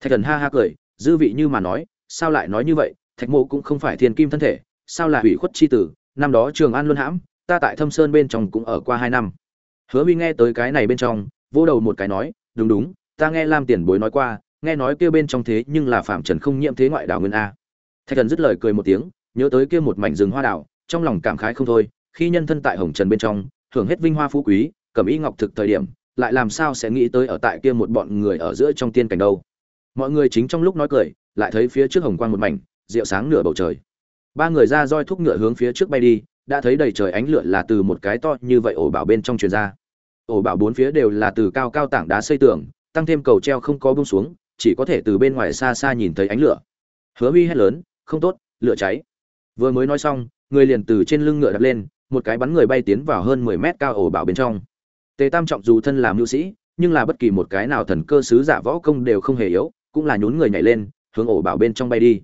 thạch thần ha ha cười, dư vị như mà nói, sao lại nói như vậy? Thạch mộ cũng không phải thiên kim thân thể, sao là hủy khuất chi tử? Năm đó trường an luân hãm, ta tại thâm sơn bên trong cũng ở qua hai năm. Hứa huy nghe tới cái này bên trong, vỗ đầu một cái nói, đúng đúng, ta nghe lam tiền bối nói qua, nghe nói kia bên trong thế nhưng là phạm trần không nhiễm thế ngoại đảo nguyên a. Thạch thần dứt lời cười một tiếng, nhớ tới kia một mảnh rừng hoa đảo, trong lòng cảm khái không thôi, khi nhân thân tại hồng trần bên trong hưởng hết vinh hoa phú quý cẩm y ngọc thực thời điểm, lại làm sao sẽ nghĩ tới ở tại kia một bọn người ở giữa trong tiên cảnh đâu? Mọi người chính trong lúc nói cười, lại thấy phía trước hồng quang một mảnh, rượu sáng nửa bầu trời. Ba người ra roi thúc ngựa hướng phía trước bay đi, đã thấy đầy trời ánh lửa là từ một cái to như vậy ổ bảo bên trong truyền ra. Ổ bảo bốn phía đều là từ cao cao tảng đá xây tường, tăng thêm cầu treo không có bông xuống, chỉ có thể từ bên ngoài xa xa nhìn thấy ánh lửa. Hứa huy hét lớn, không tốt, lửa cháy. Vừa mới nói xong, người liền từ trên lưng ngựa đập lên, một cái bắn người bay tiến vào hơn mười mét cao ổ bảo bên trong. Tề tam trọng dù thân làm mưu sĩ, nhưng là bất kỳ một cái nào thần cơ sứ giả võ công đều không hề yếu cũng là nhún người nhảy lên, hướng ổ bảo bên trong bay đi.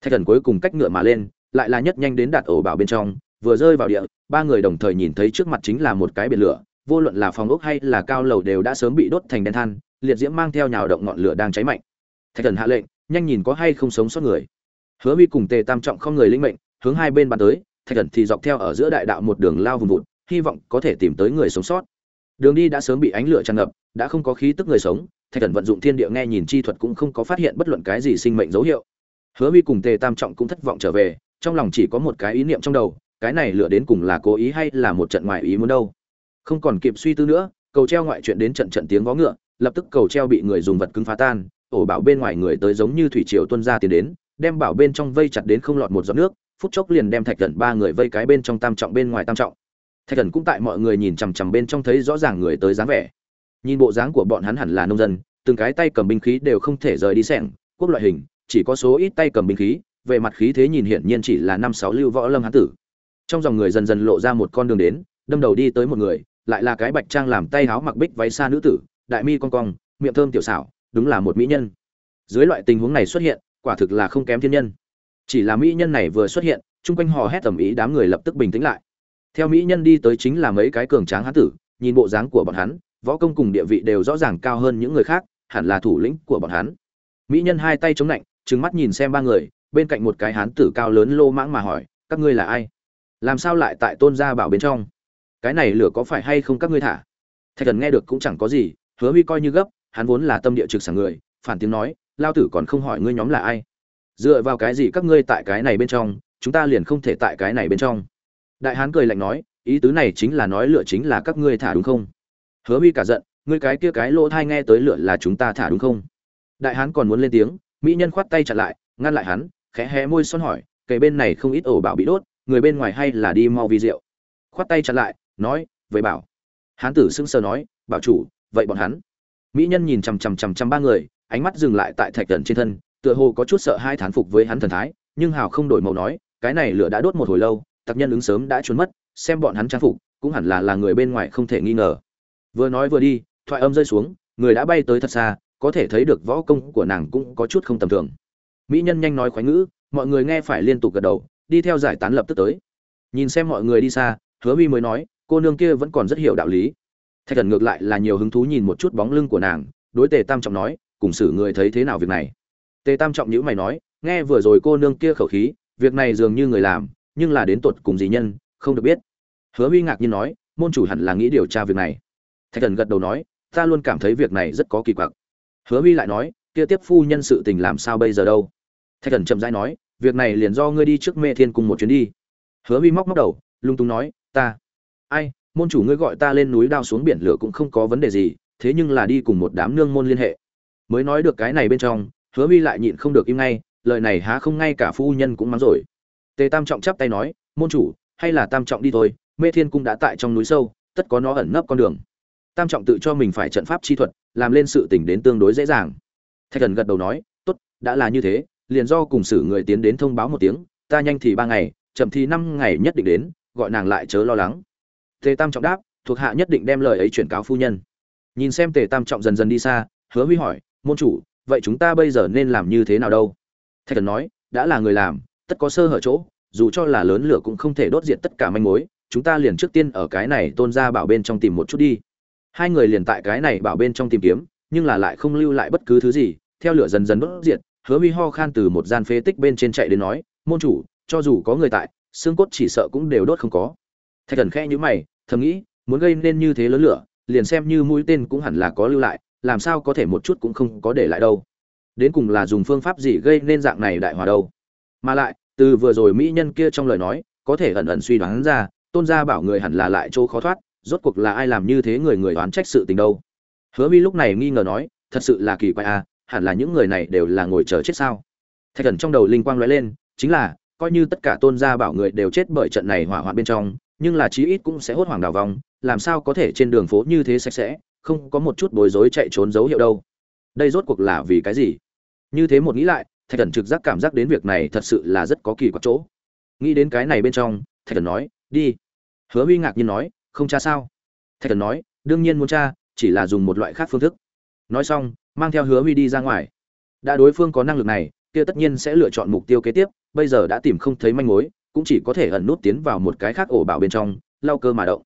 Thạch thần cuối cùng cách ngựa mà lên, lại là nhất nhanh đến đạt ổ bảo bên trong, vừa rơi vào địa, ba người đồng thời nhìn thấy trước mặt chính là một cái biển lửa, vô luận là phòng ốc hay là cao lầu đều đã sớm bị đốt thành đen than, liệt diễm mang theo nhào động ngọn lửa đang cháy mạnh. Thạch thần hạ lệnh, nhanh nhìn có hay không sống sót người. Hứa Vi cùng tề tam trọng không người linh mệnh, hướng hai bên bàn tới, thạch thần thì dọc theo ở giữa đại đạo một đường lao vùng vụt, hy vọng có thể tìm tới người sống sót. Đường đi đã sớm bị ánh lửa tràn ngập, đã không có khí tức người sống thạch thần vận dụng thiên địa nghe nhìn chi thuật cũng không có phát hiện bất luận cái gì sinh mệnh dấu hiệu. Hứa huy cùng tề tam trọng cũng thất vọng trở về, trong lòng chỉ có một cái ý niệm trong đầu, cái này lựa đến cùng là cố ý hay là một trận ngoại ý muốn đâu. Không còn kịp suy tư nữa, cầu treo ngoại chuyện đến trận trận tiếng vó ngựa, lập tức cầu treo bị người dùng vật cứng phá tan, ổ bảo bên ngoài người tới giống như thủy triều tuân ra tiến đến, đem bảo bên trong vây chặt đến không lọt một giọt nước, phút chốc liền đem thạch thần ba người vây cái bên trong tam trọng bên ngoài tam trọng. Thạch thần cũng tại mọi người nhìn chằm chằm bên trong thấy rõ ràng người tới dáng vẻ nhìn bộ dáng của bọn hắn hẳn là nông dân, từng cái tay cầm binh khí đều không thể rời đi sẻng quốc loại hình, chỉ có số ít tay cầm binh khí, về mặt khí thế nhìn hiển nhiên chỉ là năm sáu lưu võ lâm hán tử. Trong dòng người dần dần lộ ra một con đường đến, đâm đầu đi tới một người, lại là cái bạch trang làm tay háo mặc bích váy xa nữ tử, đại mi con cong, miệng thơm tiểu xảo, đúng là một mỹ nhân. Dưới loại tình huống này xuất hiện, quả thực là không kém thiên nhân. Chỉ là mỹ nhân này vừa xuất hiện, chung quanh hò hét tầm ý đám người lập tức bình tĩnh lại. Theo mỹ nhân đi tới chính là mấy cái cường tráng hán tử, nhìn bộ dáng của bọn hắn võ công cùng địa vị đều rõ ràng cao hơn những người khác, hẳn là thủ lĩnh của bọn hắn. Mỹ nhân hai tay chống lạnh trừng mắt nhìn xem ba người, bên cạnh một cái hán tử cao lớn lô mãng mà hỏi, các ngươi là ai? Làm sao lại tại tôn gia bảo bên trong? Cái này lửa có phải hay không các ngươi thả? Thạch thần nghe được cũng chẳng có gì, hứa huy coi như gấp, hắn vốn là tâm địa trực sảng người, phản tiếng nói, lao tử còn không hỏi ngươi nhóm là ai? Dựa vào cái gì các ngươi tại cái này bên trong, chúng ta liền không thể tại cái này bên trong? Đại hán cười lạnh nói, ý tứ này chính là nói lựa chính là các ngươi thả đúng không? Hứa huy cả giận, ngươi cái kia cái lỗ thai nghe tới lửa là chúng ta thả đúng không? Đại hán còn muốn lên tiếng, mỹ nhân khoát tay chặn lại, ngăn lại hắn, khẽ hé môi son hỏi, kể bên này không ít ổ bảo bị đốt, người bên ngoài hay là đi mau vi rượu? Khoát tay chặn lại, nói vậy bảo. Hán tử sững sờ nói, bảo chủ, vậy bọn hắn? Mỹ nhân nhìn chằm chằm chằm chằm ba người, ánh mắt dừng lại tại thạch thần trên thân, tựa hồ có chút sợ hai thán phục với hắn thần thái, nhưng hào không đổi màu nói, cái này lửa đã đốt một hồi lâu, tặc nhân ứng sớm đã trốn mất, xem bọn hắn trang phục, cũng hẳn là là người bên ngoài không thể nghi ngờ vừa nói vừa đi, thoại âm rơi xuống, người đã bay tới thật xa, có thể thấy được võ công của nàng cũng có chút không tầm thường. Mỹ nhân nhanh nói khoái ngữ, mọi người nghe phải liên tục gật đầu, đi theo giải tán lập tức tới. Nhìn xem mọi người đi xa, hứa vi mới nói, cô nương kia vẫn còn rất hiểu đạo lý. Thạch thần ngược lại là nhiều hứng thú nhìn một chút bóng lưng của nàng, đối tề tam trọng nói, cùng xử người thấy thế nào việc này? Tề tam trọng nhữ mày nói, nghe vừa rồi cô nương kia khẩu khí, việc này dường như người làm, nhưng là đến tột cùng gì nhân, không được biết. Hứa huy ngạc nhiên nói, môn chủ hẳn là nghĩ điều tra việc này thạch thần gật đầu nói, ta luôn cảm thấy việc này rất có kỳ quặc. Hứa huy lại nói, kia tiếp phu nhân sự tình làm sao bây giờ đâu? Thạch thần chậm rãi nói, việc này liền do ngươi đi trước mê thiên cùng một chuyến đi. Hứa huy móc móc đầu, lung tung nói, ta, ai, môn chủ ngươi gọi ta lên núi đao xuống biển lửa cũng không có vấn đề gì, thế nhưng là đi cùng một đám nương môn liên hệ. Mới nói được cái này bên trong, hứa huy lại nhịn không được im ngay, lời này há không ngay cả phu nhân cũng mắng rồi. Tề tam trọng chắp tay nói, môn chủ, hay là tam trọng đi thôi, mê thiên cung đã tại trong núi sâu, tất có nó ẩn nấp con đường tam trọng tự cho mình phải trận pháp chi thuật, làm lên sự tình đến tương đối dễ dàng. Thạch thần gật đầu nói, tốt, đã là như thế, liền do cùng xử người tiến đến thông báo một tiếng, ta nhanh thì ba ngày, chậm thì năm ngày nhất định đến, gọi nàng lại chớ lo lắng. Tề tam trọng đáp, thuộc hạ nhất định đem lời ấy chuyển cáo phu nhân. Nhìn xem tề tam trọng dần dần đi xa, hứa huy hỏi, môn chủ, vậy chúng ta bây giờ nên làm như thế nào đâu? Thạch thần nói, đã là người làm, tất có sơ hở chỗ, dù cho là lớn lửa cũng không thể đốt diệt tất cả manh mối, chúng ta liền trước tiên ở cái này tôn ra bảo bên trong tìm một chút đi hai người liền tại cái này bảo bên trong tìm kiếm, nhưng là lại không lưu lại bất cứ thứ gì, theo lửa dần dần đốt diệt, hứa huy ho khan từ một gian phế tích bên trên chạy đến nói, môn chủ, cho dù có người tại, xương cốt chỉ sợ cũng đều đốt không có. Thạch thần khẽ nhữ mày, thầm nghĩ, muốn gây nên như thế lớn lửa, liền xem như mũi tên cũng hẳn là có lưu lại, làm sao có thể một chút cũng không có để lại đâu. Đến cùng là dùng phương pháp gì gây nên dạng này đại hòa đâu? Mà lại, từ vừa rồi mỹ nhân kia trong lời nói, có thể ẩn ẩn suy đoán ra, tôn gia bảo người hẳn là lại chỗ khó thoát rốt cuộc là ai làm như thế người người đoán trách sự tình đâu? Hứa vi lúc này nghi ngờ nói thật sự là kỳ quái à hẳn là những người này đều là ngồi chờ chết sao? Thạch thần trong đầu linh quang lóe lên chính là coi như tất cả tôn gia bảo người đều chết bởi trận này hỏa hoạn bên trong nhưng là chí ít cũng sẽ hốt hoảng đào vòng, làm sao có thể trên đường phố như thế sạch sẽ không có một chút bối rối chạy trốn dấu hiệu đâu. Đây rốt cuộc là vì cái gì? Như thế một nghĩ lại thạch thần trực giác cảm giác đến việc này thật sự là rất có kỳ quặc chỗ. Nghĩ đến cái này bên trong thạch thần nói đi. Hứa huy ngạc nhiên nói không cha sao? Thạch thần nói, đương nhiên muốn cha chỉ là dùng một loại khác phương thức. Nói xong, mang theo hứa huy đi ra ngoài. Đã đối phương có năng lực này, kia tất nhiên sẽ lựa chọn mục tiêu kế tiếp, bây giờ đã tìm không thấy manh mối, cũng chỉ có thể ẩn nút tiến vào một cái khác ổ bảo bên trong, lau cơ mà động.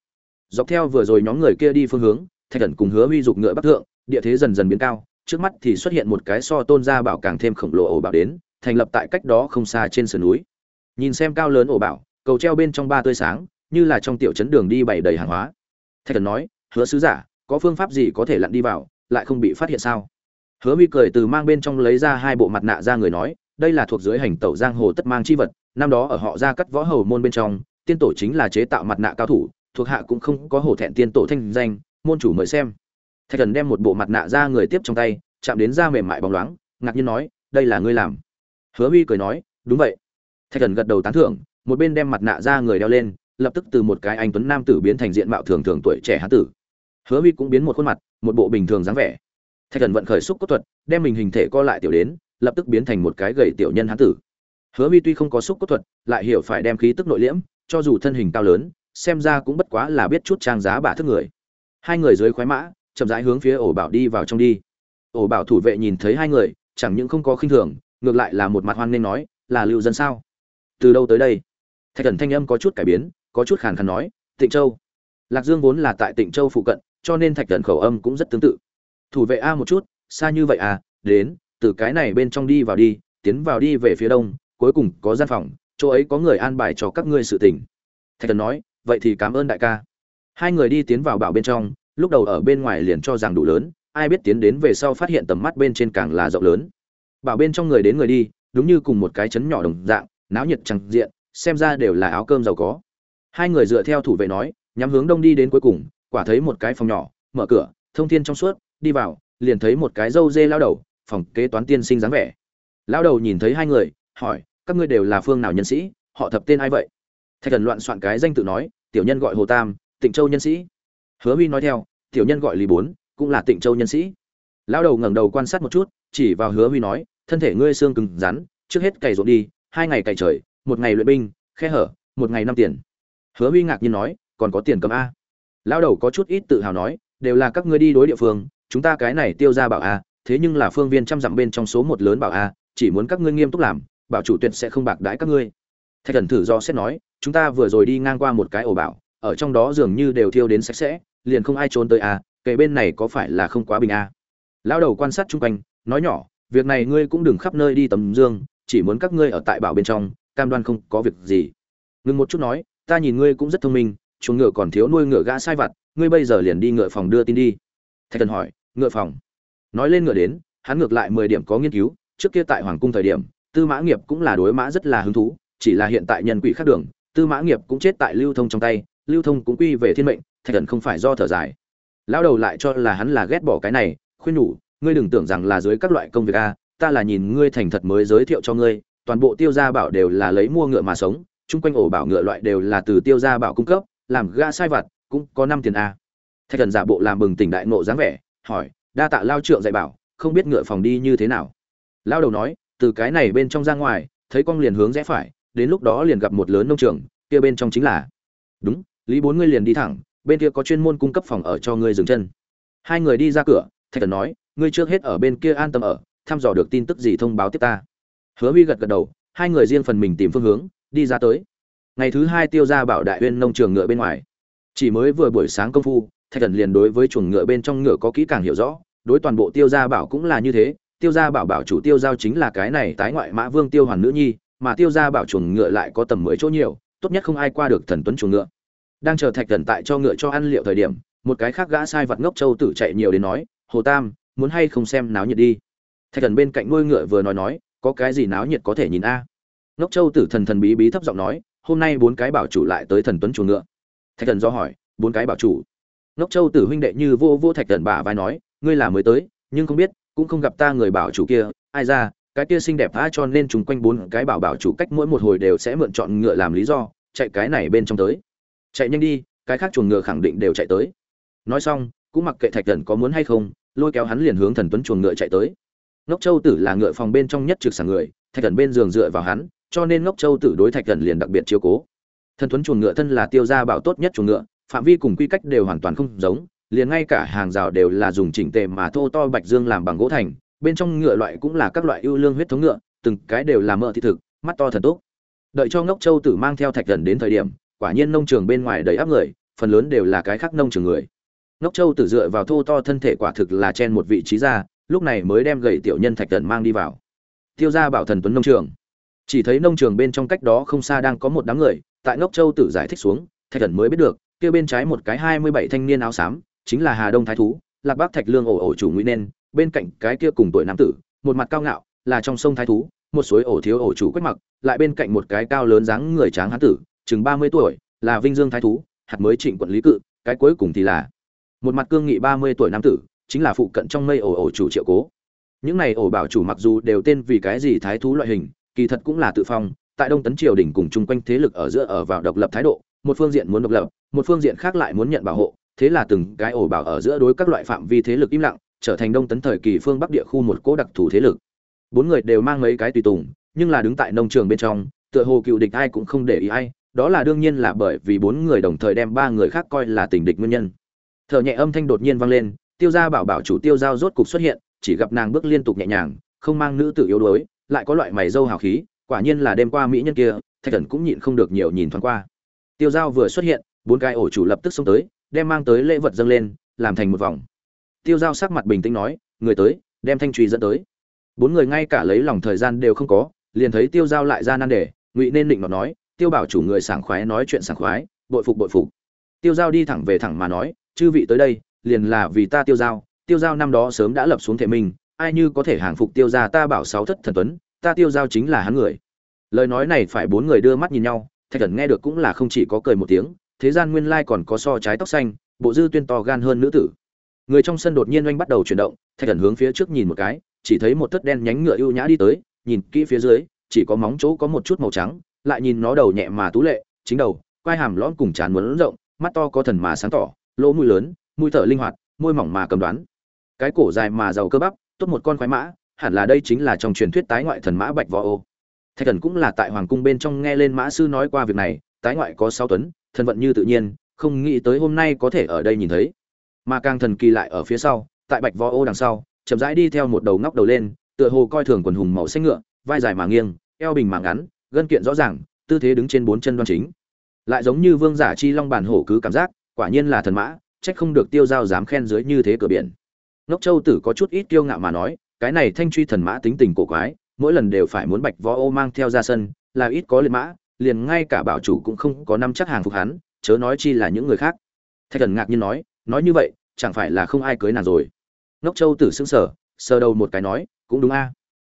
Dọc theo vừa rồi nhóm người kia đi phương hướng, thạch thần cùng hứa huy giục ngựa bắc thượng, địa thế dần dần biến cao, trước mắt thì xuất hiện một cái so tôn gia bảo càng thêm khổng lồ ổ bảo đến, thành lập tại cách đó không xa trên sườn núi. Nhìn xem cao lớn ổ bảo, cầu treo bên trong ba tươi sáng như là trong tiểu trấn đường đi bày đầy hàng hóa. Thạch thần nói, hứa sứ giả, có phương pháp gì có thể lặn đi vào, lại không bị phát hiện sao? Hứa huy cười từ mang bên trong lấy ra hai bộ mặt nạ ra người nói, đây là thuộc dưới hành tẩu giang hồ tất mang chi vật, năm đó ở họ ra cắt võ hầu môn bên trong, tiên tổ chính là chế tạo mặt nạ cao thủ, thuộc hạ cũng không có hổ thẹn tiên tổ thanh danh, môn chủ mời xem. Thạch thần đem một bộ mặt nạ ra người tiếp trong tay, chạm đến da mềm mại bóng loáng, ngạc nhiên nói, đây là ngươi làm? Hứa huy cười nói, đúng vậy. Thạch thần gật đầu tán thưởng, một bên đem mặt nạ ra người đeo lên lập tức từ một cái anh tuấn nam tử biến thành diện mạo thường thường tuổi trẻ hán tử. Hứa huy cũng biến một khuôn mặt, một bộ bình thường dáng vẻ. Thạch thần vận khởi xúc cốt thuật, đem mình hình thể co lại tiểu đến, lập tức biến thành một cái gầy tiểu nhân hán tử. Hứa huy tuy không có xúc cốt thuật, lại hiểu phải đem khí tức nội liễm, cho dù thân hình cao lớn, xem ra cũng bất quá là biết chút trang giá bả thức người. Hai người dưới khoái mã, chậm rãi hướng phía ổ bảo đi vào trong đi. Ổ bảo thủ vệ nhìn thấy hai người, chẳng những không có khinh thường, ngược lại là một mặt hoan nên nói, là lưu dân sao? Từ đâu tới đây? Thạch thần thanh âm có chút cải biến có chút khàn khàn nói, tịnh châu. Lạc dương vốn là tại tịnh châu phụ cận, cho nên thạch thần khẩu âm cũng rất tương tự. Thủ vệ a một chút, xa như vậy à đến, từ cái này bên trong đi vào đi, tiến vào đi về phía đông, cuối cùng có gian phòng, chỗ ấy có người an bài cho các ngươi sự tình. Thạch thần nói, vậy thì cảm ơn đại ca. Hai người đi tiến vào bảo bên trong, lúc đầu ở bên ngoài liền cho rằng đủ lớn, ai biết tiến đến về sau phát hiện tầm mắt bên trên càng là rộng lớn. Bảo bên trong người đến người đi, đúng như cùng một cái chấn nhỏ đồng dạng, náo nhiệt chẳng diện, xem ra đều là áo cơm giàu có hai người dựa theo thủ vệ nói, nhắm hướng đông đi đến cuối cùng, quả thấy một cái phòng nhỏ, mở cửa, thông thiên trong suốt, đi vào, liền thấy một cái dâu dê lao đầu, phòng kế toán tiên sinh dáng vẻ. Lao đầu nhìn thấy hai người, hỏi, các ngươi đều là phương nào nhân sĩ, họ thập tên ai vậy? Thạch thần loạn soạn cái danh tự nói, tiểu nhân gọi hồ tam, tịnh châu nhân sĩ. Hứa huy nói theo, tiểu nhân gọi lý bốn, cũng là tịnh châu nhân sĩ. Lao đầu ngẩng đầu quan sát một chút, chỉ vào hứa huy nói, thân thể ngươi xương cứng rắn, trước hết cày ruộng đi, hai ngày cày trời, một ngày luyện binh, khe hở, một ngày năm tiền hứa huy ngạc nhiên nói, còn có tiền cầm a? Lao đầu có chút ít tự hào nói, đều là các ngươi đi đối địa phương, chúng ta cái này tiêu ra bảo a, thế nhưng là phương viên trăm dặm bên trong số một lớn bảo a, chỉ muốn các ngươi nghiêm túc làm, bảo chủ tuyệt sẽ không bạc đãi các ngươi. Thạch thần thử do xét nói, chúng ta vừa rồi đi ngang qua một cái ổ bảo, ở trong đó dường như đều thiêu đến sạch sẽ, liền không ai trốn tới a kể bên này có phải là không quá bình a? Lão đầu quan sát chung quanh, nói nhỏ, việc này ngươi cũng đừng khắp nơi đi tầm dương, chỉ muốn các ngươi ở tại bảo bên trong, cam đoan không có việc gì. Ngừng một chút nói ta nhìn ngươi cũng rất thông minh, chuồng ngựa còn thiếu nuôi ngựa gã sai vặt, ngươi bây giờ liền đi ngựa phòng đưa tin đi. Thạch thần hỏi, ngựa phòng? Nói lên ngựa đến, hắn ngược lại mười điểm có nghiên cứu, trước kia tại hoàng cung thời điểm, tư mã nghiệp cũng là đối mã rất là hứng thú, chỉ là hiện tại nhân quỷ khác đường, tư mã nghiệp cũng chết tại lưu thông trong tay, lưu thông cũng quy về thiên mệnh, thạch thần không phải do thở dài. Lão đầu lại cho là hắn là ghét bỏ cái này, khuyên nhủ, ngươi đừng tưởng rằng là dưới các loại công việc a, ta là nhìn ngươi thành thật mới giới thiệu cho ngươi, toàn bộ tiêu gia bảo đều là lấy mua ngựa mà sống chung quanh ổ bảo ngựa loại đều là từ tiêu gia bảo cung cấp, làm ga sai vặt, cũng có năm tiền a. Thạch thần giả bộ làm bừng tỉnh đại nộ dáng vẻ, hỏi, đa tạ lao trượng dạy bảo, không biết ngựa phòng đi như thế nào? Lao đầu nói, từ cái này bên trong ra ngoài, thấy quang liền hướng rẽ phải, đến lúc đó liền gặp một lớn nông trường, kia bên trong chính là đúng, lý bốn ngươi liền đi thẳng, bên kia có chuyên môn cung cấp phòng ở cho ngươi dừng chân. Hai người đi ra cửa, thạch thần nói, ngươi trước hết ở bên kia an tâm ở, thăm dò được tin tức gì thông báo tiếp ta. Hứa huy gật gật đầu, hai người riêng phần mình tìm phương hướng đi ra tới. Ngày thứ hai tiêu ra bảo đại uyên nông trường ngựa bên ngoài. Chỉ mới vừa buổi sáng công phu, thạch thần liền đối với chuồng ngựa bên trong ngựa có kỹ càng hiểu rõ, đối toàn bộ tiêu gia bảo cũng là như thế, tiêu gia bảo bảo chủ tiêu giao chính là cái này tái ngoại mã vương tiêu hoàn nữ nhi, mà tiêu gia bảo chuồng ngựa lại có tầm mười chỗ nhiều, tốt nhất không ai qua được thần tuấn chuồng ngựa. Đang chờ thạch thần tại cho ngựa cho ăn liệu thời điểm, một cái khác gã sai vật ngốc châu tử chạy nhiều đến nói, hồ tam, muốn hay không xem náo nhiệt đi? Thạch thần bên cạnh nuôi ngựa vừa nói nói, có cái gì náo nhiệt có thể nhìn a? Ngốc châu tử thần thần bí bí thấp giọng nói, hôm nay bốn cái bảo chủ lại tới thần tuấn chuồng ngựa. Thạch thần do hỏi, bốn cái bảo chủ? Ngốc châu tử huynh đệ như vô vô thạch thần bả vai nói, ngươi là mới tới, nhưng không biết, cũng không gặp ta người bảo chủ kia, ai ra, cái kia xinh đẹp tha cho nên chúng quanh bốn cái bảo bảo chủ cách mỗi một hồi đều sẽ mượn chọn ngựa làm lý do, chạy cái này bên trong tới. Chạy nhanh đi, cái khác chuồng ngựa khẳng định đều chạy tới. Nói xong, cũng mặc kệ thạch thần có muốn hay không, lôi kéo hắn liền hướng thần tuấn chuồng ngựa chạy tới. Ngốc châu tử là ngựa phòng bên trong nhất trực sảng người thạch thần bên giường dựa vào hắn, cho nên ngốc châu tử đối thạch thần liền đặc biệt chiếu cố. Thần tuấn chuồng ngựa thân là tiêu gia bảo tốt nhất chuồng ngựa, phạm vi cùng quy cách đều hoàn toàn không giống, liền ngay cả hàng rào đều là dùng chỉnh tề mà thô to bạch dương làm bằng gỗ thành, bên trong ngựa loại cũng là các loại ưu lương huyết thống ngựa, từng cái đều là mỡ thị thực, mắt to thần tốt đợi cho ngốc châu tử mang theo thạch thần đến thời điểm, quả nhiên nông trường bên ngoài đầy áp người, phần lớn đều là cái khác nông trường người. Ngốc châu tử dựa vào thô to thân thể quả thực là chen một vị trí ra, lúc này mới đem gậy tiểu nhân thạch thần mang đi vào tiêu ra bảo thần tuấn nông trường. Chỉ thấy nông trường bên trong cách đó không xa đang có một đám người, tại ngốc châu tử giải thích xuống, thạch thần mới biết được, kia bên trái một cái hai mươi bảy thanh niên áo xám, chính là hà đông thái thú, lạc bắc thạch lương ổ ổ chủ nguy nên, bên cạnh cái kia cùng tuổi nam tử, một mặt cao ngạo, là trong sông thái thú, một suối ổ thiếu ổ chủ quách mặc, lại bên cạnh một cái cao lớn dáng người tráng hán tử, chừng ba mươi tuổi, là vinh dương thái thú, hạt mới trịnh quận lý cự, cái cuối cùng thì là một mặt cương nghị ba mươi tuổi nam tử, chính là phụ cận trong mây ổ ổ chủ triệu cố những này ổ bảo chủ mặc dù đều tên vì cái gì thái thú loại hình, kỳ thật cũng là tự phong, tại đông tấn triều đình cùng chung quanh thế lực ở giữa ở vào độc lập thái độ, một phương diện muốn độc lập, một phương diện khác lại muốn nhận bảo hộ, thế là từng cái ổ bảo ở giữa đối các loại phạm vi thế lực im lặng, trở thành đông tấn thời kỳ phương bắc địa khu một cố đặc thù thế lực. Bốn người đều mang mấy cái tùy tùng, nhưng là đứng tại nông trường bên trong, tựa hồ cựu địch ai cũng không để ý ai, đó là đương nhiên là bởi vì bốn người đồng thời đem ba người khác coi là tình địch nguyên nhân. Thở nhẹ âm thanh đột nhiên vang lên, tiêu gia bảo bảo chủ tiêu giao rốt cục xuất hiện chỉ gặp nàng bước liên tục nhẹ nhàng, không mang nữ tử yếu đuối, lại có loại mày dâu hào khí, quả nhiên là đêm qua mỹ nhân kia, thạch thần cũng nhịn không được nhiều nhìn thoáng qua. Tiêu giao vừa xuất hiện, bốn cái ổ chủ lập tức xông tới, đem mang tới lễ vật dâng lên, làm thành một vòng. Tiêu giao sắc mặt bình tĩnh nói, người tới, đem thanh truy dẫn tới. Bốn người ngay cả lấy lòng thời gian đều không có, liền thấy tiêu giao lại ra nan đề, ngụy nên định mà nói, tiêu bảo chủ người sảng khoái nói chuyện sảng khoái, bội phục bội phục. Tiêu giao đi thẳng về thẳng mà nói, chư vị tới đây, liền là vì ta tiêu giao tiêu giao năm đó sớm đã lập xuống thể mình, ai như có thể hàng phục tiêu ra ta bảo sáu thất thần tuấn, ta tiêu giao chính là hắn người. Lời nói này phải bốn người đưa mắt nhìn nhau, thạch thần nghe được cũng là không chỉ có cười một tiếng, thế gian nguyên lai còn có so trái tóc xanh, bộ dư tuyên to gan hơn nữ tử. Người trong sân đột nhiên oanh bắt đầu chuyển động, thạch thần hướng phía trước nhìn một cái, chỉ thấy một thất đen nhánh ngựa ưu nhã đi tới, nhìn kỹ phía dưới, chỉ có móng chỗ có một chút màu trắng, lại nhìn nó đầu nhẹ mà tú lệ, chính đầu, quai hàm lõm cùng trán muốn rộng, mắt to có thần mà sáng tỏ, lỗ mũi lớn, mũi thở linh hoạt, môi mỏng mà cầm đoán cái cổ dài mà giàu cơ bắp, tốt một con khoái mã, hẳn là đây chính là trong truyền thuyết tái ngoại thần mã bạch võ ô. Thạch thần cũng là tại hoàng cung bên trong nghe lên mã sư nói qua việc này, tái ngoại có sáu tuấn, thần vận như tự nhiên, không nghĩ tới hôm nay có thể ở đây nhìn thấy. Mà càng thần kỳ lại ở phía sau, tại bạch võ ô đằng sau, chậm rãi đi theo một đầu ngóc đầu lên, tựa hồ coi thường quần hùng màu xanh ngựa, vai dài mà nghiêng, eo bình mà ngắn, gân kiện rõ ràng, tư thế đứng trên bốn chân đoan chính. Lại giống như vương giả chi long bản hổ cứ cảm giác, quả nhiên là thần mã trách không được tiêu giao dám khen dưới như thế cửa biển ngốc châu tử có chút ít kiêu ngạo mà nói, cái này thanh truy thần mã tính tình cổ quái, mỗi lần đều phải muốn bạch võ ô mang theo ra sân, là ít có liệt mã, liền ngay cả bảo chủ cũng không có năm chắc hàng phục hắn, chớ nói chi là những người khác. Thạch thần ngạc nhiên nói nói như vậy, chẳng phải là không ai cưới nàng rồi. Ngốc châu tử sững sờ sờ đầu một cái nói, cũng đúng a.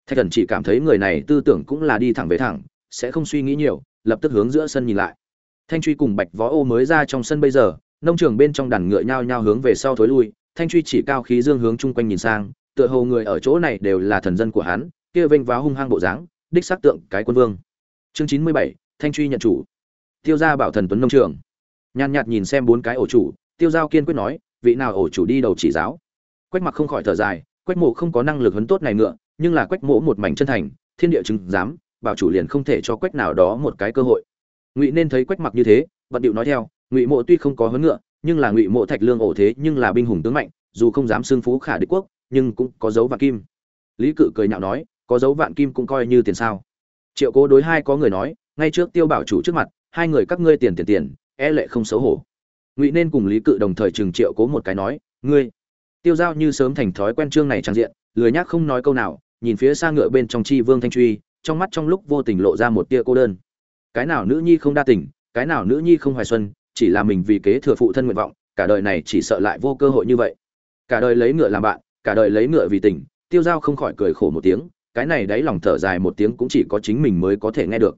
Thạch thần chỉ cảm thấy người này tư tưởng cũng là đi thẳng về thẳng, sẽ không suy nghĩ nhiều, lập tức hướng giữa sân nhìn lại. Thanh truy cùng bạch võ ô mới ra trong sân bây giờ, nông trường bên trong đàn ngựa nhao nhao hướng về sau thối lui thanh truy chỉ cao khí dương hướng chung quanh nhìn sang, tựa hồ người ở chỗ này đều là thần dân của hắn, kia vênh váo hung hăng bộ dáng, đích xác tượng cái quân vương. Chương chín mươi bảy, thanh truy nhận chủ. Tiêu gia bảo thần tuấn nông trường. Nhàn nhạt nhìn xem bốn cái ổ chủ, tiêu giao kiên quyết nói, vị nào ổ chủ đi đầu chỉ giáo. Quách mặc không khỏi thở dài, quách mộ không có năng lực huấn tốt này ngựa, nhưng là quách mộ một mảnh chân thành, thiên địa chứng dám bảo chủ liền không thể cho quách nào đó một cái cơ hội. Ngụy nên thấy quách mặc như thế, bận điệu nói theo, ngụy mộ tuy không có huấn ngựa nhưng là ngụy mộ thạch lương ổ thế nhưng là binh hùng tướng mạnh, dù không dám xưng phú khả đế quốc, nhưng cũng có dấu vạn kim. Lý cự cười nhạo nói, có dấu vạn kim cũng coi như tiền sao. Triệu cố đối hai có người nói, ngay trước tiêu bảo chủ trước mặt, hai người các ngươi tiền tiền tiền e lệ không xấu hổ. Ngụy nên cùng lý cự đồng thời trừng triệu cố một cái nói, ngươi, tiêu giao như sớm thành thói quen chương này trang diện, lười nhác không nói câu nào, nhìn phía xa ngựa bên trong chi vương thanh truy, trong mắt trong lúc vô tình lộ ra một tia cô đơn. Cái nào nữ nhi không đa tình, cái nào nữ nhi không hoài xuân chỉ là mình vì kế thừa phụ thân nguyện vọng, cả đời này chỉ sợ lại vô cơ hội như vậy. Cả đời lấy ngựa làm bạn, cả đời lấy ngựa vì tình, tiêu giao không khỏi cười khổ một tiếng, cái này đáy lòng thở dài một tiếng cũng chỉ có chính mình mới có thể nghe được.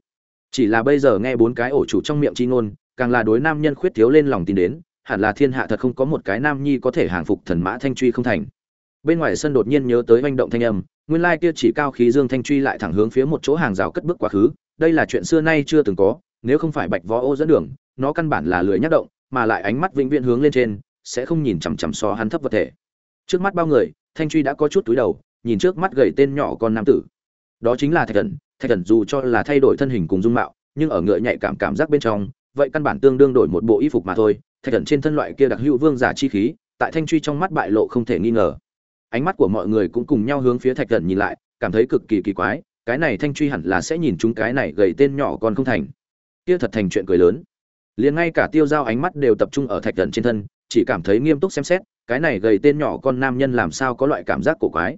Chỉ là bây giờ nghe bốn cái ổ chủ trong miệng chi ngôn, càng là đối nam nhân khuyết thiếu lên lòng tin đến, hẳn là thiên hạ thật không có một cái nam nhi có thể hàng phục thần mã thanh truy không thành. Bên ngoài sân đột nhiên nhớ tới manh động thanh âm, nguyên lai kia chỉ cao khí dương thanh truy lại thẳng hướng phía một chỗ hàng rào cất bước quá khứ, đây là chuyện xưa nay chưa từng có nếu không phải bạch võ ô dẫn đường, nó căn bản là lười nhắc động, mà lại ánh mắt vĩnh viễn hướng lên trên, sẽ không nhìn chằm chằm so hắn thấp vật thể. Trước mắt bao người, thanh truy đã có chút túi đầu, nhìn trước mắt gầy tên nhỏ con nam tử. Đó chính là thạch thần thạch thần dù cho là thay đổi thân hình cùng dung mạo, nhưng ở ngựa nhạy cảm cảm giác bên trong, vậy căn bản tương đương đổi một bộ y phục mà thôi. Thạch thần trên thân loại kia đặc hữu vương giả chi khí, tại thanh truy trong mắt bại lộ không thể nghi ngờ. Ánh mắt của mọi người cũng cùng nhau hướng phía thạch thần nhìn lại, cảm thấy cực kỳ kỳ quái, cái này thanh truy hẳn là sẽ nhìn chúng cái này gầy tên nhỏ còn không thành kia thật thành chuyện cười lớn. Liền ngay cả tiêu giao ánh mắt đều tập trung ở thạch thần trên thân, chỉ cảm thấy nghiêm túc xem xét, cái này gầy tên nhỏ con nam nhân làm sao có loại cảm giác cổ quái.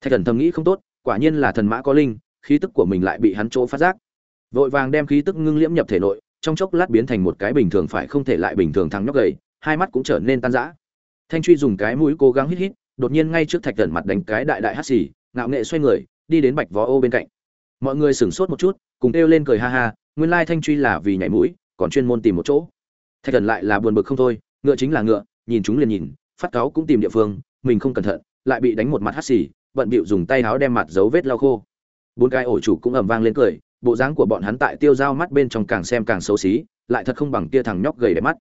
Thạch thần thầm nghĩ không tốt, quả nhiên là thần mã có linh, khí tức của mình lại bị hắn chỗ phát giác. Vội vàng đem khí tức ngưng liễm nhập thể nội, trong chốc lát biến thành một cái bình thường phải không thể lại bình thường thằng nhóc gầy, hai mắt cũng trở nên tan rã. Thanh truy dùng cái mũi cố gắng hít hít, đột nhiên ngay trước thạch thần mặt đánh cái đại đại hắt xì, ngạo nghệ xoay người, đi đến bạch võ ô bên cạnh. Mọi người sửng sốt một chút, cùng kêu lên cười ha ha nguyên lai thanh truy là vì nhảy mũi, còn chuyên môn tìm một chỗ. Thạch thần lại là buồn bực không thôi, ngựa chính là ngựa, nhìn chúng liền nhìn, phát cáo cũng tìm địa phương, mình không cẩn thận, lại bị đánh một mặt hắt xì, bận bịu dùng tay áo đem mặt dấu vết lau khô. Bốn cái ổ chủ cũng ầm vang lên cười, bộ dáng của bọn hắn tại tiêu dao mắt bên trong càng xem càng xấu xí, lại thật không bằng kia thằng nhóc gầy đẹp mắt.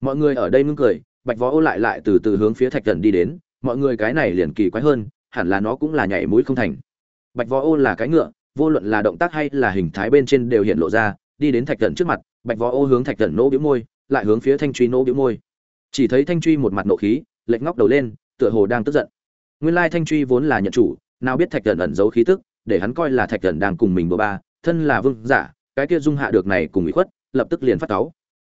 Mọi người ở đây ngưng cười, bạch võ ô lại lại từ từ hướng phía thạch thần đi đến, mọi người cái này liền kỳ quái hơn, hẳn là nó cũng là nhảy mũi không thành. Bạch võ ô là cái ngựa vô luận là động tác hay là hình thái bên trên đều hiện lộ ra, đi đến thạch thần trước mặt, bạch võ ô hướng thạch thần nỗ bĩu môi, lại hướng phía thanh truy nỗ bĩu môi. Chỉ thấy thanh truy một mặt nộ khí, lệch ngóc đầu lên, tựa hồ đang tức giận. Nguyên lai thanh truy vốn là nhận chủ, nào biết thạch thần ẩn giấu khí tức, để hắn coi là thạch thần đang cùng mình bờ ba, thân là vương giả, cái kia dung hạ được này cùng ủy khuất, lập tức liền phát cáu.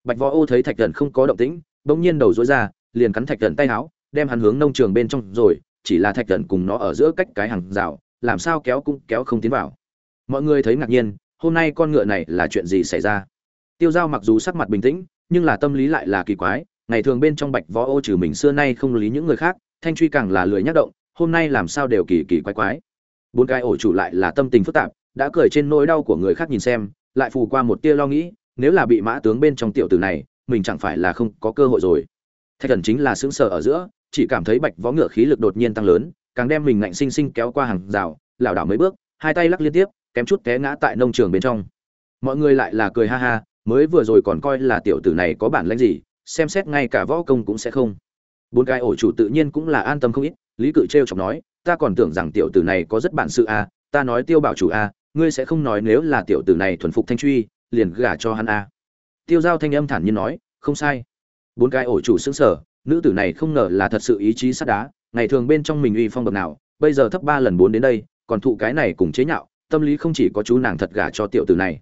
Bạch võ ô thấy thạch thần không có động tĩnh, bỗng nhiên đầu dối ra, liền cắn thạch thần tay áo, đem hắn hướng nông trường bên trong rồi, chỉ là thạch thần cùng nó ở giữa cách cái hàng rào, làm sao kéo cũng kéo không tiến vào mọi người thấy ngạc nhiên, hôm nay con ngựa này là chuyện gì xảy ra? Tiêu g mặc dù sắc mặt bình tĩnh, nhưng là tâm lý lại là kỳ quái, ngày thường bên trong bạch võ ô trừ mình xưa nay không lý những người khác, thanh truy càng là lười nhắc động, hôm nay làm sao đều kỳ kỳ quái quái. Bốn cái ổ chủ lại là tâm tình phức tạp, đã cười trên nỗi đau của người khác nhìn xem, lại phù qua một tia lo nghĩ, nếu là bị mã tướng bên trong tiểu tử này, mình chẳng phải là không có cơ hội rồi. Thạch thần chính là sững sờ ở giữa, chỉ cảm thấy bạch võ ngựa khí lực đột nhiên tăng lớn, càng đem mình ngạnh sinh sinh kéo qua hàng rào, lảo đảo mấy bước, hai tay lắc liên tiếp kém chút té ngã tại nông trường bên trong. Mọi người lại là cười ha ha mới vừa rồi còn coi là tiểu tử này có bản lãnh gì xem xét ngay cả võ công cũng sẽ không. Bốn cái ổ chủ tự nhiên cũng là an tâm không ít lý cự trêu chọc nói ta còn tưởng rằng tiểu tử này có rất bản sự a à, ta nói tiêu bảo chủ a à, ngươi sẽ không nói nếu là tiểu tử này thuần phục thanh truy liền gả cho hắn a à. tiêu giao thanh âm thản nhiên nói không sai. Bốn cái ổ chủ xứng sở nữ tử này không ngờ là thật sự ý chí sắt đá ngày thường bên trong mình uy phong bậc nào bây giờ thấp ba lần bốn đến đây còn thụ cái này cùng chế nhạo tâm lý không chỉ có chú nàng thật gả cho tiểu tử này.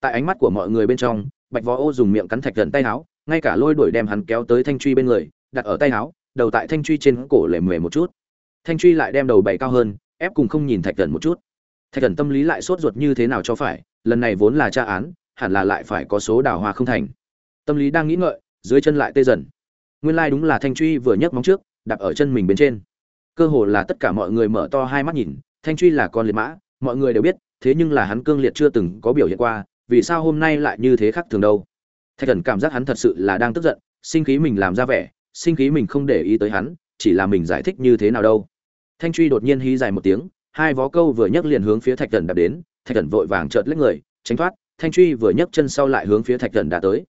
Tại ánh mắt của mọi người bên trong, bạch võ ô dùng miệng cắn thạch gần tay áo, ngay cả lôi đuổi đem hắn kéo tới thanh truy bên người, đặt ở tay áo, đầu tại thanh truy trên cổ lệ mề một chút. Thanh truy lại đem đầu bày cao hơn, ép cùng không nhìn thạch gần một chút. Thạch gần tâm lý lại sốt ruột như thế nào cho phải, lần này vốn là tra án, hẳn là lại phải có số đào hoa không thành. Tâm lý đang nghĩ ngợi, dưới chân lại tê dần. Nguyên lai đúng là thanh truy vừa nhấc móng trước đạp ở chân mình bên trên. Cơ hồ là tất cả mọi người mở to hai mắt nhìn, thanh truy là con liệt mã mọi người đều biết, thế nhưng là hắn cương liệt chưa từng có biểu hiện qua, vì sao hôm nay lại như thế khác thường đâu? Thạch thần cảm giác hắn thật sự là đang tức giận, sinh khí mình làm ra vẻ, sinh khí mình không để ý tới hắn, chỉ là mình giải thích như thế nào đâu. Thanh truy đột nhiên hí dài một tiếng, hai vó câu vừa nhấc liền hướng phía thạch thần đạp đến, thạch thần vội vàng chợt lấy người, tránh thoát, thanh truy vừa nhấc chân sau lại hướng phía thạch thần đã tới.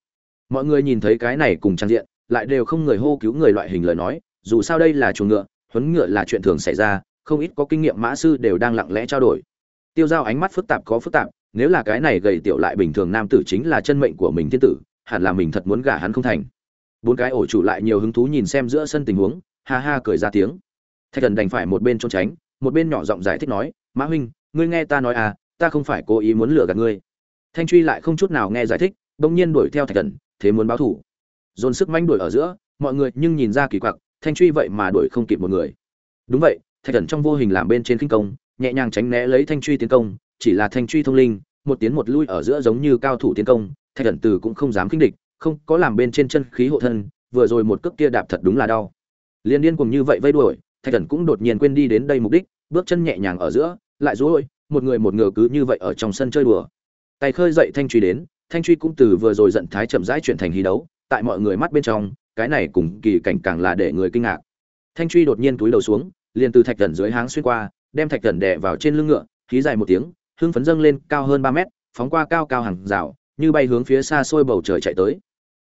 Mọi người nhìn thấy cái này cùng trang diện, lại đều không người hô cứu người loại hình lời nói, dù sao đây là chuồng ngựa, huấn ngựa là chuyện thường xảy ra, không ít có kinh nghiệm mã sư đều đang lặng lẽ trao đổi tiêu giao ánh mắt phức tạp có phức tạp, nếu là cái này gầy tiểu lại bình thường nam tử chính là chân mệnh của mình thiên tử, hẳn là mình thật muốn gả hắn không thành. Bốn cái ổ chủ lại nhiều hứng thú nhìn xem giữa sân tình huống, ha ha cười ra tiếng. Thạch thần đành phải một bên trốn tránh, một bên nhỏ giọng giải thích nói, mã huynh, ngươi nghe ta nói à ta không phải cố ý muốn lừa gạt ngươi. Thanh truy lại không chút nào nghe giải thích, bỗng nhiên đuổi theo thạch thần, thế muốn báo thủ. Dồn sức manh đuổi ở giữa, mọi người nhưng nhìn ra kỳ quặc, thanh truy vậy mà đuổi không kịp một người. Đúng vậy, thạch thần trong vô hình làm bên trên kinh công nhẹ nhàng tránh né lấy thanh truy tiến công, chỉ là thanh truy thông linh, một tiến một lui ở giữa giống như cao thủ tiến công, thạch thần từ cũng không dám khinh địch, không có làm bên trên chân khí hộ thân, vừa rồi một cước kia đạp thật đúng là đau. Liên điên cùng như vậy vây đuổi, thạch thần cũng đột nhiên quên đi đến đây mục đích, bước chân nhẹ nhàng ở giữa, lại rối một người một ngựa cứ như vậy ở trong sân chơi đùa. Tay khơi dậy thanh truy đến, thanh truy cũng từ vừa rồi giận thái chậm rãi chuyển thành hí đấu, tại mọi người mắt bên trong, cái này cùng kỳ cảnh càng là để người kinh ngạc. Thanh truy đột nhiên túi đầu xuống, liền từ thạch thần dưới háng xuyên qua đem thạch thần đè vào trên lưng ngựa, khí dài một tiếng, hưng phấn dâng lên cao hơn ba mét, phóng qua cao cao hàng rào, như bay hướng phía xa xôi bầu trời chạy tới.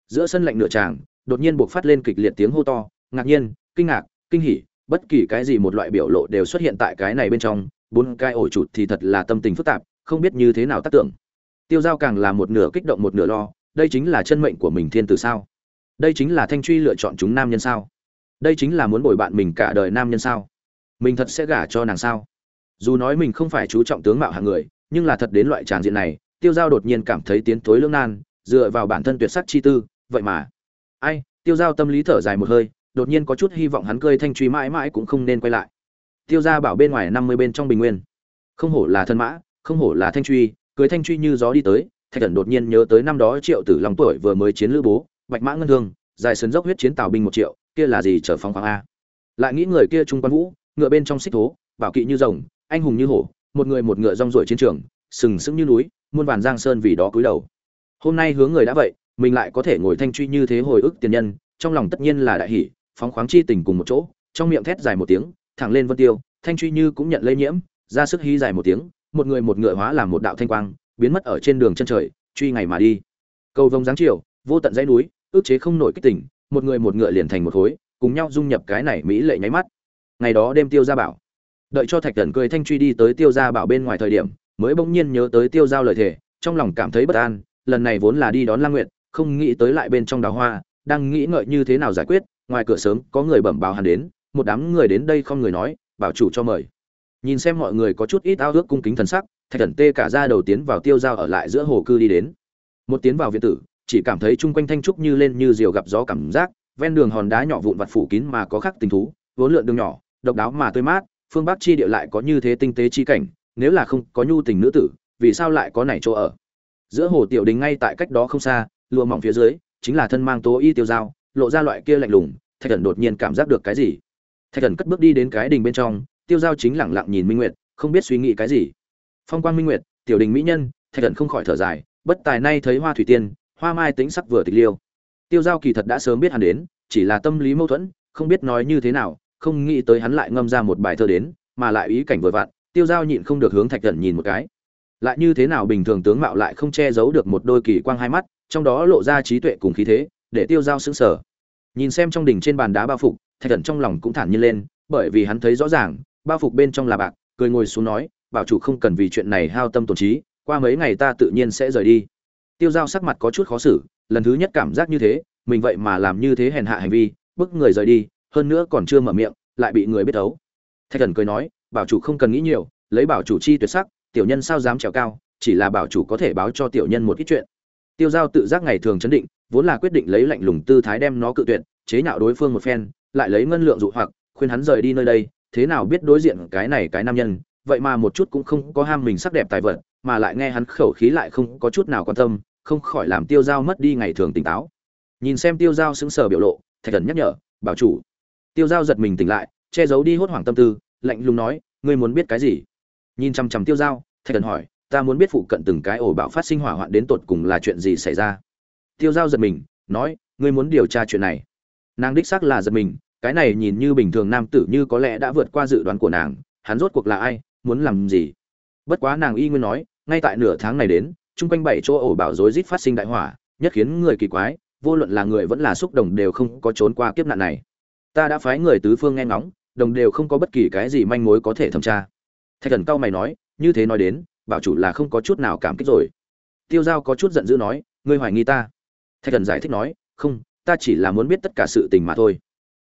Giữa sân lạnh nửa tràng, đột nhiên buộc phát lên kịch liệt tiếng hô to, ngạc nhiên, kinh ngạc, kinh hỉ, bất kỳ cái gì một loại biểu lộ đều xuất hiện tại cái này bên trong, bốn cái ổ chuột thì thật là tâm tình phức tạp, không biết như thế nào tác tưởng. Tiêu giao càng là một nửa kích động một nửa lo, đây chính là chân mệnh của mình thiên tử sao? Đây chính là thanh truy lựa chọn chúng nam nhân sao? Đây chính là muốn bồi bạn mình cả đời nam nhân sao? Mình thật sẽ gả cho nàng sao? Dù nói mình không phải chú trọng tướng mạo hạng người, nhưng là thật đến loại tràng diện này, tiêu giao đột nhiên cảm thấy tiến tối lưỡng nan, dựa vào bản thân tuyệt sắc chi tư, vậy mà. Ai, tiêu giao tâm lý thở dài một hơi, đột nhiên có chút hy vọng hắn cơi thanh truy mãi mãi cũng không nên quay lại. Tiêu gia bảo bên ngoài năm mươi bên trong bình nguyên. Không hổ là thân mã, không hổ là thanh truy cưới thanh truy như gió đi tới, thạch thần đột nhiên nhớ tới năm đó triệu tử long tuổi vừa mới chiến lữ bố, bạch mã ngân thương dài sườn dốc huyết chiến tào binh một triệu, kia là gì trở phong khoáng a? Lại nghĩ người kia trung quan vũ ngựa bên trong xích thố, bảo kỵ như rồng, anh hùng như hổ, một người một ngựa rong ruổi chiến trường, sừng sững như núi, muôn vàn giang sơn vì đó cúi đầu. Hôm nay hướng người đã vậy, mình lại có thể ngồi thanh truy như thế hồi ức tiền nhân, trong lòng tất nhiên là đại hỷ phóng khoáng chi tình cùng một chỗ, trong miệng thét dài một tiếng, thẳng lên vân tiêu, thanh truy như cũng nhận lây nhiễm, ra sức hí dài một tiếng, một người một ngựa hóa làm một đạo thanh quang, biến mất ở trên đường chân trời, truy ngày mà đi. Cầu vồng giáng chiều, vô tận dãy núi, ước chế không nổi kích tỉnh một người một ngựa liền thành một khối, cùng nhau dung nhập cái này mỹ lệ nháy mắt ngày đó đêm tiêu gia bảo. Đợi cho thạch thần cười thanh truy đi tới tiêu gia bảo bên ngoài thời điểm, mới bỗng nhiên nhớ tới tiêu giao lời thề, trong lòng cảm thấy bất an, lần này vốn là đi đón lang nguyệt, không nghĩ tới lại bên trong đào hoa, đang nghĩ ngợi như thế nào giải quyết, ngoài cửa sớm có người bẩm báo hắn đến, một đám người đến đây không người nói, bảo chủ cho mời. Nhìn xem mọi người có chút ít ao ước cung kính thần sắc, thạch thần tê cả ra đầu tiến vào tiêu giao ở lại giữa hồ cư đi đến. Một tiến vào viện tử, chỉ cảm thấy chung quanh thanh trúc như lên như diều gặp gió cảm giác, ven đường hòn đá nhỏ vụn vặt phủ kín mà có khắc tình thú, vốn lượn đường nhỏ độc đáo mà tươi mát, phương bắc chi địa lại có như thế tinh tế chi cảnh, nếu là không có nhu tình nữ tử, vì sao lại có này chỗ ở? Giữa hồ tiểu đình ngay tại cách đó không xa, lụa mỏng phía dưới, chính là thân mang tố y tiêu dao, lộ ra loại kia lạnh lùng, thạch Cẩn đột nhiên cảm giác được cái gì? Thạch Cẩn cất bước đi đến cái đình bên trong, tiêu giao chính lặng lặng nhìn minh nguyệt, không biết suy nghĩ cái gì. Phong quang minh nguyệt, tiểu đình mỹ nhân, thạch Cẩn không khỏi thở dài, bất tài nay thấy hoa thủy tiên, hoa mai tính sắc vừa tịch liêu. Tiêu giao kỳ thật đã sớm biết hắn đến, chỉ là tâm lý mâu thuẫn, không biết nói như thế nào không nghĩ tới hắn lại ngâm ra một bài thơ đến, mà lại ý cảnh vừa vặn, tiêu giao nhịn không được hướng thạch thần nhìn một cái. Lại như thế nào bình thường tướng mạo lại không che giấu được một đôi kỳ quang hai mắt, trong đó lộ ra trí tuệ cùng khí thế, để tiêu giao sững sờ. Nhìn xem trong đỉnh trên bàn đá bao phục, thạch thần trong lòng cũng thản nhiên lên, bởi vì hắn thấy rõ ràng, bao phục bên trong là bạc, cười ngồi xuống nói, bảo chủ không cần vì chuyện này hao tâm tổn trí, qua mấy ngày ta tự nhiên sẽ rời đi. Tiêu giao sắc mặt có chút khó xử, lần thứ nhất cảm giác như thế, mình vậy mà làm như thế hèn hạ hành vi, bức người rời đi hơn nữa còn chưa mở miệng, lại bị người biết thấu. Thạch thần cười nói, bảo chủ không cần nghĩ nhiều, lấy bảo chủ chi tuyệt sắc, tiểu nhân sao dám trèo cao, chỉ là bảo chủ có thể báo cho tiểu nhân một ít chuyện. Tiêu giao tự giác ngày thường chấn định, vốn là quyết định lấy lạnh lùng tư thái đem nó cự tuyệt, chế nhạo đối phương một phen, lại lấy ngân lượng dụ hoặc, khuyên hắn rời đi nơi đây, thế nào biết đối diện cái này cái nam nhân, vậy mà một chút cũng không có ham mình sắc đẹp tài vật, mà lại nghe hắn khẩu khí lại không có chút nào quan tâm, không khỏi làm tiêu dao mất đi ngày thường tỉnh táo. Nhìn xem tiêu dao sững sờ biểu lộ, thạch thần nhắc nhở, bảo chủ tiêu dao giật mình tỉnh lại, che giấu đi hốt hoảng tâm tư, lạnh lùng nói, ngươi muốn biết cái gì? Nhìn chằm chằm tiêu dao thạch thần hỏi, ta muốn biết phụ cận từng cái ổ bạo phát sinh hỏa hoạn đến tột cùng là chuyện gì xảy ra? Tiêu dao giật mình, nói, ngươi muốn điều tra chuyện này. Nàng đích xác là giật mình, cái này nhìn như bình thường nam tử như có lẽ đã vượt qua dự đoán của nàng, hắn rốt cuộc là ai, muốn làm gì? Bất quá nàng y nguyên nói, ngay tại nửa tháng này đến, chung quanh bảy chỗ ổ bảo rối rít phát sinh đại hỏa, nhất khiến người kỳ quái, vô luận là người vẫn là xúc đồng đều không có trốn qua kiếp nạn này ta đã phái người tứ phương nghe ngóng, đồng đều không có bất kỳ cái gì manh mối có thể thẩm tra. Thạch thần cao mày nói, như thế nói đến, bảo chủ là không có chút nào cảm kích rồi. Tiêu giao có chút giận dữ nói, ngươi hoài nghi ta. Thạch thần giải thích nói, không, ta chỉ là muốn biết tất cả sự tình mà thôi.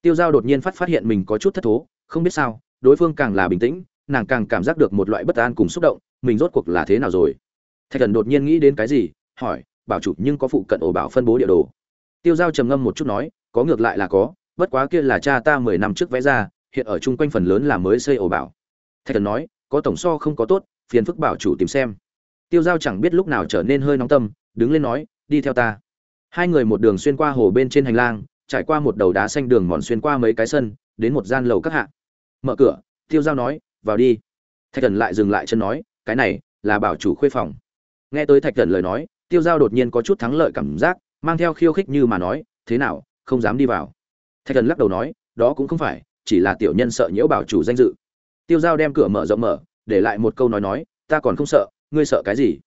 Tiêu giao đột nhiên phát phát hiện mình có chút thất thố, không biết sao, đối phương càng là bình tĩnh, nàng càng cảm giác được một loại bất an cùng xúc động, mình rốt cuộc là thế nào rồi? Thạch thần đột nhiên nghĩ đến cái gì, hỏi, bảo chủ nhưng có phụ cận ổ bảo phân bố địa đồ. Tiêu giao trầm ngâm một chút nói, có ngược lại là có bất quá kia là cha ta mười năm trước vẽ ra, hiện ở chung quanh phần lớn là mới xây ổ bảo. Thạch thần nói, có tổng so không có tốt, phiền phức bảo chủ tìm xem. Tiêu giao chẳng biết lúc nào trở nên hơi nóng tâm, đứng lên nói, đi theo ta. Hai người một đường xuyên qua hồ bên trên hành lang, trải qua một đầu đá xanh đường mòn xuyên qua mấy cái sân, đến một gian lầu các hạ. Mở cửa, tiêu giao nói, vào đi. Thạch thần lại dừng lại chân nói, cái này là bảo chủ khuê phòng. Nghe tới thạch thần lời nói, tiêu giao đột nhiên có chút thắng lợi cảm giác, mang theo khiêu khích như mà nói, thế nào, không dám đi vào thạch thần lắc đầu nói, đó cũng không phải, chỉ là tiểu nhân sợ nhiễu bảo chủ danh dự. Tiêu giao đem cửa mở rộng mở, để lại một câu nói nói, ta còn không sợ, ngươi sợ cái gì?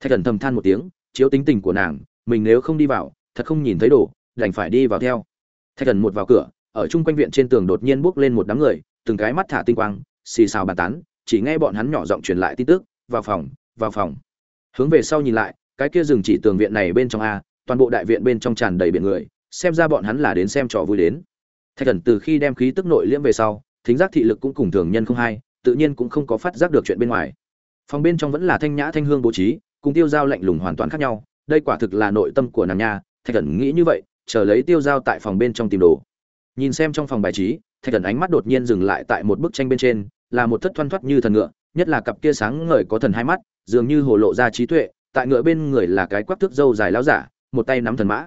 Thạch thần thầm than một tiếng, chiếu tính tình của nàng, mình nếu không đi vào, thật không nhìn thấy đồ, đành phải đi vào theo. Thạch thần một vào cửa, ở chung quanh viện trên tường đột nhiên bước lên một đám người, từng cái mắt thả tinh quang, xì xào bàn tán, chỉ nghe bọn hắn nhỏ giọng truyền lại tin tức, vào phòng vào phòng. Hướng về sau nhìn lại, cái kia dừng chỉ tường viện này bên trong a, toàn bộ đại viện bên trong tràn đầy biển người xem ra bọn hắn là đến xem trò vui đến. Thạch thần từ khi đem khí tức nội liễm về sau, thính giác thị lực cũng cùng thường nhân không hay tự nhiên cũng không có phát giác được chuyện bên ngoài. Phòng bên trong vẫn là thanh nhã thanh hương bố trí, cùng tiêu giao lạnh lùng hoàn toàn khác nhau, đây quả thực là nội tâm của nàng nha, thạch thần nghĩ như vậy, chờ lấy tiêu giao tại phòng bên trong tìm đồ. Nhìn xem trong phòng bài trí, thạch thần ánh mắt đột nhiên dừng lại tại một bức tranh bên trên, là một thất thoăn thoắt như thần ngựa, nhất là cặp kia sáng ngời có thần hai mắt, dường như hồ lộ ra trí tuệ, tại ngựa bên người là cái quắc thước dâu dài láo giả, một tay nắm thần mã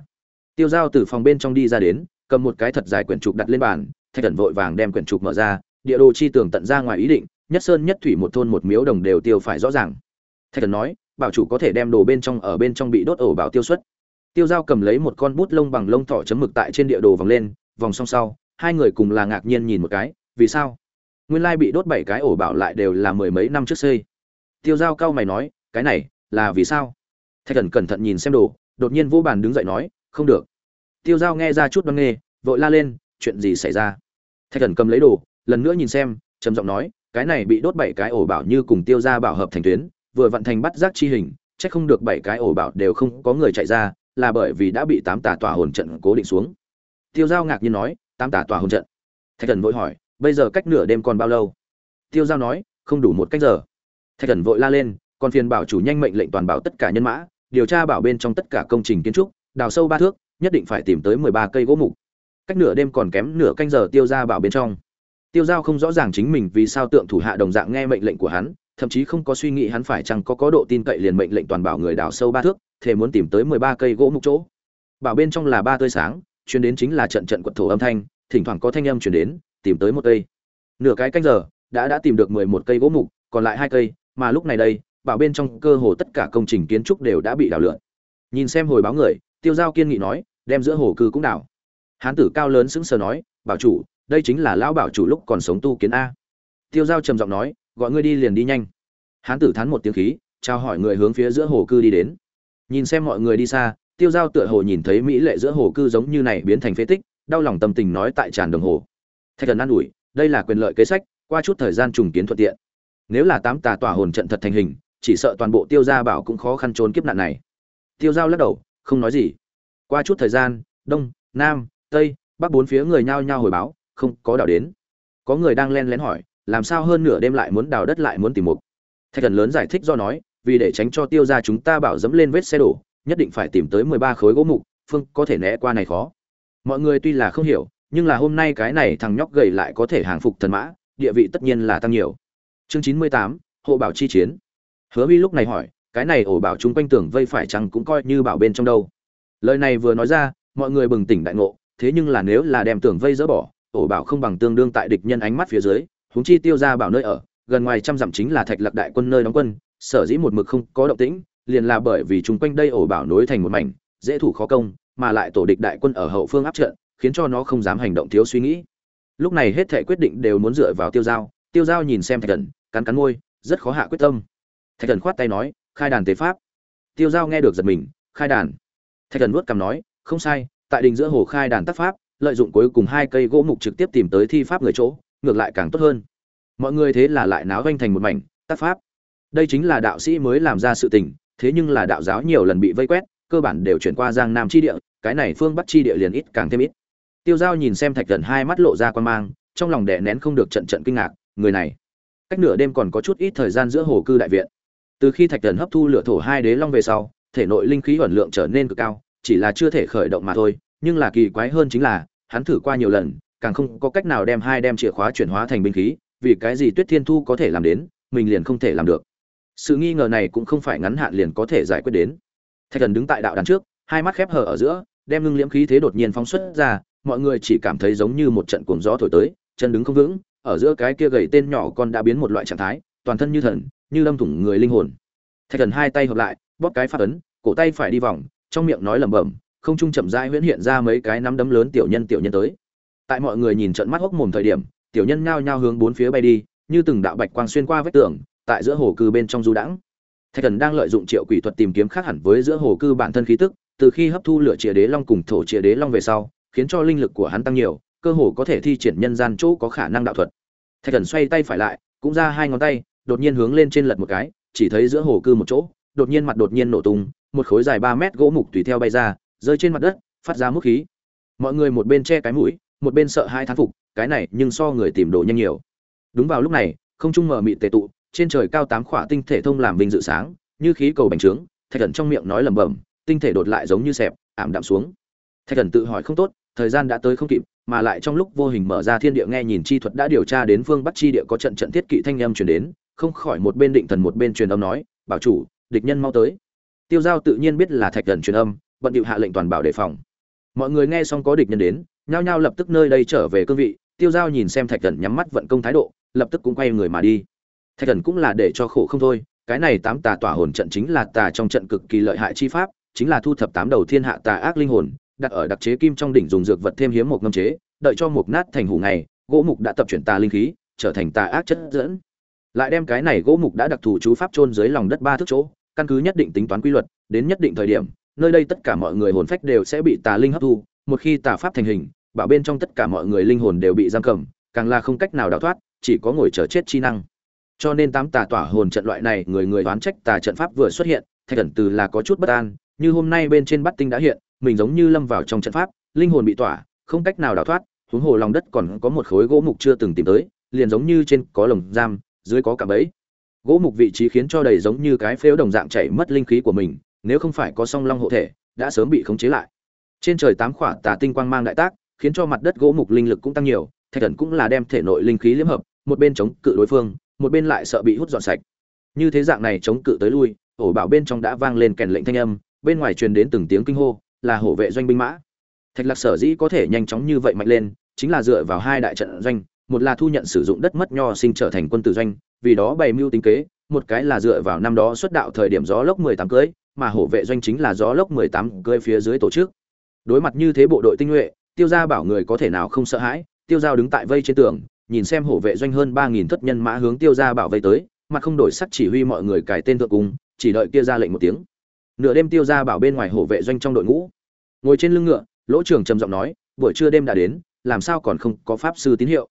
tiêu giao từ phòng bên trong đi ra đến, cầm một cái thật dài quyển trục đặt lên bàn, thạch thần vội vàng đem quyển trục mở ra, địa đồ chi tưởng tận ra ngoài ý định, nhất sơn nhất thủy một thôn một miếu đồng đều tiêu phải rõ ràng. Thạch thần nói, bảo chủ có thể đem đồ bên trong ở bên trong bị đốt ổ bảo tiêu xuất. Tiêu giao cầm lấy một con bút lông bằng lông thỏ chấm mực tại trên địa đồ vòng lên, vòng song sau, hai người cùng là ngạc nhiên nhìn một cái, vì sao? Nguyên lai bị đốt bảy cái ổ bảo lại đều là mười mấy năm trước xây. Tiêu giao cao mày nói, cái này là vì sao? Thạch thần cẩn thận nhìn xem đồ, đột nhiên vô bàn đứng dậy nói không được. Tiêu giao nghe ra chút đoan nghê, vội la lên, chuyện gì xảy ra? Thạch thần cầm lấy đồ, lần nữa nhìn xem, trầm giọng nói, cái này bị đốt bảy cái ổ bảo như cùng tiêu ra bảo hợp thành tuyến, vừa vận thành bắt giác chi hình, chắc không được bảy cái ổ bảo đều không có người chạy ra, là bởi vì đã bị tám tà tòa hồn trận cố định xuống. Tiêu giao ngạc nhiên nói, tám tà tòa hồn trận? Thạch thần vội hỏi, bây giờ cách nửa đêm còn bao lâu? Tiêu giao nói, không đủ một cách giờ. Thạch thần vội la lên, còn phiền bảo chủ nhanh mệnh lệnh toàn bảo tất cả nhân mã, điều tra bảo bên trong tất cả công trình kiến trúc đào sâu ba thước, nhất định phải tìm tới mười ba cây gỗ mục. Cách nửa đêm còn kém nửa canh giờ tiêu ra bảo bên trong. Tiêu giao không rõ ràng chính mình vì sao tượng thủ hạ đồng dạng nghe mệnh lệnh của hắn, thậm chí không có suy nghĩ hắn phải chăng có có độ tin cậy liền mệnh lệnh toàn bảo người đào sâu ba thước thể muốn tìm tới mười ba cây gỗ mục chỗ. Bảo bên trong là ba tươi sáng, chuyến đến chính là trận trận quật thổ âm thanh, thỉnh thoảng có thanh âm chuyển đến, tìm tới một cây. Nửa cái canh giờ, đã đã tìm được mười một cây gỗ mục, còn lại hai cây, mà lúc này đây, bảo bên trong cơ hồ tất cả công trình kiến trúc đều đã bị đảo lượn. Nhìn xem hồi báo người tiêu giao kiên nghị nói, đem giữa hồ cư cũng đảo hán tử cao lớn sững sờ nói, bảo chủ, đây chính là lão bảo chủ lúc còn sống tu kiến a. Tiêu giao trầm giọng nói, gọi ngươi đi liền đi nhanh. Hán tử thán một tiếng khí trao hỏi người hướng phía giữa hồ cư đi đến. Nhìn xem mọi người đi xa, tiêu giao tựa hồ nhìn thấy mỹ lệ giữa hồ cư giống như này biến thành phế tích, đau lòng tâm tình nói tại tràn đồng hồ. Thạch thần an ủi, đây là quyền lợi kế sách, qua chút thời gian trùng kiến thuận tiện. Nếu là tám tà tỏa hồn trận thật thành hình, chỉ sợ toàn bộ tiêu gia bảo cũng khó khăn trốn kiếp nạn này. Tiêu giao lắc đầu không nói gì. Qua chút thời gian, đông, nam, tây, bắc bốn phía người nhao nhao hồi báo, không có đào đến. Có người đang len lén hỏi, làm sao hơn nửa đêm lại muốn đào đất lại muốn tìm mục? Thạch thần lớn giải thích do nói, vì để tránh cho tiêu ra chúng ta bảo dẫm lên vết xe đổ, nhất định phải tìm tới mười ba khối gỗ mục, phương có thể né qua này khó. Mọi người tuy là không hiểu, nhưng là hôm nay cái này thằng nhóc gầy lại có thể hàng phục thần mã, địa vị tất nhiên là tăng nhiều. Chương chín mươi tám, hộ bảo chi chiến. Hứa vi lúc này hỏi cái này ổ bảo chúng quanh tường vây phải chăng cũng coi như bảo bên trong đâu. Lời này vừa nói ra, mọi người bừng tỉnh đại ngộ, thế nhưng là nếu là đem tường vây dỡ bỏ, ổ bảo không bằng tương đương tại địch nhân ánh mắt phía dưới, huống chi tiêu ra bảo nơi ở, gần ngoài trăm dặm chính là thạch lạc đại quân nơi đóng quân, sở dĩ một mực không có động tĩnh, liền là bởi vì chúng quanh đây ổ bảo nối thành một mảnh, dễ thủ khó công, mà lại tổ địch đại quân ở hậu phương áp trận, khiến cho nó không dám hành động thiếu suy nghĩ. Lúc này hết thể quyết định đều muốn dựa vào tiêu giao tiêu giao nhìn xem thạch thần, cắn cắn môi, rất khó hạ quyết tâm. Thạch thần khoát tay nói khai đàn tế pháp. Tiêu giao nghe được giật mình, khai đàn. Thạch thần vuốt cằm nói, không sai, tại đình giữa hồ khai đàn tác pháp, lợi dụng cuối cùng hai cây gỗ mục trực tiếp tìm tới thi pháp người chỗ, ngược lại càng tốt hơn. Mọi người thế là lại náo vanh thành một mảnh, tác pháp. Đây chính là đạo sĩ mới làm ra sự tình, thế nhưng là đạo giáo nhiều lần bị vây quét, cơ bản đều chuyển qua giang nam chi địa, cái này phương bắc chi địa liền ít càng thêm ít. Tiêu giao nhìn xem thạch thần hai mắt lộ ra quan mang, trong lòng đè nén không được trận trận kinh ngạc, người này, cách nửa đêm còn có chút ít thời gian giữa hồ cư đại viện từ khi thạch thần hấp thu lửa thổ hai đế long về sau, thể nội linh khí ẩn lượng trở nên cực cao, chỉ là chưa thể khởi động mà thôi, nhưng là kỳ quái hơn chính là, hắn thử qua nhiều lần, càng không có cách nào đem hai đem chìa khóa chuyển hóa thành binh khí, vì cái gì tuyết thiên thu có thể làm đến, mình liền không thể làm được. Sự nghi ngờ này cũng không phải ngắn hạn liền có thể giải quyết đến. Thạch thần đứng tại đạo đàn trước, hai mắt khép hờ ở giữa, đem ngưng liễm khí thế đột nhiên phóng xuất ra, mọi người chỉ cảm thấy giống như một trận cuồng gió thổi tới, chân đứng không vững, ở giữa cái kia gầy tên nhỏ con đã biến một loại trạng thái, toàn thân như thần như lâm thủng người linh hồn. Thạch thần hai tay hợp lại, bóp cái phát ấn, cổ tay phải đi vòng, trong miệng nói lẩm bẩm, không trung chậm rãi huyễn hiện ra mấy cái nắm đấm lớn tiểu nhân tiểu nhân tới. Tại mọi người nhìn trận mắt hốc mồm thời điểm, tiểu nhân nhao nhao hướng bốn phía bay đi, như từng đạo bạch quang xuyên qua vách tường, tại giữa hồ cư bên trong du đãng. Thạch thần đang lợi dụng triệu quỷ thuật tìm kiếm khác hẳn với giữa hồ cư bản thân khí tức, từ khi hấp thu lửa chĩa đế long cùng thổ chĩa đế long về sau, khiến cho linh lực của hắn tăng nhiều, cơ hồ có thể thi triển nhân gian chỗ có khả năng đạo thuật. Thạch thần xoay tay phải lại, cũng ra hai ngón tay đột nhiên hướng lên trên lật một cái chỉ thấy giữa hồ cư một chỗ đột nhiên mặt đột nhiên nổ tung một khối dài ba mét gỗ mục tùy theo bay ra rơi trên mặt đất phát ra mức khí. Mọi người một bên che cái mũi một bên sợ hai thán phục cái này nhưng so người tìm đồ nhanh nhiều. Đúng vào lúc này không trung mở mịt tề tụ trên trời cao tám khỏa tinh thể thông làm vinh dự sáng như khí cầu bành trướng thạch Cẩn trong miệng nói lẩm bẩm tinh thể đột lại giống như sẹp, ảm đạm xuống. Thạch Cẩn tự hỏi không tốt thời gian đã tới không kịp mà lại trong lúc vô hình mở ra thiên địa nghe nhìn chi thuật đã điều tra đến phương bắc chi địa có trận trận thiết kỵ thanh âm truyền đến không khỏi một bên định thần một bên truyền âm nói, bảo chủ, địch nhân mau tới. Tiêu giao tự nhiên biết là thạch thần truyền âm, bận điệu hạ lệnh toàn bảo đề phòng. Mọi người nghe xong có địch nhân đến, nhao nhao lập tức nơi đây trở về cương vị, tiêu giao nhìn xem thạch thần nhắm mắt vận công thái độ, lập tức cũng quay người mà đi. Thạch thần cũng là để cho khổ không thôi, cái này tám tà tỏa hồn trận chính là tà trong trận cực kỳ lợi hại chi pháp, chính là thu thập tám đầu thiên hạ tà ác linh hồn, đặt ở đặc chế kim trong đỉnh dùng dược vật thêm hiếm một ngâm chế, đợi cho mục nát thành hủ ngày, gỗ mục đã tập chuyển tà linh khí, trở thành tà ác chất dẫn lại đem cái này gỗ mục đã đặc thù chú pháp chôn dưới lòng đất ba thước chỗ, căn cứ nhất định tính toán quy luật, đến nhất định thời điểm, nơi đây tất cả mọi người hồn phách đều sẽ bị tà linh hấp thu, một khi tà pháp thành hình, bảo bên trong tất cả mọi người linh hồn đều bị giam cầm, càng là không cách nào đào thoát, chỉ có ngồi chờ chết chi năng. Cho nên tám tà tỏa hồn trận loại này, người người đoán trách tà trận pháp vừa xuất hiện, thạch thần từ là có chút bất an, như hôm nay bên trên bắt tinh đã hiện, mình giống như lâm vào trong trận pháp, linh hồn bị tỏa, không cách nào đào thoát, huống hồ lòng đất còn có một khối gỗ mục chưa từng tìm tới, liền giống như trên có lồng giam dưới có cả bẫy. Gỗ mục vị trí khiến cho đầy giống như cái phếu đồng dạng chảy mất linh khí của mình, nếu không phải có song long hộ thể, đã sớm bị khống chế lại. Trên trời tám khỏa tà tinh quang mang đại tác, khiến cho mặt đất gỗ mục linh lực cũng tăng nhiều, thạch thần cũng là đem thể nội linh khí liếm hợp, một bên chống cự đối phương, một bên lại sợ bị hút dọn sạch. Như thế dạng này chống cự tới lui, ổ bảo bên trong đã vang lên kèn lệnh thanh âm, bên ngoài truyền đến từng tiếng kinh hô, là hổ vệ doanh binh mã. Thạch lạc sở dĩ có thể nhanh chóng như vậy mạnh lên, chính là dựa vào hai đại trận doanh một là thu nhận sử dụng đất mất nho sinh trở thành quân tử doanh, vì đó bày mưu tính kế, một cái là dựa vào năm đó xuất đạo thời điểm gió lốc mười tám cưới, mà hổ vệ doanh chính là gió lốc mười tám cưới phía dưới tổ chức. Đối mặt như thế bộ đội tinh nhuệ, tiêu gia bảo người có thể nào không sợ hãi, tiêu giao đứng tại vây trên tường, nhìn xem hổ vệ doanh hơn ba nghìn thất nhân mã hướng tiêu gia bảo vây tới, mặt không đổi sắc chỉ huy mọi người cài tên thượng cùng chỉ đợi kia ra lệnh một tiếng. Nửa đêm tiêu gia bảo bên ngoài hổ vệ doanh trong đội ngũ. Ngồi trên lưng ngựa, lỗ trưởng trầm giọng nói, buổi trưa đêm đã đến, làm sao còn không có pháp sư tín hiệu?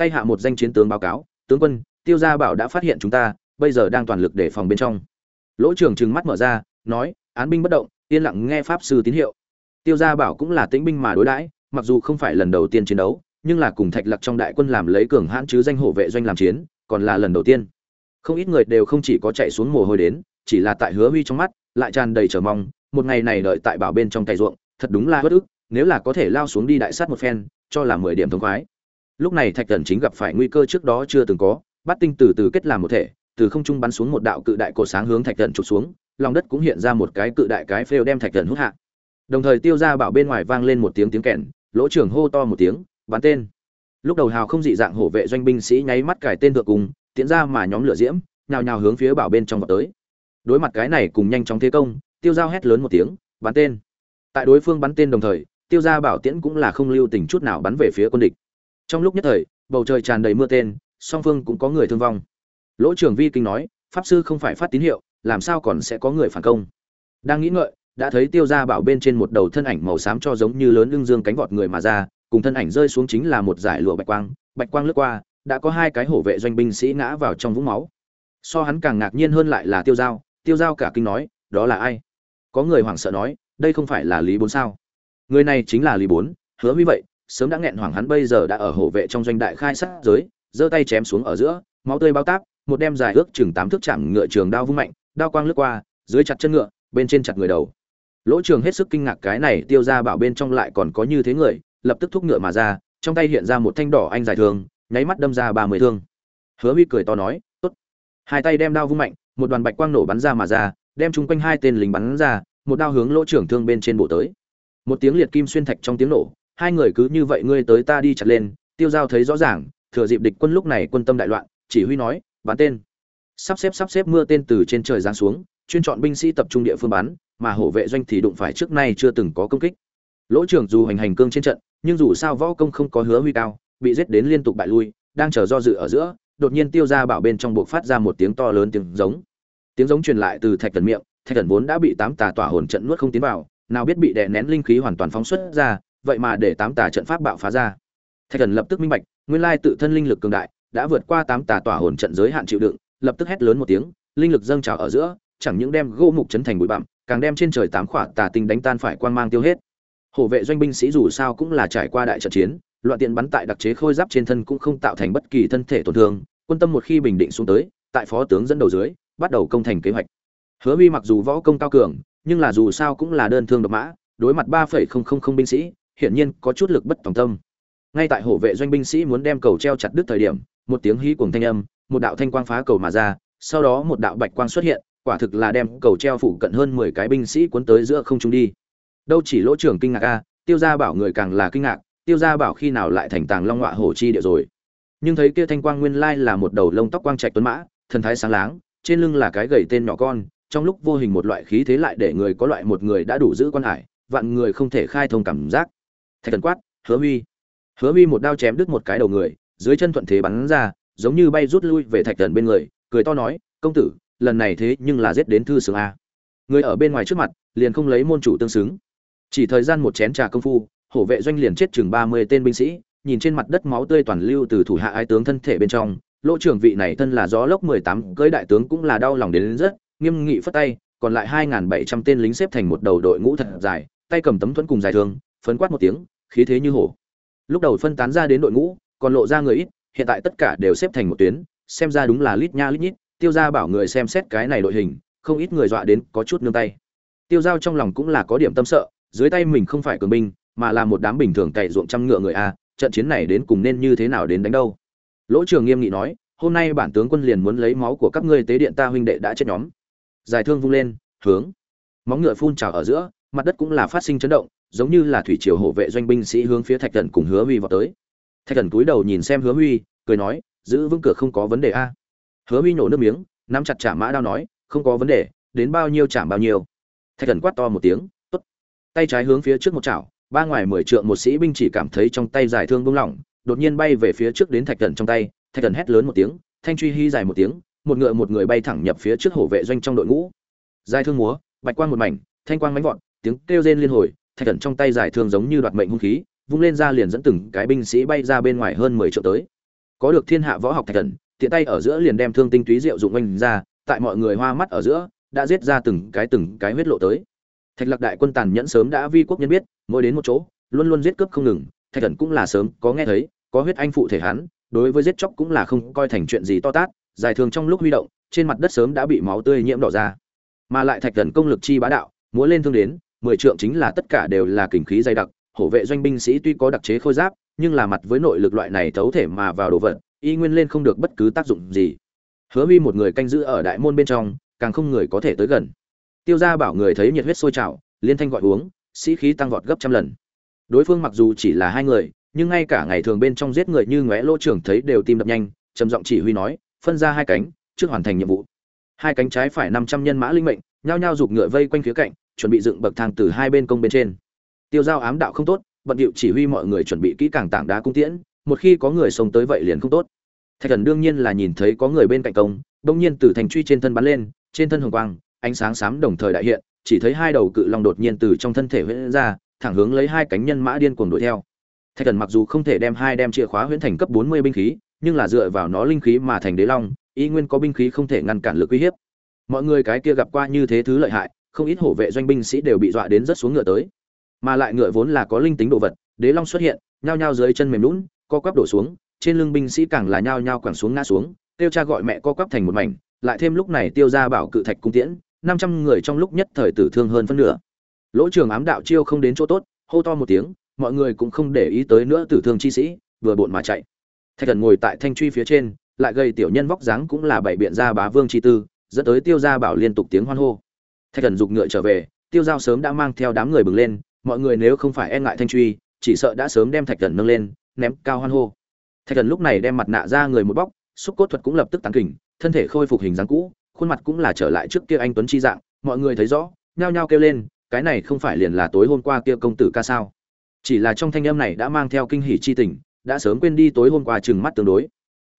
Tay hạ một danh chiến tướng báo cáo, tướng quân, tiêu gia bảo đã phát hiện chúng ta, bây giờ đang toàn lực để phòng bên trong. Lỗ trưởng trừng mắt mở ra, nói, án binh bất động, yên lặng nghe pháp sư tín hiệu. Tiêu gia bảo cũng là tĩnh binh mà đối đãi, mặc dù không phải lần đầu tiên chiến đấu, nhưng là cùng thạch lặc trong đại quân làm lấy cường hãn chứ danh hộ vệ doanh làm chiến, còn là lần đầu tiên. Không ít người đều không chỉ có chạy xuống mồ hôi đến, chỉ là tại hứa huy trong mắt, lại tràn đầy chờ mong, một ngày này đợi tại bảo bên trong cày ruộng, thật đúng là bất ức, nếu là có thể lao xuống đi đại sát một phen, cho là mười điểm thống khoái lúc này thạch thần chính gặp phải nguy cơ trước đó chưa từng có, bắt tinh từ từ kết làm một thể, từ không trung bắn xuống một đạo cự đại cổ sáng hướng thạch thần trục xuống, lòng đất cũng hiện ra một cái cự đại cái phêu đem thạch thần hút hạ. Đồng thời tiêu ra bảo bên ngoài vang lên một tiếng tiếng kèn, lỗ trưởng hô to một tiếng, bắn tên. Lúc đầu hào không dị dạng hổ vệ doanh binh sĩ nháy mắt cải tên thượng cùng tiến ra mà nhóm lửa diễm, nhào nhào hướng phía bảo bên trong vào tới. Đối mặt cái này cùng nhanh chóng thế công, tiêu dao hét lớn một tiếng, bắn tên. Tại đối phương bắn tên đồng thời, tiêu gia bảo tiễn cũng là không lưu tình chút nào bắn về phía quân địch trong lúc nhất thời, bầu trời tràn đầy mưa tên, song phương cũng có người thương vong. Lỗ trưởng vi kinh nói, pháp sư không phải phát tín hiệu, làm sao còn sẽ có người phản công? Đang nghĩ ngợi, đã thấy tiêu gia bảo bên trên một đầu thân ảnh màu xám cho giống như lớn lưng dương cánh vọt người mà ra, cùng thân ảnh rơi xuống chính là một giải lụa bạch quang. Bạch quang lướt qua, đã có hai cái hổ vệ doanh binh sĩ ngã vào trong vũng máu. So hắn càng ngạc nhiên hơn lại là tiêu giao. Tiêu giao cả kinh nói, đó là ai? Có người hoảng sợ nói, đây không phải là lý bốn sao? Người này chính là lý bốn, hứa như vậy sớm đã nghẹn hoảng hắn bây giờ đã ở hộ vệ trong doanh đại khai sát giới, giơ tay chém xuống ở giữa, máu tươi bao táp, một đem dài ước chừng tám thước chạm ngựa trường đao vung mạnh, đao quang lướt qua, dưới chặt chân ngựa, bên trên chặt người đầu. Lỗ trường hết sức kinh ngạc cái này tiêu ra bảo bên trong lại còn có như thế người, lập tức thúc ngựa mà ra, trong tay hiện ra một thanh đỏ anh dài thường, nháy mắt đâm ra ba mươi thương. Hứa huy cười to nói, tốt. Hai tay đem đao vung mạnh, một đoàn bạch quang nổ bắn ra mà ra, đem chung quanh hai tên lính bắn ra, một đao hướng lỗ trưởng thương bên trên bộ tới. Một tiếng liệt kim xuyên thạch trong tiếng nổ hai người cứ như vậy ngươi tới ta đi chặt lên, tiêu giao thấy rõ ràng, thừa dịp địch quân lúc này quân tâm đại loạn, chỉ huy nói, bắn tên. Sắp xếp sắp xếp mưa tên từ trên trời giáng xuống, chuyên chọn binh sĩ tập trung địa phương bắn, mà hổ vệ doanh thì đụng phải trước nay chưa từng có công kích. Lỗ trưởng dù hành hành cương trên trận, nhưng dù sao võ công không có hứa huy cao, bị giết đến liên tục bại lui, đang chờ do dự ở giữa, đột nhiên tiêu ra bảo bên trong buộc phát ra một tiếng to lớn tiếng giống. Tiếng giống truyền lại từ thạch thần miệng, thạch thần vốn đã bị tám tà tỏa hồn trận nuốt không tiến vào, nào biết bị đè nén linh khí hoàn toàn phóng xuất ra vậy mà để tám tà trận pháp bạo phá ra. Thạch thần lập tức minh bạch, nguyên lai tự thân linh lực cường đại, đã vượt qua tám tà tỏa hồn trận giới hạn chịu đựng, lập tức hét lớn một tiếng, linh lực dâng trào ở giữa, chẳng những đem gỗ mục chấn thành bụi bặm, càng đem trên trời tám khỏa tà tinh đánh tan phải quan mang tiêu hết. Hổ vệ doanh binh sĩ dù sao cũng là trải qua đại trận chiến, loạn tiện bắn tại đặc chế khôi giáp trên thân cũng không tạo thành bất kỳ thân thể tổn thương, quân tâm một khi bình định xuống tới, tại phó tướng dẫn đầu dưới, bắt đầu công thành kế hoạch. Hứa huy mặc dù võ công cao cường, nhưng là dù sao cũng là đơn thương độc mã, đối mặt ba phẩy không không không binh sĩ hiển nhiên có chút lực bất tòng tâm. Ngay tại hổ vệ doanh binh sĩ muốn đem cầu treo chặt đứt thời điểm, một tiếng hí cùng thanh âm, một đạo thanh quang phá cầu mà ra, sau đó một đạo bạch quang xuất hiện, quả thực là đem cầu treo phủ cận hơn mười cái binh sĩ cuốn tới giữa không trung đi. Đâu chỉ lỗ trưởng kinh ngạc a, tiêu gia bảo người càng là kinh ngạc, tiêu gia bảo khi nào lại thành tàng long ngọa hổ chi địa rồi? Nhưng thấy kia thanh quang nguyên lai là một đầu lông tóc quang trạch tuấn mã, thần thái sáng láng, trên lưng là cái gầy tên nhỏ con, trong lúc vô hình một loại khí thế lại để người có loại một người đã đủ giữ quan hải, vạn người không thể khai thông cảm giác thạch thần quát hứa huy. Hứa huy một đao chém đứt một cái đầu người dưới chân thuận thế bắn ra giống như bay rút lui về thạch thần bên người cười to nói công tử lần này thế nhưng là giết đến thư sướng a. Người ở bên ngoài trước mặt liền không lấy môn chủ tương xứng. Chỉ thời gian một chén trà công phu hổ vệ doanh liền chết chừng ba mươi tên binh sĩ nhìn trên mặt đất máu tươi toàn lưu từ thủ hạ ái tướng thân thể bên trong. Lỗ trưởng vị này thân là gió lốc mười tám cưới đại tướng cũng là đau lòng đến, đến rất nghiêm nghị phất tay còn lại hai bảy trăm tên lính xếp thành một đầu đội ngũ thật dài tay cầm tấm thuẫn cùng dài thương phấn quát một tiếng, khí thế như hổ. Lúc đầu phân tán ra đến đội ngũ, còn lộ ra người ít, hiện tại tất cả đều xếp thành một tuyến, xem ra đúng là lít nha lít nhít, tiêu gia bảo người xem xét cái này đội hình, không ít người dọa đến có chút nương tay. Tiêu giao trong lòng cũng là có điểm tâm sợ, dưới tay mình không phải cường binh, mà là một đám bình thường cày ruộng trăm ngựa người a, trận chiến này đến cùng nên như thế nào đến đánh đâu? Lỗ trường nghiêm nghị nói, hôm nay bản tướng quân liền muốn lấy máu của các ngươi tế điện ta huynh đệ đã chết nhóm. Giải thương vung lên, hướng. Móng ngựa phun trào ở giữa, mặt đất cũng là phát sinh chấn động giống như là thủy triều hộ vệ doanh binh sĩ hướng phía thạch thần cùng hứa huy vào tới. Thạch thần cúi đầu nhìn xem hứa huy, cười nói, giữ vững cửa không có vấn đề a. Hứa huy nổ nước miếng, nắm chặt trả mã đao nói, không có vấn đề, đến bao nhiêu chạm bao nhiêu. Thạch thần quát to một tiếng, tốt. Tay trái hướng phía trước một chảo, ba ngoài mười trượng một sĩ binh chỉ cảm thấy trong tay giải thương bung lỏng, đột nhiên bay về phía trước đến thạch thần trong tay. Thạch thần hét lớn một tiếng, thanh truy hy dài một tiếng, một ngựa một người bay thẳng nhập phía trước hổ vệ doanh trong đội ngũ. Giải thương múa, bạch quang một mảnh, thanh quang mánh vọt, tiếng kêu rên liên hồi thạch thần trong tay giải thương giống như đoạt mệnh hung khí, vung lên ra liền dẫn từng cái binh sĩ bay ra bên ngoài hơn mười triệu tới. Có được thiên hạ võ học thạch thần, tiện tay ở giữa liền đem thương tinh túy rượu dụng oanh ra, tại mọi người hoa mắt ở giữa, đã giết ra từng cái từng cái huyết lộ tới. Thạch lạc đại quân tàn nhẫn sớm đã vi quốc nhân biết, mỗi đến một chỗ, luôn luôn giết cướp không ngừng, thạch thần cũng là sớm có nghe thấy, có huyết anh phụ thể hắn, đối với giết chóc cũng là không coi thành chuyện gì to tát, Giải thường trong lúc huy động, trên mặt đất sớm đã bị máu tươi nhiễm đỏ ra. Mà lại thạch thần công lực chi bá đạo, múa lên thương đến mười trượng chính là tất cả đều là kình khí dày đặc, hổ vệ doanh binh sĩ tuy có đặc chế khôi giáp, nhưng là mặt với nội lực loại này thấu thể mà vào đồ vật, y nguyên lên không được bất cứ tác dụng gì. Hứa huy một người canh giữ ở đại môn bên trong, càng không người có thể tới gần. Tiêu gia bảo người thấy nhiệt huyết sôi trào, liên thanh gọi uống, sĩ khí tăng vọt gấp trăm lần. Đối phương mặc dù chỉ là hai người, nhưng ngay cả ngày thường bên trong giết người như ngóe lỗ trưởng thấy đều tim đập nhanh, trầm giọng chỉ huy nói, phân ra hai cánh, trước hoàn thành nhiệm vụ. Hai cánh trái phải năm trăm nhân mã linh mệnh, nhao nhao giục ngựa vây quanh phía cạnh chuẩn bị dựng bậc thang từ hai bên công bên trên. Tiêu giao ám đạo không tốt, bận điệu chỉ huy mọi người chuẩn bị kỹ càng tảng đá cung tiễn, một khi có người sống tới vậy liền không tốt. Thạch thần đương nhiên là nhìn thấy có người bên cạnh công, bỗng nhiên từ thành truy trên thân bắn lên, trên thân hồng quang, ánh sáng xám đồng thời đại hiện, chỉ thấy hai đầu cự long đột nhiên từ trong thân thể huyễn ra, thẳng hướng lấy hai cánh nhân mã điên cuồng đuổi theo. Thạch thần mặc dù không thể đem hai đem chìa khóa huyễn thành cấp bốn mươi binh khí, nhưng là dựa vào nó linh khí mà thành đế long, y nguyên có binh khí không thể ngăn cản lực uy hiếp. Mọi người cái kia gặp qua như thế thứ lợi hại không ít hổ vệ doanh binh sĩ đều bị dọa đến rất xuống ngựa tới. Mà lại ngựa vốn là có linh tính đồ vật, đế long xuất hiện, nhao nhao dưới chân mềm lún, co quắp đổ xuống, trên lưng binh sĩ càng là nhao nhao quẳng xuống ngã xuống tiêu cha gọi mẹ co quắp thành một mảnh, lại thêm lúc này tiêu ra bảo cự thạch cung tiễn, năm trăm người trong lúc nhất thời tử thương hơn phân nửa. Lỗ trường ám đạo chiêu không đến chỗ tốt, hô to một tiếng, mọi người cũng không để ý tới nữa tử thương chi sĩ, vừa bộn mà chạy. Thạch thần ngồi tại thanh truy phía trên, lại gây tiểu nhân vóc dáng cũng là bảy biện ra bá vương chi tư, dẫn tới tiêu gia bảo liên tục tiếng hoan hô thạch thần giục ngựa trở về, tiêu giao sớm đã mang theo đám người bừng lên, mọi người nếu không phải e ngại thanh truy, chỉ sợ đã sớm đem thạch thần nâng lên, ném cao hoan hô. Thạch thần lúc này đem mặt nạ ra người một bóc, xúc cốt thuật cũng lập tức tán kỉnh thân thể khôi phục hình dáng cũ, khuôn mặt cũng là trở lại trước kia anh tuấn chi dạng, mọi người thấy rõ, nhao nhao kêu lên, cái này không phải liền là tối hôm qua kia công tử ca sao? Chỉ là trong thanh âm này đã mang theo kinh hỉ chi tình, đã sớm quên đi tối hôm qua chừng mắt tương đối.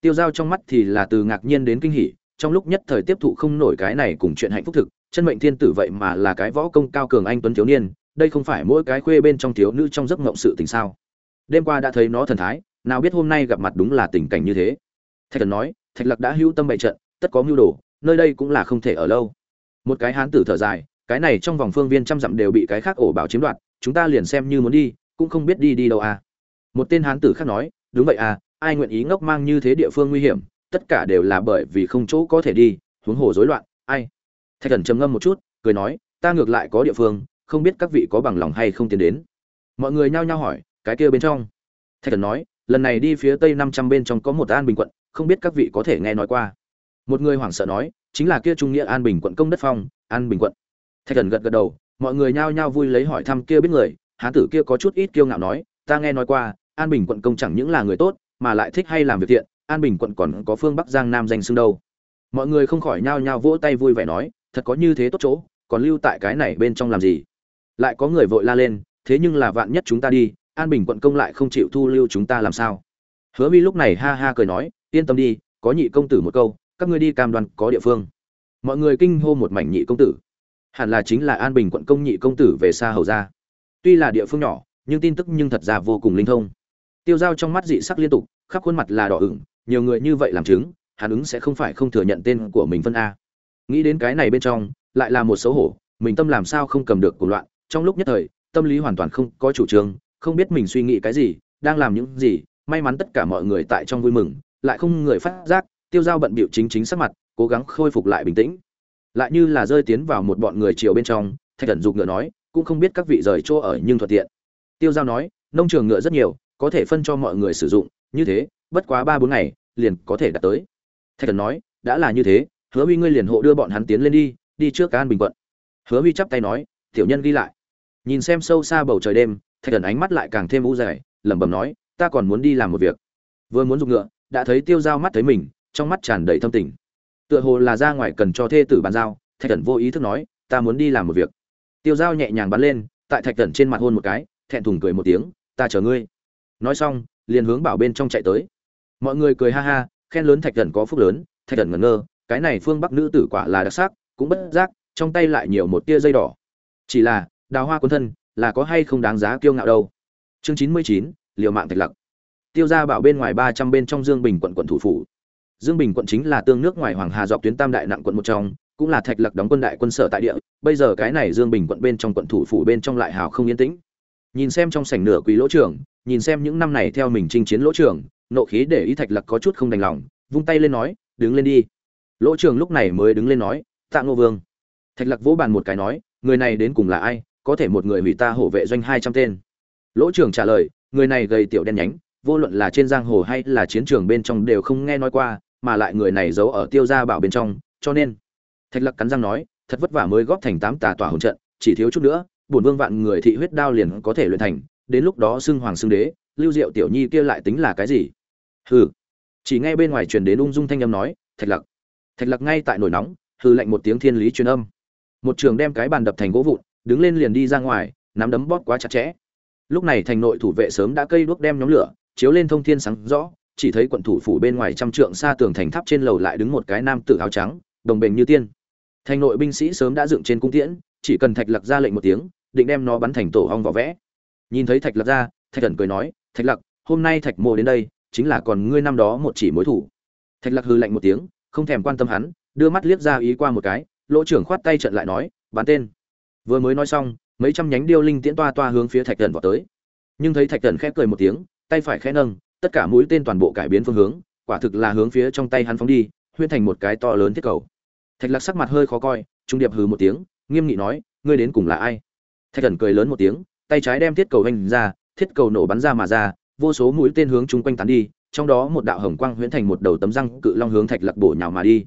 Tiêu dao trong mắt thì là từ ngạc nhiên đến kinh hỉ trong lúc nhất thời tiếp thụ không nổi cái này cùng chuyện hạnh phúc thực, chân mệnh thiên tử vậy mà là cái võ công cao cường anh tuấn thiếu niên, đây không phải mỗi cái khuê bên trong thiếu nữ trong giấc mộng sự tình sao? Đêm qua đã thấy nó thần thái, nào biết hôm nay gặp mặt đúng là tình cảnh như thế. Thạch thần nói, thạch lặc đã hữu tâm bày trận, tất có mưu đồ, nơi đây cũng là không thể ở lâu. Một cái hán tử thở dài, cái này trong vòng phương viên trăm dặm đều bị cái khác ổ bảo chiếm đoạt, chúng ta liền xem như muốn đi, cũng không biết đi đi đâu à. Một tên hán tử khác nói, đúng vậy à ai nguyện ý ngốc mang như thế địa phương nguy hiểm tất cả đều là bởi vì không chỗ có thể đi, huống hồ rối loạn, ai? Thạch thần trầm ngâm một chút, cười nói, ta ngược lại có địa phương, không biết các vị có bằng lòng hay không tiến đến. Mọi người nhao nhao hỏi, cái kia bên trong. Thạch thần nói, lần này đi phía tây năm trăm bên trong có một an bình quận, không biết các vị có thể nghe nói qua. Một người hoảng sợ nói, chính là kia trung nghĩa an bình quận công đất phong, an bình quận. Thạch thần gật gật đầu, mọi người nhao nhao vui lấy hỏi thăm kia biết người hán tử kia có chút ít kiêu ngạo nói, ta nghe nói qua, an bình quận công chẳng những là người tốt, mà lại thích hay làm việc thiện an bình quận còn có phương bắc giang nam danh xưng đâu. Mọi người không khỏi nhao nhao vỗ tay vui vẻ nói, thật có như thế tốt chỗ, còn lưu tại cái này bên trong làm gì? Lại có người vội la lên, thế nhưng là vạn nhất chúng ta đi, an bình quận công lại không chịu thu lưu chúng ta làm sao? Hứa vi lúc này ha ha cười nói, yên tâm đi, có nhị công tử một câu, các ngươi đi cam đoan có địa phương. Mọi người kinh hô một mảnh nhị công tử. Hẳn là chính là an bình quận công nhị công tử về xa hầu ra. Tuy là địa phương nhỏ, nhưng tin tức nhưng thật ra vô cùng linh thông. Tiêu dao trong mắt dị sắc liên tục, khắp khuôn mặt là đỏ ửng nhiều người như vậy làm chứng hàn ứng sẽ không phải không thừa nhận tên của mình phân a. Nghĩ đến cái này bên trong, lại là một xấu hổ, mình tâm làm sao không cầm được cuộc loạn. Trong lúc nhất thời, tâm lý hoàn toàn không có chủ trương, không biết mình suy nghĩ cái gì, đang làm những gì, may mắn tất cả mọi người tại trong vui mừng, lại không người phát giác, tiêu dao bận bịu chính chính sắc mặt, cố gắng khôi phục lại bình tĩnh. Lại như là rơi tiến vào một bọn người chiều bên trong, thạch thần dục ngựa nói, cũng không biết các vị rời chỗ ở nhưng thuận tiện. Tiêu giao nói, nông trường ngựa rất nhiều, có thể phân cho mọi người sử dụng, như thế bất quá ba bốn ngày, liền có thể đạt tới. Thạch thần nói, đã là như thế, hứa huy ngươi liền hộ đưa bọn hắn tiến lên đi đi trước an bình quận. Hứa huy chắp tay nói, tiểu nhân ghi lại. Nhìn xem sâu xa bầu trời đêm, thạch thần ánh mắt lại càng thêm u dài lẩm bẩm nói, ta còn muốn đi làm một việc. Vừa muốn dùng ngựa, đã thấy tiêu giao mắt thấy mình, trong mắt tràn đầy thâm tình. Tựa hồ là ra ngoài cần cho thê tử bàn giao, thạch thần vô ý thức nói, ta muốn đi làm một việc. Tiêu giao nhẹ nhàng bắn lên, tại thạch thần trên mặt hôn một cái, thẹn thùng cười một tiếng, ta chờ ngươi. Nói xong, liền hướng bảo bên trong chạy tới mọi người cười ha ha, khen lớn thạch thần có phúc lớn, thạch thần ngẩn ngơ, cái này phương bắc nữ tử quả là đặc sắc, cũng bất giác, trong tay lại nhiều một tia dây đỏ. Chỉ là, đào hoa quân thân, là có hay không đáng giá kiêu ngạo đâu. Chương chín mươi chín, liều mạng thạch lặc. Tiêu ra bảo bên ngoài ba trăm bên trong dương bình quận quận thủ phủ. Dương bình quận chính là tương nước ngoài hoàng hà dọc tuyến tam đại nặng quận một trong, cũng là thạch lặc đóng quân đại quân sở tại địa, bây giờ cái này dương bình quận bên trong quận thủ phủ bên trong lại hào không yên tĩnh. Nhìn xem trong sảnh nửa quý lỗ trưởng, nhìn xem những năm này theo mình chinh chiến lỗ trưởng nộ khí để ý thạch lặc có chút không đành lòng, vung tay lên nói, đứng lên đi. Lỗ Trường lúc này mới đứng lên nói, tạ ngô vương. Thạch lặc vỗ bàn một cái nói, người này đến cùng là ai? Có thể một người hủy ta hổ vệ doanh hai trăm tên. Lỗ Trường trả lời, người này gầy tiểu đen nhánh, vô luận là trên giang hồ hay là chiến trường bên trong đều không nghe nói qua, mà lại người này giấu ở tiêu gia bảo bên trong, cho nên thạch lặc cắn răng nói, thật vất vả mới góp thành tám tà tỏa hồn trận, chỉ thiếu chút nữa, bổn vương vạn người thị huyết đao liền có thể luyện thành, đến lúc đó xưng hoàng xưng đế, lưu diệu tiểu nhi kia lại tính là cái gì? Hừ. Chỉ nghe bên ngoài truyền đến ung dung thanh âm nói, thạch lặc thạch lặc ngay tại nổi nóng, hừ lạnh một tiếng thiên lý truyền âm. Một trường đem cái bàn đập thành gỗ vụn, đứng lên liền đi ra ngoài, nắm đấm bóp quá chặt chẽ. Lúc này thành nội thủ vệ sớm đã cây đuốc đem nhóm lửa, chiếu lên thông thiên sáng rõ, chỉ thấy quận thủ phủ bên ngoài trăm trượng xa tường thành tháp trên lầu lại đứng một cái nam tử áo trắng, đồng bền như tiên. Thành nội binh sĩ sớm đã dựng trên cung tiễn, chỉ cần thạch lặc ra lệnh một tiếng, định đem nó bắn thành tổ hong vỏ vẽ. Nhìn thấy thạch lặc ra, thạch thần cười nói, thạch lặc hôm nay thạch mô đến đây chính là còn ngươi năm đó một chỉ mối thủ. Thạch lặc hư lạnh một tiếng, không thèm quan tâm hắn, đưa mắt liếc ra ý qua một cái, lỗ trưởng khoát tay trận lại nói, bán tên. Vừa mới nói xong, mấy trăm nhánh điêu linh tiễn toa toa hướng phía thạch thần vào tới. Nhưng thấy thạch thần khẽ cười một tiếng, tay phải khẽ nâng, tất cả mũi tên toàn bộ cải biến phương hướng, quả thực là hướng phía trong tay hắn phóng đi huyên thành một cái to lớn thiết cầu. Thạch lạc sắc mặt hơi khó coi, trung điệp hừ một tiếng, nghiêm nghị nói, ngươi đến cùng là ai? Thạch thần cười lớn một tiếng, tay trái đem thiết cầu hành ra, thiết cầu nổ bắn ra mà ra vô số mũi tên hướng chung quanh tán đi, trong đó một đạo hồng quang huyễn thành một đầu tấm răng cự long hướng thạch lạc bổ nhào mà đi.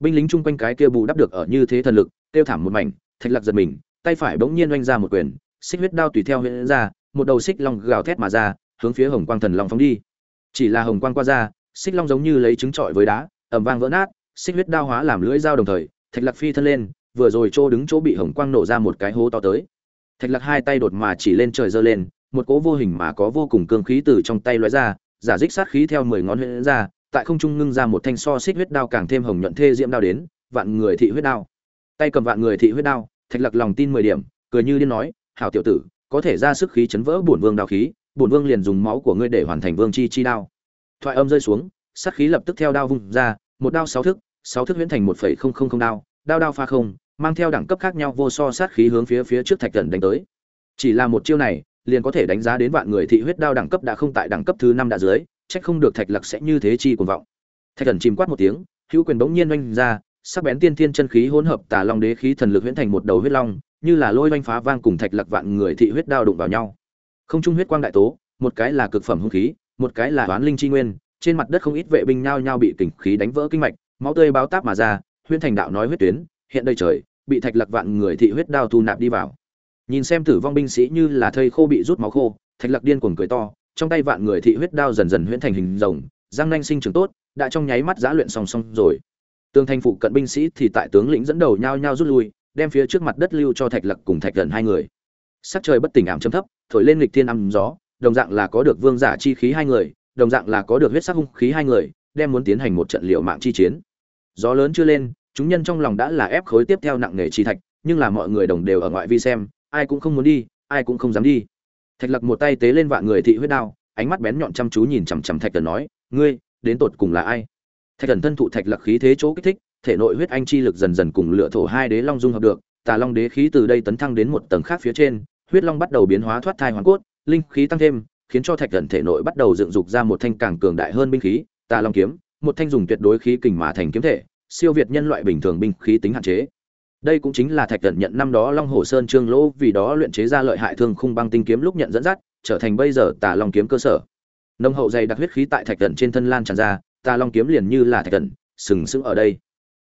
Binh lính chung quanh cái kia bù đắp được ở như thế thần lực tiêu thảm một mảnh, thạch lạc giật mình, tay phải bỗng nhiên oanh ra một quyền, xích huyết đao tùy theo huyễn ra, một đầu xích long gào thét mà ra, hướng phía hồng quang thần long phóng đi. Chỉ là hồng quang qua ra, xích long giống như lấy trứng trọi với đá ẩm vang vỡ nát, xích huyết đao hóa làm lưỡi dao đồng thời, thạch lạc phi thân lên, vừa rồi chỗ đứng chỗ bị hồng quang nổ ra một cái hố to tới. Thạch lạc hai tay đột mà chỉ lên trời giơ lên một cỗ vô hình mà có vô cùng cương khí từ trong tay lóe ra, giả dích sát khí theo mười ngón huyễn ra, tại không trung ngưng ra một thanh so xích huyết đao càng thêm hồng nhuận thê diễm đao đến, vạn người thị huyết đao. Tay cầm vạn người thị huyết đao, thạch Lặc lòng tin mười điểm, cười như điên nói, hảo tiểu tử, có thể ra sức khí chấn vỡ bổn vương đao khí, bổn vương liền dùng máu của ngươi để hoàn thành vương chi chi đao. Thoại âm rơi xuống, sát khí lập tức theo đao vung ra, một đao sáu thức sáu thức huyễn thành một phẩy không không không đao đao đao pha không, mang theo đẳng cấp khác nhau vô so sát khí hướng phía phía trước thạch thần đánh tới. Chỉ là một chiêu này liền có thể đánh giá đến vạn người thị huyết đao đẳng cấp đã không tại đẳng cấp thứ năm đã dưới trách không được thạch lặc sẽ như thế chi cuồng vọng. Thạch thần chìm quát một tiếng, hữu quyền bỗng nhiên oanh ra, sắc bén tiên thiên chân khí hỗn hợp tà long đế khí thần lực huyễn thành một đầu huyết long, như là lôi oanh phá vang cùng thạch lặc vạn người thị huyết đao đụng vào nhau. Không trung huyết quang đại tố, một cái là cực phẩm hung khí, một cái là oán linh chi nguyên, trên mặt đất không ít vệ binh nhao nhao bị kình khí đánh vỡ kinh mạch, máu tươi báo táp mà ra, huyễn thành đạo nói huyết tuyến, hiện đây trời, bị thạch lặc vạn người thị huyết đao thu nạp đi vào nhìn xem tử vong binh sĩ như là thây khô bị rút máu khô, thạch lặc điên cuồng cười to, trong tay vạn người thị huyết đao dần dần huyễn thành hình rồng giang nanh sinh trưởng tốt, đã trong nháy mắt giã luyện song song rồi. Tương thành phụ cận binh sĩ thì tại tướng lĩnh dẫn đầu nhao nhao rút lui, đem phía trước mặt đất lưu cho thạch lặc cùng thạch gần hai người. Sắc trời bất tỉnh ảm chấm thấp, thổi lên lịch thiên âm gió, đồng dạng là có được vương giả chi khí hai người, đồng dạng là có được huyết sắc hung khí hai người, đem muốn tiến hành một trận liệu mạng chi chiến. Gió lớn chưa lên, chúng nhân trong lòng đã là ép khối tiếp theo nặng nề chi thạch, nhưng là mọi người đồng đều ở ngoại vi xem ai cũng không muốn đi, ai cũng không dám đi. Thạch lặc một tay tế lên vạn người thị huyết đao, ánh mắt bén nhọn chăm chú nhìn chằm chằm thạch thần nói, ngươi, đến tột cùng là ai? Thạch thần thân thụ thạch lặc khí thế chỗ kích thích, thể nội huyết anh chi lực dần dần cùng lựa thổ hai đế long dung hợp được, tà long đế khí từ đây tấn thăng đến một tầng khác phía trên, huyết long bắt đầu biến hóa thoát thai hoàn cốt, linh khí tăng thêm, khiến cho thạch thần thể nội bắt đầu dựng dục ra một thanh càng cường đại hơn binh khí, tà long kiếm, một thanh dùng tuyệt đối khí kình mà thành kiếm thể, siêu việt nhân loại bình thường binh khí tính hạn chế đây cũng chính là thạch cẩn nhận năm đó long hồ sơn trương lỗ vì đó luyện chế ra lợi hại thương khung băng tinh kiếm lúc nhận dẫn dắt, trở thành bây giờ tà long kiếm cơ sở. Nông hậu dày đặc huyết khí tại thạch cẩn trên thân lan tràn ra, tà long kiếm liền như là thạch cẩn sừng sững ở đây.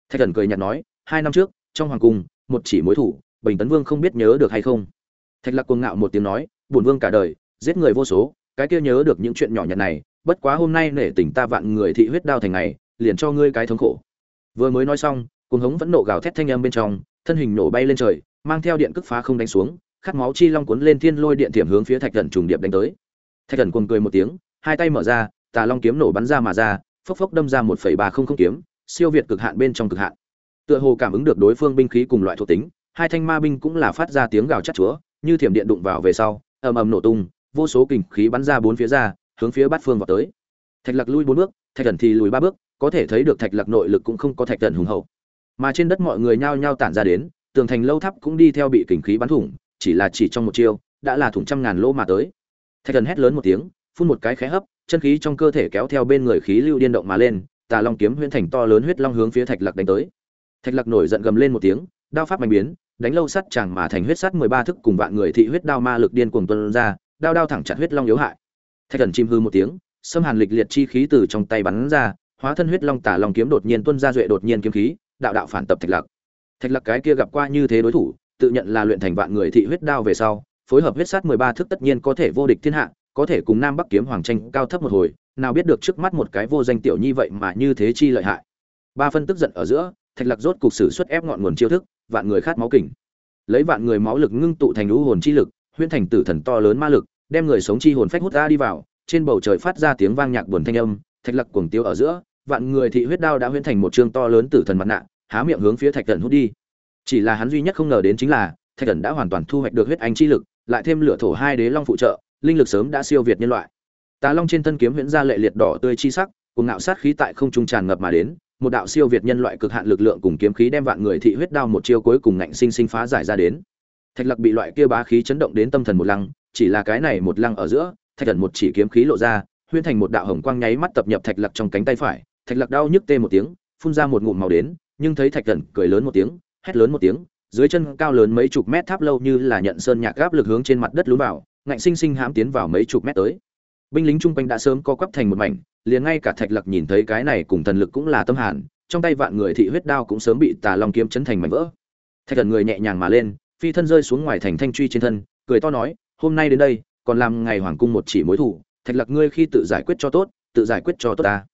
Thạch cẩn cười nhạt nói, hai năm trước, trong hoàng cung, một chỉ mối thủ, bình tấn vương không biết nhớ được hay không? Thạch lạc cuồng ngạo một tiếng nói, bổn vương cả đời, giết người vô số, cái kia nhớ được những chuyện nhỏ nhặt này, bất quá hôm nay nể tình ta vạn người thị huyết đao thành ngày, liền cho ngươi cái thống khổ. Vừa mới nói xong, cuồng hống vẫn nộ gào thét thanh âm bên trong thân hình nổ bay lên trời, mang theo điện cước phá không đánh xuống, khát máu chi long cuốn lên thiên lôi điện tiềm hướng phía thạch thần trùng điệp đánh tới. Thạch thần cuồng cười một tiếng, hai tay mở ra, tà long kiếm nổ bắn ra mà ra, phốc phốc đâm ra một phẩy ba không không kiếm, siêu việt cực hạn bên trong cực hạn. Tựa hồ cảm ứng được đối phương binh khí cùng loại thuộc tính, hai thanh ma binh cũng là phát ra tiếng gào chát chúa, như thiểm điện đụng vào về sau, ầm ầm nổ tung, vô số kình khí bắn ra bốn phía ra, hướng phía bát phương vào tới. Thạch lặc lui bốn bước, thạch thần thì lùi ba bước, có thể thấy được thạch lặc nội lực cũng không có thạch thần hùng hậu mà trên đất mọi người nhao nhao tản ra đến, tường thành lâu tháp cũng đi theo bị kình khí bắn thủng, chỉ là chỉ trong một chiêu, đã là thủng trăm ngàn lỗ mà tới. Thạch thần hét lớn một tiếng, phun một cái khẽ hấp, chân khí trong cơ thể kéo theo bên người khí lưu điên động mà lên, tà long kiếm huyễn thành to lớn huyết long hướng phía thạch lạc đánh tới. Thạch lạc nổi giận gầm lên một tiếng, đao pháp mạnh biến, đánh lâu sắt chẳng mà thành huyết sắt mười ba thức cùng vạn người thị huyết đao ma lực điên cuồng tuôn ra, đao đao thẳng chặt huyết long yếu hại. Thạch thần chim hư một tiếng, xâm hàn lịch liệt chi khí từ trong tay bắn ra, hóa thân huyết long tả long kiếm đột nhiên tuôn ra duệ đột nhiên kiếm khí đạo đạo phản tập thạch lạc. Thạch lạc cái kia gặp qua như thế đối thủ, tự nhận là luyện thành vạn người thị huyết đao về sau, phối hợp huyết sát mười ba thức tất nhiên có thể vô địch thiên hạ, có thể cùng nam bắc kiếm hoàng tranh cao thấp một hồi, nào biết được trước mắt một cái vô danh tiểu nhi vậy mà như thế chi lợi hại. Ba phân tức giận ở giữa, thạch lạc rốt cục sử xuất ép ngọn nguồn chiêu thức, vạn người khát máu kình. Lấy vạn người máu lực ngưng tụ thành lũ hồn chi lực, huyễn thành tử thần to lớn ma lực, đem người sống chi hồn phách hút ra đi vào, trên bầu trời phát ra tiếng vang nhạc buồn thanh âm, thạch lạc cuồng tiêu ở giữa, vạn người thị huyết đao đã huyễn thành một chương to lớn tử thần mặt nạ há miệng hướng phía thạch thần hút đi. Chỉ là hắn duy nhất không ngờ đến chính là, thạch thần đã hoàn toàn thu hoạch được huyết anh chi lực, lại thêm lửa thổ hai đế long phụ trợ, linh lực sớm đã siêu việt nhân loại. Tà long trên thân kiếm huyễn ra lệ liệt đỏ tươi chi sắc cùng ngạo sát khí tại không trung tràn ngập mà đến, một đạo siêu việt nhân loại cực hạn lực lượng cùng kiếm khí đem vạn người thị huyết đao một chiêu cuối cùng ngạnh sinh sinh phá giải ra đến. Thạch lặc bị loại kia bá khí chấn động đến tâm thần một lăng, chỉ là cái này một lăng ở giữa, thạch thần một chỉ kiếm khí lộ ra huyên thành một đạo hồng quang nháy mắt tập nhập thạch lặc trong cánh tay phải, thạch lặc đau nhức tê một tiếng, phun ra một ngụm màu đến nhưng thấy thạch thần cười lớn một tiếng, hét lớn một tiếng, dưới chân cao lớn mấy chục mét tháp lâu như là nhận sơn nhạc gáp lực hướng trên mặt đất lún vào, ngạnh sinh sinh hãm tiến vào mấy chục mét tới. Binh lính chung quanh đã sớm co quắp thành một mảnh, liền ngay cả thạch lặc nhìn thấy cái này cùng thần lực cũng là tâm hàn, trong tay vạn người thị huyết đao cũng sớm bị tà long kiếm chấn thành mảnh vỡ. Thạch thần người nhẹ nhàng mà lên, phi thân rơi xuống ngoài thành thanh truy trên thân, cười to nói, hôm nay đến đây, còn làm ngày hoàng cung một chỉ mối thủ thạch lặc ngươi khi tự giải quyết cho tốt, tự giải quyết cho tốt ta.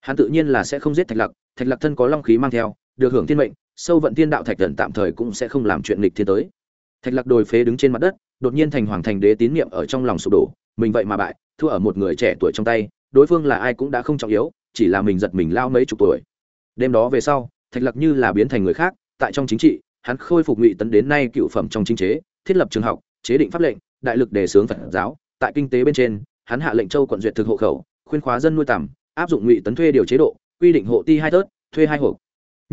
Hắn tự nhiên là sẽ không giết thạch lặc thạch lặc thân có long khí mang theo được hưởng thiên mệnh, sâu vận thiên đạo thạch thần tạm thời cũng sẽ không làm chuyện nghịch thiên tới. Thạch Lạc đồi phế đứng trên mặt đất, đột nhiên thành hoàng thành đế tín niệm ở trong lòng sụp đổ, mình vậy mà bại, thua ở một người trẻ tuổi trong tay, đối phương là ai cũng đã không trọng yếu, chỉ là mình giật mình lao mấy chục tuổi. Đêm đó về sau, thạch Lạc như là biến thành người khác, tại trong chính trị, hắn khôi phục ngụy tấn đến nay cựu phẩm trong chính chế, thiết lập trường học, chế định pháp lệnh, đại lực đề xướng phật giáo, tại kinh tế bên trên, hắn hạ lệnh châu quận duyệt thực hộ khẩu, khuyên khóa dân nuôi tầm áp dụng ngụy tấn thuê điều chế độ, quy định hộ ti hai tớt thuê hai hộp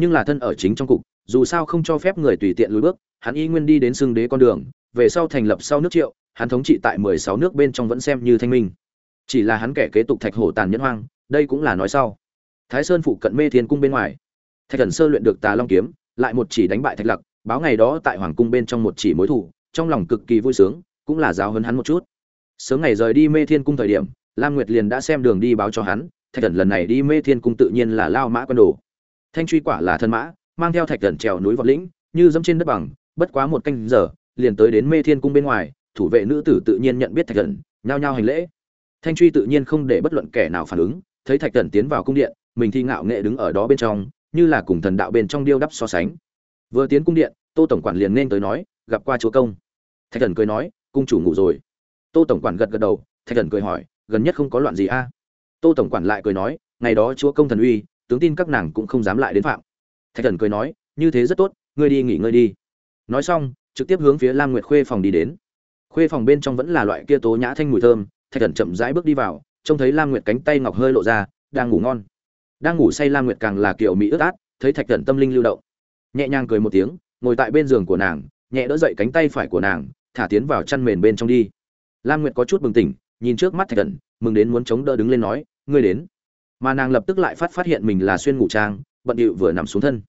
nhưng là thân ở chính trong cục, dù sao không cho phép người tùy tiện lùi bước, hắn y nguyên đi đến xưng đế con đường, về sau thành lập sau nước triệu, hắn thống trị tại mười sáu nước bên trong vẫn xem như thanh minh. Chỉ là hắn kẻ kế tục thạch hổ tàn nhẫn hoang, đây cũng là nói sau. Thái sơn phụ cận mê thiên cung bên ngoài. Thạch thần sơ luyện được tà long kiếm, lại một chỉ đánh bại thạch lặc, báo ngày đó tại hoàng cung bên trong một chỉ mối thủ, trong lòng cực kỳ vui sướng, cũng là giáo hấn hắn một chút. Sớm ngày rời đi mê thiên cung thời điểm, lam nguyệt liền đã xem đường đi báo cho hắn, thạch thần lần này đi mê thiên cung tự nhiên là lao mã quân đồ thanh truy quả là thân mã, mang theo thạch thần trèo núi vọt lĩnh, như dẫm trên đất bằng, bất quá một canh giờ, liền tới đến mê thiên cung bên ngoài, thủ vệ nữ tử tự nhiên nhận biết thạch thần nhao nhao hành lễ. Thanh truy tự nhiên không để bất luận kẻ nào phản ứng, thấy thạch thần tiến vào cung điện, mình thi ngạo nghệ đứng ở đó bên trong, như là cùng thần đạo bên trong điêu đắp so sánh. Vừa tiến cung điện, tô tổng quản liền nên tới nói, gặp qua chúa công. Thạch thần cười nói, cung chủ ngủ rồi. Tô tổng quản gật gật đầu, thạch thần cười hỏi, gần nhất không có loạn gì a? Tô tổng quản lại cười nói, ngày đó chúa công thần uy tướng tin các nàng cũng không dám lại đến phạm. Thạch thần cười nói, như thế rất tốt, ngươi đi nghỉ ngơi đi. Nói xong, trực tiếp hướng phía lam nguyệt khuê phòng đi đến. Khuê phòng bên trong vẫn là loại kia tố nhã thanh mùi thơm, thạch thần chậm rãi bước đi vào, trông thấy lam nguyệt cánh tay ngọc hơi lộ ra, đang ngủ ngon. Đang ngủ say lam nguyệt càng là kiểu mỹ ướt át, thấy thạch thần tâm linh lưu động. Nhẹ nhàng cười một tiếng, ngồi tại bên giường của nàng, nhẹ đỡ dậy cánh tay phải của nàng, thả tiến vào chăn mền bên trong đi. Lam nguyệt có chút bừng tỉnh, nhìn trước mắt thạch thần, mừng đến muốn chống đỡ đứng lên nói, ngươi đến mà nàng lập tức lại phát phát hiện mình là xuyên ngủ trang, bận điệu vừa nằm xuống thân.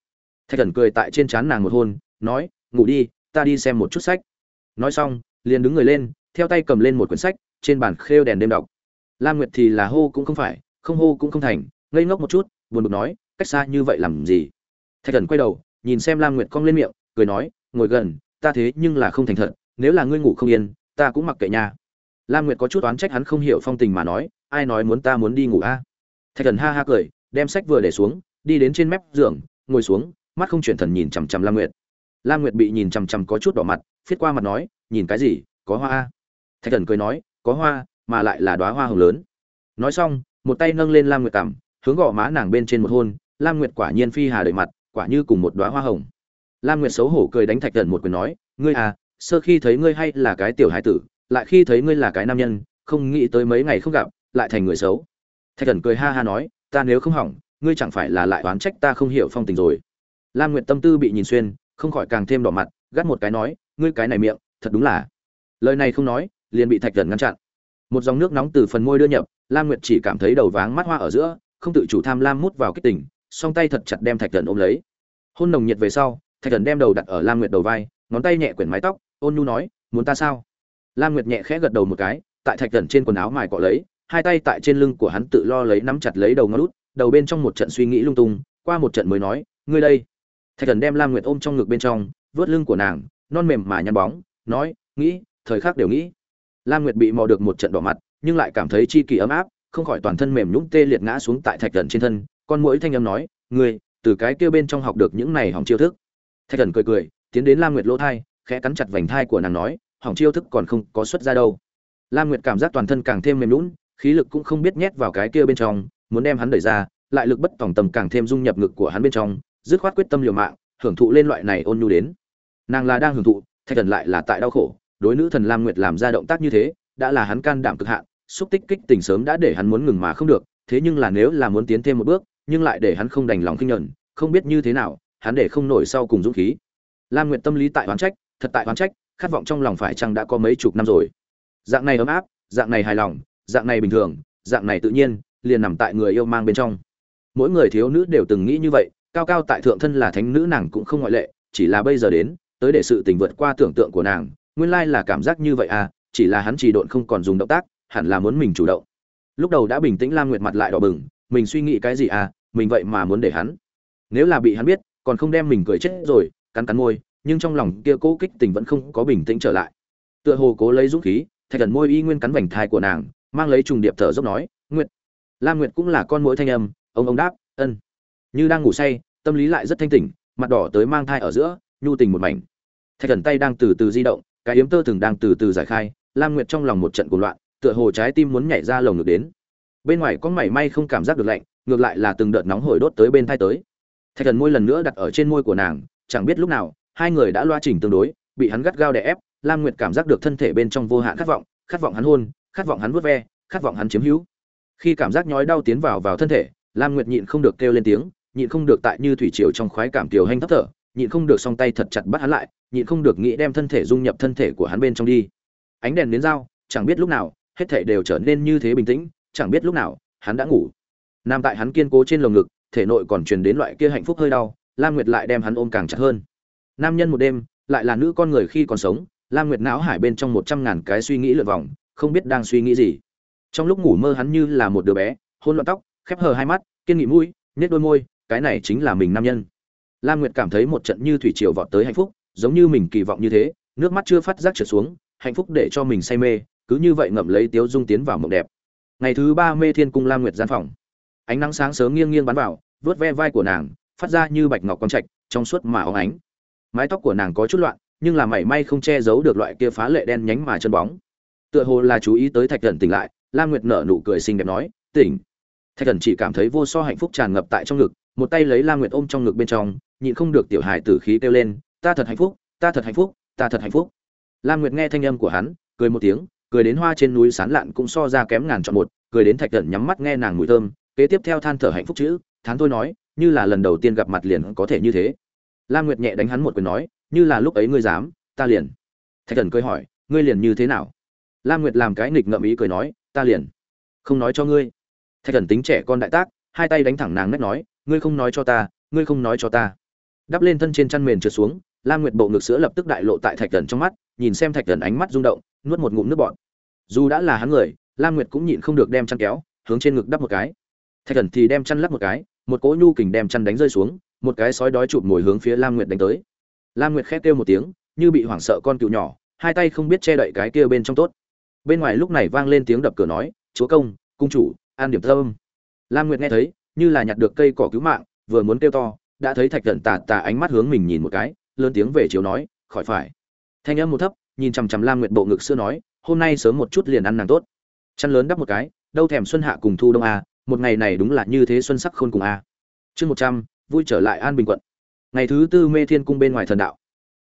Thạch thần cười tại trên trán nàng một hôn, nói, ngủ đi, ta đi xem một chút sách. Nói xong, liền đứng người lên, theo tay cầm lên một quyển sách, trên bàn khêu đèn đêm đọc. Lam nguyệt thì là hô cũng không phải, không hô cũng không thành, ngây ngốc một chút, buồn bực nói, cách xa như vậy làm gì? Thạch thần quay đầu, nhìn xem lam nguyệt cong lên miệng, cười nói, ngồi gần, ta thế nhưng là không thành thật, nếu là ngươi ngủ không yên, ta cũng mặc kệ nha. Lam nguyệt có chút oán trách hắn không hiểu phong tình mà nói, ai nói muốn ta muốn đi ngủ a? Thạch thần ha ha cười, đem sách vừa để xuống, đi đến trên mép giường, ngồi xuống, mắt không chuyển thần nhìn chằm chằm lam nguyệt. Lam nguyệt bị nhìn chằm chằm có chút đỏ mặt, phiết qua mặt nói, nhìn cái gì, có hoa a? Thạch thần cười nói, có hoa, mà lại là đoá hoa hồng lớn. Nói xong, một tay nâng lên lam nguyệt cằm, hướng gõ má nàng bên trên một hôn, lam nguyệt quả nhiên phi hà đợi mặt, quả như cùng một đoá hoa hồng. Lam nguyệt xấu hổ cười đánh thạch thần một quyền nói, ngươi à sơ khi thấy ngươi hay là cái tiểu hải tử, lại khi thấy ngươi là cái nam nhân, không nghĩ tới mấy ngày không gặp, lại thành người xấu thạch thần cười ha ha nói ta nếu không hỏng ngươi chẳng phải là lại oán trách ta không hiểu phong tình rồi? Lam nguyệt tâm tư bị nhìn xuyên không khỏi càng thêm đỏ mặt gắt một cái nói ngươi cái này miệng thật đúng là. Lời này không nói liền bị thạch thần ngăn chặn. Một dòng nước nóng từ phần môi đưa nhập lam nguyệt chỉ cảm thấy đầu váng mắt hoa ở giữa không tự chủ tham lam mút vào kích tỉnh, song tay thật chặt đem thạch thần ôm lấy. Hôn nồng nhiệt về sau thạch thần đem đầu đặt ở lam nguyệt đầu vai ngón tay nhẹ quyển mái tóc ôn nhu nói muốn ta sao? Lam nguyệt nhẹ khẽ gật đầu một cái tại thạch thần trên quần áo mài cọ lấy hai tay tại trên lưng của hắn tự lo lấy nắm chặt lấy đầu ngón lút đầu bên trong một trận suy nghĩ lung tung, qua một trận mới nói, ngươi đây. Thạch thần đem lam nguyệt ôm trong ngực bên trong, vớt lưng của nàng, non mềm mà nhăn bóng, nói, nghĩ, thời khắc đều nghĩ. Lam nguyệt bị mò được một trận đỏ mặt, nhưng lại cảm thấy chi kỳ ấm áp, không khỏi toàn thân mềm nhũng tê liệt ngã xuống tại thạch thần trên thân, con mũi thanh âm nói, ngươi, từ cái kia bên trong học được những này hỏng chiêu thức. Thạch thần cười cười, tiến đến lam nguyệt lỗ thai, khẽ cắn chặt vành thai của nàng nói, hỏng chiêu thức còn không có xuất ra đâu. Lam nguyệt cảm giác toàn thân càng thêm mềm lún khí lực cũng không biết nhét vào cái kia bên trong, muốn đem hắn đẩy ra, lại lực bất tòng tầm càng thêm dung nhập ngực của hắn bên trong, dứt khoát quyết tâm liều mạng, hưởng thụ lên loại này ôn nhu đến. Nàng là đang hưởng thụ, thạch thần lại là tại đau khổ, đối nữ thần lam nguyệt làm ra động tác như thế, đã là hắn can đảm cực hạn, xúc tích kích tình sớm đã để hắn muốn ngừng mà không được, thế nhưng là nếu là muốn tiến thêm một bước, nhưng lại để hắn không đành lòng kinh nhẫn không biết như thế nào, hắn để không nổi sau cùng dũng khí. Lam nguyệt tâm lý tại oán trách, thật tại oán trách, khát vọng trong lòng phải chăng đã có mấy chục năm rồi. Dạng này ấm áp, dạng này hài lòng dạng này bình thường, dạng này tự nhiên, liền nằm tại người yêu mang bên trong. Mỗi người thiếu nữ đều từng nghĩ như vậy, cao cao tại thượng thân là thánh nữ nàng cũng không ngoại lệ, chỉ là bây giờ đến, tới để sự tình vượt qua tưởng tượng của nàng, nguyên lai là cảm giác như vậy à chỉ là hắn chỉ độn không còn dùng động tác, hẳn là muốn mình chủ động. Lúc đầu đã bình tĩnh lam nguyệt mặt lại đỏ bừng, mình suy nghĩ cái gì à mình vậy mà muốn để hắn. Nếu là bị hắn biết, còn không đem mình cười chết rồi, cắn cắn môi, nhưng trong lòng kia cố kích tình vẫn không có bình tĩnh trở lại. Tựa hồ cố lấy dũng khí, thạch thần môi y nguyên cắn vành thai của nàng mang lấy trùng điệp thở dốc nói, nguyệt, lam nguyệt cũng là con mũi thanh âm. Ông ông đáp, ân. Như đang ngủ say, tâm lý lại rất thanh tỉnh, mặt đỏ tới mang thai ở giữa, nhu tình một mảnh. Thạch thần tay đang từ từ di động, cái yếm tơ từng đang từ từ giải khai, lam nguyệt trong lòng một trận cuồng loạn, tựa hồ trái tim muốn nhảy ra lồng ngực đến. Bên ngoài có mảy may không cảm giác được lạnh, ngược lại là từng đợt nóng hổi đốt tới bên thai tới. Thạch thần môi lần nữa đặt ở trên môi của nàng, chẳng biết lúc nào, hai người đã loa chỉnh tương đối, bị hắn gắt gao đè ép, lam nguyệt cảm giác được thân thể bên trong vô hạn khát vọng khát vọng hắn hôn khát vọng hắn vuốt ve, khát vọng hắn chiếm hữu. Khi cảm giác nhói đau tiến vào vào thân thể, lam nguyệt nhịn không được kêu lên tiếng, nhịn không được tại như thủy triều trong khoái cảm tiểu hành thấp thở, nhịn không được song tay thật chặt bắt hắn lại, nhịn không được nghĩ đem thân thể dung nhập thân thể của hắn bên trong đi. Ánh đèn đến dao chẳng biết lúc nào, hết thể đều trở nên như thế bình tĩnh, chẳng biết lúc nào, hắn đã ngủ. Nam tại hắn kiên cố trên lồng ngực, thể nội còn truyền đến loại kia hạnh phúc hơi đau, lam nguyệt lại đem hắn ôm càng chặt hơn. Nam nhân một đêm, lại là nữ con người khi còn sống, lam nguyệt não hải bên trong một trăm ngàn cái suy nghĩ lượn vòng không biết đang suy nghĩ gì. Trong lúc ngủ mơ hắn như là một đứa bé, hôn loạn tóc, khép hờ hai mắt, kiên nghị mũi nhét đôi môi, cái này chính là mình nam nhân. Lam nguyệt cảm thấy một trận như thủy triều vọt tới hạnh phúc, giống như mình kỳ vọng như thế, nước mắt chưa phát giác trượt xuống, hạnh phúc để cho mình say mê, cứ như vậy ngậm lấy tiếu dung tiến vào mộng đẹp. Ngày thứ ba mê thiên cung lam nguyệt gian phòng. Ánh nắng sáng sớm nghiêng nghiêng bắn vào, vớt ve vai của nàng, phát ra như bạch ngọc quang trạch, trong suốt mà óng ánh. Mái tóc của nàng có chút loạn, nhưng là mảy may không che giấu được loại kia phá lệ đen nhánh mà chân bóng tựa hồ là chú ý tới thạch thần tỉnh lại, lam nguyệt nở nụ cười xinh đẹp nói, tỉnh. Thạch thần chỉ cảm thấy vô so hạnh phúc tràn ngập tại trong ngực, một tay lấy lam nguyệt ôm trong ngực bên trong, nhịn không được tiểu hài tử khí kêu lên, ta thật hạnh phúc, ta thật hạnh phúc, ta thật hạnh phúc. Lam nguyệt nghe thanh âm của hắn, cười một tiếng, cười đến hoa trên núi sán lạn cũng so ra kém ngàn chọn một, cười đến thạch thần nhắm mắt nghe nàng mùi thơm, kế tiếp theo than thở hạnh phúc chữ, thán thôi nói, như là lần đầu tiên gặp mặt liền có thể như thế. Lam nguyệt nhẹ đánh hắn một quyền nói, như là lúc ấy ngươi dám, ta liền. Thạch thần cười hỏi, ngươi liền như thế nào? Lam nguyệt làm cái nghịch ngợm ý cười nói, ta liền không nói cho ngươi. Thạch thần tính trẻ con đại tác, hai tay đánh thẳng nàng nét nói, ngươi không nói cho ta, ngươi không nói cho ta. Đắp lên thân trên chăn mền trượt xuống, lam nguyệt bộ ngực sữa lập tức đại lộ tại thạch thần trong mắt, nhìn xem thạch thần ánh mắt rung động, nuốt một ngụm nước bọt. Dù đã là hắn người, lam nguyệt cũng nhịn không được đem chăn kéo, hướng trên ngực đắp một cái. Thạch thần thì đem chăn lắp một cái, một cỗ nhu kình đem chăn đánh rơi xuống, một cái sói đói chụp mồi hướng phía lam nguyệt đánh tới. Lam nguyệt khét kêu một tiếng, như bị hoảng sợ con cựu nhỏ, hai tay không biết che đậy cái kia bên trong tốt bên ngoài lúc này vang lên tiếng đập cửa nói, chúa công, cung chủ, an điểm thơm lam nguyệt nghe thấy, như là nhặt được cây cỏ cứu mạng, vừa muốn kêu to, đã thấy thạch cận tà tà ánh mắt hướng mình nhìn một cái, lớn tiếng về chiếu nói, khỏi phải. Thanh âm một thấp, nhìn chằm chằm lam nguyệt bộ ngực xưa nói, hôm nay sớm một chút liền ăn nàng tốt. Chăn lớn đắp một cái, đâu thèm xuân hạ cùng thu đông a một ngày này đúng là như thế xuân sắc khôn cùng a chương một trăm, vui trở lại an bình quận. Ngày thứ tư mê thiên cung bên ngoài thần đạo.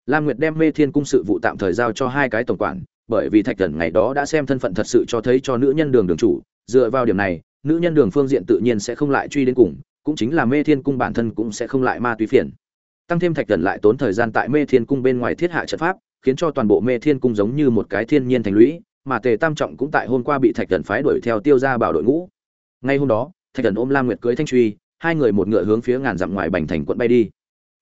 Lam nguyệt đem mê thiên cung sự vụ tạm thời giao cho hai cái tổng quản bởi vì thạch thần ngày đó đã xem thân phận thật sự cho thấy cho nữ nhân đường đường chủ, dựa vào điểm này, nữ nhân đường phương diện tự nhiên sẽ không lại truy đến cùng, cũng chính là mê thiên cung bản thân cũng sẽ không lại ma túy phiền. Tăng thêm thạch thần lại tốn thời gian tại mê thiên cung bên ngoài thiết hạ trận pháp, khiến cho toàn bộ mê thiên cung giống như một cái thiên nhiên thành lũy, mà tề tam trọng cũng tại hôm qua bị thạch thần phái đuổi theo tiêu ra bảo đội ngũ. Ngay hôm đó, thạch thần ôm lam nguyệt cưới thanh truy, hai người một ngựa hướng phía ngàn dặm ngoài bành thành quận bay đi.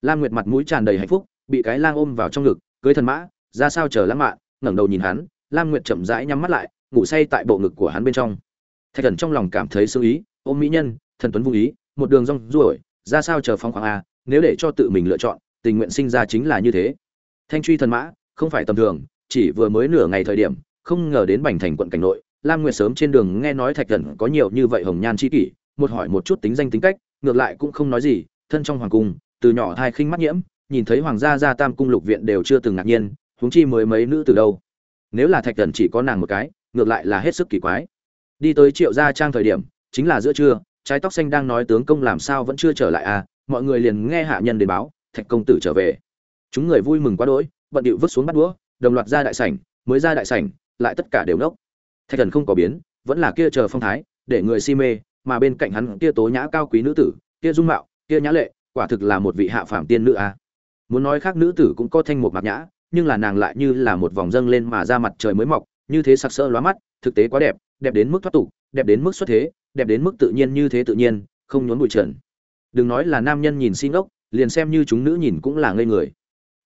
Lam nguyệt mặt mũi tràn đầy hạnh phúc, bị cái lang ôm vào trong ngực, cưới thần mã, ra sao chờ lãng mạn ngẩng đầu nhìn hắn, lam nguyệt chậm rãi nhắm mắt lại, ngủ say tại bộ ngực của hắn bên trong. Thạch thần trong lòng cảm thấy sơ ý ôm mỹ nhân, thần tuấn vô ý, một đường rong ruổi, ra sao chờ phong khoáng a nếu để cho tự mình lựa chọn, tình nguyện sinh ra chính là như thế. Thanh truy thần mã, không phải tầm thường, chỉ vừa mới nửa ngày thời điểm, không ngờ đến bành thành quận cảnh nội, lam nguyệt sớm trên đường nghe nói thạch thần có nhiều như vậy hồng nhan chi kỷ, một hỏi một chút tính danh tính cách, ngược lại cũng không nói gì, thân trong hoàng cung, từ nhỏ thai khinh mắt nhiễm, nhìn thấy hoàng gia gia tam cung lục viện đều chưa từng ngạc nhiên huống chi mới mấy nữ từ đâu. Nếu là thạch thần chỉ có nàng một cái, ngược lại là hết sức kỳ quái. Đi tới triệu gia trang thời điểm, chính là giữa trưa, trái tóc xanh đang nói tướng công làm sao vẫn chưa trở lại à mọi người liền nghe hạ nhân đến báo, thạch công tử trở về. Chúng người vui mừng quá đỗi, bận điệu vứt xuống bắt đũa, đồng loạt ra đại sảnh, mới ra đại sảnh, lại tất cả đều nốc. Thạch thần không có biến, vẫn là kia chờ phong thái, để người si mê, mà bên cạnh hắn kia tố nhã cao quý nữ tử, kia dung mạo, kia nhã lệ, quả thực là một vị hạ phàm tiên nữ à. muốn nói khác nữ tử cũng có thanh một mặt nhã nhưng là nàng lại như là một vòng dâng lên mà ra mặt trời mới mọc, như thế sặc sỡ lóa mắt, thực tế quá đẹp đẹp đến mức thoát tục, đẹp đến mức xuất thế, đẹp đến mức tự nhiên như thế tự nhiên, không nhốn bụi trần. Đừng nói là nam nhân nhìn xin ốc liền xem như chúng nữ nhìn cũng là ngây người.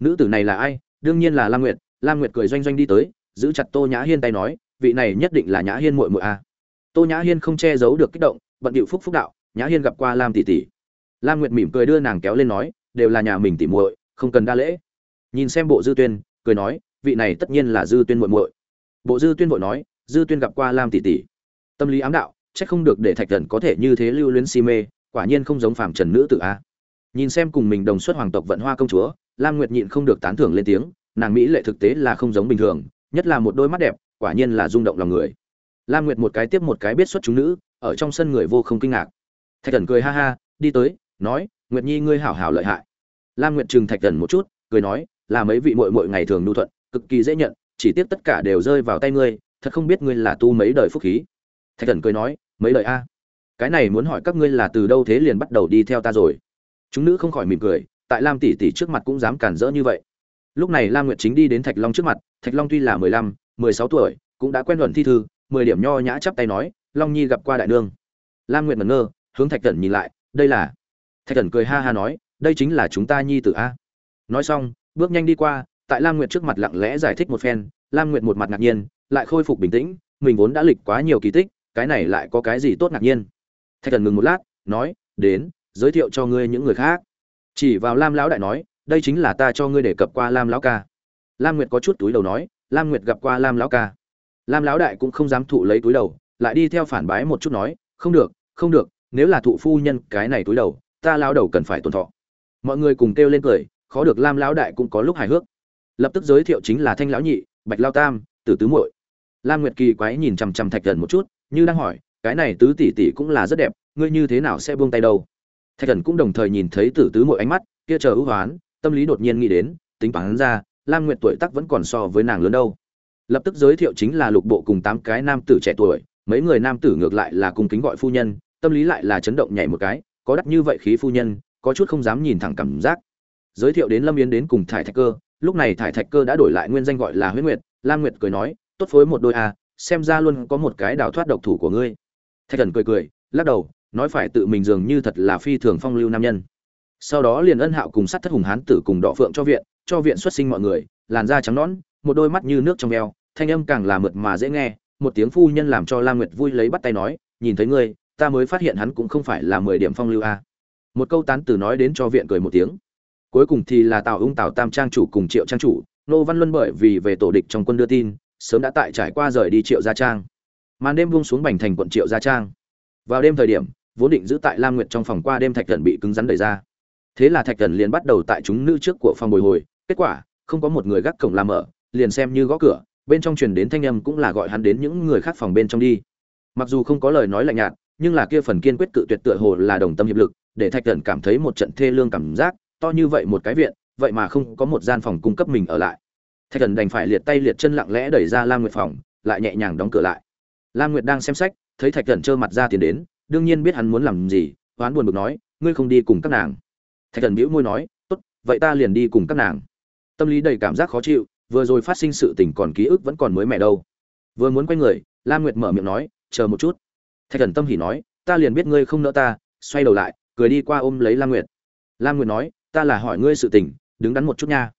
Nữ tử này là ai? Đương nhiên là lam nguyệt. Lam nguyệt cười doanh doanh đi tới, giữ chặt tô nhã hiên tay nói, vị này nhất định là nhã hiên muội muội a. Tô nhã hiên không che giấu được kích động, bận điệu phúc phúc đạo, nhã hiên gặp qua lam tỷ tỷ. Lam nguyệt mỉm cười đưa nàng kéo lên nói, đều là nhà mình tỷ muội, không cần đa lễ nhìn xem bộ dư tuyên, cười nói, vị này tất nhiên là dư tuyên muội muội. Bộ dư tuyên vội nói, dư tuyên gặp qua lam tỷ tỷ. Tâm lý ám đạo, chắc không được để thạch thần có thể như thế lưu luyến si mê, quả nhiên không giống phàm trần nữ tử a. Nhìn xem cùng mình đồng xuất hoàng tộc vận hoa công chúa, lam nguyệt nhịn không được tán thưởng lên tiếng, nàng mỹ lệ thực tế là không giống bình thường, nhất là một đôi mắt đẹp, quả nhiên là rung động lòng người. Lam nguyệt một cái tiếp một cái biết xuất chúng nữ, ở trong sân người vô không kinh ngạc. Thạch thần cười ha ha, đi tới, nói, nguyệt nhi ngươi hảo hảo lợi hại. Lam nguyệt trừng thạch thần một chút, cười nói là mấy vị muội muội ngày thường nhu thuận, cực kỳ dễ nhận, chỉ tiếc tất cả đều rơi vào tay ngươi, thật không biết ngươi là tu mấy đời phúc khí. Thạch thần cười nói, mấy đời a? Cái này muốn hỏi các ngươi là từ đâu thế liền bắt đầu đi theo ta rồi? Chúng nữ không khỏi mỉm cười, tại lam tỷ tỷ trước mặt cũng dám cản rỡ như vậy. Lúc này lam nguyệt chính đi đến thạch long trước mặt, thạch long tuy là mười lăm, mười sáu tuổi, cũng đã quen luận thi thư, mười điểm nho nhã chắp tay nói, long nhi gặp qua đại nương. Lam nguyệt ngẩn ngơ, hướng thạch thần nhìn lại, đây là thạch thần cười ha ha nói, đây chính là chúng ta nhi tử a. Nói xong bước nhanh đi qua, tại lam nguyệt trước mặt lặng lẽ giải thích một phen, lam nguyệt một mặt ngạc nhiên, lại khôi phục bình tĩnh, mình vốn đã lịch quá nhiều kỳ tích, cái này lại có cái gì tốt ngạc nhiên? Thạch thần ngừng một lát, nói, đến, giới thiệu cho ngươi những người khác. Chỉ vào lam lão đại nói, đây chính là ta cho ngươi để cập qua lam lão ca. Lam nguyệt có chút túi đầu nói, lam nguyệt gặp qua lam lão ca. Lam lão đại cũng không dám thụ lấy túi đầu, lại đi theo phản bái một chút nói, không được không được, nếu là thụ phu nhân cái này túi đầu, ta lão đầu cần phải tồn thọ. Mọi người cùng kêu lên cười khó được lam lão đại cũng có lúc hài hước. Lập tức giới thiệu chính là thanh lão nhị, bạch lao tam, tử tứ muội. Lam nguyệt kỳ quái nhìn chằm chằm thạch thần một chút, như đang hỏi, cái này tứ tỷ tỷ cũng là rất đẹp, ngươi như thế nào sẽ buông tay đâu? Thạch thần cũng đồng thời nhìn thấy tử tứ muội ánh mắt, kia chờ ưu hoán, tâm lý đột nhiên nghĩ đến, tính bản ra, lam nguyệt tuổi tác vẫn còn so với nàng lớn đâu. Lập tức giới thiệu chính là lục bộ cùng tám cái nam tử trẻ tuổi, mấy người nam tử ngược lại là cùng kính gọi phu nhân, tâm lý lại là chấn động nhảy một cái, có đắt như vậy khí phu nhân, có chút không dám nhìn thẳng cảm giác giới thiệu đến lâm yến đến cùng thải thạch cơ. Lúc này thải thạch cơ đã đổi lại nguyên danh gọi là huyết nguyệt. Lam nguyệt cười nói, tốt phối một đôi a xem ra luôn có một cái đào thoát độc thủ của ngươi. Thạch thần cười cười, lắc đầu, nói phải tự mình dường như thật là phi thường phong lưu nam nhân. Sau đó liền ân hạo cùng sát thất hùng hán tử cùng đọ phượng cho viện cho viện xuất sinh mọi người, làn da trắng nõn, một đôi mắt như nước trong veo, thanh âm càng là mượt mà dễ nghe, một tiếng phu nhân làm cho lam nguyệt vui lấy bắt tay nói, nhìn thấy ngươi, ta mới phát hiện hắn cũng không phải là mười điểm phong lưu a một câu tán từ nói đến cho viện cười một tiếng cuối cùng thì là tào ung tào tam trang chủ cùng triệu trang chủ, nô văn luân bởi vì về tổ địch trong quân đưa tin, sớm đã tại trải qua rời đi triệu gia trang. Màn đêm buông xuống bành thành quận triệu gia trang. Vào đêm thời điểm, vốn định giữ tại lam nguyệt trong phòng qua đêm thạch thần bị cứng rắn đẩy ra. Thế là thạch thần liền bắt đầu tại chúng nữ trước của phòng bồi hồi, kết quả, không có một người gác cổng làm mở liền xem như gõ cửa, bên trong truyền đến thanh âm cũng là gọi hắn đến những người khác phòng bên trong đi. Mặc dù không có lời nói lạnh nhạt, nhưng là kia phần kiên quyết cự tuyệt tựa hồ là đồng tâm hiệp lực, để thạch thần cảm thấy một trận thê lương cảm giác to như vậy một cái viện, vậy mà không có một gian phòng cung cấp mình ở lại. Thạch thần đành phải liệt tay liệt chân lặng lẽ đẩy ra lam nguyệt phòng, lại nhẹ nhàng đóng cửa lại. Lam nguyệt đang xem sách, thấy thạch thần trơ mặt ra tiền đến, đương nhiên biết hắn muốn làm gì, hoán buồn bực nói, ngươi không đi cùng các nàng. Thạch thần bĩu môi nói, tốt, vậy ta liền đi cùng các nàng. Tâm lý đầy cảm giác khó chịu, vừa rồi phát sinh sự tình còn ký ức vẫn còn mới mẻ đâu. Vừa muốn quay người, lam nguyệt mở miệng nói, chờ một chút. Thạch thần tâm hỉ nói, ta liền biết ngươi không nỡ ta, xoay đầu lại, cười đi qua ôm lấy lam nguyệt. Lam nguyệt nói ta là hỏi ngươi sự tình, đứng đắn một chút nha.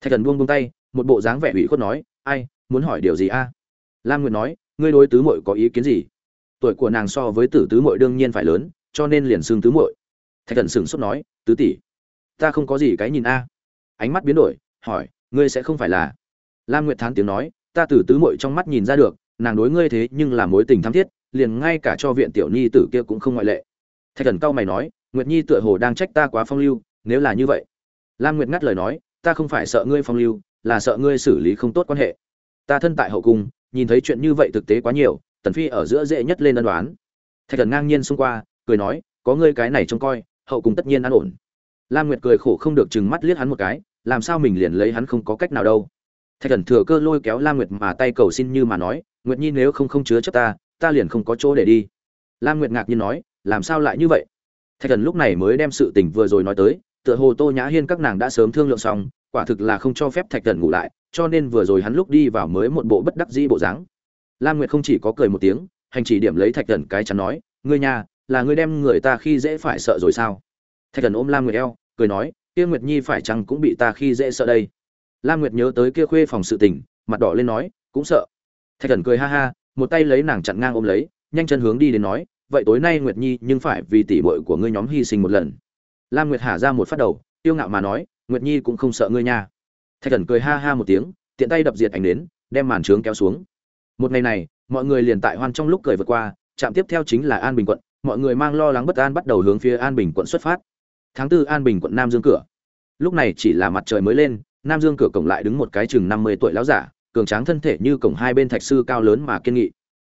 Thạch thần buông buông tay, một bộ dáng vẻ ủy khuất nói, ai, muốn hỏi điều gì a? Lam nguyệt nói, ngươi đối tứ muội có ý kiến gì? Tuổi của nàng so với tử tứ muội đương nhiên phải lớn, cho nên liền xương tứ muội. Thạch thần sửng sốt nói, tứ tỷ, ta không có gì cái nhìn a. Ánh mắt biến đổi, hỏi, ngươi sẽ không phải là? Lam nguyệt thán tiếng nói, ta tử tứ muội trong mắt nhìn ra được, nàng đối ngươi thế nhưng là mối tình thắm thiết, liền ngay cả cho viện tiểu nhi tử kia cũng không ngoại lệ. Thạch thần cau mày nói, nguyệt nhi tựa hồ đang trách ta quá phong lưu nếu là như vậy. Lam nguyệt ngắt lời nói, ta không phải sợ ngươi phong lưu, là sợ ngươi xử lý không tốt quan hệ. Ta thân tại hậu cung, nhìn thấy chuyện như vậy thực tế quá nhiều, tần phi ở giữa dễ nhất lên ân đoán thạch thần ngang nhiên xông qua, cười nói, có ngươi cái này trông coi, hậu cung tất nhiên an ổn. Lam nguyệt cười khổ không được chừng mắt liếc hắn một cái, làm sao mình liền lấy hắn không có cách nào đâu? Thạch thần thừa cơ lôi kéo lam nguyệt mà tay cầu xin như mà nói, nguyệt nhi nếu không không chứa chấp ta ta liền không có chỗ để đi. Lam nguyệt ngạc nhiên nói, làm sao lại như vậy? Thạch thần lúc này mới đem sự tình vừa rồi nói tới tựa hồ tô nhã hiên các nàng đã sớm thương lượng xong, quả thực là không cho phép thạch thần ngủ lại, cho nên vừa rồi hắn lúc đi vào mới một bộ bất đắc dĩ bộ dáng. Lam nguyệt không chỉ có cười một tiếng, hành chỉ điểm lấy thạch thần cái chắn nói, ngươi nhà, là ngươi đem người ta khi dễ phải sợ rồi sao? Thạch thần ôm lam nguyệt eo, cười nói, kia nguyệt nhi phải chăng cũng bị ta khi dễ sợ đây? Lam nguyệt nhớ tới kia khuê phòng sự tình, mặt đỏ lên nói, cũng sợ. Thạch thần cười ha ha, một tay lấy nàng chặn ngang ôm lấy, nhanh chân hướng đi đến nói, vậy tối nay nguyệt nhi nhưng phải vì tỷ muội của ngươi nhóm hy sinh một lần lam nguyệt hà ra một phát đầu tiêu ngạo mà nói, nguyệt nhi cũng không sợ ngươi nha. Thạch thần cười ha ha một tiếng, tiện tay đập diệt ảnh đến đem màn trướng kéo xuống. Một ngày này, mọi người liền tại hoan trong lúc cười vượt qua, trạm tiếp theo chính là an bình quận, mọi người mang lo lắng bất an bắt đầu hướng phía an bình quận xuất phát. Tháng tư an bình quận nam dương cửa. Lúc này chỉ là mặt trời mới lên, nam dương cửa cổng lại đứng một cái chừng năm mươi tuổi lão giả, cường tráng thân thể như cổng hai bên thạch sư cao lớn mà kiên nghị.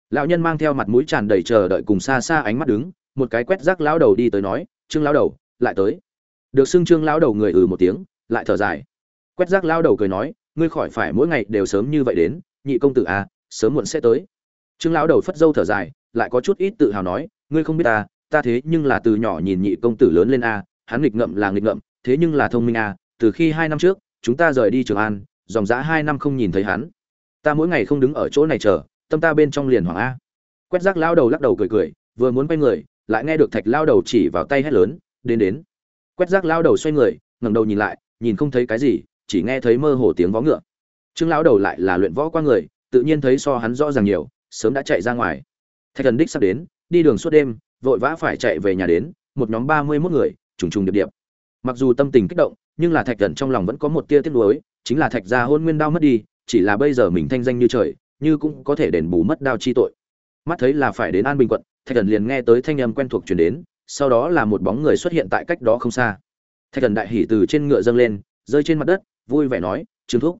Lão nhân mang theo mặt mũi tràn đầy chờ đợi cùng xa xa ánh mắt đứng, một cái quét rác lão đầu đi tới nói, trương lão đầu lại tới. Được xưng trương lão đầu người ừ một tiếng, lại thở dài. Quét rác lão đầu cười nói, ngươi khỏi phải mỗi ngày đều sớm như vậy đến, nhị công tử à sớm muộn sẽ tới. Trương lão đầu phất dâu thở dài, lại có chút ít tự hào nói, ngươi không biết ta ta thế nhưng là từ nhỏ nhìn nhị công tử lớn lên a hắn nghịch ngậm là nghịch ngậm, thế nhưng là thông minh a từ khi hai năm trước, chúng ta rời đi trường an, dòng dã hai năm không nhìn thấy hắn. Ta mỗi ngày không đứng ở chỗ này chờ, tâm ta bên trong liền hoàng a à. quét rác lao đầu lắc đầu cười cười, vừa muốn quay người, lại nghe được thạch lao đầu chỉ vào tay hét lớn đến đến. Quét rác lao đầu xoay người, ngẩng đầu nhìn lại, nhìn không thấy cái gì, chỉ nghe thấy mơ hồ tiếng vó ngựa. Trương lão đầu lại là luyện võ qua người, tự nhiên thấy so hắn rõ ràng nhiều, sớm đã chạy ra ngoài. Thạch thần đích sắp đến, đi đường suốt đêm, vội vã phải chạy về nhà đến, một nhóm ba mươi mốt người, trùng trùng điệp điệp. Mặc dù tâm tình kích động, nhưng là thạch thần trong lòng vẫn có một tia tiếc nuối, chính là thạch gia hôn nguyên đao mất đi, chỉ là bây giờ mình thanh danh như trời, như cũng có thể đền bù mất đao chi tội. Mắt thấy là phải đến an bình quận, thạch thần liền nghe tới thanh âm quen thuộc chuyển đến sau đó là một bóng người xuất hiện tại cách đó không xa. Thạch thần đại hỉ từ trên ngựa dâng lên, rơi trên mặt đất, vui vẻ nói, trương thúc.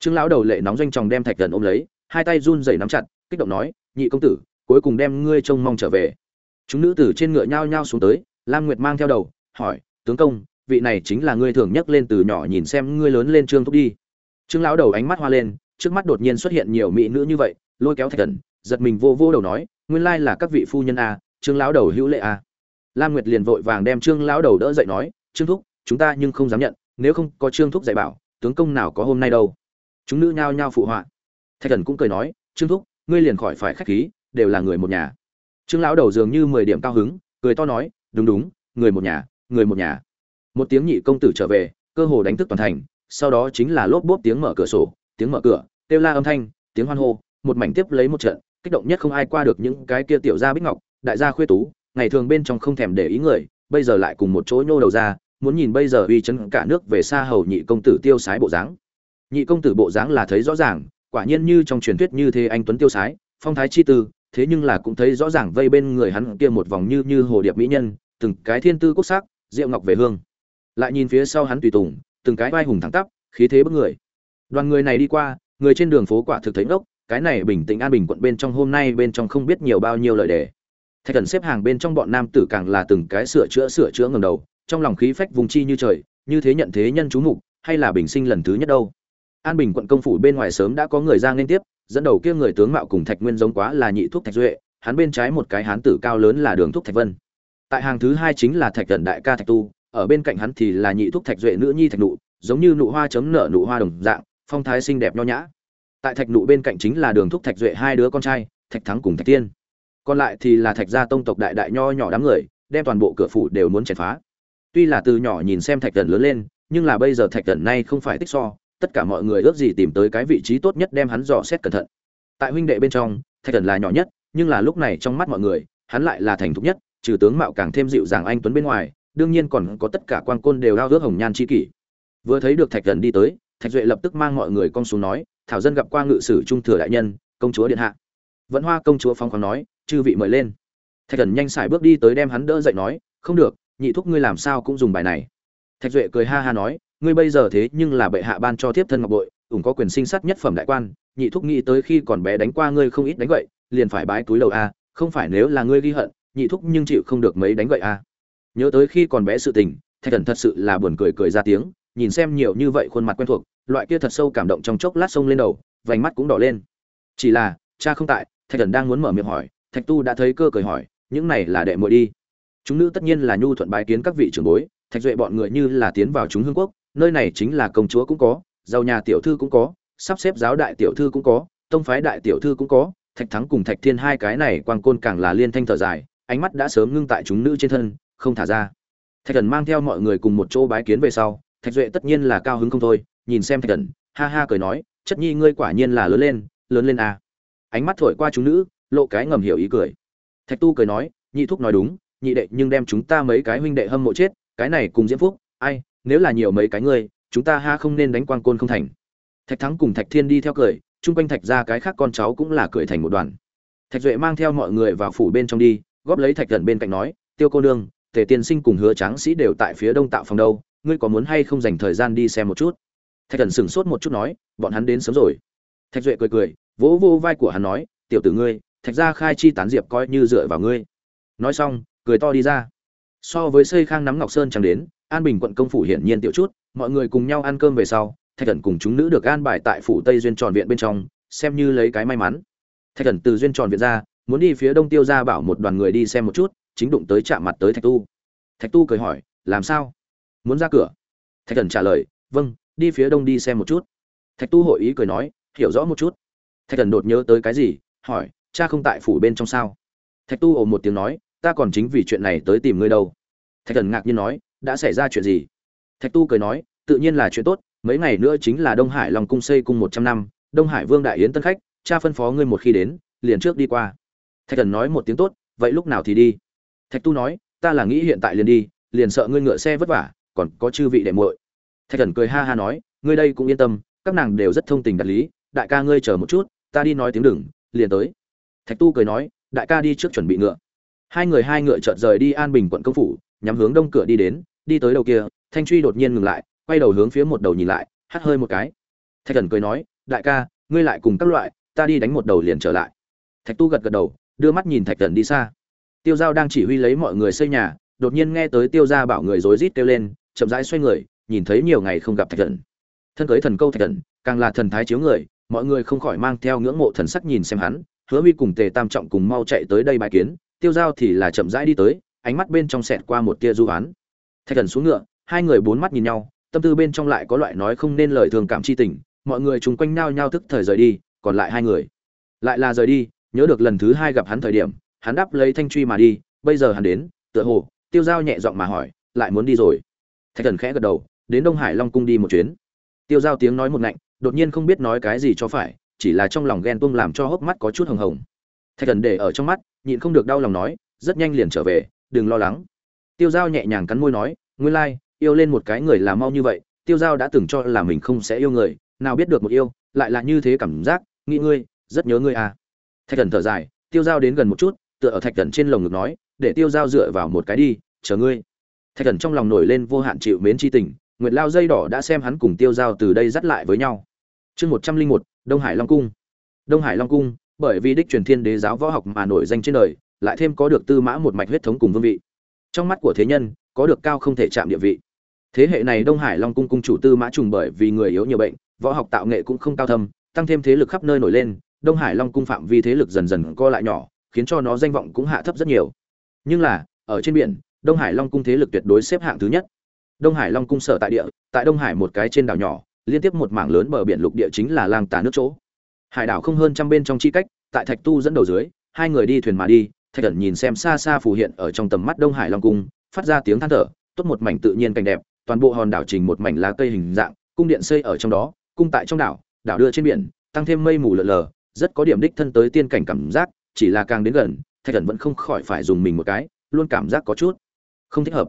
Trương lão đầu lệ nóng doanh tròng đem thạch thần ôm lấy, hai tay run rẩy nắm chặt, kích động nói, nhị công tử, cuối cùng đem ngươi trông mong trở về. Chúng nữ tử trên ngựa nhao nhao xuống tới, lam nguyệt mang theo đầu, hỏi, tướng công, vị này chính là ngươi thường nhắc lên từ nhỏ nhìn xem ngươi lớn lên trương thúc đi. Trương lão đầu ánh mắt hoa lên, trước mắt đột nhiên xuất hiện nhiều mỹ nữ như vậy, lôi kéo thạch thần, giật mình vô vô đầu nói, nguyên lai là các vị phu nhân a, trương lão đầu hữu lệ a lam nguyệt liền vội vàng đem trương lão đầu đỡ dậy nói, trương thúc, chúng ta nhưng không dám nhận, nếu không có trương thúc dạy bảo, tướng công nào có hôm nay đâu. Chúng nữ nhao nhao phụ họa. Thạch thần cũng cười nói, trương thúc, ngươi liền khỏi phải khách khí, đều là người một nhà. Trương lão đầu dường như mười điểm cao hứng, cười to nói, đúng đúng, người một nhà, người một nhà. Một tiếng nhị công tử trở về, cơ hồ đánh thức toàn thành, sau đó chính là lốp bốp tiếng mở cửa sổ, tiếng mở cửa, kêu la âm thanh, tiếng hoan hô, một mảnh tiếp lấy một trận, kích động nhất không ai qua được những cái kia tiểu gia bích ngọc, đại gia khuê tú ngày thường bên trong không thèm để ý người, bây giờ lại cùng một chỗ nhô đầu ra, muốn nhìn bây giờ uy chấn cả nước về xa hầu nhị công tử tiêu sái bộ dáng. Nhị công tử bộ dáng là thấy rõ ràng, quả nhiên như trong truyền thuyết như thế anh tuấn tiêu sái, phong thái chi tư, thế nhưng là cũng thấy rõ ràng vây bên người hắn kia một vòng như như hồ điệp mỹ nhân, từng cái thiên tư quốc sắc diệu ngọc về hương. Lại nhìn phía sau hắn tùy tùng, từng cái vai hùng thẳng tắp, khí thế bức người. Đoàn người này đi qua, người trên đường phố quả thực thấy ngốc, cái này bình tĩnh an bình quận bên trong hôm nay bên trong không biết nhiều bao nhiêu lời đề thạch thần xếp hàng bên trong bọn nam tử càng là từng cái sửa chữa sửa chữa ngầm đầu, trong lòng khí phách vùng chi như trời, như thế nhận thế nhân chú mục, hay là bình sinh lần thứ nhất đâu? An bình quận công phủ bên ngoài sớm đã có người ra liên tiếp, dẫn đầu kia người tướng mạo cùng thạch nguyên giống quá là nhị thuốc thạch duệ, hắn bên trái một cái hán tử cao lớn là đường thuốc thạch vân. Tại hàng thứ hai chính là thạch thần đại ca thạch tu, ở bên cạnh hắn thì là nhị thuốc thạch duệ nữ nhi thạch nụ, giống như nụ hoa chấm nở nụ hoa đồng dạng, phong thái xinh đẹp nho nhã. Tại thạch nụ bên cạnh chính là đường thuốc thạch duệ hai đứa con trai, thạch thắng cùng thạch tiên còn lại thì là thạch gia tông tộc đại đại nho nhỏ đám người, đem toàn bộ cửa phủ đều muốn chèn phá. Tuy là từ nhỏ nhìn xem thạch thần lớn lên, nhưng là bây giờ thạch thần nay không phải tích so, tất cả mọi người ước gì tìm tới cái vị trí tốt nhất đem hắn dò xét cẩn thận. Tại huynh đệ bên trong, thạch thần là nhỏ nhất, nhưng là lúc này trong mắt mọi người, hắn lại là thành thục nhất, trừ tướng mạo càng thêm dịu dàng anh tuấn bên ngoài, đương nhiên còn có tất cả quan côn đều lao ước hồng nhan chi kỷ. Vừa thấy được thạch thần đi tới, thạch duệ lập tức mang mọi người con xuống nói, thảo dân gặp qua ngự sử trung thừa đại nhân, công chúa điện hạ. Vẫn hoa công chúa phong khoáng nói chư vị mời lên. Thạch thần nhanh xài bước đi tới đem hắn đỡ dậy nói, không được, nhị thúc ngươi làm sao cũng dùng bài này. Thạch duệ cười ha ha nói, ngươi bây giờ thế nhưng là bệ hạ ban cho thiếp thân ngọc bội, ủng có quyền sinh sát nhất phẩm đại quan, nhị thúc nghĩ tới khi còn bé đánh qua ngươi không ít đánh gậy, liền phải bái túi đầu a, không phải nếu là ngươi ghi hận, nhị thúc nhưng chịu không được mấy đánh gậy a. Nhớ tới khi còn bé sự tình, thạch thần thật sự là buồn cười cười ra tiếng, nhìn xem nhiều như vậy khuôn mặt quen thuộc, loại kia thật sâu cảm động trong chốc lát sông lên đầu, vành mắt cũng đỏ lên. Chỉ là, cha không tại, thạch thần đang muốn mở miệng hỏi thạch tu đã thấy cơ cười hỏi, những này là đệ muội đi chúng nữ tất nhiên là nhu thuận bái kiến các vị trưởng bối, thạch duệ bọn người như là tiến vào chúng hương quốc, nơi này chính là công chúa cũng có, giàu nhà tiểu thư cũng có, sắp xếp giáo đại tiểu thư cũng có, tông phái đại tiểu thư cũng có, thạch thắng cùng thạch thiên hai cái này quang côn càng là liên thanh thở dài, ánh mắt đã sớm ngưng tại chúng nữ trên thân, không thả ra thạch thần mang theo mọi người cùng một chỗ bái kiến về sau, thạch duệ tất nhiên là cao hứng không thôi, nhìn xem thạch thần, ha ha cười nói, chất nhi ngươi quả nhiên là lớn lên lớn lên à? ánh mắt thổi qua chúng nữ lộ cái ngầm hiểu ý cười. Thạch tu cười nói, nhị thúc nói đúng, nhị đệ nhưng đem chúng ta mấy cái huynh đệ hâm mộ chết, cái này cùng diễm phúc, ai, nếu là nhiều mấy cái ngươi, chúng ta ha không nên đánh quang côn không thành. Thạch thắng cùng thạch thiên đi theo cười, chung quanh thạch ra cái khác con cháu cũng là cười thành một đoàn. Thạch duệ mang theo mọi người vào phủ bên trong đi, góp lấy thạch gần bên cạnh nói, tiêu cô nương, tề tiên sinh cùng hứa tráng sĩ đều tại phía đông tạo phòng đâu, ngươi có muốn hay không dành thời gian đi xem một chút? Thạch thần sửng sốt một chút nói, bọn hắn đến sớm rồi. Thạch duệ cười cười, vỗ vô vai của hắn nói, tiểu tử ngươi thạch gia khai chi tán diệp coi như dựa vào ngươi. Nói xong, cười to đi ra. So với xây khang nắm ngọc sơn chẳng đến, an bình quận công phủ hiển nhiên tiểu chút, mọi người cùng nhau ăn cơm về sau, thạch thần cùng chúng nữ được an bài tại phủ tây duyên tròn viện bên trong, xem như lấy cái may mắn. Thạch thần từ duyên tròn viện ra, muốn đi phía đông tiêu ra bảo một đoàn người đi xem một chút, chính đụng tới chạm mặt tới thạch tu. Thạch tu cười hỏi, làm sao? Muốn ra cửa? Thạch thần trả lời vâng đi phía đông đi xem một chút. Thạch tu hội ý cười nói, hiểu rõ một chút. Thạch thần đột nhớ tới cái gì, hỏi cha không tại phủ bên trong sao? Thạch tu ồ một tiếng nói, ta còn chính vì chuyện này tới tìm ngươi đâu. Thạch thần ngạc nhiên nói, đã xảy ra chuyện gì? Thạch tu cười nói, tự nhiên là chuyện tốt, mấy ngày nữa chính là đông hải long cung xây cung một trăm năm, đông hải vương đại yến tân khách, cha phân phó ngươi một khi đến, liền trước đi qua. Thạch thần nói một tiếng tốt, vậy lúc nào thì đi? Thạch tu nói, ta là nghĩ hiện tại liền đi, liền sợ ngươi ngựa xe vất vả, còn có chư vị đệ muội. Thạch thần cười ha ha nói, ngươi đây cũng yên tâm, các nàng đều rất thông tình đạt lý, đại ca ngươi chờ một chút, ta đi nói tiếng đừng, liền tới thạch tu cười nói, đại ca đi trước chuẩn bị ngựa. Hai người hai ngựa chợt rời đi an bình quận công phủ, nhắm hướng đông cửa đi đến, đi tới đầu kia, thanh truy đột nhiên ngừng lại, quay đầu hướng phía một đầu nhìn lại, hắt hơi một cái. Thạch thần cười nói, đại ca, ngươi lại cùng các loại, ta đi đánh một đầu liền trở lại. Thạch tu gật gật đầu, đưa mắt nhìn thạch thần đi xa. Tiêu giao đang chỉ huy lấy mọi người xây nhà, đột nhiên nghe tới tiêu gia bảo người rối rít kêu lên, chậm rãi xoay người, nhìn thấy nhiều ngày không gặp thạch thần. Thân cưới thần câu thạch thần, càng là thần thái chiếu người, mọi người không khỏi mang theo ngưỡng mộ thần sắc nhìn xem hắn hứa huy cùng tề tam trọng cùng mau chạy tới đây bài kiến, tiêu giao thì là chậm rãi đi tới, ánh mắt bên trong xẹt qua một tia du oán. Thạch thần xuống ngựa, hai người bốn mắt nhìn nhau, tâm tư bên trong lại có loại nói không nên lời thường cảm chi tình, mọi người chung quanh nao nhau thức thời rời đi, còn lại hai người. Lại là rời đi, nhớ được lần thứ hai gặp hắn thời điểm, hắn đáp lấy thanh truy mà đi, bây giờ hắn đến, tựa hồ, tiêu giao nhẹ giọng mà hỏi, lại muốn đi rồi? Thạch thần khẽ gật đầu, đến đông hải long cung đi một chuyến. Tiêu giao tiếng nói một ngạnh, đột nhiên không biết nói cái gì cho phải chỉ là trong lòng ghen tuông làm cho hốc mắt có chút hồng hồng. Thạch thần để ở trong mắt, nhịn không được đau lòng nói, rất nhanh liền trở về, đừng lo lắng. Tiêu giao nhẹ nhàng cắn môi nói, nguyên lai, yêu lên một cái người là mau như vậy, tiêu giao đã từng cho là mình không sẽ yêu người, nào biết được một yêu, lại là như thế cảm giác, nghĩ ngươi, rất nhớ ngươi à. Thạch thần thở dài, tiêu giao đến gần một chút, tựa ở thạch thần trên lồng ngực nói, để tiêu giao dựa vào một cái đi, chờ ngươi. Thạch thần trong lòng nổi lên vô hạn chịu mến chi tình, nguyệt lao dây đỏ đã xem hắn cùng tiêu giao từ đây dắt lại với nhau chương một trăm linh một, đông hải long cung. Đông hải long cung, bởi vì đích truyền thiên đế giáo võ học mà nổi danh trên đời, lại thêm có được tư mã một mạch huyết thống cùng vương vị. Trong mắt của thế nhân, có được cao không thể chạm địa vị. Thế hệ này đông hải long cung cung chủ tư mã trùng bởi vì người yếu nhiều bệnh, võ học tạo nghệ cũng không cao thâm, tăng thêm thế lực khắp nơi nổi lên, đông hải long cung phạm vi thế lực dần dần co lại nhỏ, khiến cho nó danh vọng cũng hạ thấp rất nhiều. Nhưng là, ở trên biển, đông hải long cung thế lực tuyệt đối xếp hạng thứ nhất. Đông hải long cung sở tại địa, tại đông hải một cái trên đảo nhỏ liên tiếp một mảng lớn bờ biển lục địa chính là lang tà nước chỗ. Hải đảo không hơn trăm bên trong chi cách, tại thạch tu dẫn đầu dưới, hai người đi thuyền mà đi, thạch cẩn nhìn xem xa xa phù hiện ở trong tầm mắt đông hải long cung, phát ra tiếng than thở, tốt một mảnh tự nhiên cảnh đẹp, toàn bộ hòn đảo trình một mảnh lá cây hình dạng, cung điện xây ở trong đó, cung tại trong đảo đảo đưa trên biển, tăng thêm mây mù lờ lờ, rất có điểm đích thân tới tiên cảnh cảm giác, chỉ là càng đến gần, thạch cẩn vẫn không khỏi phải dùng mình một cái, luôn cảm giác có chút không thích hợp.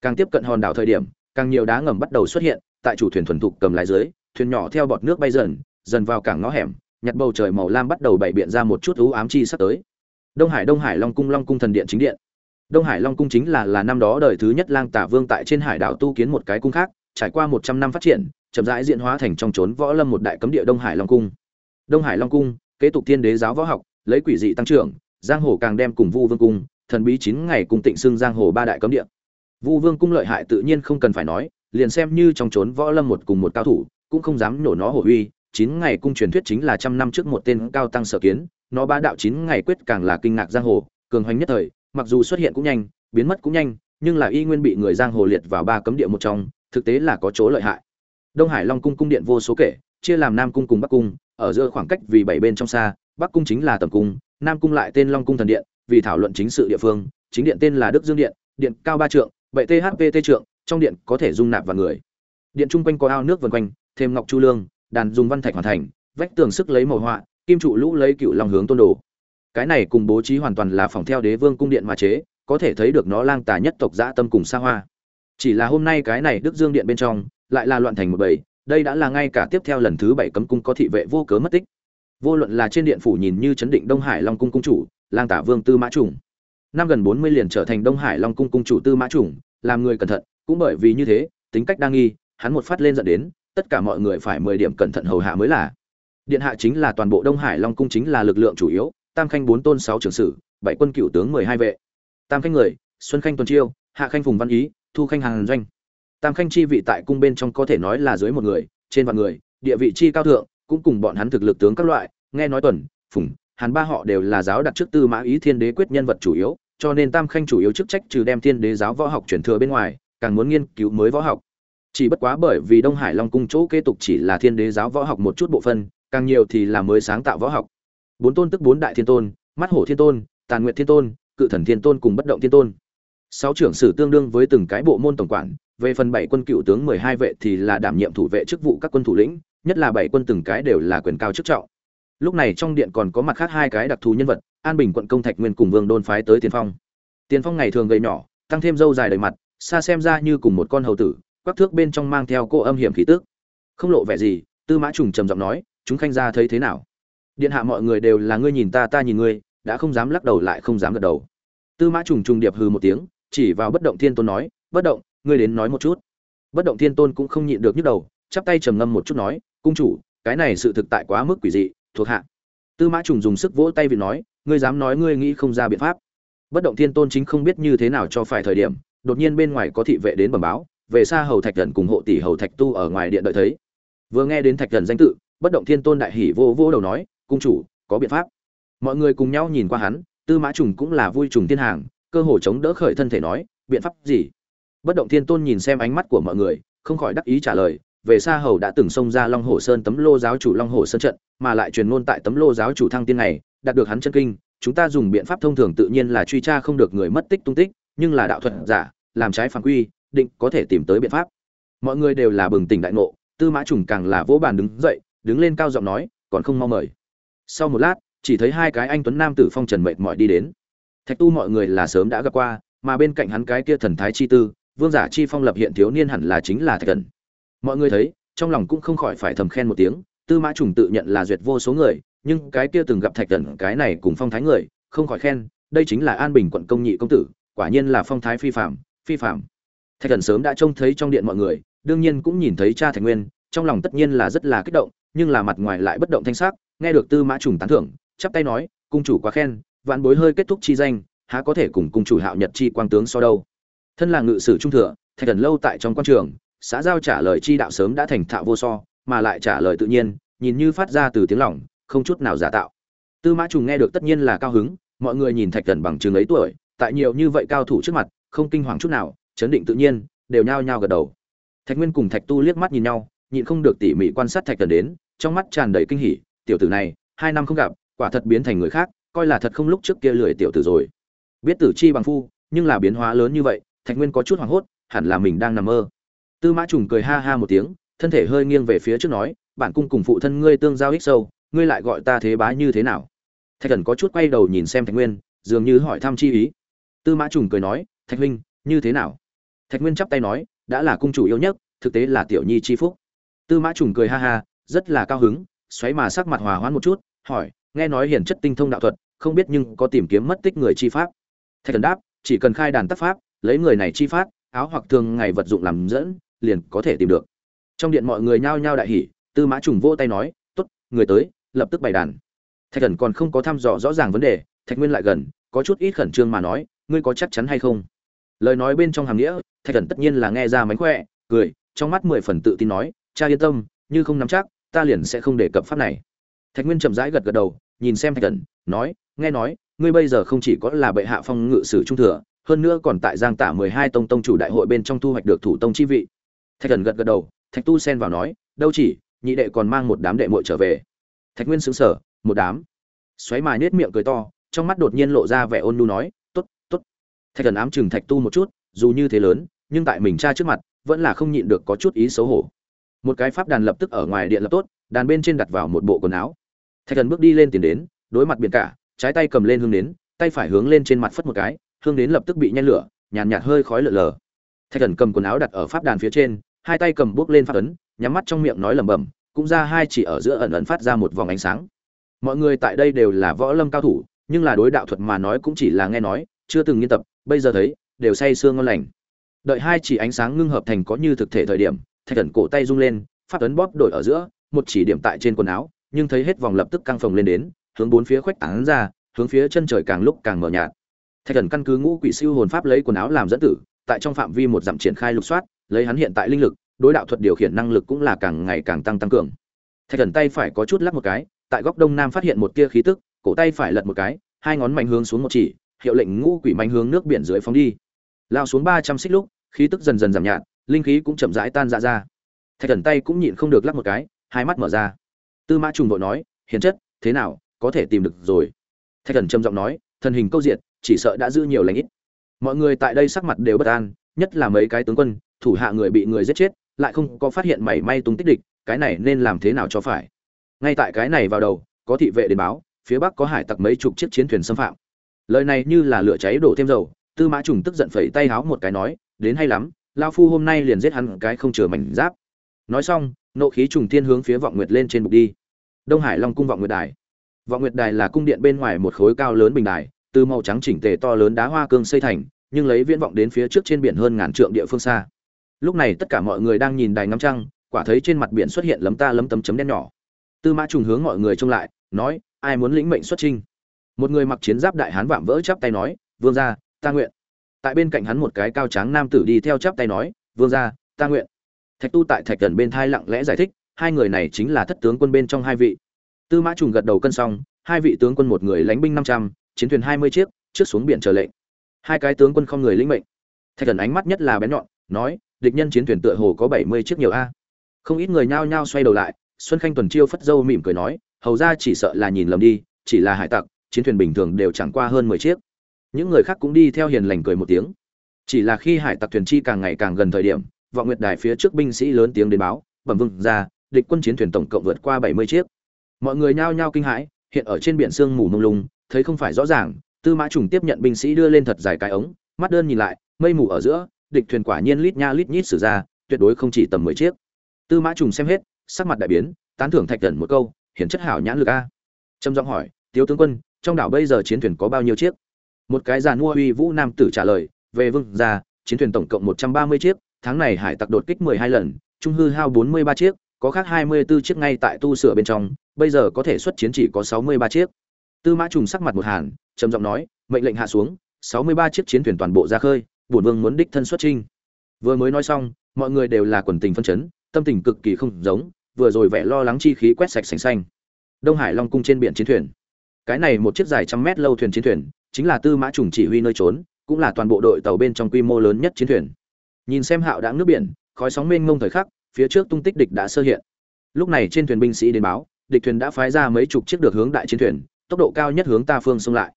Càng tiếp cận hòn đảo thời điểm, càng nhiều đá ngầm bắt đầu xuất hiện tại chủ thuyền thuần thục cầm lái dưới, thuyền nhỏ theo bọt nước bay dần dần vào cảng ngõ hẻm, nhặt bầu trời màu lam bắt đầu bày biện ra một chút ưu ám chi sắp tới. Đông hải đông hải long cung long cung thần điện chính điện. Đông hải long cung chính là là năm đó đời thứ nhất lang tả vương tại trên hải đảo tu kiến một cái cung khác, trải qua một trăm năm phát triển, chậm rãi diễn hóa thành trong trốn võ lâm một đại cấm địa đông hải long cung. Đông hải long cung, kế tục thiên đế giáo võ học, lấy quỷ dị tăng trưởng, giang hồ càng đem cùng vu vương cung, thần bí chín ngày cùng tịnh xưng giang hồ ba đại cấm địa. Vu vương cung lợi hại tự nhiên không cần phải nói liền xem như trong trốn võ lâm một cùng một cao thủ, cũng không dám nổ nó hổ uy. Chín ngày cung truyền thuyết chính là trăm năm trước một tên cao tăng sở kiến, nó ba đạo chín ngày quyết càng là kinh ngạc giang hồ, cường hoành nhất thời, mặc dù xuất hiện cũng nhanh, biến mất cũng nhanh, nhưng là y nguyên bị người giang hồ liệt vào ba cấm địa một trong, thực tế là có chỗ lợi hại. Đông hải long cung cung điện vô số kể, chia làm nam cung cùng bắc cung, ở giữa khoảng cách vì bảy bên trong xa, bắc cung chính là tầm cung, nam cung lại tên long cung thần điện, vì thảo luận chính sự địa phương, chính điện tên là đức dương điện điện cao ba trượng bệ thpt trượng trong điện có thể dung nạp vào người. Điện trung quanh có ao nước vần quanh, thêm ngọc chu lương, đàn dùng văn thạch hoàn thành, vách tường sức lấy màu họa, kim trụ lũ lấy cựu long hướng tôn đồ. Cái này cùng bố trí hoàn toàn là phòng theo đế vương cung điện mà chế, có thể thấy được nó lang tà nhất tộc dã tâm cùng xa hoa. Chỉ là hôm nay cái này đức dương điện bên trong, lại là loạn thành một bầy, đây đã là ngay cả tiếp theo lần thứ bảy cấm cung có thị vệ vô cớ mất tích. Vô luận là trên điện phủ nhìn như chấn định đông hải long cung cung chủ, lang tả vương tư mã trùng năm gần bốn mươi liền trở thành đông hải long cung cung chủ tư mã trùng làm người cẩn thận cũng bởi vì như thế, tính cách đa nghi, hắn một phát lên dẫn đến, tất cả mọi người phải mười điểm cẩn thận hầu hạ mới là. Điện hạ chính là toàn bộ đông hải long cung chính là lực lượng chủ yếu, tam khanh bốn tôn sáu trưởng sử, bảy quân cựu tướng mười hai vệ. Tam khanh người, xuân khanh tuần chiêu, hạ khanh phùng văn ý, thu khanh hàng doanh. Tam khanh chi vị tại cung bên trong có thể nói là dưới một người, trên vạn người, địa vị chi cao thượng, cũng cùng bọn hắn thực lực tướng các loại, nghe nói tuần, phùng, hàn ba họ đều là giáo đặt trước tư mã ý thiên đế quyết nhân vật chủ yếu, cho nên tam khanh chủ yếu chức trách trừ đem thiên đế giáo võ học truyền thừa bên ngoài càng muốn nghiên cứu mới võ học. Chỉ bất quá bởi vì đông hải long cung chỗ kế tục chỉ là thiên đế giáo võ học một chút bộ phân càng nhiều thì là mới sáng tạo võ học. Bốn tôn tức bốn đại thiên tôn, mắt hổ thiên tôn, tàn nguyệt thiên tôn, cự thần thiên tôn cùng bất động thiên tôn. Sáu trưởng sử tương đương với từng cái bộ môn tổng quản, về phần bảy quân cựu tướng mười hai vệ thì là đảm nhiệm thủ vệ chức vụ các quân thủ lĩnh, nhất là bảy quân từng cái đều là quyền cao chức trọng. Lúc này trong điện còn có mặt khác hai cái đặc thù nhân vật, an bình quận công thạch nguyên cùng vương đôn phái tới tiền phong. Tiền phong ngày thường gầy nhỏ, tăng thêm râu dài đầy mặt xa xem ra như cùng một con hầu tử, quắc thước bên trong mang theo cô âm hiểm khí tước không lộ vẻ gì, tư mã trùng trầm giọng nói, chúng khanh ra thấy thế nào? Điện hạ mọi người đều là ngươi nhìn ta ta nhìn ngươi, đã không dám lắc đầu lại không dám gật đầu. Tư mã trùng trùng điệp hừ một tiếng, chỉ vào bất động thiên tôn nói, bất động, ngươi đến nói một chút. Bất động thiên tôn cũng không nhịn được nhức đầu, chắp tay trầm ngâm một chút nói, cung chủ, cái này sự thực tại quá mức quỷ dị, thuộc hạ. Tư mã trùng dùng sức vỗ tay vì nói, ngươi dám nói ngươi nghĩ không ra biện pháp. Bất động thiên tôn chính không biết như thế nào cho phải thời điểm đột nhiên bên ngoài có thị vệ đến bẩm báo, về xa hầu thạch thần cùng hộ tỷ hầu thạch tu ở ngoài điện đợi thấy. Vừa nghe đến thạch thần danh tự, bất động thiên tôn đại hỉ vô vô đầu nói, cung chủ, có biện pháp. Mọi người cùng nhau nhìn qua hắn, tư mã trùng cũng là vui trùng thiên hàng, cơ hồ chống đỡ khởi thân thể nói, biện pháp gì? Bất động thiên tôn nhìn xem ánh mắt của mọi người, không khỏi đắc ý trả lời, về xa hầu đã từng xông ra long hồ sơn tấm lô giáo chủ long hồ sơn trận, mà lại truyền ngôn tại tấm lô giáo chủ thăng tiên này, đạt được hắn chân kinh, chúng ta dùng biện pháp thông thường tự nhiên là truy tra không được người mất tích tung tích nhưng là đạo thuật giả, làm trái phản quy, định có thể tìm tới biện pháp. Mọi người đều là bừng tỉnh đại ngộ, tư mã trùng càng là vỗ bàn đứng dậy, đứng lên cao giọng nói, còn không mau mời. Sau một lát, chỉ thấy hai cái anh tuấn nam tử phong trần mệt mỏi đi đến. Thạch tu mọi người là sớm đã gặp qua, mà bên cạnh hắn cái kia thần thái chi tư, vương giả chi phong lập hiện thiếu niên hẳn là chính là thạch thần. Mọi người thấy, trong lòng cũng không khỏi phải thầm khen một tiếng, tư mã trùng tự nhận là duyệt vô số người, nhưng cái kia từng gặp thạch thần, cái này cùng phong thái người, không khỏi khen, đây chính là an bình quận công nhị công tử quả nhiên là phong thái phi phạm phi phạm. Thạch thần sớm đã trông thấy trong điện mọi người, đương nhiên cũng nhìn thấy cha thạch nguyên, trong lòng tất nhiên là rất là kích động, nhưng là mặt ngoài lại bất động thanh sắc, nghe được tư mã trùng tán thưởng, chắp tay nói, cung chủ quá khen, vạn bối hơi kết thúc chi danh, há có thể cùng cung chủ hạo nhật chi quang tướng so đâu? Thân là ngự sử trung thừa, thạch thần lâu tại trong quan trường, xã giao trả lời chi đạo sớm đã thành thạo vô so, mà lại trả lời tự nhiên, nhìn như phát ra từ tiếng lòng, không chút nào giả tạo. Tư mã trùng nghe được tất nhiên là cao hứng, mọi người nhìn thạch thần bằng chừng ấy tuổi tại nhiều như vậy cao thủ trước mặt, không kinh hoàng chút nào, chấn định tự nhiên, đều nhao nhao gật đầu. Thạch nguyên cùng thạch tu liếc mắt nhìn nhau, nhịn không được tỉ mỉ quan sát thạch thần đến, trong mắt tràn đầy kinh hỉ, tiểu tử này, hai năm không gặp, quả thật biến thành người khác, coi là thật không lúc trước kia lười tiểu tử rồi. Biết tử chi bằng phu, nhưng là biến hóa lớn như vậy, thạch nguyên có chút hoảng hốt, hẳn là mình đang nằm mơ. Tư mã trùng cười ha ha một tiếng, thân thể hơi nghiêng về phía trước nói, bản cung cùng phụ thân ngươi tương giao ích sâu, ngươi lại gọi ta thế bá như thế nào? Thạch thần có chút quay đầu nhìn xem thạch nguyên, dường như hỏi thăm chi ý tư mã trùng cười nói, thạch huynh, như thế nào? Thạch nguyên chắp tay nói, đã là cung chủ yêu nhất, thực tế là tiểu nhi chi phúc. Tư mã trùng cười ha ha, rất là cao hứng, xoáy mà sắc mặt hòa hoãn một chút, hỏi, nghe nói hiển chất tinh thông đạo thuật, không biết nhưng có tìm kiếm mất tích người chi pháp? Thạch thần đáp, chỉ cần khai đàn tác pháp, lấy người này chi pháp, áo hoặc thường ngày vật dụng làm dẫn, liền có thể tìm được. Trong điện mọi người nhao nhao đại hỉ, tư mã trùng vỗ tay nói, tốt, người tới, lập tức bày đàn. Thạch thần còn không có thăm dò rõ ràng vấn đề, thạch nguyên lại gần, có chút ít khẩn trương mà nói ngươi có chắc chắn hay không? Lời nói bên trong hàm nghĩa, thạch thần tất nhiên là nghe ra mánh khỏe, cười, trong mắt mười phần tự tin nói, cha yên tâm, như không nắm chắc, ta liền sẽ không đề cập pháp này. Thạch nguyên chậm rãi gật gật đầu, nhìn xem thạch thần, nói, nghe nói, ngươi bây giờ không chỉ có là bệ hạ phong ngự sử trung thừa, hơn nữa còn tại giang tả mười hai tông tông chủ đại hội bên trong thu hoạch được thủ tông chi vị. Thạch thần gật gật đầu, thạch tu xen vào nói, đâu chỉ, nhị đệ còn mang một đám đệ muội trở về. Thạch nguyên xứng sở một đám? Xoáy mài nết miệng cười to, trong mắt đột nhiên lộ ra vẻ ôn nhu nói thạch thần ám chừng thạch tu một chút dù như thế lớn nhưng tại mình cha trước mặt vẫn là không nhịn được có chút ý xấu hổ. Một cái pháp đàn lập tức ở ngoài điện lập tốt đàn bên trên đặt vào một bộ quần áo. Thạch thần bước đi lên tiền đến đối mặt biển cả trái tay cầm lên hương đến tay phải hướng lên trên mặt phất một cái hương đến lập tức bị nhen lửa nhàn nhạt, nhạt hơi khói lở lờ. Thạch thần cầm quần áo đặt ở pháp đàn phía trên hai tay cầm bước lên pháp ấn nhắm mắt trong miệng nói lẩm bẩm cũng ra hai chỉ ở giữa ẩn ẩn phát ra một vòng ánh sáng. Mọi người tại đây đều là võ lâm cao thủ nhưng là đối đạo thuật mà nói cũng chỉ là nghe nói chưa từng nghiên tập bây giờ thấy, đều say sương ngon lành. Đợi hai chỉ ánh sáng ngưng hợp thành có như thực thể thời điểm, thạch thần cổ tay rung lên phát ấn bóp đổi ở giữa, một chỉ điểm tại trên quần áo, nhưng thấy hết vòng lập tức căng phồng lên đến, hướng bốn phía khuếch tán ra, hướng phía chân trời càng lúc càng mờ nhạt. Thạch thần căn cứ ngũ quỷ siêu hồn pháp lấy quần áo làm dẫn tử, tại trong phạm vi một dặm triển khai lục soát, lấy hắn hiện tại linh lực, đối đạo thuật điều khiển năng lực cũng là càng ngày càng tăng tăng cường. Thạch thần tay phải có chút lắc một cái, tại góc đông nam phát hiện một tia khí tức, cổ tay phải lật một cái, hai ngón mạnh hướng xuống một chỉ hiệu lệnh ngũ quỷ mạnh hướng nước biển dưới phóng đi. Lao xuống ba trăm xích lúc, khí tức dần dần giảm nhạt, linh khí cũng chậm rãi tan ra ra. Thạch thần tay cũng nhịn không được lắc một cái, hai mắt mở ra. Tư mã trùng vội nói, hiền chất, thế nào, có thể tìm được rồi? Thạch thần trầm giọng nói, thần hình câu diện chỉ sợ đã giữ nhiều lãnh ít. Mọi người tại đây sắc mặt đều bất an, nhất là mấy cái tướng quân, thủ hạ người bị người giết chết, lại không có phát hiện mảy may tung tích địch, cái này nên làm thế nào cho phải? Ngay tại cái này vào đầu, có thị vệ đến báo, phía bắc có hải tặc mấy chục chiếc chiến thuyền xâm phạm lời này như là lửa cháy đổ thêm dầu, tư mã trùng tức giận phẩy tay háo một cái nói, đến hay lắm lao phu hôm nay liền giết hắn cái không chừa mảnh giáp. Nói xong, nộ khí trùng thiên hướng phía vọng nguyệt lên trên bục đi. Đông hải long cung vọng nguyệt đài. Vọng nguyệt đài là cung điện bên ngoài một khối cao lớn bình đài, từ màu trắng chỉnh tề to lớn đá hoa cương xây thành, nhưng lấy viễn vọng đến phía trước trên biển hơn ngàn trượng địa phương xa. Lúc này tất cả mọi người đang nhìn đài ngắm trăng, quả thấy trên mặt biển xuất hiện lấm ta lấm tấm chấm đen nhỏ. Tư mã trùng hướng mọi người trông lại, nói, ai muốn lĩnh mệnh xuất trinh một người mặc chiến giáp đại hán vạm vỡ chắp tay nói, vương gia, ta nguyện. Tại bên cạnh hắn một cái cao tráng nam tử đi theo chắp tay nói, vương gia, ta nguyện. Thạch tu tại thạch gần bên thai lặng lẽ giải thích, hai người này chính là thất tướng quân bên trong hai vị. Tư mã trùng gật đầu cân xong, hai vị tướng quân một người lãnh binh năm trăm, chiến thuyền hai mươi chiếc, trước xuống biển chờ lệnh. Hai cái tướng quân không người lĩnh mệnh. Thạch thần ánh mắt nhất là bén nhọn, nói, địch nhân chiến thuyền tựa hồ có bảy mươi chiếc nhiều a. Không ít người nhao nhao xoay đầu lại, xuân khanh tuần chiêu phất dâu mỉm cười nói, hầu ra chỉ sợ là nhìn lầm đi, chỉ là hải tặc chiến thuyền bình thường đều chẳng qua hơn mười chiếc. Những người khác cũng đi theo hiền lành cười một tiếng. Chỉ là khi hải tặc thuyền chi càng ngày càng gần thời điểm, vọng nguyệt đài phía trước binh sĩ lớn tiếng đến báo, bẩm vương ra, địch quân chiến thuyền tổng cộng vượt qua bảy mươi chiếc. Mọi người nhao nhao kinh hãi, hiện ở trên biển sương mù mông lung, thấy không phải rõ ràng, tư mã trùng tiếp nhận binh sĩ đưa lên thật dài cái ống, mắt đơn nhìn lại, mây mù ở giữa, địch thuyền quả nhiên lít nha lít nhít xử ra, tuyệt đối không chỉ tầm mười chiếc. Tư mã trùng xem hết, sắc mặt đại biến, tán thưởng thạch thần một câu, hiển chất hảo nhãn lực a. Trầm giọng hỏi, tiếu tướng quân trong đảo bây giờ chiến thuyền có bao nhiêu chiếc? Một cái giàn mua uy vũ nam tử trả lời, về vương gia, chiến thuyền tổng cộng một trăm ba mươi chiếc, tháng này hải tặc đột kích mười hai lần, trung hư hao bốn mươi ba chiếc, có khác hai mươi 24 chiếc ngay tại tu sửa bên trong, bây giờ có thể xuất chiến chỉ có sáu mươi ba chiếc. Tư mã trùng sắc mặt một hàn, trầm giọng nói, mệnh lệnh hạ xuống, sáu mươi ba chiếc chiến thuyền toàn bộ ra khơi, bổn vương muốn đích thân xuất trinh vừa mới nói xong, mọi người đều là quần tình phân chấn, tâm tình cực kỳ không giống, vừa rồi vẻ lo lắng chi khí quét sạch sành xanh. Đông hải long cung trên biển chiến thuyền cái này một chiếc dài trăm mét lâu thuyền chiến thuyền, chính là tư mã trùng chỉ huy nơi trốn, cũng là toàn bộ đội tàu bên trong quy mô lớn nhất chiến thuyền. Nhìn xem hạo đáng nước biển, khói sóng mênh mông thời khắc, phía trước tung tích địch đã sơ hiện. Lúc này trên thuyền binh sĩ đến báo, địch thuyền đã phái ra mấy chục chiếc được hướng đại chiến thuyền, tốc độ cao nhất hướng ta phương xông lại.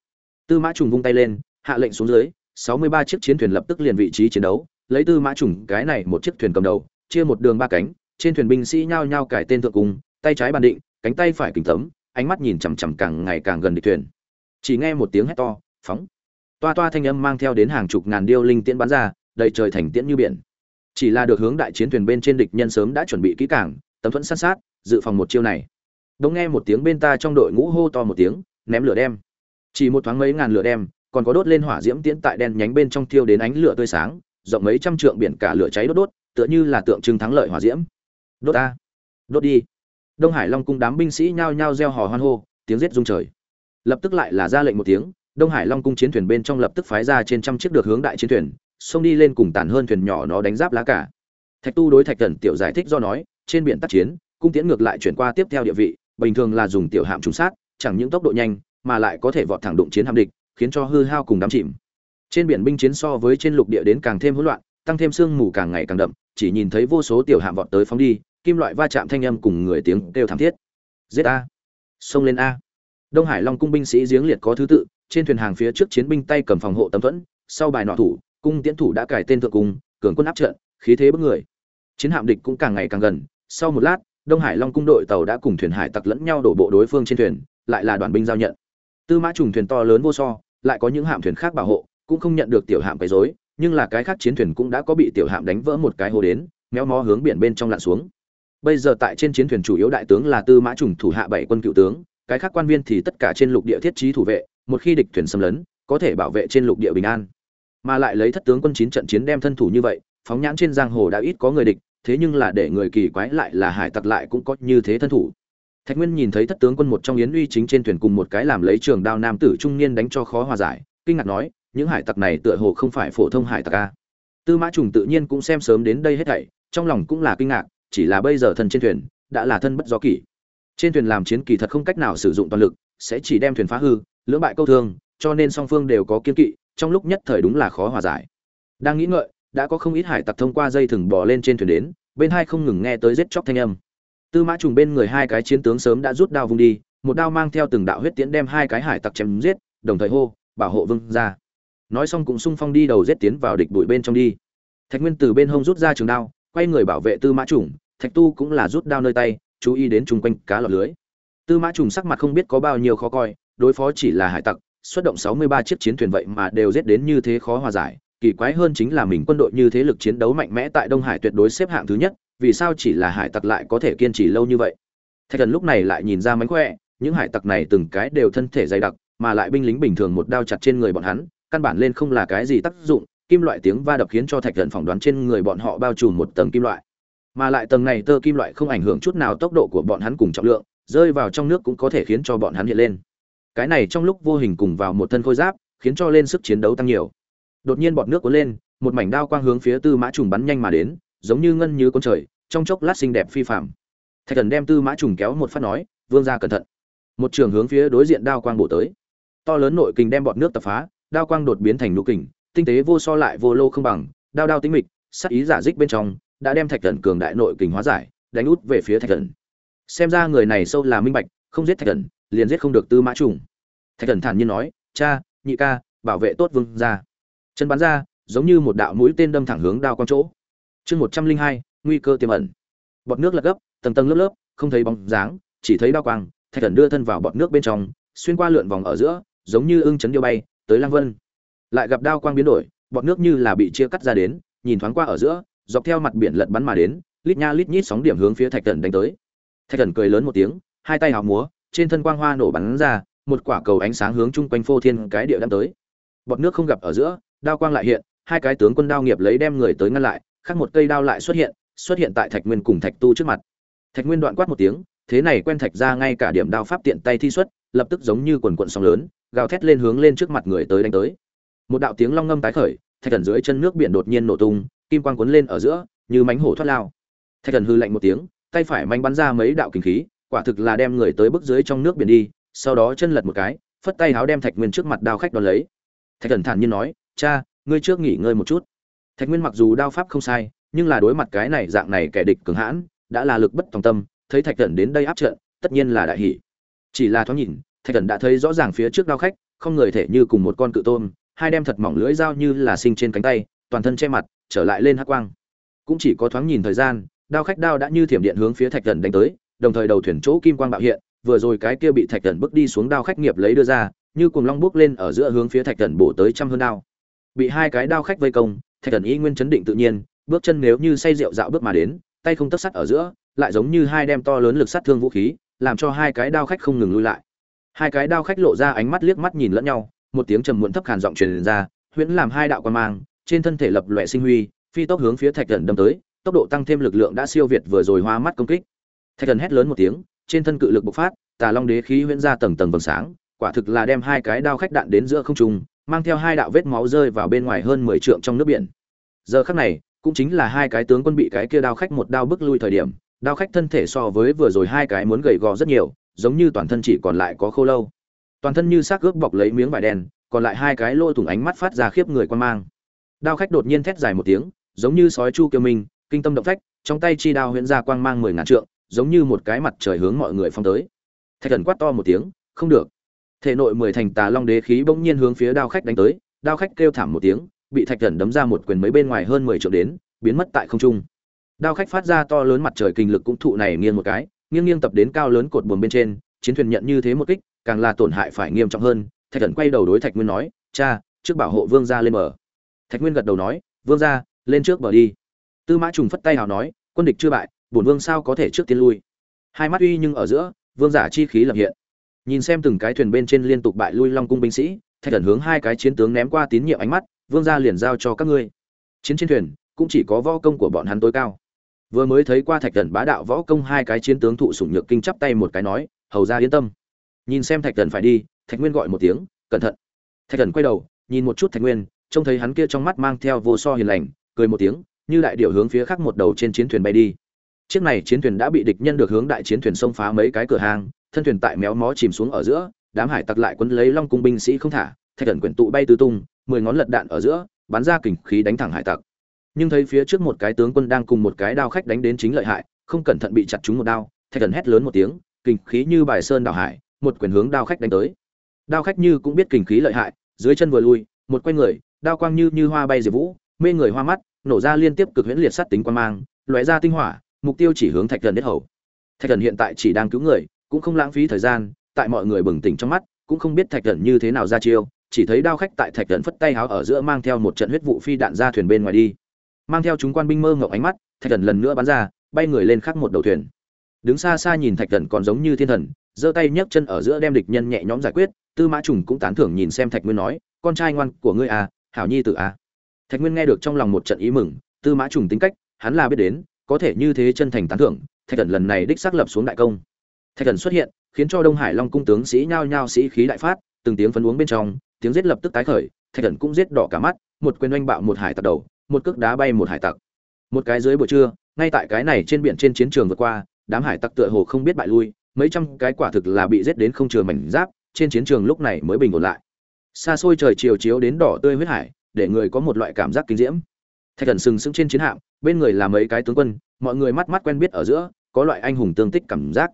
Tư mã trùng vung tay lên, hạ lệnh xuống dưới, sáu mươi ba chiếc chiến thuyền lập tức liền vị trí chiến đấu, lấy tư mã trùng cái này một chiếc thuyền cầm đầu, chia một đường ba cánh, trên thuyền binh sĩ nhao nhao cải tên thượng cung, tay trái bàn định, cánh tay phải kính tấm ánh mắt nhìn chằm chằm càng ngày càng gần địch thuyền. Chỉ nghe một tiếng hét to, phóng. Toa toa thanh âm mang theo đến hàng chục ngàn điêu linh tiễn bắn ra, đầy trời thành tiễn như biển. Chỉ là được hướng đại chiến thuyền bên trên địch nhân sớm đã chuẩn bị kỹ càng, tấm thuẫn sát sát, dự phòng một chiêu này. Đông nghe một tiếng bên ta trong đội ngũ hô to một tiếng, ném lửa đem. Chỉ một thoáng mấy ngàn lửa đem, còn có đốt lên hỏa diễm tiễn tại đen nhánh bên trong thiêu đến ánh lửa tươi sáng, rộng mấy trăm trượng biển cả lửa cháy đốt đốt, tựa như là tượng trưng thắng lợi hỏa diễm. Đốt ta. Đốt đi đông hải long cung đám binh sĩ nhao nhao reo hò hoan hô, tiếng giết rung trời. Lập tức lại là ra lệnh một tiếng, đông hải long cung chiến thuyền bên trong lập tức phái ra trên trăm chiếc được hướng đại chiến thuyền, xông đi lên cùng tàn hơn thuyền nhỏ nó đánh giáp lá cả. Thạch tu đối thạch thần tiểu giải thích do nói, trên biển tác chiến, cung tiễn ngược lại chuyển qua tiếp theo địa vị, bình thường là dùng tiểu hạm trùng sát, chẳng những tốc độ nhanh, mà lại có thể vọt thẳng đụng chiến hạm địch, khiến cho hư hao cùng đắm chìm. Trên biển binh chiến so với trên lục địa đến càng thêm hỗn loạn, tăng thêm sương mù càng ngày càng đậm, chỉ nhìn thấy vô số tiểu hạm vọt tới phóng đi kim loại va chạm thanh âm cùng người tiếng kêu thảm thiết. Giết a. Xông lên a. Đông hải long cung binh sĩ giếng liệt có thứ tự, trên thuyền hàng phía trước chiến binh tay cầm phòng hộ tấm thuẫn, sau bài nọ thủ, cung tiễn thủ đã cải tên thượng cung, cường quân áp trận, khí thế bức người. Chiến hạm địch cũng càng ngày càng gần, sau một lát, đông hải long cung đội tàu đã cùng thuyền hải tặc lẫn nhau đổ bộ đối phương trên thuyền, lại là đoàn binh giao nhận. Tư mã trùng thuyền to lớn vô so, lại có những hạm thuyền khác bảo hộ, cũng không nhận được tiểu hạm quấy rối, nhưng là cái khác chiến thuyền cũng đã có bị tiểu hạm đánh vỡ một cái hồ đến, méo mó hướng biển bên trong lặn xuống bây giờ tại trên chiến thuyền chủ yếu đại tướng là tư mã trùng, thủ hạ bảy quân cựu tướng, cái khác quan viên thì tất cả trên lục địa thiết trí thủ vệ, một khi địch thuyền xâm lấn, có thể bảo vệ trên lục địa bình an. Mà lại lấy thất tướng quân chín trận chiến đem thân thủ như vậy, phóng nhãn trên giang hồ đã ít có người địch, thế nhưng là để người kỳ quái lại là hải tặc lại cũng có như thế thân thủ. Thạch nguyên nhìn thấy thất tướng quân một trong yến uy chính trên thuyền cùng một cái làm lấy trường đao nam tử trung niên đánh cho khó hòa giải, kinh ngạc nói, những hải tặc này tựa hồ không phải phổ thông hải tặc a. Tư mã trùng tự nhiên cũng xem sớm đến đây hết thảy, trong lòng cũng là kinh ngạc chỉ là bây giờ thân trên thuyền, đã là thân bất do kỷ. Trên thuyền làm chiến kỳ thật không cách nào sử dụng toàn lực, sẽ chỉ đem thuyền phá hư, lưỡng bại câu thương, cho nên song phương đều có kiên kỵ, trong lúc nhất thời đúng là khó hòa giải. Đang nghĩ ngợi, đã có không ít hải tặc thông qua dây thừng bò lên trên thuyền đến, bên hai không ngừng nghe tới giết chóc thanh âm. Tư mã trùng bên người hai cái chiến tướng sớm đã rút đao vung đi, một đao mang theo từng đạo huyết tiễn đem hai cái hải tặc chém giết, đồng thời hô, bảo hộ vương ra nói xong cũng sung phong đi đầu giết tiến vào địch bụi bên trong đi. Thạch nguyên từ bên hông rút ra trường đao, quay người bảo vệ tư mã trùng thạch tu cũng là rút đao nơi tay, chú ý đến chung quanh cá lọt lưới. Tư mã trùng sắc mặt không biết có bao nhiêu khó coi, đối phó chỉ là hải tặc, xuất động 63 chiếc chiến thuyền vậy mà đều giết đến như thế khó hòa giải. Kỳ quái hơn chính là mình quân đội như thế lực chiến đấu mạnh mẽ tại đông hải tuyệt đối xếp hạng thứ nhất, vì sao chỉ là hải tặc lại có thể kiên trì lâu như vậy? Thạch thần lúc này lại nhìn ra mánh khỏe, những hải tặc này từng cái đều thân thể dày đặc, mà lại binh lính bình thường một đao chặt trên người bọn hắn, căn bản lên không là cái gì tác dụng, kim loại tiếng va đập khiến cho thạch thần phỏng đoán trên người bọn họ bao trùm một tầng kim loại mà lại tầng này tơ kim loại không ảnh hưởng chút nào tốc độ của bọn hắn cùng trọng lượng, rơi vào trong nước cũng có thể khiến cho bọn hắn hiện lên. Cái này trong lúc vô hình cùng vào một thân khôi giáp, khiến cho lên sức chiến đấu tăng nhiều. Đột nhiên bọn nước cuốn lên, một mảnh đao quang hướng phía tư mã trùng bắn nhanh mà đến, giống như ngân như con trời, trong chốc lát xinh đẹp phi phạm thạch thần đem tư mã trùng kéo một phát nói, vương ra cẩn thận. Một trường hướng phía đối diện đao quang bổ tới. To lớn nội kình đem bọn nước tập phá, đao quang đột biến thành nụ kình, tinh tế vô so lại vô lô không bằng, đao đao tinh mịch sắc ý giả dích bên trong đã đem thạch thần cường đại nội kình hóa giải, đánh út về phía thạch thần. Xem ra người này sâu là minh bạch, không giết thạch thần, liền giết không được tư mã trùng. Thạch thần thản nhiên nói, cha, nhị ca, bảo vệ tốt vương ra chân bắn ra, giống như một đạo mũi tên đâm thẳng hướng đao quang chỗ. Chương một trăm linh hai, nguy cơ tiềm ẩn. Bọt nước lật gấp, tầng tầng lớp lớp, không thấy bóng dáng, chỉ thấy đao quang, thạch thần đưa thân vào bọt nước bên trong, xuyên qua lượn vòng ở giữa, giống như ưng chấn điêu bay, tới lang vân. Lại gặp đao quang biến đổi, bọt nước như là bị chia cắt ra đến, nhìn thoáng qua ở giữa dọc theo mặt biển lật bắn mà đến, lít nha lít nhít sóng điểm hướng phía thạch thần đánh tới. Thạch thần cười lớn một tiếng, hai tay hào múa, trên thân quang hoa nổ bắn ra, một quả cầu ánh sáng hướng chung quanh phô thiên cái địa đâm tới. Bọt nước không gặp ở giữa, đao quang lại hiện, hai cái tướng quân đao nghiệp lấy đem người tới ngăn lại, khác một cây đao lại xuất hiện xuất hiện tại thạch nguyên cùng thạch tu trước mặt. Thạch nguyên đoạn quát một tiếng, thế này quen thạch ra ngay cả điểm đao pháp tiện tay thi xuất, lập tức giống như quần quận sóng lớn, gào thét lên hướng lên trước mặt người tới đánh tới. Một đạo tiếng long ngâm tái khởi, thạch thần dưới chân nước biển đột nhiên nổ tung kim quang cuốn lên ở giữa, như mánh hổ thoát lao. Thạch thần hư lạnh một tiếng, tay phải manh bắn ra mấy đạo kinh khí, quả thực là đem người tới bước dưới trong nước biển đi, sau đó chân lật một cái, phất tay háo đem thạch nguyên trước mặt đao khách đón lấy. Thạch thần thản nhiên nói, cha, ngươi trước nghỉ ngơi một chút. Thạch nguyên mặc dù đao pháp không sai, nhưng là đối mặt cái này dạng này kẻ địch cường hãn, đã là lực bất tòng tâm, thấy thạch thần đến đây áp trận, tất nhiên là đại hỷ chỉ là thoáng nhìn, thạch thần đã thấy rõ ràng phía trước đao khách, không người thể như cùng một con cự tôm, hai đem thật mỏng lưỡi dao như là sinh trên cánh tay, toàn thân che mặt trở lại lên hắc quang. Cũng chỉ có thoáng nhìn thời gian, đao khách đao đã như thiểm điện hướng phía thạch thần đánh tới, đồng thời đầu thuyền chỗ kim quang bạo hiện, vừa rồi cái kia bị thạch thần bước đi xuống đao khách nghiệp lấy đưa ra, như cùng long bước lên ở giữa hướng phía thạch thần bổ tới trăm hơn đao. Bị hai cái đao khách vây công, thạch thần y nguyên chấn định tự nhiên, bước chân nếu như say rượu dạo bước mà đến, tay không tất sắt ở giữa, lại giống như hai đem to lớn lực sát thương vũ khí, làm cho hai cái đao khách không ngừng lui lại. Hai cái đao khách lộ ra ánh mắt liếc mắt nhìn lẫn nhau, một tiếng trầm muộn thấp khàn giọng truyền ra, huyễn làm hai đạo quan mang trên thân thể lập loè sinh huy, phi tốc hướng phía thạch thần đâm tới, tốc độ tăng thêm lực lượng đã siêu việt vừa rồi hoa mắt công kích. Thạch thần hét lớn một tiếng, trên thân cự lực bộc phát, tà long đế khí huyễn ra tầng tầng vầng sáng, quả thực là đem hai cái đao khách đạn đến giữa không trung, mang theo hai đạo vết máu rơi vào bên ngoài hơn mười trượng trong nước biển. Giờ khắc này, cũng chính là hai cái tướng quân bị cái kia đao khách một đao bức lui thời điểm, đao khách thân thể so với vừa rồi hai cái muốn gầy gò rất nhiều, giống như toàn thân chỉ còn lại có khô lâu. Toàn thân như xác ướp bọc lấy miếng vải đen, còn lại hai cái lôi thủng ánh mắt phát ra khiếp người quan mang đao khách đột nhiên thét dài một tiếng, giống như sói chu kêu minh, kinh tâm động phách, trong tay chi đao huyễn ra quang mang mười ngàn trượng, giống như một cái mặt trời hướng mọi người phong tới. Thạch thần quát to một tiếng, không được. Thể nội mười thành tà long đế khí bỗng nhiên hướng phía đao khách đánh tới, đao khách kêu thảm một tiếng, bị thạch thần đấm ra một quyền mấy bên ngoài hơn mười trượng đến, biến mất tại không trung. Đao khách phát ra to lớn mặt trời kinh lực cũng thụ này nghiêng một cái, nghiêng nghiêng tập đến cao lớn cột buồm bên trên, chiến thuyền nhận như thế một kích, càng là tổn hại phải nghiêm trọng hơn. Thạch thần quay đầu đối thạch nguyên nói, cha, trước bảo hộ vương gia lên mở thạch nguyên gật đầu nói, vương gia, lên trước bờ đi. Tư mã trùng phất tay hào nói, quân địch chưa bại, bổn vương sao có thể trước tiên lui? Hai mắt uy nhưng ở giữa, vương giả chi khí lập hiện. Nhìn xem từng cái thuyền bên trên liên tục bại lui long cung binh sĩ, thạch thần hướng hai cái chiến tướng ném qua tín nhiệm ánh mắt, vương gia liền giao cho các ngươi. Chiến trên thuyền, cũng chỉ có võ công của bọn hắn tối cao. Vừa mới thấy qua thạch thần bá đạo võ công hai cái chiến tướng thụ sủng nhược kinh chắp tay một cái nói, hầu ra yên tâm. Nhìn xem thạch thần phải đi, thạch nguyên gọi một tiếng, cẩn thận. Thạch thần quay đầu, nhìn một chút thạch nguyên trông thấy hắn kia trong mắt mang theo vô so hiền lành, cười một tiếng, như đại điệu hướng phía khác một đầu trên chiến thuyền bay đi. Chiếc này chiến thuyền đã bị địch nhân được hướng đại chiến thuyền xông phá mấy cái cửa hàng, thân thuyền tại méo mó chìm xuống ở giữa, đám hải tặc lại quấn lấy long cung binh sĩ không thả, thạch thần quyển tụ bay tứ tung, mười ngón lật đạn ở giữa, bắn ra kình khí đánh thẳng hải tặc. Nhưng thấy phía trước một cái tướng quân đang cùng một cái đao khách đánh đến chính lợi hại, không cẩn thận bị chặt trúng một đao, thạch thần hét lớn một tiếng, kình khí như bài sơn đảo hải, một quyền hướng đao khách đánh tới. Đao khách như cũng biết kình khí lợi hại, dưới chân vừa lui, một quay người đao quang như như hoa bay diệp vũ, mê người hoa mắt, nổ ra liên tiếp cực huyễn liệt sát tính quan mang, lóe ra tinh hỏa, mục tiêu chỉ hướng thạch thần nhất hầu. Thạch thần hiện tại chỉ đang cứu người, cũng không lãng phí thời gian, tại mọi người bừng tỉnh trong mắt, cũng không biết thạch thần như thế nào ra chiêu, chỉ thấy đao khách tại thạch thần phất tay háo ở giữa mang theo một trận huyết vụ phi đạn ra thuyền bên ngoài đi. Mang theo chúng quan binh mơ ngọc ánh mắt, thạch thần lần nữa bắn ra, bay người lên khắc một đầu thuyền. Đứng xa xa nhìn thạch thần còn giống như thiên thần, giơ tay nhấc chân ở giữa đem địch nhân nhẹ nhõm giải quyết, tư mã trùng cũng tán thưởng nhìn xem thạch nguyên nói, con trai ngoan của ngươi à hảo nhi tử à. Thạch nguyên nghe được trong lòng một trận ý mừng, tư mã trùng tính cách, hắn là biết đến, có thể như thế chân thành tán thưởng, thạch thần lần này đích xác lập xuống đại công. Thạch thần xuất hiện, khiến cho đông hải long cung tướng sĩ nhao nhao sĩ khí đại phát, từng tiếng phấn uống bên trong, tiếng giết lập tức tái khởi, thạch thần cũng giết đỏ cả mắt, một quyền oanh bạo một hải tặc đầu, một cước đá bay một hải tặc. Một cái dưới buổi trưa, ngay tại cái này trên biển trên chiến trường vượt qua, đám hải tặc tựa hồ không biết bại lui, mấy trăm cái quả thực là bị giết đến không chừa mảnh giáp, trên chiến trường lúc này mới bình ổn lại xa xôi trời chiều chiếu đến đỏ tươi huyết hải, để người có một loại cảm giác kinh diễm. Thạch thần sừng sững trên chiến hạm, bên người là mấy cái tướng quân, mọi người mắt mắt quen biết ở giữa, có loại anh hùng tương tích cảm giác.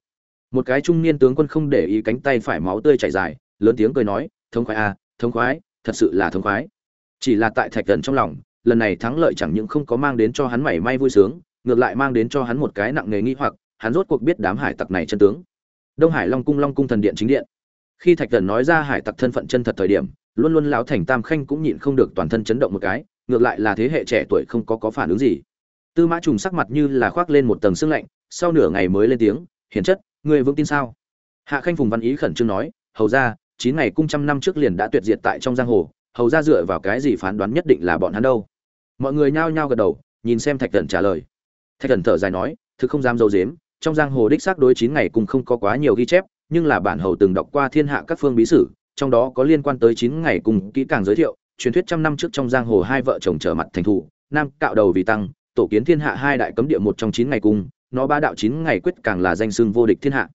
Một cái trung niên tướng quân không để ý cánh tay phải máu tươi chảy dài, lớn tiếng cười nói, thống khoái à thống khoái, thật sự là thống khoái. Chỉ là tại thạch thần trong lòng, lần này thắng lợi chẳng những không có mang đến cho hắn mảy may vui sướng, ngược lại mang đến cho hắn một cái nặng nề nghi hoặc, hắn rốt cuộc biết đám hải tặc này chân tướng. Đông hải long cung long cung thần điện chính điện khi thạch thần nói ra hải tặc thân phận chân thật thời điểm, luôn luôn lão thành tam khanh cũng nhịn không được toàn thân chấn động một cái, ngược lại là thế hệ trẻ tuổi không có có phản ứng gì. Tư mã trùng sắc mặt như là khoác lên một tầng sương lạnh, sau nửa ngày mới lên tiếng hiển chất người vững tin sao? Hạ khanh phùng văn ý khẩn trương nói, hầu ra chín ngày cung trăm năm trước liền đã tuyệt diệt tại trong giang hồ, hầu ra dựa vào cái gì phán đoán nhất định là bọn hắn đâu? Mọi người nhao nhao gật đầu, nhìn xem thạch thần trả lời. Thạch thần thở dài nói, thực không dám dâu dếm, trong giang hồ đích xác đối chín ngày cùng không có quá nhiều ghi chép nhưng là bản hầu từng đọc qua thiên hạ các phương bí sử, trong đó có liên quan tới chín ngày cùng kỹ càng giới thiệu, truyền thuyết trăm năm trước trong giang hồ hai vợ chồng trở mặt thành thủ, nam cạo đầu vì tăng, tổ kiến thiên hạ hai đại cấm địa một trong chín ngày cùng, nó ba đạo chín ngày quyết càng là danh xưng vô địch thiên hạ.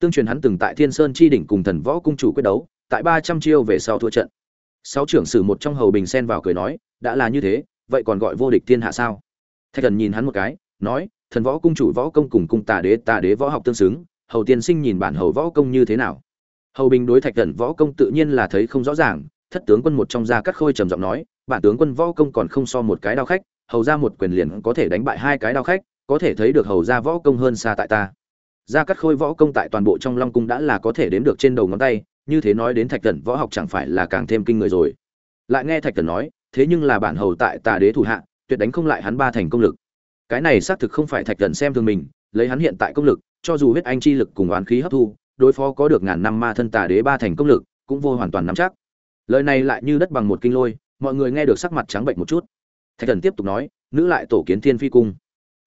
Tương truyền hắn từng tại thiên sơn chi đỉnh cùng thần võ cung chủ quyết đấu, tại ba trăm chiêu về sau thua trận. Sáu trưởng sử một trong hầu bình xen vào cười nói, đã là như thế, vậy còn gọi vô địch thiên hạ sao? Thạch thần nhìn hắn một cái, nói, thần võ cung chủ võ công cùng cung tà đế tà đế võ học tương xứng hầu tiên sinh nhìn bản hầu võ công như thế nào? Hầu bình đối thạch thần võ công tự nhiên là thấy không rõ ràng, thất tướng quân một trong gia cắt khôi trầm giọng nói, bản tướng quân võ công còn không so một cái đao khách, hầu ra một quyền liền có thể đánh bại hai cái đao khách, có thể thấy được hầu ra võ công hơn xa tại ta. Gia cắt khôi võ công tại toàn bộ trong long cung đã là có thể đếm được trên đầu ngón tay, như thế nói đến thạch thần võ học chẳng phải là càng thêm kinh người rồi. Lại nghe thạch thần nói, thế nhưng là bản hầu tại tà đế thủ hạ, tuyệt đánh không lại hắn ba thành công lực. Cái này xác thực không phải thạch thần xem thường mình, lấy hắn hiện tại công lực cho dù huyết anh chi lực cùng oán khí hấp thu, đối phó có được ngàn năm ma thân tà đế ba thành công lực, cũng vô hoàn toàn nắm chắc. Lời này lại như đất bằng một kinh lôi, mọi người nghe được sắc mặt trắng bệnh một chút. Thạch thần tiếp tục nói, nữ lại tổ kiến thiên phi cung.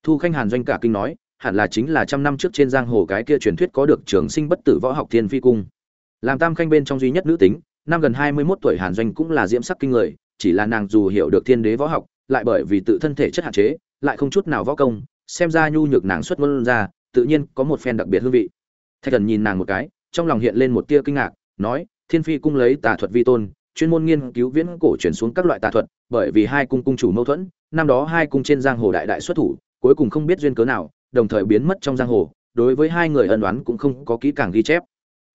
Thu khanh hàn doanh cả kinh nói, hẳn là chính là trăm năm trước trên giang hồ cái kia truyền thuyết có được trường sinh bất tử võ học thiên phi cung. Làm tam khanh bên trong duy nhất nữ tính, năm gần hai mươi 21 tuổi hàn doanh cũng là diễm sắc kinh người, chỉ là nàng dù hiểu được thiên đế võ học, lại bởi vì tự thân thể chất hạn chế, lại không chút nào võ công, xem ra nhu nhược nàng xuất ngôn ra tự nhiên có một phen đặc biệt hương vị. Thạch thần nhìn nàng một cái, trong lòng hiện lên một tia kinh ngạc, nói, thiên phi cung lấy tà thuật vi tôn, chuyên môn nghiên cứu viễn cổ chuyển xuống các loại tà thuật, bởi vì hai cung cung chủ mâu thuẫn, năm đó hai cung trên giang hồ đại đại xuất thủ, cuối cùng không biết duyên cớ nào, đồng thời biến mất trong giang hồ, đối với hai người ân oán cũng không có kỹ càng ghi chép.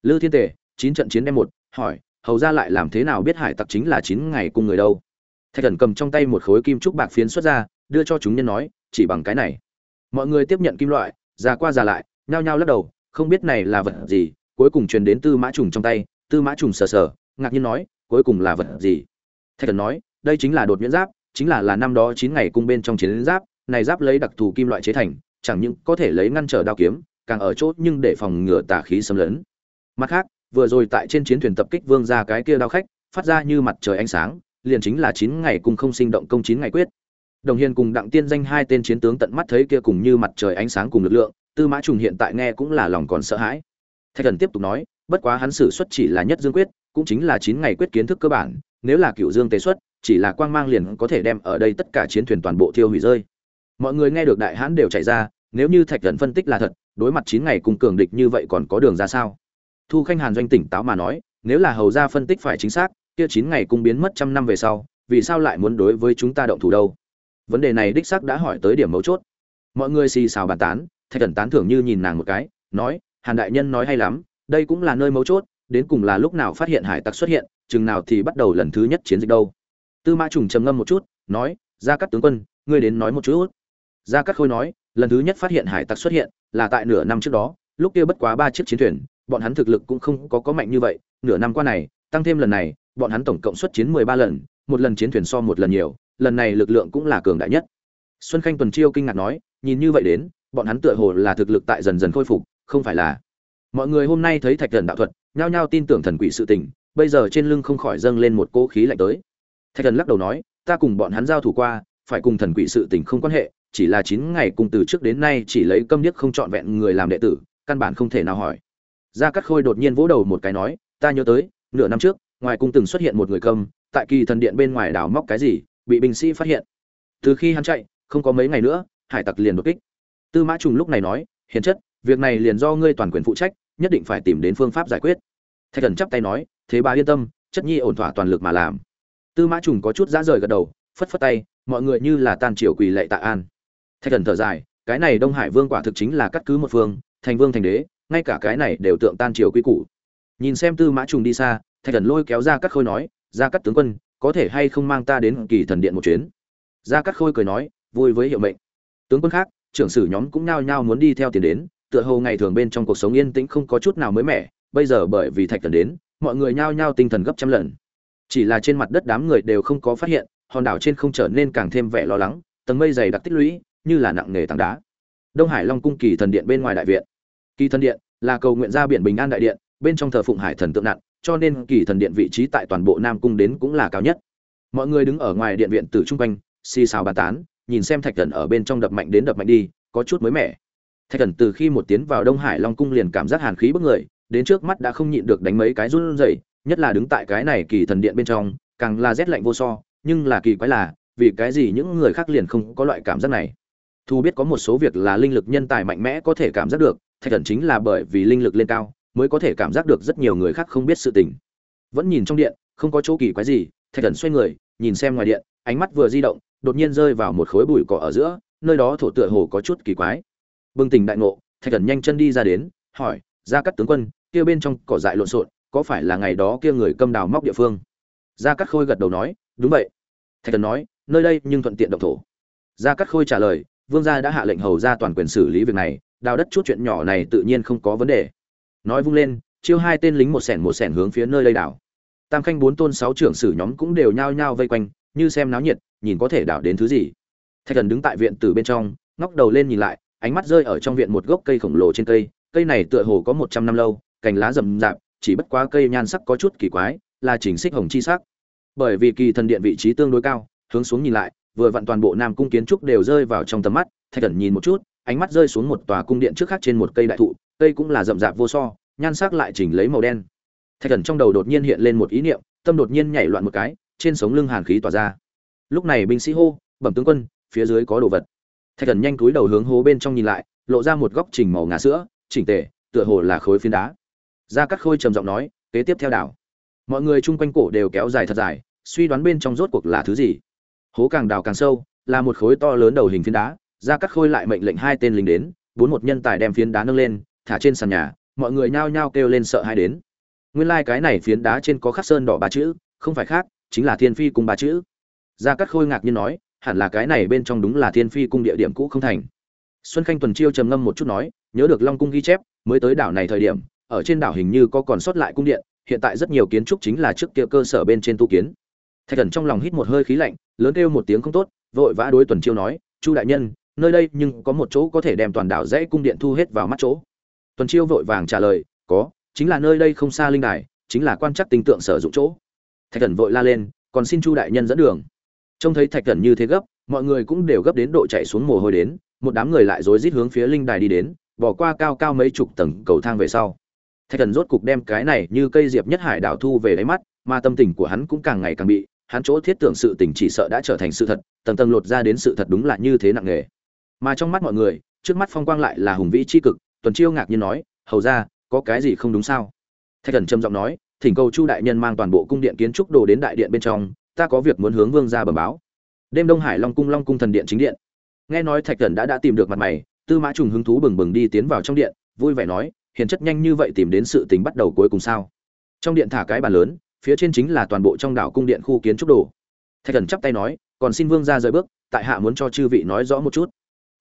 Lư thiên tề, chín trận chiến đem một, hỏi, hầu ra lại làm thế nào biết hải tặc chính là chín ngày cùng người đâu? Thạch thần cầm trong tay một khối kim trúc bạc phiến xuất ra, đưa cho chúng nhân nói, chỉ bằng cái này. Mọi người tiếp nhận kim loại già qua già lại, nhao nhao lắc đầu, không biết này là vật gì, cuối cùng truyền đến tư mã trùng trong tay. Tư mã trùng sờ sờ, ngạc nhiên nói, cuối cùng là vật gì? Thạch thần nói, đây chính là đột nhuyễn giáp, chính là là năm đó chín ngày cung bên trong chiến giáp, này giáp lấy đặc thù kim loại chế thành, chẳng những có thể lấy ngăn trở đao kiếm, càng ở chốt nhưng để phòng ngừa tà khí xâm lấn. Mặt khác, vừa rồi tại trên chiến thuyền tập kích vương ra cái kia đao khách, phát ra như mặt trời ánh sáng, liền chính là chín ngày cung không sinh động công chín ngày quyết đồng hiền cùng đặng tiên danh hai tên chiến tướng tận mắt thấy kia cùng như mặt trời ánh sáng cùng lực lượng, tư mã trùng hiện tại nghe cũng là lòng còn sợ hãi. Thạch thần tiếp tục nói, bất quá hắn sử xuất chỉ là nhất dương quyết, cũng chính là chín ngày quyết kiến thức cơ bản, nếu là cựu dương tế xuất, chỉ là quang mang liền có thể đem ở đây tất cả chiến thuyền toàn bộ thiêu hủy rơi. Mọi người nghe được đại hãn đều chạy ra, nếu như thạch thần phân tích là thật, đối mặt chín ngày cùng cường địch như vậy còn có đường ra sao? Thu khanh hàn doanh tỉnh táo mà nói, nếu là hầu ra phân tích phải chính xác, kia chín ngày cung biến mất trăm năm về sau, vì sao lại muốn đối với chúng ta động thủ đâu? Vấn đề này đích xác đã hỏi tới điểm mấu chốt. Mọi người xì xào bàn tán, thạch thần tán thưởng như nhìn nàng một cái, nói, hàn đại nhân nói hay lắm, đây cũng là nơi mấu chốt, đến cùng là lúc nào phát hiện hải tặc xuất hiện, chừng nào thì bắt đầu lần thứ nhất chiến dịch đâu. Tư mã trùng trầm ngâm một chút, nói ra các tướng quân, ngươi đến nói một chút. Gia cát khôi nói, lần thứ nhất phát hiện hải tặc xuất hiện là tại nửa năm trước đó, lúc kia bất quá ba chiếc chiến thuyền, bọn hắn thực lực cũng không có có mạnh như vậy, nửa năm qua này, tăng thêm lần này, bọn hắn tổng cộng xuất chiến mười ba lần, một lần chiến thuyền so một lần nhiều lần này lực lượng cũng là cường đại nhất. Xuân khanh tuần chiêu kinh ngạc nói, nhìn như vậy đến, bọn hắn tựa hồ là thực lực tại dần dần khôi phục, không phải là. Mọi người hôm nay thấy thạch thần đạo thuật, nhao nhao tin tưởng thần quỷ sự tình, bây giờ trên lưng không khỏi dâng lên một cỗ khí lạnh tới. Thạch thần lắc đầu nói, ta cùng bọn hắn giao thủ qua, phải cùng thần quỷ sự tình không quan hệ, chỉ là chín ngày cùng từ trước đến nay chỉ lấy câm điếc không trọn vẹn người làm đệ tử, căn bản không thể nào hỏi. Gia cát khôi đột nhiên vỗ đầu một cái nói, ta nhớ tới, nửa năm trước, ngoài cung từng xuất hiện một người câm, tại kỳ thần điện bên ngoài đào móc cái gì bị binh sĩ phát hiện. Từ khi hắn chạy, không có mấy ngày nữa, hải tặc liền đột kích. Tư mã trùng lúc này nói, hiền chất, việc này liền do ngươi toàn quyền phụ trách, nhất định phải tìm đến phương pháp giải quyết. Thạch thần chắp tay nói, thế bà yên tâm, chất nhi ổn thỏa toàn lực mà làm. Tư mã trùng có chút dã rời gật đầu, phất phất tay, mọi người như là tan triều quỳ lệ tạ an. Thạch thần thở dài, cái này đông hải vương quả thực chính là cắt cứ một phương, thành vương thành đế, ngay cả cái này đều tượng tan triều quy củ. Nhìn xem tư mã trùng đi xa, thạch thần lôi kéo ra các khôi nói, ra các tướng quân có thể hay không mang ta đến kỳ thần điện một chuyến? Gia Cát khôi cười nói, vui với hiệu mệnh. Tướng quân khác, trưởng sử nhóm cũng nhao nhao muốn đi theo tiền đến, tựa hồ ngày thường bên trong cuộc sống yên tĩnh không có chút nào mới mẻ, bây giờ bởi vì thạch thần đến, mọi người nhao nhao tinh thần gấp trăm lần. Chỉ là trên mặt đất đám người đều không có phát hiện, hòn đảo trên không trở nên càng thêm vẻ lo lắng, tầng mây dày đặc tích lũy, như là nặng nghề tảng đá. Đông hải long cung kỳ thần điện bên ngoài đại viện. Kỳ thần điện là cầu nguyện ra biển bình an đại điện, bên trong thờ phụng hải thần tượng nặng cho nên kỳ thần điện vị trí tại toàn bộ nam cung đến cũng là cao nhất. Mọi người đứng ở ngoài điện viện từ trung quanh, xì xào bàn tán, nhìn xem thạch thần ở bên trong đập mạnh đến đập mạnh đi, có chút mới mẻ. Thạch thần từ khi một tiến vào đông hải long cung liền cảm giác hàn khí bức người, đến trước mắt đã không nhịn được đánh mấy cái run rẩy, nhất là đứng tại cái này kỳ thần điện bên trong, càng là rét lạnh vô so, nhưng là kỳ quái là, vì cái gì những người khác liền không có loại cảm giác này? Thu biết có một số việc là linh lực nhân tài mạnh mẽ có thể cảm giác được, thạch thần chính là bởi vì linh lực lên cao mới có thể cảm giác được rất nhiều người khác không biết sự tình. Vẫn nhìn trong điện, không có chỗ kỳ quái gì, thạch thần xoay người, nhìn xem ngoài điện, ánh mắt vừa di động, đột nhiên rơi vào một khối bụi cỏ ở giữa, nơi đó thổ tựa hồ có chút kỳ quái. Bừng tỉnh đại ngộ, thạch thần nhanh chân đi ra đến, hỏi ra Cát tướng quân, kia bên trong cỏ dại lộn xộn, có phải là ngày đó kia người câm đào móc địa phương? Gia cát khôi gật đầu nói, đúng vậy. Thạch thần nói, nơi đây nhưng thuận tiện động thổ. Gia cát khôi trả lời, vương gia đã hạ lệnh hầu ra toàn quyền xử lý việc này, đào đất chút chuyện nhỏ này tự nhiên không có vấn đề nói vung lên, chiêu hai tên lính một sẻn một sẻn hướng phía nơi lây đảo. Tam khanh bốn tôn sáu trưởng sử nhóm cũng đều nhao nhao vây quanh, như xem náo nhiệt, nhìn có thể đảo đến thứ gì. Thạch thần đứng tại viện từ bên trong, ngóc đầu lên nhìn lại, ánh mắt rơi ở trong viện một gốc cây khổng lồ trên cây cây này tựa hồ có một trăm năm lâu, cành lá rậm rạp, chỉ bất quá cây nhan sắc có chút kỳ quái, là chỉnh xích hồng chi sắc. Bởi vì kỳ thần điện vị trí tương đối cao, hướng xuống nhìn lại, vừa vặn toàn bộ nam cung kiến trúc đều rơi vào trong tầm mắt, thạch thần nhìn một chút ánh mắt rơi xuống một tòa cung điện trước khác trên một cây đại thụ, cây cũng là rậm rạp vô so, nhan sắc lại chỉnh lấy màu đen. Thạch thần trong đầu đột nhiên hiện lên một ý niệm, tâm đột nhiên nhảy loạn một cái, trên sống lưng hàn khí tỏa ra. Lúc này binh sĩ hô, bẩm tướng quân, phía dưới có đồ vật. Thạch thần nhanh cúi đầu hướng hố bên trong nhìn lại, lộ ra một góc chỉnh màu ngà sữa, chỉnh tề, tựa hồ là khối phiến đá. Gia cắt khôi trầm giọng nói, kế tiếp theo đảo. Mọi người chung quanh cổ đều kéo dài thật dài, suy đoán bên trong rốt cuộc là thứ gì. Hố càng đào càng sâu, là một khối to lớn đầu hình phiến đá gia cắt khôi lại mệnh lệnh hai tên lính đến, bốn một nhân tài đem phiến đá nâng lên, thả trên sàn nhà, mọi người nhao nhao kêu lên sợ hai đến. Nguyên lai cái này phiến đá trên có khắc sơn đỏ ba chữ, không phải khác, chính là thiên phi cung ba chữ. Gia cắt khôi ngạc nhiên nói, hẳn là cái này bên trong đúng là thiên phi cung địa điểm cũ không thành. Xuân khanh tuần chiêu trầm ngâm một chút nói, nhớ được long cung ghi chép, mới tới đảo này thời điểm, ở trên đảo hình như có còn sót lại cung điện, hiện tại rất nhiều kiến trúc chính là trước kia cơ sở bên trên tu kiến. Thạch thần trong lòng hít một hơi khí lạnh, lớn kêu một tiếng không tốt, vội vã đối tuần chiêu nói, chu đại nhân nơi đây nhưng có một chỗ có thể đem toàn đảo dãy cung điện thu hết vào mắt chỗ. Tuần chiêu vội vàng trả lời, có, chính là nơi đây không xa linh đài, chính là quan chắc tình tượng sử dụng chỗ. Thạch thần vội la lên, còn xin chu đại nhân dẫn đường. Trông thấy thạch thần như thế gấp, mọi người cũng đều gấp đến độ chạy xuống mồ hôi đến, một đám người lại rối rít hướng phía linh đài đi đến, bỏ qua cao cao mấy chục tầng cầu thang về sau. Thạch thần rốt cục đem cái này như cây diệp nhất hải đảo thu về đáy mắt, mà tâm tình của hắn cũng càng ngày càng bị, hắn chỗ thiết tưởng sự tình chỉ sợ đã trở thành sự thật, tầng tầng lột ra đến sự thật đúng là như thế nặng nề mà trong mắt mọi người, trước mắt phong quang lại là hùng vĩ c h i cực, tuần chiêu ngạc nhiên nói, hầu ra có cái gì không đúng sao? Thạch thần trầm giọng nói, thỉnh cầu chu đại nhân mang toàn bộ cung điện kiến trúc đồ đến đại điện bên trong, ta có việc muốn hướng vương ra bẩm báo. Đêm đông hải long cung long cung thần điện chính điện. Nghe nói thạch thần đã đã tìm được mặt mày, tư mã trùng hứng thú bừng bừng đi tiến vào trong điện, vui vẻ nói, hiền chất nhanh như vậy tìm đến sự tình bắt đầu cuối cùng sao? Trong điện thả cái bàn lớn, phía trên chính là toàn bộ trong đảo cung điện khu kiến trúc đồ. Thạch thần chắp tay nói, còn xin vương ra rời bước, tại hạ muốn cho chư vị nói rõ một chút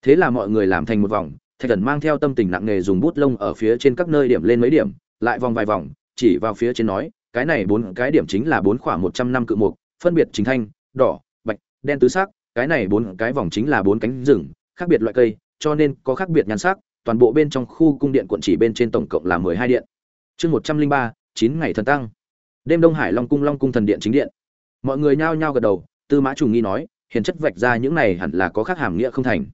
thế là mọi người làm thành một vòng, thạch thần mang theo tâm tình nặng nề dùng bút lông ở phía trên các nơi điểm lên mấy điểm, lại vòng vài vòng, chỉ vào phía trên nói, cái này bốn, cái điểm chính là bốn khoảng một trăm năm cự mục, phân biệt chính thanh, đỏ, bạch, đen tứ sắc, cái này bốn, cái vòng chính là bốn cánh rừng, khác biệt loại cây, cho nên có khác biệt nhan sắc, toàn bộ bên trong khu cung điện quận chỉ bên trên tổng cộng là mười hai điện. Chương một trăm linh ba, chín ngày thần tăng. Đêm đông hải long cung long cung thần điện chính điện. Mọi người nhao nhao gật đầu, tư mã trùng nghi nói, hiền chất vạch ra những này hẳn là có khác hàm nghĩa không thành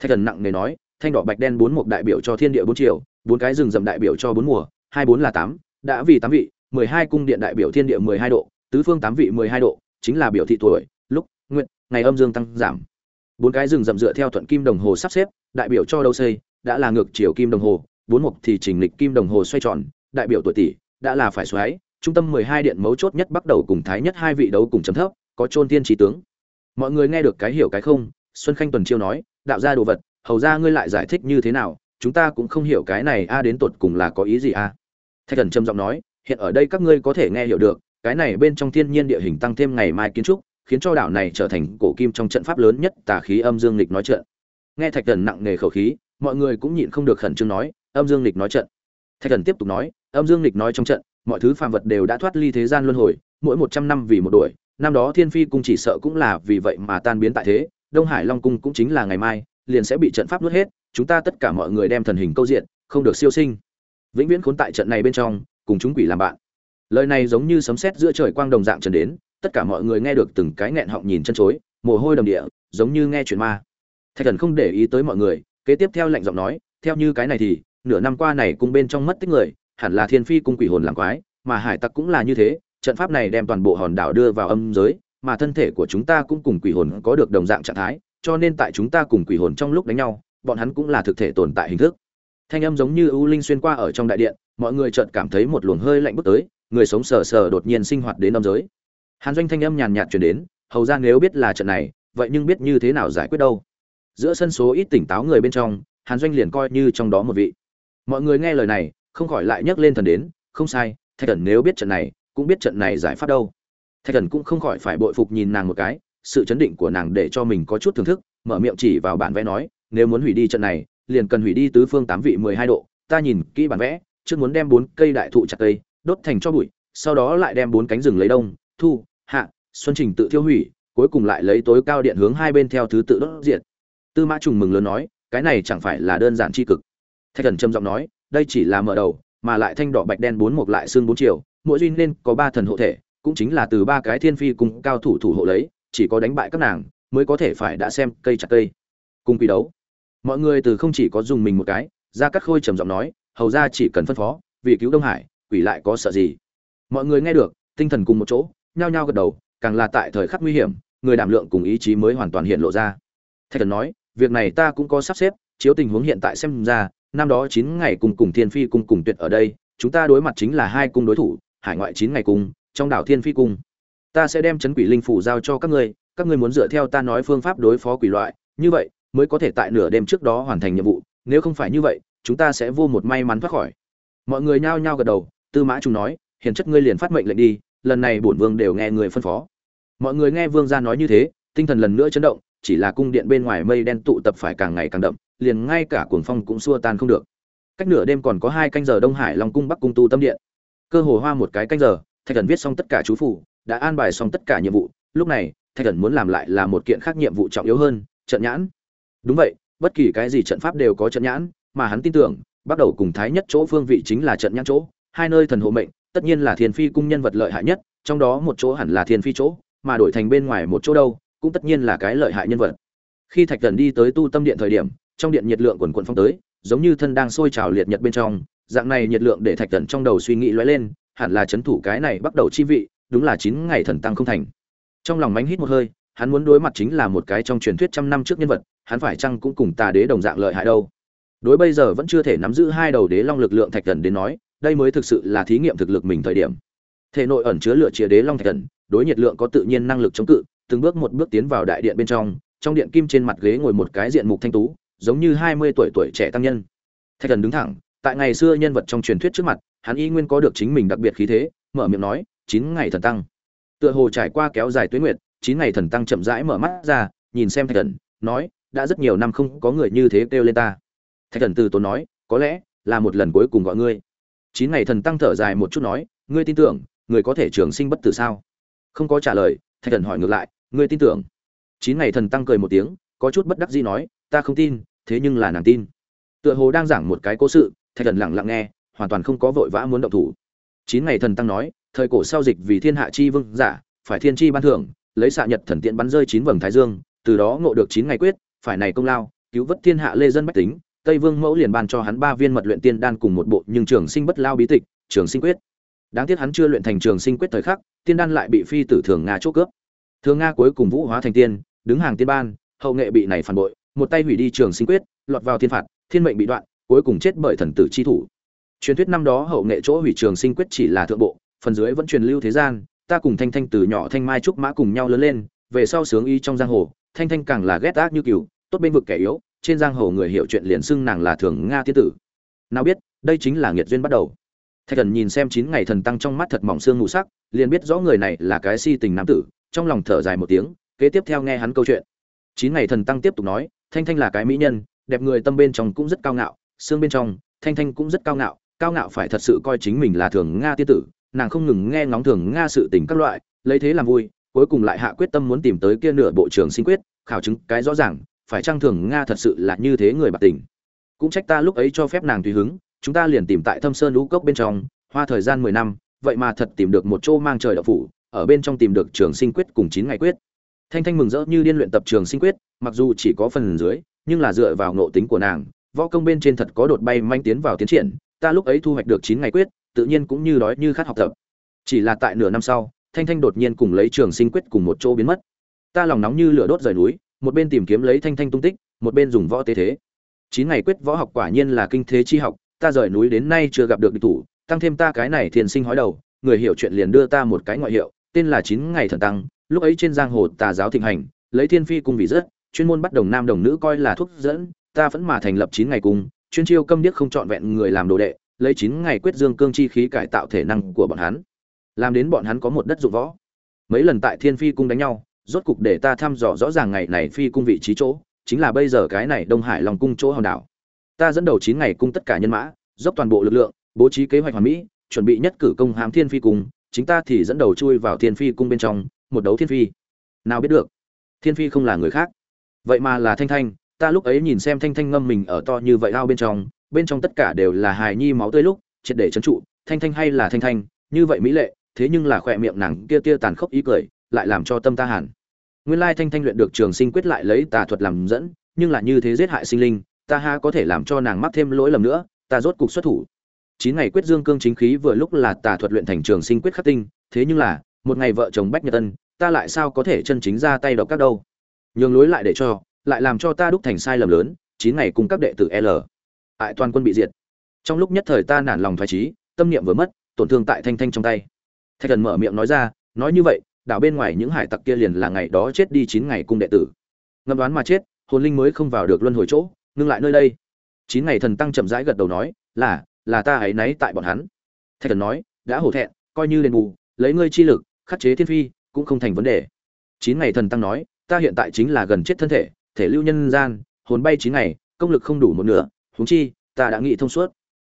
thạch thần nặng nề nói, thanh đỏ bạch đen bốn một đại biểu cho thiên địa bốn triều bốn cái rừng rậm đại biểu cho bốn mùa, hai bốn là tám, đã vì tám vị, mười hai cung điện đại biểu thiên địa mười hai độ, tứ phương tám vị mười hai độ, chính là biểu thị tuổi, lúc, nguyện, ngày âm dương tăng giảm. Bốn cái rừng rậm dựa theo thuận kim đồng hồ sắp xếp, đại biểu cho đâu xây, đã là ngược chiều kim đồng hồ, bốn mục thì chỉnh lịch kim đồng hồ xoay tròn, đại biểu tuổi tỷ, đã là phải xoáy, trung tâm mười hai điện mấu chốt nhất bắt đầu cùng thái nhất hai vị đấu cùng chấm thấp, có trôn tiên trí tướng. Mọi người nghe được cái hiểu cái không, xuân khanh tuần chiêu nói đạo ra đồ vật, hầu ra ngươi lại giải thích như thế nào, chúng ta cũng không hiểu cái này a đến tột cùng là có ý gì a. Thạch thần trầm giọng nói, hiện ở đây các ngươi có thể nghe hiểu được, cái này bên trong thiên nhiên địa hình tăng thêm ngày mai kiến trúc, khiến cho đảo này trở thành cổ kim trong trận pháp lớn nhất tà khí âm dương lịch nói trận. Nghe thạch thần nặng nề khẩu khí, mọi người cũng nhịn không được khẩn trương nói, âm dương lịch nói trận. Thạch thần tiếp tục nói, âm dương lịch nói trong trận, mọi thứ phàm vật đều đã thoát ly thế gian luân hồi, mỗi một trăm năm vì một đuổi năm đó thiên phi cung chỉ sợ cũng là vì vậy mà tan biến tại thế đông hải long cung cũng chính là ngày mai, liền sẽ bị trận pháp nuốt hết, chúng ta tất cả mọi người đem thần hình câu diện, không được siêu sinh. Vĩnh viễn khốn tại trận này bên trong, cùng chúng quỷ làm bạn. Lời này giống như sấm sét giữa trời quang đồng dạng trần đến, tất cả mọi người nghe được từng cái nghẹn họng nhìn chân chối, mồ hôi đầm địa, giống như nghe chuyện ma. Thạch thần không để ý tới mọi người, kế tiếp theo lệnh giọng nói, theo như cái này thì, nửa năm qua này cung bên trong mất tích người, hẳn là thiên phi cung quỷ hồn làm quái, mà hải tặc cũng là như thế, trận pháp này đem toàn bộ hòn đảo đưa vào âm giới mà thân thể của chúng ta cũng cùng quỷ hồn có được đồng dạng trạng thái, cho nên tại chúng ta cùng quỷ hồn trong lúc đánh nhau, bọn hắn cũng là thực thể tồn tại hình thức. Thanh âm giống như ưu linh xuyên qua ở trong đại điện, mọi người chợt cảm thấy một luồng hơi lạnh bước tới, người sống sờ sờ đột nhiên sinh hoạt đến âm giới. Hàn doanh thanh âm nhàn nhạt truyền đến, hầu ra nếu biết là trận này, vậy nhưng biết như thế nào giải quyết đâu? Giữa sân số ít tỉnh táo người bên trong, hàn doanh liền coi như trong đó một vị. Mọi người nghe lời này, không khỏi lại nhấc lên thần đến, không sai, thạch thần nếu biết trận này, cũng biết trận này giải pháp đâu thạch thần cũng không khỏi phải bội phục nhìn nàng một cái, sự chấn định của nàng để cho mình có chút thưởng thức, mở miệng chỉ vào bản vẽ nói, nếu muốn hủy đi trận này, liền cần hủy đi tứ phương tám vị mười hai độ, ta nhìn kỹ bản vẽ, trước muốn đem bốn cây đại thụ chặt cây, đốt thành cho bụi, sau đó lại đem bốn cánh rừng lấy đông, thu, hạ, xuân trình tự thiêu hủy, cuối cùng lại lấy tối cao điện hướng hai bên theo thứ tự đốt diệt. Tư mã trùng mừng lớn nói, cái này chẳng phải là đơn giản tri cực. Thạch thần trầm giọng nói, đây chỉ là mở đầu, mà lại thanh đỏ bạch đen bốn một lại xương bốn chiều, mỗi duy nên có ba thần hộ thể cũng chính là từ ba cái thiên phi cùng cao thủ thủ hộ lấy, chỉ có đánh bại các nàng, mới có thể phải đã xem cây chặt cây. Cùng quỷ đấu. Mọi người từ không chỉ có dùng mình một cái ra cắt khôi trầm giọng nói, hầu ra chỉ cần phân phó, vì cứu đông hải, quỷ lại có sợ gì? Mọi người nghe được, tinh thần cùng một chỗ, nhao nhao gật đầu, càng là tại thời khắc nguy hiểm, người đảm lượng cùng ý chí mới hoàn toàn hiện lộ ra. Thạch thần nói, việc này ta cũng có sắp xếp, chiếu tình huống hiện tại xem ra, năm đó chín ngày cùng cùng thiên phi cùng cùng tuyệt ở đây, chúng ta đối mặt chính là hai cung đối thủ, hải ngoại chín ngày cùng trong đảo thiên phi cung. Ta sẽ đem chấn quỷ linh phủ giao cho các ngươi các ngươi muốn dựa theo ta nói phương pháp đối phó quỷ loại. Như vậy, mới có thể tại nửa đêm trước đó hoàn thành nhiệm vụ. Nếu không phải như vậy, chúng ta sẽ vô một may mắn thoát khỏi. Mọi người nhao nhao gật đầu, tư mã trung nói, hiền chất ngươi liền phát mệnh lệnh đi, lần này bổn vương đều nghe người phân phó. Mọi người nghe vương gia nói như thế, tinh thần lần nữa chấn động, chỉ là cung điện bên ngoài mây đen tụ tập phải càng ngày càng đậm, liền ngay cả cuồng phong cũng xua tan không được. Cách nửa đêm còn có hai canh giờ đông hải long cung bắc cung tu tâm điện. Cơ hồ hoa một cái canh giờ thạch thần viết xong tất cả chú phủ, đã an bài xong tất cả nhiệm vụ. Lúc này, thạch thần muốn làm lại là một kiện khác nhiệm vụ trọng yếu hơn, trận nhãn. Đúng vậy, bất kỳ cái gì trận pháp đều có trận nhãn, mà hắn tin tưởng, bắt đầu cùng thái nhất chỗ phương vị chính là trận nhãn chỗ, hai nơi thần hộ mệnh, tất nhiên là thiên phi cung nhân vật lợi hại nhất, trong đó một chỗ hẳn là thiên phi chỗ, mà đổi thành bên ngoài một chỗ đâu, cũng tất nhiên là cái lợi hại nhân vật. Khi thạch thần đi tới tu tâm điện thời điểm, trong điện nhiệt lượng quần quần phong tới, giống như thân đang sôi trào liệt nhật bên trong, dạng này nhiệt lượng để thạch thần trong đầu suy nghĩ lóe lên hẳn là chấn thủ cái này bắt đầu chi vị, đúng là chín ngày thần tăng không thành. Trong lòng mánh hít một hơi, hắn muốn đối mặt chính là một cái trong truyền thuyết trăm năm trước nhân vật, hắn phải chăng cũng cùng tà đế đồng dạng lợi hại đâu? Đối bây giờ vẫn chưa thể nắm giữ hai đầu đế long lực lượng thạch thần đến nói, đây mới thực sự là thí nghiệm thực lực mình thời điểm. Thể nội ẩn chứa lửa chia đế long thạch thần, đối nhiệt lượng có tự nhiên năng lực chống cự, từng bước một bước tiến vào đại điện bên trong trong điện kim trên mặt ghế ngồi một cái diện mục thanh tú, giống như hai mươi tuổi tuổi trẻ tăng nhân. Thạch thần đứng thẳng, tại ngày xưa nhân vật trong truyền thuyết trước mặt hắn y nguyên có được chính mình đặc biệt khí thế, mở miệng nói, chín ngày thần tăng. Tựa hồ trải qua kéo dài tuyến nguyệt, chín ngày thần tăng chậm rãi mở mắt ra, nhìn xem thạch thần nói, đã rất nhiều năm không có người như thế kêu lên ta. Thạch thần từ tốn nói, có lẽ là một lần cuối cùng gọi ngươi. Chín ngày thần tăng thở dài một chút nói, ngươi tin tưởng, người có thể trường sinh bất tử sao? Không có trả lời, thạch thần hỏi ngược lại, ngươi tin tưởng? Chín ngày thần tăng cười một tiếng, có chút bất đắc dĩ nói, ta không tin, thế nhưng là nàng tin. Tựa hồ đang giảng một cái cố sự, thạch thần lặng lặng nghe hoàn toàn không có vội vã muốn động thủ. Chín ngày thần tăng nói, thời cổ sau dịch vì thiên hạ chi vương giả, phải thiên chi ban thưởng, lấy xạ nhật thần tiện bắn rơi chín vầng thái dương, từ đó ngộ được chín ngày quyết, phải này công lao, cứu vớt thiên hạ lê dân bách tính, tây vương mẫu liền ban cho hắn ba viên mật luyện tiên đan cùng một bộ nhưng trường sinh bất lao bí tịch, trường sinh quyết. Đáng tiếc hắn chưa luyện thành trường sinh quyết thời khắc, tiên đan lại bị phi tử thường nga chốt cướp. Thường nga cuối cùng vũ hóa thành tiên, đứng hàng tiên ban, hậu nghệ bị này phản bội, một tay hủy đi trường sinh quyết, lọt vào thiên phạt, thiên mệnh bị đoạn, cuối cùng chết bởi thần tử chi thủ truyền thuyết năm đó hậu nghệ chỗ hủy trường sinh quyết chỉ là thượng bộ, phần dưới vẫn truyền lưu thế gian, ta cùng thanh thanh từ nhỏ thanh mai trúc mã cùng nhau lớn lên, về sau sướng y trong giang hồ, thanh thanh càng là ghét ác như cừu, tốt bên vực kẻ yếu, trên giang hồ người hiểu chuyện liền xưng nàng là thường nga tiên tử. Nào biết, đây chính là nghiệt duyên bắt đầu. Thạch thần nhìn xem chín ngày thần tăng trong mắt thật mỏng xương ngủ sắc, liền biết rõ người này là cái si tình nam tử, trong lòng thở dài một tiếng, kế tiếp theo nghe hắn câu chuyện. Chín ngày thần tăng tiếp tục nói, thanh thanh là cái mỹ nhân, đẹp người tâm bên trong cũng rất cao ngạo, xương bên trong, thanh thanh cũng rất cao ngạo cao ngạo phải thật sự coi chính mình là thường nga tiên tử, nàng không ngừng nghe ngóng thường nga sự tình các loại, lấy thế làm vui, cuối cùng lại hạ quyết tâm muốn tìm tới kia nửa bộ trưởng sinh quyết, khảo chứng cái rõ ràng, phải chăng thường nga thật sự là như thế người bạc tình. Cũng trách ta lúc ấy cho phép nàng tùy hứng, chúng ta liền tìm tại thâm sơn lũ cốc bên trong, hoa thời gian mười năm, vậy mà thật tìm được một chỗ mang trời đậu phủ, ở bên trong tìm được trường sinh quyết cùng chín ngày quyết. Thanh thanh mừng rỡ như điên luyện tập trường sinh quyết, mặc dù chỉ có phần dưới, nhưng là dựa vào ngộ tính của nàng, võ công bên trên thật có đột bay manh tiến vào tiến triển ta lúc ấy thu hoạch được chín ngày quyết, tự nhiên cũng như đói như khát học tập. Chỉ là tại nửa năm sau, thanh thanh đột nhiên cùng lấy trường sinh quyết cùng một chỗ biến mất. Ta lòng nóng như lửa đốt rời núi, một bên tìm kiếm lấy thanh thanh tung tích, một bên dùng võ tế thế. Chín ngày quyết võ học quả nhiên là kinh thế chi học, ta rời núi đến nay chưa gặp được địch thủ, tăng thêm ta cái này thiền sinh hói đầu, người hiểu chuyện liền đưa ta một cái ngoại hiệu, tên là chín ngày thần tăng, lúc ấy trên giang hồ tà giáo thịnh hành, lấy thiên phi cung vị rất chuyên môn bắt đồng nam đồng nữ coi là thuốc dẫn, ta vẫn mà thành lập chín ngày cung chuyên chiêu câm điếc không trọn vẹn người làm đồ đệ, lấy chín ngày quyết dương cương chi khí cải tạo thể năng của bọn hắn. Làm đến bọn hắn có một đất dụng võ. Mấy lần tại thiên phi cung đánh nhau, rốt cục để ta thăm dò rõ ràng ngày này phi cung vị trí chỗ, chính là bây giờ cái này đông hải Long cung chỗ hòn đảo. Ta dẫn đầu chín ngày cung tất cả nhân mã, dốc toàn bộ lực lượng, bố trí kế hoạch hoàn mỹ, chuẩn bị nhất cử công hám thiên phi cung, chính ta thì dẫn đầu chui vào thiên phi cung bên trong, một đấu thiên phi. Nào biết được, thiên phi không là người khác. Vậy mà là thanh thanh ta lúc ấy nhìn xem thanh thanh ngâm mình ở to như vậy ao bên trong bên trong tất cả đều là hài nhi máu tươi lúc, triệt để trấn trụ, thanh thanh hay là thanh thanh, như vậy mỹ lệ, thế nhưng là khỏe miệng nàng kia tia tàn khốc ý cười, lại làm cho tâm ta hẳn. Nguyên lai thanh thanh luyện được trường sinh quyết lại lấy tà thuật làm dẫn, nhưng là như thế giết hại sinh linh, ta ha có thể làm cho nàng mắc thêm lỗi lầm nữa, ta rốt cục xuất thủ. Chín ngày quyết dương cương chính khí vừa lúc là tà thuật luyện thành trường sinh quyết khắc tinh, thế nhưng là, một ngày vợ chồng bách nhật tân, ta lại sao có thể chân chính ra tay độc các đâu? Nhường lối lại để cho lại làm cho ta đúc thành sai lầm lớn, chín ngày cùng các đệ tử l. Ại toàn quân bị diệt. Trong lúc nhất thời ta nản lòng thoái trí tâm niệm vừa mất, tổn thương tại thanh thanh trong tay. Thạch thần mở miệng nói ra, nói như vậy, đảo bên ngoài những hải tặc kia liền là ngày đó chết đi chín ngày cung đệ tử. Ngâm đoán mà chết, hồn linh mới không vào được luân hồi chỗ, ngưng lại nơi đây. Chín ngày thần tăng chậm rãi gật đầu nói, là là ta hãy náy tại bọn hắn. Thạch thần nói, đã hổ thẹn, coi như đền bù, lấy ngươi chi lực, khắc chế thiên phi, cũng không thành vấn đề. Chín ngày thần tăng nói, ta hiện tại chính là gần chết thân thể thể lưu nhân gian, hồn bay chín ngày, công lực không đủ một nửa, huống chi, ta đã nghĩ thông suốt.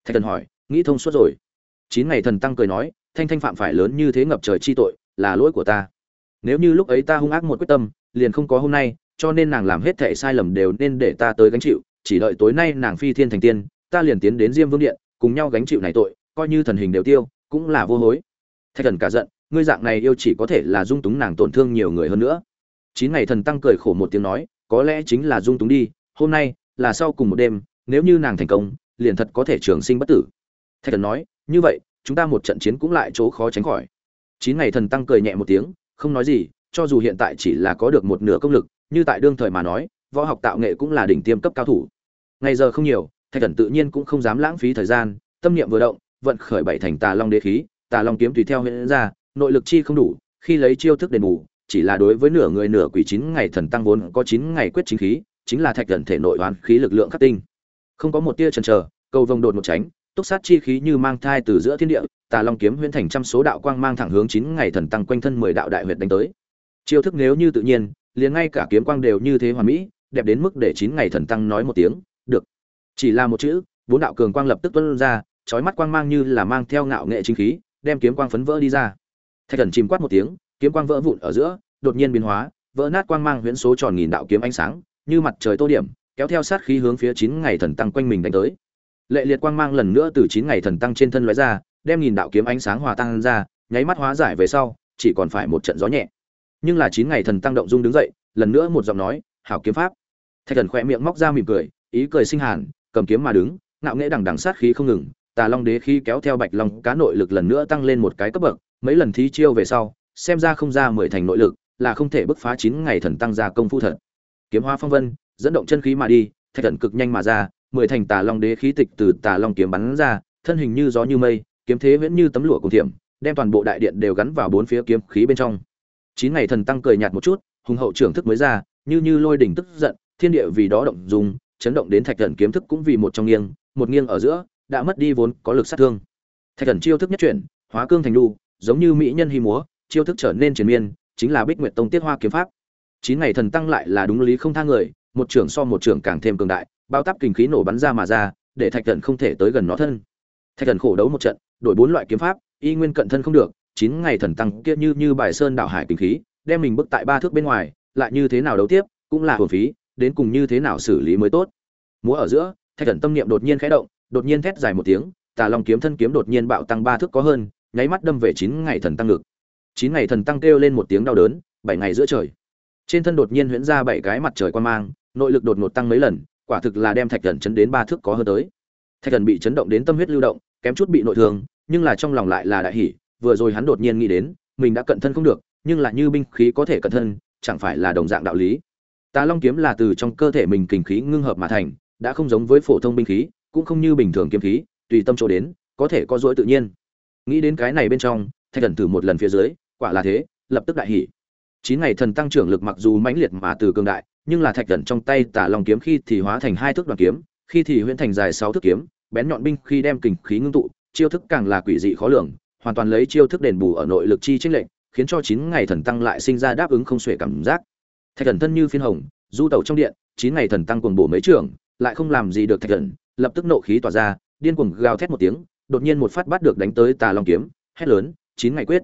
Thạch thần hỏi, nghĩ thông suốt rồi. Chín ngày thần tăng cười nói, thanh thanh phạm phải lớn như thế ngập trời chi tội, là lỗi của ta. Nếu như lúc ấy ta hung ác một quyết tâm, liền không có hôm nay, cho nên nàng làm hết thệ sai lầm đều nên để ta tới gánh chịu, chỉ đợi tối nay nàng phi thiên thành tiên, ta liền tiến đến diêm vương điện, cùng nhau gánh chịu này tội, coi như thần hình đều tiêu, cũng là vô hối. Thạch thần cả giận, ngươi dạng này yêu chỉ có thể là dung túng nàng tổn thương nhiều người hơn nữa. Chín ngày thần tăng cười khổ một tiếng nói có lẽ chính là dung túng đi, hôm nay là sau cùng một đêm, nếu như nàng thành công, liền thật có thể trường sinh bất tử. Thạch thần nói, như vậy, chúng ta một trận chiến cũng lại chỗ khó tránh khỏi. Chín ngày thần tăng cười nhẹ một tiếng, không nói gì, cho dù hiện tại chỉ là có được một nửa công lực, như tại đương thời mà nói, võ học tạo nghệ cũng là đỉnh tiêm cấp cao thủ. Ngày giờ không nhiều, thạch thần tự nhiên cũng không dám lãng phí thời gian, tâm niệm vừa động, vận khởi bảy thành tà long đế khí, tà long kiếm tùy theo hiện ra, nội lực chi không đủ, khi lấy chiêu thức đền bù chỉ là đối với nửa người nửa quỷ chín ngày thần tăng vốn có chín ngày quyết chính khí, chính là thạch thần thể nội oán khí lực lượng khắc tinh. Không có một tia chần chờ, cầu vồng đột một tránh, túc sát chi khí như mang thai từ giữa thiên địa, tà long kiếm huyễn thành trăm số đạo quang mang thẳng hướng chín ngày thần tăng quanh thân mười đạo đại huyệt đánh tới. Chiêu thức nếu như tự nhiên, liền ngay cả kiếm quang đều như thế hoàn mỹ, đẹp đến mức để chín ngày thần tăng nói một tiếng, được. Chỉ là một chữ, bốn đạo cường quang lập tức tuân ra trói mắt quang mang như là mang theo ngạo nghệ chính khí, đem kiếm quang phấn vỡ đi ra. Thạch thần chìm quát một tiếng kiếm quang vỡ vụn ở giữa, đột nhiên biến hóa, vỡ nát quang mang huyễn số tròn nghìn đạo kiếm ánh sáng, như mặt trời tô điểm, kéo theo sát khí hướng phía chín ngày thần tăng quanh mình đánh tới. Lệ liệt quang mang lần nữa từ chín ngày thần tăng trên thân lóe ra, đem nghìn đạo kiếm ánh sáng hòa tăng ra, nháy mắt hóa giải về sau, chỉ còn phải một trận gió nhẹ. Nhưng là chín ngày thần tăng động dung đứng dậy, lần nữa một giọng nói, hảo kiếm pháp. Thạch thần khỏe miệng móc ra mỉm cười, ý cười sinh hàn, cầm kiếm mà đứng, ngạo nghễ đằng đằng sát khí không ngừng, tà long đế khí kéo theo bạch long cá nội lực lần nữa tăng lên một cái cấp bậc, mấy lần thí chiêu về sau xem ra không ra mười thành nội lực, là không thể bứt phá chín ngày thần tăng ra công phu thật. Kiếm hoa phong vân, dẫn động chân khí mà đi, thạch thần cực nhanh mà ra, mười thành tà long đế khí tịch từ tà long kiếm bắn ra, thân hình như gió như mây, kiếm thế viễn như tấm lụa cùng thiểm, đem toàn bộ đại điện đều gắn vào bốn phía kiếm khí bên trong. Chín ngày thần tăng cười nhạt một chút, hùng hậu trưởng thức mới ra, như như lôi đỉnh tức giận, thiên địa vì đó động dùng, chấn động đến thạch thần kiếm thức cũng vì một trong nghiêng, một nghiêng ở giữa, đã mất đi vốn có lực sát thương. Thạch thần chiêu thức nhất chuyển, hóa cương thành đu, giống như mỹ nhân hy múa chiêu thức trở nên triền miên, chính là bích nguyệt tông tiết hoa kiếm pháp. Chín ngày thần tăng lại là đúng lý không tha người, một trưởng so một trưởng càng thêm cường đại, bao tắp kinh khí nổ bắn ra mà ra, để thạch thần không thể tới gần nó thân. Thạch thần khổ đấu một trận, đổi bốn loại kiếm pháp, y nguyên cận thân không được, chín ngày thần tăng kia như như bài sơn đảo hải kinh khí, đem mình bức tại ba thước bên ngoài, lại như thế nào đấu tiếp, cũng là hồn phí, đến cùng như thế nào xử lý mới tốt. Múa ở giữa, thạch thần tâm niệm đột nhiên khẽ động, đột nhiên thét dài một tiếng, tà long kiếm thân kiếm đột nhiên bạo tăng ba thước có hơn, nháy mắt đâm về chín ngày thần tăng ngực chín ngày thần tăng kêu lên một tiếng đau đớn, bảy ngày giữa trời. Trên thân đột nhiên huyễn ra bảy cái mặt trời quan mang, nội lực đột ngột tăng mấy lần, quả thực là đem thạch thần chấn đến ba thước có hơn tới. Thạch thần bị chấn động đến tâm huyết lưu động, kém chút bị nội thương, nhưng là trong lòng lại là đại hỷ vừa rồi hắn đột nhiên nghĩ đến, mình đã cận thân không được, nhưng là như binh khí có thể cận thân, chẳng phải là đồng dạng đạo lý. Tà long kiếm là từ trong cơ thể mình kình khí ngưng hợp mà thành, đã không giống với phổ thông binh khí, cũng không như bình thường kiếm khí, tùy tâm chỗ đến, có thể có dỗi tự nhiên. Nghĩ đến cái này bên trong thạch thần thử một lần phía dưới, quả là thế, lập tức đại hỷ chín ngày thần tăng trưởng lực mặc dù mãnh liệt mà từ cường đại, nhưng là thạch thần trong tay tả lòng kiếm khi thì hóa thành hai thước đoàn kiếm, khi thì huyễn thành dài sáu thước kiếm, bén nhọn binh khi đem kình khí ngưng tụ, chiêu thức càng là quỷ dị khó lường, hoàn toàn lấy chiêu thức đền bù ở nội lực chi trích lệnh khiến cho chín ngày thần tăng lại sinh ra đáp ứng không xuể cảm giác. Thạch thần thân như phiên hồng, du tẩu trong điện, chín ngày thần tăng cuồng bổ mấy trường, lại không làm gì được thạch thần, lập tức nộ khí tỏa ra, điên cuồng gào thét một tiếng, đột nhiên một phát bắt được đánh tới tà long kiếm, hét lớn chín ngày quyết.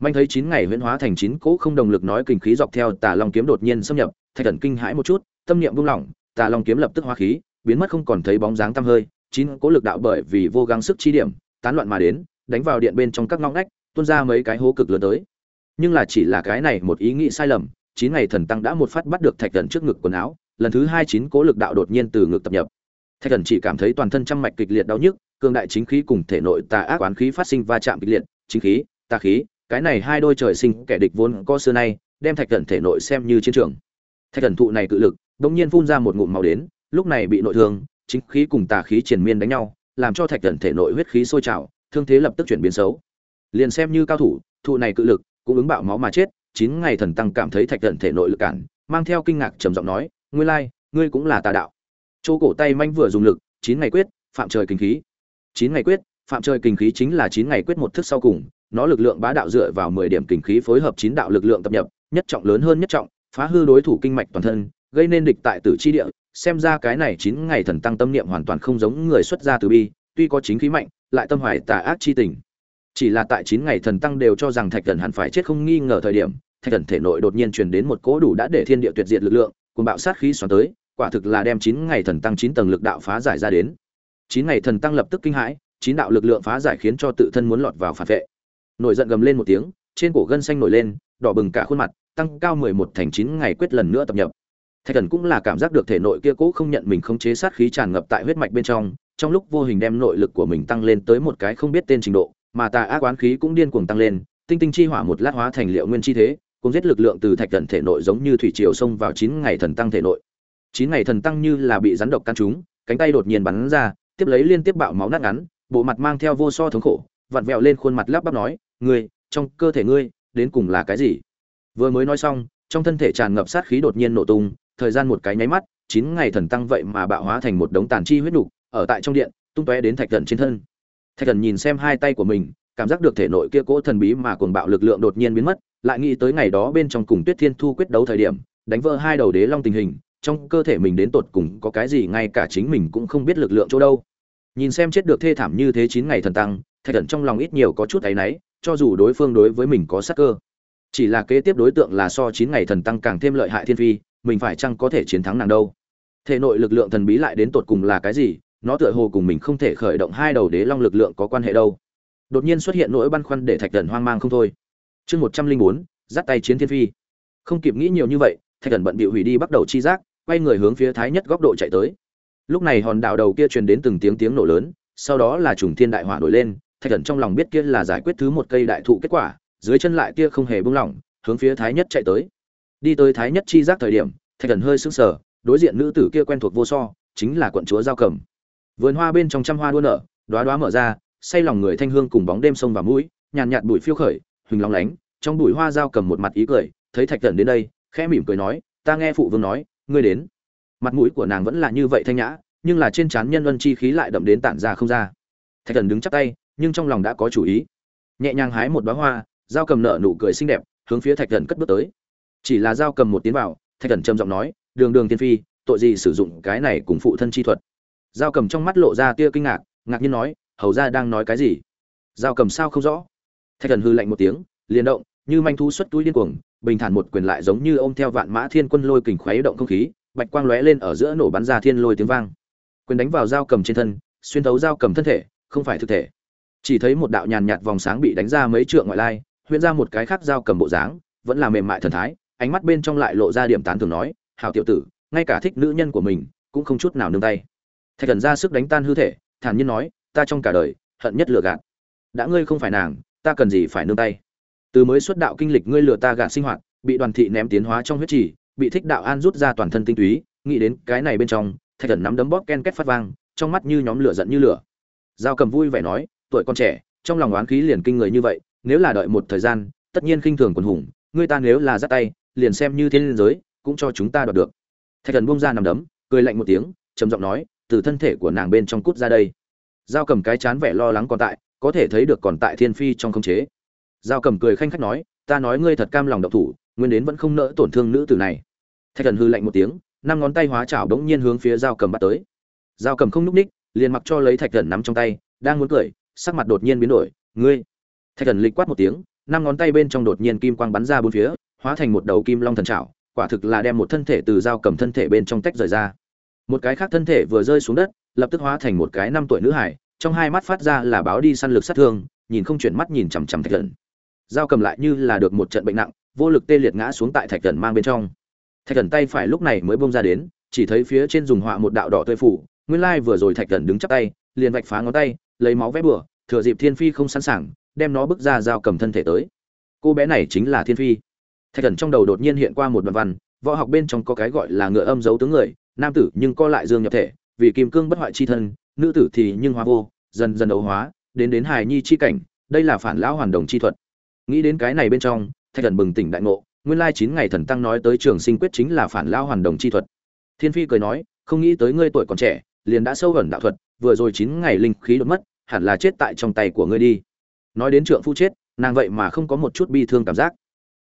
Manh thấy chín ngày huyễn hóa thành chín cỗ không đồng lực nói kinh khí dọc theo tà long kiếm đột nhiên xâm nhập, thạch thần kinh hãi một chút, tâm niệm buông lỏng, tà long kiếm lập tức hóa khí, biến mất không còn thấy bóng dáng tăm hơi, chín cỗ lực đạo bởi vì vô gắng sức chi điểm, tán loạn mà đến, đánh vào điện bên trong các ngõ ngách, tuôn ra mấy cái hố cực lớn tới. Nhưng là chỉ là cái này một ý nghĩ sai lầm, chín ngày thần tăng đã một phát bắt được thạch thần trước ngực quần áo, lần thứ hai chín cố lực đạo đột nhiên từ ngực tập nhập. Thạch thần chỉ cảm thấy toàn thân trăm mạch kịch liệt đau nhức cương đại chính khí cùng thể nội tà ác oán khí phát sinh va chạm kịch liệt, chính khí tà khí, cái này hai đôi trời sinh kẻ địch vốn có xưa nay, đem thạch thần thể nội xem như chiến trường. Thạch thần thụ này cự lực đống nhiên phun ra một ngụm màu đến, lúc này bị nội thương, chính khí cùng tà khí triền miên đánh nhau, làm cho thạch thần thể nội huyết khí sôi trào, thương thế lập tức chuyển biến xấu. Liền xem như cao thủ, thụ này cự lực, cũng ứng bạo máu mà chết, chín ngày thần tăng cảm thấy thạch thần thể nội lực cản, mang theo kinh ngạc trầm giọng nói ngươi lai, ngươi cũng là tà đạo. Chỗ cổ tay manh vừa dùng lực, chín ngày quyết, phạm trời kinh khí. Chín ngày quyết, phạm trời kinh khí chính là chín ngày quyết một thức sau cùng nó lực lượng bá đạo dựa vào mười điểm kinh khí phối hợp chín đạo lực lượng tập nhập, nhất trọng lớn hơn nhất trọng, phá hư đối thủ kinh mạch toàn thân, gây nên địch tại tử chi địa. Xem ra cái này chín ngày thần tăng tâm niệm hoàn toàn không giống người xuất gia từ bi, tuy có chính khí mạnh, lại tâm hoài tà ác chi tình. Chỉ là tại chín ngày thần tăng đều cho rằng thạch thần hẳn phải chết không nghi ngờ thời điểm, thạch thần thể nội đột nhiên truyền đến một cỗ đủ đã để thiên địa tuyệt diệt lực lượng cùng bạo sát khí xoắn tới, quả thực là đem chín ngày thần tăng chín tầng lực đạo phá giải ra đến. Chín ngày thần tăng lập tức kinh hãi, chín đạo lực lượng phá giải khiến cho tự thân muốn lọt vào phản vệ nổi giận gầm lên một tiếng, trên cổ gân xanh nổi lên, đỏ bừng cả khuôn mặt, tăng cao mười một thành chín ngày quyết lần nữa tập nhập. Thạch thần cũng là cảm giác được thể nội kia cố không nhận mình không chế sát khí tràn ngập tại huyết mạch bên trong trong lúc vô hình đem nội lực của mình tăng lên tới một cái không biết tên trình độ, mà tà ác oán khí cũng điên cuồng tăng lên, tinh tinh chi hỏa một lát hóa thành liệu nguyên chi thế cũng giết lực lượng từ thạch thần thể nội giống như thủy triều xông vào chín ngày thần tăng thể nội. Chín ngày thần tăng như là bị rắn độc căn trúng, cánh tay đột nhiên bắn ra, tiếp lấy liên tiếp bạo máu nát ngắn, bộ mặt mang theo vô so thống khổ, vặn vẹo lên khuôn mặt lắp bắp nói ngươi, trong cơ thể ngươi, đến cùng là cái gì? Vừa mới nói xong, trong thân thể tràn ngập sát khí đột nhiên nổ tung, thời gian một cái nháy mắt, chín ngày thần tăng vậy mà bạo hóa thành một đống tàn chi huyết nục, ở tại trong điện, tung tóe đến thạch thần trên thân. Thạch thần nhìn xem hai tay của mình, cảm giác được thể nội kia cỗ thần bí mà cuồng bạo lực lượng đột nhiên biến mất, lại nghĩ tới ngày đó bên trong cùng tuyết thiên thu quyết đấu thời điểm, đánh vỡ hai đầu đế long tình hình, trong cơ thể mình đến tột cùng có cái gì ngay cả chính mình cũng không biết lực lượng chỗ đâu. Nhìn xem chết được thê thảm như thế chín ngày thần tăng thạch thần trong lòng ít nhiều có chút áy náy, cho dù đối phương đối với mình có sắc cơ, chỉ là kế tiếp đối tượng là so chín ngày thần tăng càng thêm lợi hại thiên phi, mình phải chăng có thể chiến thắng nàng đâu? Thể nội lực lượng thần bí lại đến tột cùng là cái gì? Nó tựa hồ cùng mình không thể khởi động hai đầu đế long lực lượng có quan hệ đâu. Đột nhiên xuất hiện nỗi băn khoăn để thạch thần hoang mang không thôi. Chương một trăm linh bốn, dắt tay chiến thiên phi. Không kịp nghĩ nhiều như vậy, thạch thần bận bị hủy đi bắt đầu chi giác, quay người hướng phía thái nhất góc độ chạy tới. Lúc này hòn đảo đầu kia truyền đến từng tiếng tiếng nổ lớn, sau đó là trùng thiên đại hỏa nổi lên thạch thần trong lòng biết kia là giải quyết thứ một cây đại thụ kết quả, dưới chân lại kia không hề buông lỏng, hướng phía thái nhất chạy tới. Đi tới thái nhất chi giác thời điểm, thạch thần hơi sững sờ, đối diện nữ tử kia quen thuộc vô so, chính là quận chúa giao cầm. Vườn hoa bên trong trăm hoa đua nở đoá đoá mở ra, say lòng người thanh hương cùng bóng đêm sông và mũi, nhàn nhạt bụi phiêu khởi, huỳnh lóng lánh, trong bụi hoa giao cầm một mặt ý cười, thấy thạch thần đến đây, khẽ mỉm cười nói, ta nghe phụ vương nói, ngươi đến. Mặt mũi của nàng vẫn là như vậy thanh nhã, nhưng là trên trán nhân luân chi khí lại đậm đến tản ra không ra. Thạch thần đứng chắp tay nhưng trong lòng đã có chủ ý. Nhẹ nhàng hái một bó hoa, giao cầm nợ nụ cười xinh đẹp, hướng phía thạch thần cất bước tới. Chỉ là giao cầm một tiếng vào, thạch thần trầm giọng nói, đường đường tiên phi, tội gì sử dụng cái này cùng phụ thân chi thuật? Giao cầm trong mắt lộ ra tia kinh ngạc ngạc nhiên nói, hầu ra đang nói cái gì? Giao cầm sao không rõ. Thạch thần hư lạnh một tiếng, liền động, như manh thu xuất túi điên cuồng, bình thản một quyền lại giống như ôm theo vạn mã thiên quân lôi kình khuấy động không khí, bạch quang lóe lên ở giữa nổ bắn ra thiên lôi tiếng vang. Quyền đánh vào dao cầm trên thân, xuyên thấu dao cầm thân thể, không phải thực thể chỉ thấy một đạo nhàn nhạt vòng sáng bị đánh ra mấy trượng ngoại lai huyễn ra một cái khác dao cầm bộ dáng, vẫn là mềm mại thần thái, ánh mắt bên trong lại lộ ra điểm tán thường nói, hảo tiểu tử, ngay cả thích nữ nhân của mình, cũng không chút nào nương tay. Thạch thần ra sức đánh tan hư thể, thản nhiên nói, ta trong cả đời, hận nhất lừa gạt. Đã ngươi không phải nàng, ta cần gì phải nương tay? Từ mới xuất đạo kinh lịch ngươi lừa ta gạt sinh hoạt, bị đoàn thị ném tiến hóa trong huyết trì, bị thích đạo an rút ra toàn thân tinh túy, nghĩ đến cái này bên trong, thạch thần nắm đấm bóp ken két phát vang, trong mắt như nhóm lửa giận như lửa. Giao cầm vui vẻ nói tuổi con trẻ, trong lòng oán khí liền kinh người như vậy, nếu là đợi một thời gian, tất nhiên khinh thường quần hùng ngươi ta nếu là giắt tay, liền xem như thiên giới, cũng cho chúng ta đoạt được. Thạch thần buông ra nằm đấm, cười lạnh một tiếng, trầm giọng nói, từ thân thể của nàng bên trong cút ra đây. Giao cầm cái chán vẻ lo lắng còn tại, có thể thấy được còn tại thiên phi trong không chế. Giao cầm cười khanh khách nói, ta nói ngươi thật cam lòng độc thủ, nguyên đến vẫn không nỡ tổn thương nữ tử này. Thạch thần hư lạnh một tiếng, năm ngón tay hóa chảo đống nhiên hướng phía dao cầm bắt tới. Dao cầm không núp ních, liền mặc cho lấy thạch thần nắm trong tay, đang muốn cười sắc mặt đột nhiên biến đổi, ngươi! Thạch thần lịch quát một tiếng, năm ngón tay bên trong đột nhiên kim quang bắn ra bốn phía, hóa thành một đầu kim long thần chảo, quả thực là đem một thân thể từ dao cầm thân thể bên trong tách rời ra. Một cái khác thân thể vừa rơi xuống đất, lập tức hóa thành một cái năm tuổi nữ hải, trong hai mắt phát ra là báo đi săn lực sát thương, nhìn không chuyển mắt nhìn chằm chằm thạch thần. Dao cầm lại như là được một trận bệnh nặng, vô lực tê liệt ngã xuống tại thạch thần mang bên trong. Thạch thần tay phải lúc này mới bông ra đến, chỉ thấy phía trên dùng họa một đạo đỏ tươi phủ, nguyên lai vừa rồi thạch thần đứng chắp tay, liền vạch phá ngón tay lấy máu vẽ bừa, thừa dịp thiên phi không sẵn sàng, đem nó bước ra dao cầm thân thể tới. Cô bé này chính là thiên phi. Thạch thần trong đầu đột nhiên hiện qua một đoạn văn, võ học bên trong có cái gọi là ngựa âm dấu tướng người, nam tử nhưng co lại dương nhập thể, vì kim cương bất hoại chi thân, nữ tử thì nhưng hóa vô, dần dần đấu hóa, đến đến hài nhi chi cảnh, đây là phản lão hoàn đồng chi thuật. Nghĩ đến cái này bên trong, thạch thần bừng tỉnh đại ngộ, nguyên lai chín ngày thần tăng nói tới trường sinh quyết chính là phản lao hoàn đồng chi thuật. Thiên phi cười nói, không nghĩ tới ngươi tuổi còn trẻ, liền đã sâu ẩn đạo thuật, vừa rồi chín ngày linh khí đột mất hẳn là chết tại trong tay của ngươi đi. Nói đến trượng phu chết, nàng vậy mà không có một chút bi thương cảm giác.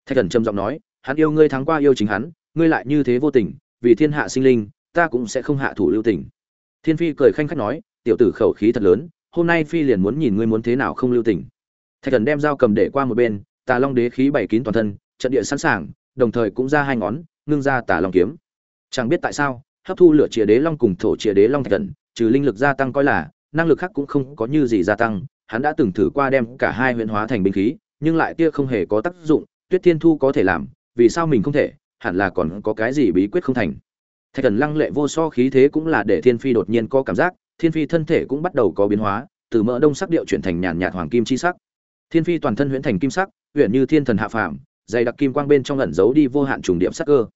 Thạch thần trầm giọng nói, hắn yêu ngươi thắng qua yêu chính hắn, ngươi lại như thế vô tình, vì thiên hạ sinh linh, ta cũng sẽ không hạ thủ lưu tình. Thiên phi cười khanh khách nói, tiểu tử khẩu khí thật lớn, hôm nay phi liền muốn nhìn ngươi muốn thế nào không lưu tình. Thạch thần đem dao cầm để qua một bên, tà long đế khí bảy kín toàn thân, trận địa sẵn sàng, đồng thời cũng ra hai ngón, ngưng ra tà long kiếm. Chẳng biết tại sao, hấp thu lửa chìa đế long cùng thổ chìa đế long thạch thần trừ linh lực gia tăng coi là năng lực khác cũng không có như gì gia tăng, hắn đã từng thử qua đem cả hai huyễn hóa thành binh khí, nhưng lại kia không hề có tác dụng, tuyết thiên thu có thể làm, vì sao mình không thể, hẳn là còn có cái gì bí quyết không thành. Thạch thần lăng lệ vô so khí thế cũng là để thiên phi đột nhiên có cảm giác, thiên phi thân thể cũng bắt đầu có biến hóa, từ mỡ đông sắc điệu chuyển thành nhàn nhạt hoàng kim chi sắc. Thiên phi toàn thân huyễn thành kim sắc huyện như thiên thần hạ phàm, dày đặc kim quang bên trong ẩn giấu đi vô hạn trùng điểm sắc cơ.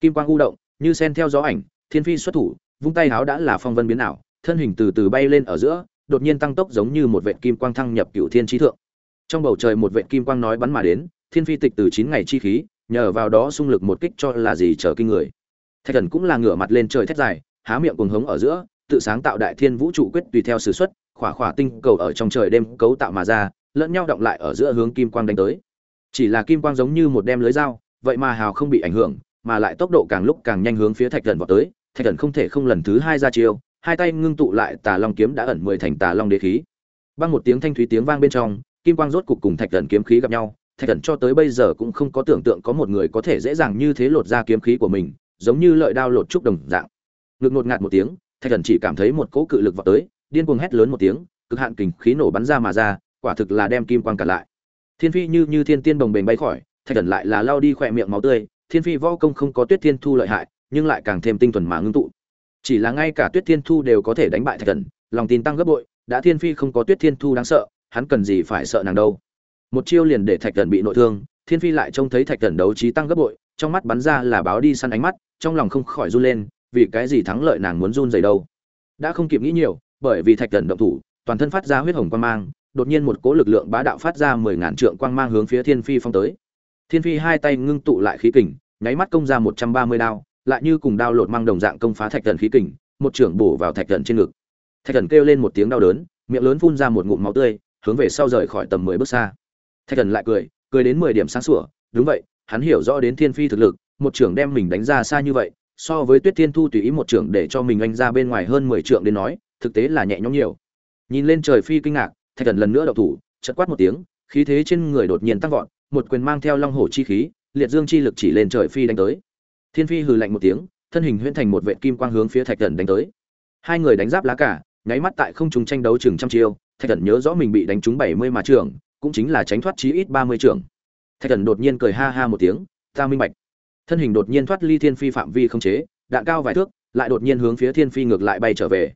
Kim quang u động, như sen theo gió ảnh, thiên phi xuất thủ, vung tay háo đã là phong vân biến ảo thân hình từ từ bay lên ở giữa, đột nhiên tăng tốc giống như một vệ kim quang thăng nhập cựu thiên trí thượng. Trong bầu trời một vệ kim quang nói bắn mà đến, thiên phi tịch từ chín ngày chi khí, nhờ vào đó xung lực một kích cho là gì chờ kinh người. Thạch thần cũng là ngửa mặt lên trời thét dài, há miệng cuồng hống ở giữa, tự sáng tạo đại thiên vũ trụ quyết tùy theo sử xuất, khỏa khỏa tinh cầu ở trong trời đêm cấu tạo mà ra, lẫn nhau động lại ở giữa hướng kim quang đánh tới. Chỉ là kim quang giống như một đem lưới dao, vậy mà hào không bị ảnh hưởng, mà lại tốc độ càng lúc càng nhanh hướng phía thạch thần vào tới. Thạch thần không thể không lần thứ hai ra chiêu hai tay ngưng tụ lại tà long kiếm đã ẩn mười thành tà long đế khí. Băng một tiếng thanh thúy tiếng vang bên trong, kim quang rốt cục cùng thạch thần kiếm khí gặp nhau. Thạch thần cho tới bây giờ cũng không có tưởng tượng có một người có thể dễ dàng như thế lột ra kiếm khí của mình, giống như lợi đao lột trúc đồng dạng. Ngực ngột ngạt một tiếng, thạch thần chỉ cảm thấy một cỗ cự lực vào tới, điên cuồng hét lớn một tiếng, cực hạn kình khí nổ bắn ra mà ra, quả thực là đem kim quang cả lại. Thiên phi như như thiên tiên bồng bềnh bay khỏi, thạch thần lại là lao đi khỏe miệng máu tươi. Thiên phi võ công không có tuyết thiên thu lợi hại, nhưng lại càng thêm tinh thuần mà ngưng tụ chỉ là ngay cả tuyết thiên thu đều có thể đánh bại thạch thần, lòng tin tăng gấp bội, đã thiên phi không có tuyết thiên thu đáng sợ, hắn cần gì phải sợ nàng đâu. Một chiêu liền để thạch thần bị nội thương, thiên phi lại trông thấy thạch thần đấu trí tăng gấp bội, trong mắt bắn ra là báo đi săn ánh mắt, trong lòng không khỏi run lên, vì cái gì thắng lợi nàng muốn run dày đâu. Đã không kịp nghĩ nhiều, bởi vì thạch thần động thủ, toàn thân phát ra huyết hồng quang mang, đột nhiên một cỗ lực lượng bá đạo phát ra mười ngàn trượng quang mang hướng phía thiên phi phong tới. Thiên phi hai tay ngưng tụ lại khí kình, nháy mắt công ra một trăm ba mươi đao lại như cùng đao lột mang đồng dạng công phá thạch thần khí kình, một trưởng bổ vào thạch thần trên ngực. Thạch thần kêu lên một tiếng đau đớn, miệng lớn phun ra một ngụm máu tươi, hướng về sau rời khỏi tầm mười bước xa. Thạch thần lại cười cười đến mười điểm sáng sủa, đúng vậy, hắn hiểu rõ đến thiên phi thực lực, một trưởng đem mình đánh ra xa như vậy, so với tuyết thiên thu tùy ý một trưởng để cho mình anh ra bên ngoài hơn mười trưởng đến nói, thực tế là nhẹ nhõm nhiều. Nhìn lên trời phi kinh ngạc, thạch thần lần nữa đậu thủ chật quát một tiếng, khí thế trên người đột nhiên tăng vọt, một quyền mang theo long hổ chi khí, liệt dương chi lực chỉ lên trời phi đánh tới thiên phi hừ lạnh một tiếng, thân hình huyễn thành một vệ kim quang hướng phía thạch thần đánh tới. Hai người đánh giáp lá cả, nháy mắt tại không trùng tranh đấu chừng trăm chiêu, thạch thần nhớ rõ mình bị đánh trúng bảy mươi mà trưởng, cũng chính là tránh thoát chí ít ba mươi trưởng. Thạch thần đột nhiên cười ha ha một tiếng, ta minh bạch. Thân hình đột nhiên thoát ly thiên phi phạm vi không chế, đạn cao vài thước, lại đột nhiên hướng phía thiên phi ngược lại bay trở về.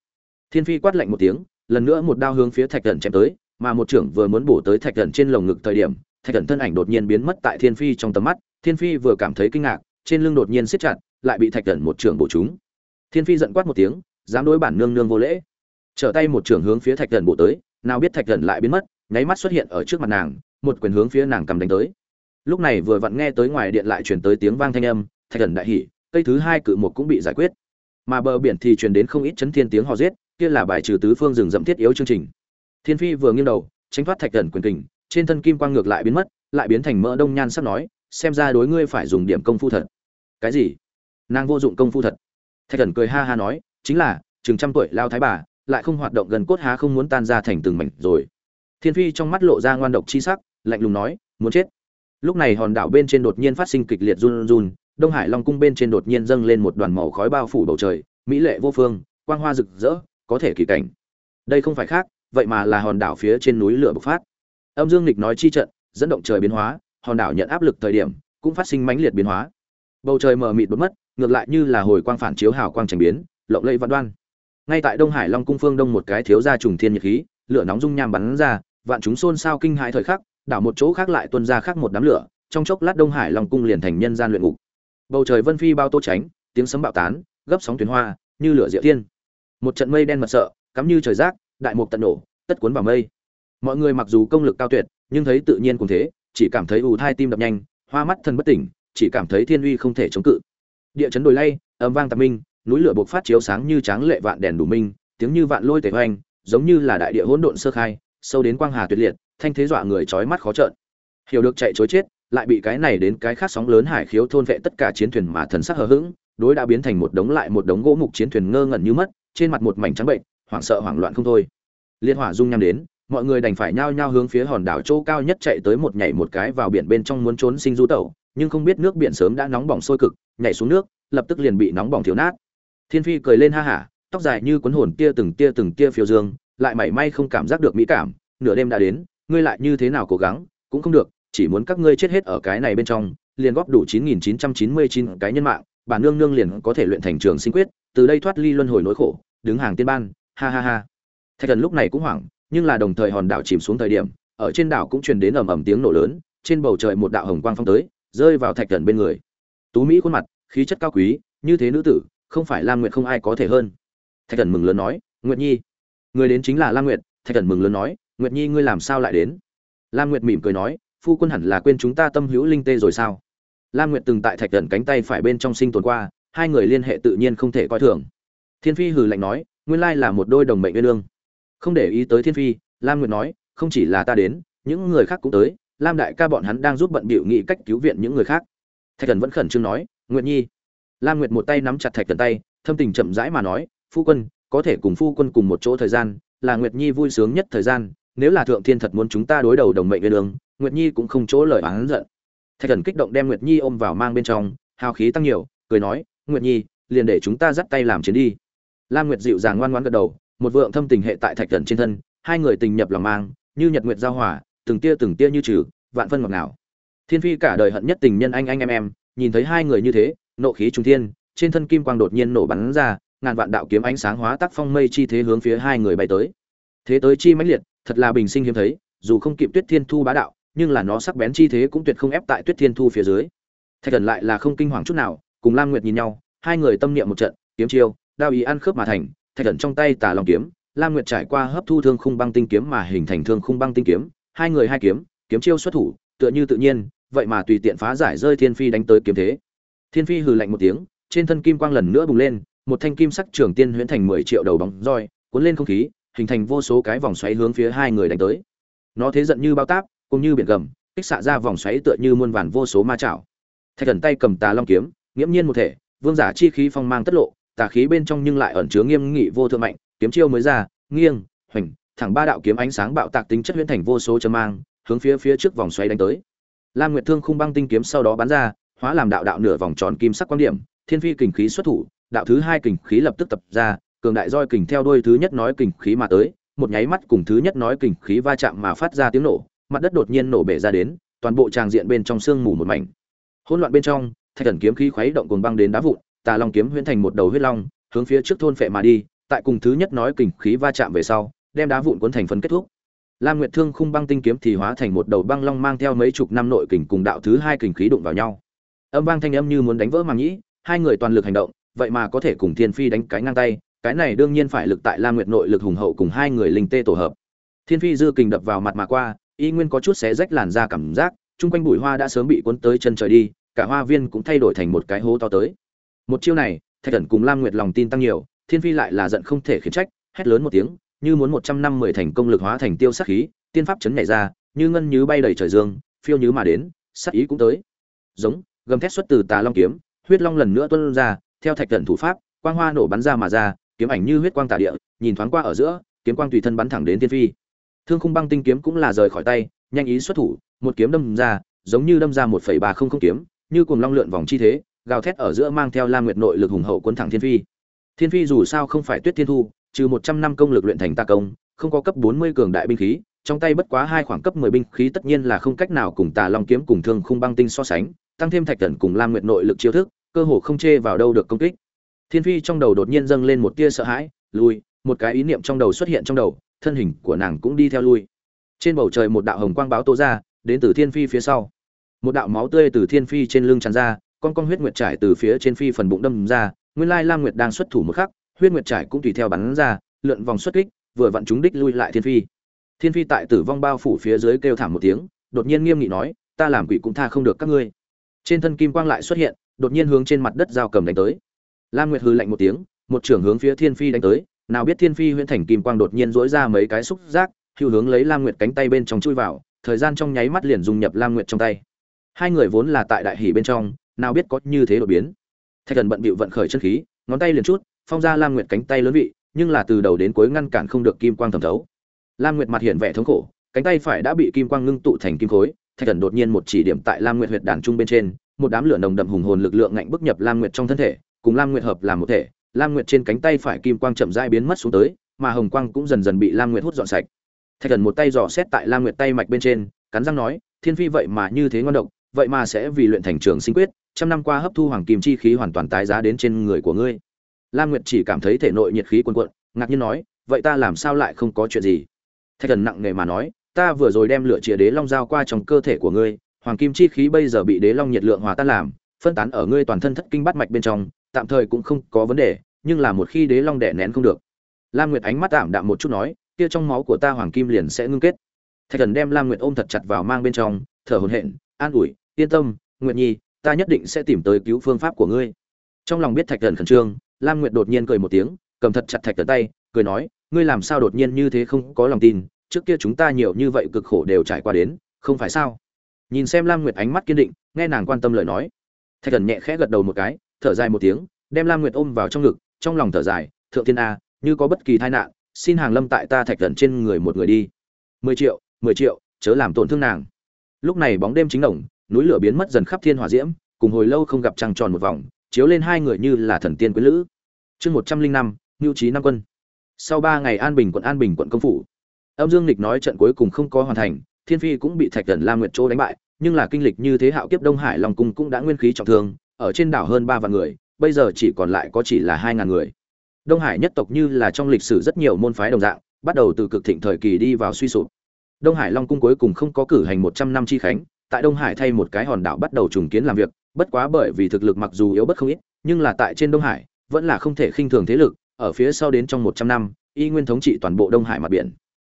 Thiên phi quát lạnh một tiếng, lần nữa một đao hướng phía thạch thần chém tới, mà một trưởng vừa muốn bổ tới thạch thần trên lồng ngực thời điểm, thạch thần thân ảnh đột nhiên biến mất tại thiên phi trong tầm mắt, thiên phi vừa cảm thấy kinh ngạc trên lưng đột nhiên siết chặt, lại bị thạch thần một trưởng bổ trúng. Thiên phi giận quát một tiếng, dám đối bản nương nương vô lễ. Trở tay một trưởng hướng phía thạch thần bổ tới, nào biết thạch thần lại biến mất, nháy mắt xuất hiện ở trước mặt nàng, một quyền hướng phía nàng cầm đánh tới. Lúc này vừa vặn nghe tới ngoài điện lại truyền tới tiếng vang thanh âm, thạch thần đại hỉ, cây thứ hai cự một cũng bị giải quyết. Mà bờ biển thì truyền đến không ít chấn thiên tiếng hò giết, kia là bài trừ tứ phương rừng rậm thiết yếu chương trình. Thiên phi vừa nghiêng đầu, tránh thoát thạch thần quyền kình, trên thân kim quang ngược lại biến mất, lại biến thành mỡ đông nhan sắp nói xem ra đối ngươi phải dùng điểm công phu thật. Cái gì? Nàng vô dụng công phu thật. Thạch thần cười ha ha nói, chính là, chừng trăm tuổi lao thái bà, lại không hoạt động gần cốt há không muốn tan ra thành từng mảnh rồi. Thiên phi trong mắt lộ ra ngoan độc chi sắc, lạnh lùng nói, muốn chết. Lúc này hòn đảo bên trên đột nhiên phát sinh kịch liệt run run, đông hải long cung bên trên đột nhiên dâng lên một đoàn màu khói bao phủ bầu trời, mỹ lệ vô phương, quang hoa rực rỡ, có thể kỳ cảnh. Đây không phải khác, vậy mà là hòn đảo phía trên núi lửa bộc phát. Âm dương lịch nói chi trận, dẫn động trời biến hóa hòn đảo nhận áp lực thời điểm, cũng phát sinh mãnh liệt biến hóa. Bầu trời mờ mịt đột mất, ngược lại như là hồi quang phản chiếu hào quang trành biến, lộng lẫy văn đoan. Ngay tại đông hải long cung phương đông một cái thiếu gia trùng thiên nhiệt khí, lửa nóng dung nham bắn ra, vạn chúng xôn xao kinh hãi thời khắc, đảo một chỗ khác lại tuôn ra khác một đám lửa, trong chốc lát đông hải long cung liền thành nhân gian luyện ngục. Bầu trời vân phi bao tô tránh, tiếng sấm bạo tán, gấp sóng tuyến hoa, như lửa diệu thiên. Một trận mây đen mật sợ, cắm như trời rác, đại mục tận nổ, tất cuốn vào mây. Mọi người mặc dù công lực cao tuyệt, nhưng thấy tự nhiên cùng thế chỉ cảm thấy ù thai tim đập nhanh, hoa mắt thần bất tỉnh, chỉ cảm thấy thiên uy không thể chống cự. Địa chấn đồi lay, âm vang tạc minh, núi lửa buộc phát chiếu sáng như tráng lệ vạn đèn đủ minh, tiếng như vạn lôi tề hoành, giống như là đại địa hỗn độn sơ khai, sâu đến quang hà tuyệt liệt, thanh thế dọa người chói mắt khó trợn. Hiểu được chạy chối chết, lại bị cái này đến cái khác sóng lớn hải khiếu thôn vệ tất cả chiến thuyền mà thần sắc hờ hững, đối đã biến thành một đống lại một đống gỗ mục chiến thuyền ngơ ngẩn như mất, trên mặt một mảnh trắng bệnh, hoảng sợ hoảng loạn không thôi. Liên hỏa dung nham đến mọi người đành phải nhao nhao hướng phía hòn đảo chỗ cao nhất chạy tới một nhảy một cái vào biển bên trong muốn trốn sinh du tẩu, nhưng không biết nước biển sớm đã nóng bỏng sôi cực, nhảy xuống nước, lập tức liền bị nóng bỏng thiếu nát. Thiên phi cười lên ha hả, tóc dài như cuốn hồn tia từng tia từng tia phiêu dương, lại mảy may không cảm giác được mỹ cảm, nửa đêm đã đến, ngươi lại như thế nào cố gắng, cũng không được, chỉ muốn các ngươi chết hết ở cái này bên trong, liền góp đủ 9999 cái nhân mạng bản nương nương liền có thể luyện thành trường sinh quyết, từ đây thoát ly luân hồi nỗi khổ, đứng hàng tiên ban, ha ha ha. Thạch thần lúc này cũng hoảng nhưng là đồng thời hòn đảo chìm xuống thời điểm, ở trên đảo cũng truyền đến ầm ầm tiếng nổ lớn, trên bầu trời một đạo hồng quang phong tới, rơi vào thạch thần bên người. Tú mỹ khuôn mặt, khí chất cao quý, như thế nữ tử, không phải lam nguyệt không ai có thể hơn. Thạch thần mừng lớn nói, nguyệt nhi, người đến chính là lam nguyệt. Thạch thần mừng lớn nói, nguyệt nhi, ngươi làm sao lại đến? Lam nguyệt mỉm cười nói, phu quân hẳn là quên chúng ta tâm hữu linh tê rồi sao? Lam nguyệt từng tại thạch thần cánh tay phải bên trong sinh tồn qua, hai người liên hệ tự nhiên không thể coi thường. Thiên phi hừ lạnh nói, nguyên lai là một đôi đồng mệnh nguyên ương không để ý tới thiên phi lam nguyệt nói không chỉ là ta đến những người khác cũng tới lam đại ca bọn hắn đang giúp bận bịu nghị cách cứu viện những người khác. Thạch thần vẫn khẩn trương nói nguyệt nhi. Lam nguyệt một tay nắm chặt thạch thần tay thâm tình chậm rãi mà nói phu quân có thể cùng phu quân cùng một chỗ thời gian là nguyệt nhi vui sướng nhất thời gian nếu là thượng thiên thật muốn chúng ta đối đầu đồng mệnh nguyên Đường, nguyệt nhi cũng không chỗ lời oán giận. Thạch thần kích động đem nguyệt nhi ôm vào mang bên trong hào khí tăng nhiều cười nói nguyệt nhi liền để chúng ta dắt tay làm chiến đi. Lam nguyệt dịu dàng ngoan ngoãn gật đầu một vượng thâm tình hệ tại thạch thần trên thân, hai người tình nhập lòng mang, như nhật nguyệt giao hòa, từng tia từng tia như trừ, vạn phân ngọt ngào. Thiên phi cả đời hận nhất tình nhân anh anh em em, nhìn thấy hai người như thế, nộ khí trung thiên, trên thân kim quang đột nhiên nổ bắn ra, ngàn vạn đạo kiếm ánh sáng hóa tác phong mây chi thế hướng phía hai người bay tới. Thế tới chi mãnh liệt, thật là bình sinh hiếm thấy, dù không kịp tuyết thiên thu bá đạo, nhưng là nó sắc bén chi thế cũng tuyệt không ép tại tuyết thiên thu phía dưới. Thạch thần lại là không kinh hoàng chút nào, cùng lam nguyệt nhìn nhau, hai người tâm niệm một trận, kiếm chiêu, đao ý ăn khớp mà thành thạch thần trong tay tà long kiếm, lam nguyệt trải qua hấp thu thương khung băng tinh kiếm mà hình thành thương khung băng tinh kiếm, hai người hai kiếm kiếm chiêu xuất thủ, tựa như tự nhiên, vậy mà tùy tiện phá giải rơi thiên phi đánh tới kiếm thế. Thiên phi hừ lạnh một tiếng, trên thân kim quang lần nữa bùng lên, một thanh kim sắc trường tiên huyễn thành mười triệu đầu bóng roi, cuốn lên không khí, hình thành vô số cái vòng xoáy hướng phía hai người đánh tới. Nó thế giận như bao táp cũng như biển gầm, kích xạ ra vòng xoáy tựa như muôn vàn vô số ma chảo. Thạch thần tay cầm tà long kiếm, nghiễm nhiên một thể, vương giả chi khí phong mang tất lộ tà khí bên trong nhưng lại ẩn chứa nghiêm nghị vô thượng mạnh, kiếm chiêu mới ra, nghiêng, hoành, thẳng ba đạo kiếm ánh sáng bạo tạc tính chất huyễn thành vô số chấm mang, hướng phía phía trước vòng xoáy đánh tới. Lam nguyệt thương khung băng tinh kiếm sau đó bắn ra, hóa làm đạo đạo nửa vòng tròn kim sắc quan điểm, thiên phi kình khí xuất thủ, đạo thứ hai kình khí lập tức tập ra, cường đại roi kình theo đuôi thứ nhất nói kình khí mà tới, một nháy mắt cùng thứ nhất nói kình khí va chạm mà phát ra tiếng nổ, mặt đất đột nhiên nổ bể ra đến, toàn bộ tràng diện bên trong sương mù một mảnh. Hỗn loạn bên trong, thạch thần kiếm khí khuấy động cuồng băng đến đá vụn tà long kiếm huyễn thành một đầu huyết long, hướng phía trước thôn phệ mà đi, tại cùng thứ nhất nói kình khí va chạm về sau, đem đá vụn cuốn thành phấn kết thúc. Lam nguyệt thương khung băng tinh kiếm thì hóa thành một đầu băng long mang theo mấy chục năm nội kình cùng đạo thứ hai kình khí đụng vào nhau. Âm vang thanh âm như muốn đánh vỡ màng nhĩ, hai người toàn lực hành động, vậy mà có thể cùng thiên phi đánh cái ngang tay, cái này đương nhiên phải lực tại lam nguyệt nội lực hùng hậu cùng hai người linh tê tổ hợp. Thiên phi dư kình đập vào mặt mà qua, y nguyên có chút xé rách làn da cảm giác, chung quanh bụi hoa đã sớm bị cuốn tới chân trời đi, cả hoa viên cũng thay đổi thành một cái hố to tới một chiêu này, thạch thần cùng lam nguyệt lòng tin tăng nhiều, thiên phi lại là giận không thể khiển trách, hét lớn một tiếng, như muốn một trăm năm mười thành công lực hóa thành tiêu sắc khí, tiên pháp chấn nhảy ra, như ngân như bay đầy trời dương, phiêu như mà đến sắc ý cũng tới. Giống, gầm thét xuất từ tà long kiếm, huyết long lần nữa tuôn ra, theo thạch thần thủ pháp, quang hoa nổ bắn ra mà ra, kiếm ảnh như huyết quang tả địa, nhìn thoáng qua ở giữa, kiếm quang tùy thân bắn thẳng đến thiên phi. Thương khung băng tinh kiếm cũng là rời khỏi tay, nhanh ý xuất thủ, một kiếm đâm ra, giống như đâm ra một phẩy ba không không kiếm, như cùng long lượn vòng chi thế gào thét ở giữa mang theo lam nguyệt nội lực hùng hậu quân thẳng thiên phi. Thiên phi dù sao không phải tuyết thiên thu, trừ một trăm năm công lực luyện thành ta công, không có cấp bốn mươi cường đại binh khí, trong tay bất quá hai khoảng cấp mười binh khí tất nhiên là không cách nào cùng tà long kiếm cùng thương khung băng tinh so sánh, tăng thêm thạch thần cùng lam nguyệt nội lực chiêu thức, cơ hồ không chê vào đâu được công kích. Thiên phi trong đầu đột nhiên dâng lên một tia sợ hãi lui một cái ý niệm trong đầu xuất hiện trong đầu, thân hình của nàng cũng đi theo lui trên bầu trời một đạo hồng quang báo tố ra, đến từ thiên phi phía sau. Một đạo máu tươi từ thiên phi trên lưng tràn ra con con huyết nguyệt trải từ phía trên phi phần bụng đâm ra, nguyên lai lam nguyệt đang xuất thủ một khắc, huyết nguyệt trải cũng tùy theo bắn ra, lượn vòng xuất kích, vừa vặn chúng đích lui lại thiên phi. Thiên phi tại tử vong bao phủ phía dưới kêu thảm một tiếng, đột nhiên nghiêm nghị nói, ta làm quỷ cũng tha không được các ngươi. Trên thân kim quang lại xuất hiện, đột nhiên hướng trên mặt đất giao cầm đánh tới. Lam nguyệt hừ lạnh một tiếng, một trưởng hướng phía thiên phi đánh tới, nào biết thiên phi huyễn thành kim quang đột nhiên dỗi ra mấy cái xúc giác, hưu hướng lấy lam nguyệt cánh tay bên trong chui vào, thời gian trong nháy mắt liền dung nhập lam nguyệt trong tay. Hai người vốn là tại đại hỉ bên trong nào biết có như thế đột biến. Thạch thần bận bịu vận khởi chân khí, ngón tay liền chút, phong ra lam nguyệt cánh tay lớn vị, nhưng là từ đầu đến cuối ngăn cản không được kim quang thẩm thấu. Lam nguyệt mặt hiện vẻ thống khổ, cánh tay phải đã bị kim quang ngưng tụ thành kim khối, thạch thần đột nhiên một chỉ điểm tại lam nguyệt huyệt đàn trung bên trên, một đám lửa nồng đậm hùng hồn lực lượng ngạnh bức nhập lam nguyệt trong thân thể, cùng lam nguyệt hợp làm một thể, lam nguyệt trên cánh tay phải kim quang chậm rãi biến mất xuống tới, mà hồng quang cũng dần dần bị lam nguyệt hút dọn sạch. Thạch thần một tay dò xét tại lam nguyệt tay mạch bên trên, cắn răng nói, thiên phi vậy mà như thế ngon độc vậy mà sẽ vì luyện thành trường sinh quyết, trăm năm qua hấp thu hoàng kim chi khí hoàn toàn tái giá đến trên người của ngươi. Lam nguyệt chỉ cảm thấy thể nội nhiệt khí cuồn cuộn, ngạc nhiên nói, vậy ta làm sao lại không có chuyện gì? Thạch thần nặng nề mà nói, ta vừa rồi đem lửa chìa đế long dao qua trong cơ thể của ngươi, hoàng kim chi khí bây giờ bị đế long nhiệt lượng hòa tan làm, phân tán ở ngươi toàn thân thất kinh bắt mạch bên trong, tạm thời cũng không có vấn đề, nhưng là một khi đế long đẻ nén không được. Lam nguyệt ánh mắt tạm đạm một chút nói, kia trong máu của ta hoàng kim liền sẽ ngưng kết. Thạch thần đem lam nguyệt ôm thật chặt vào mang bên trong, thở hổn hển, an ủi yên tâm, nguyệt nhi, ta nhất định sẽ tìm tới cứu phương pháp của ngươi. Trong lòng biết thạch thần khẩn trương, lam nguyệt đột nhiên cười một tiếng, cầm thật chặt thạch thần tay, cười nói, ngươi làm sao đột nhiên như thế không có lòng tin, trước kia chúng ta nhiều như vậy cực khổ đều trải qua đến, không phải sao? Nhìn xem lam nguyệt ánh mắt kiên định, nghe nàng quan tâm lời nói. Thạch thần nhẹ khẽ gật đầu một cái, thở dài một tiếng, đem lam nguyệt ôm vào trong ngực, trong lòng thở dài, thượng thiên a, như có bất kỳ tai nạn, xin hàng lâm tại ta thạch thần trên người một người đi. Mười triệu mười triệu, chớ làm tổn thương nàng. Lúc này bóng đêm chính đồng núi lửa biến mất dần khắp thiên hỏa diễm, cùng hồi lâu không gặp trăng tròn một vòng, chiếu lên hai người như là thần tiên quý lữ. Chương một trăm linh năm mưu chí năm quân. Sau ba ngày an bình quận an bình quận công phủ, âm dương lịch nói trận cuối cùng không có hoàn thành, thiên phi cũng bị thạch thần la nguyệt châu đánh bại, nhưng là kinh lịch như thế hạo kiếp đông hải long cung cũng đã nguyên khí trọng thương, ở trên đảo hơn ba vạn người, bây giờ chỉ còn lại có chỉ là hai ngàn người. Đông hải nhất tộc như là trong lịch sử rất nhiều môn phái đồng dạng, bắt đầu từ cực thịnh thời kỳ đi vào suy sụp. Đông hải long cung cuối cùng không có cử hành một trăm năm chi khánh tại đông hải thay một cái hòn đảo bắt đầu trùng kiến làm việc, bất quá bởi vì thực lực mặc dù yếu bất không ít, nhưng là tại trên đông hải, vẫn là không thể khinh thường thế lực, ở phía sau đến trong một trăm năm, y nguyên thống trị toàn bộ đông hải mặt biển.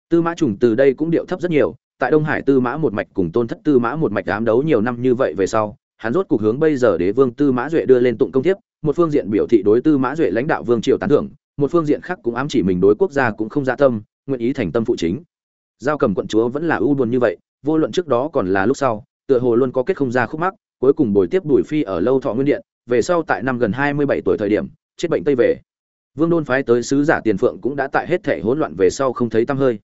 Tư mã trùng từ đây cũng điệu thấp rất nhiều, tại đông hải tư mã một mạch cùng tôn thất tư mã một mạch đám đấu nhiều năm như vậy về sau, hắn rốt cuộc hướng bây giờ đế vương tư mã duệ đưa lên tụng công tiếp một phương diện biểu thị đối tư mã duệ lãnh đạo vương triều tán thưởng, một phương diện khác cũng ám chỉ mình đối quốc gia cũng không dạ tâm, nguyện ý thành tâm phụ chính. Giao cầm quận chúa vẫn là ưu buồn như vậy vô luận trước đó còn là lúc sau, tựa hồ luôn có kết không ra khúc mắc, cuối cùng bồi tiếp đuổi phi ở lâu thọ nguyên điện, về sau tại năm gần hai mươi bảy tuổi thời điểm, chết bệnh tây về. Vương đôn phái tới sứ giả tiền phượng cũng đã tại hết thể hỗn loạn về sau không thấy tăm hơi.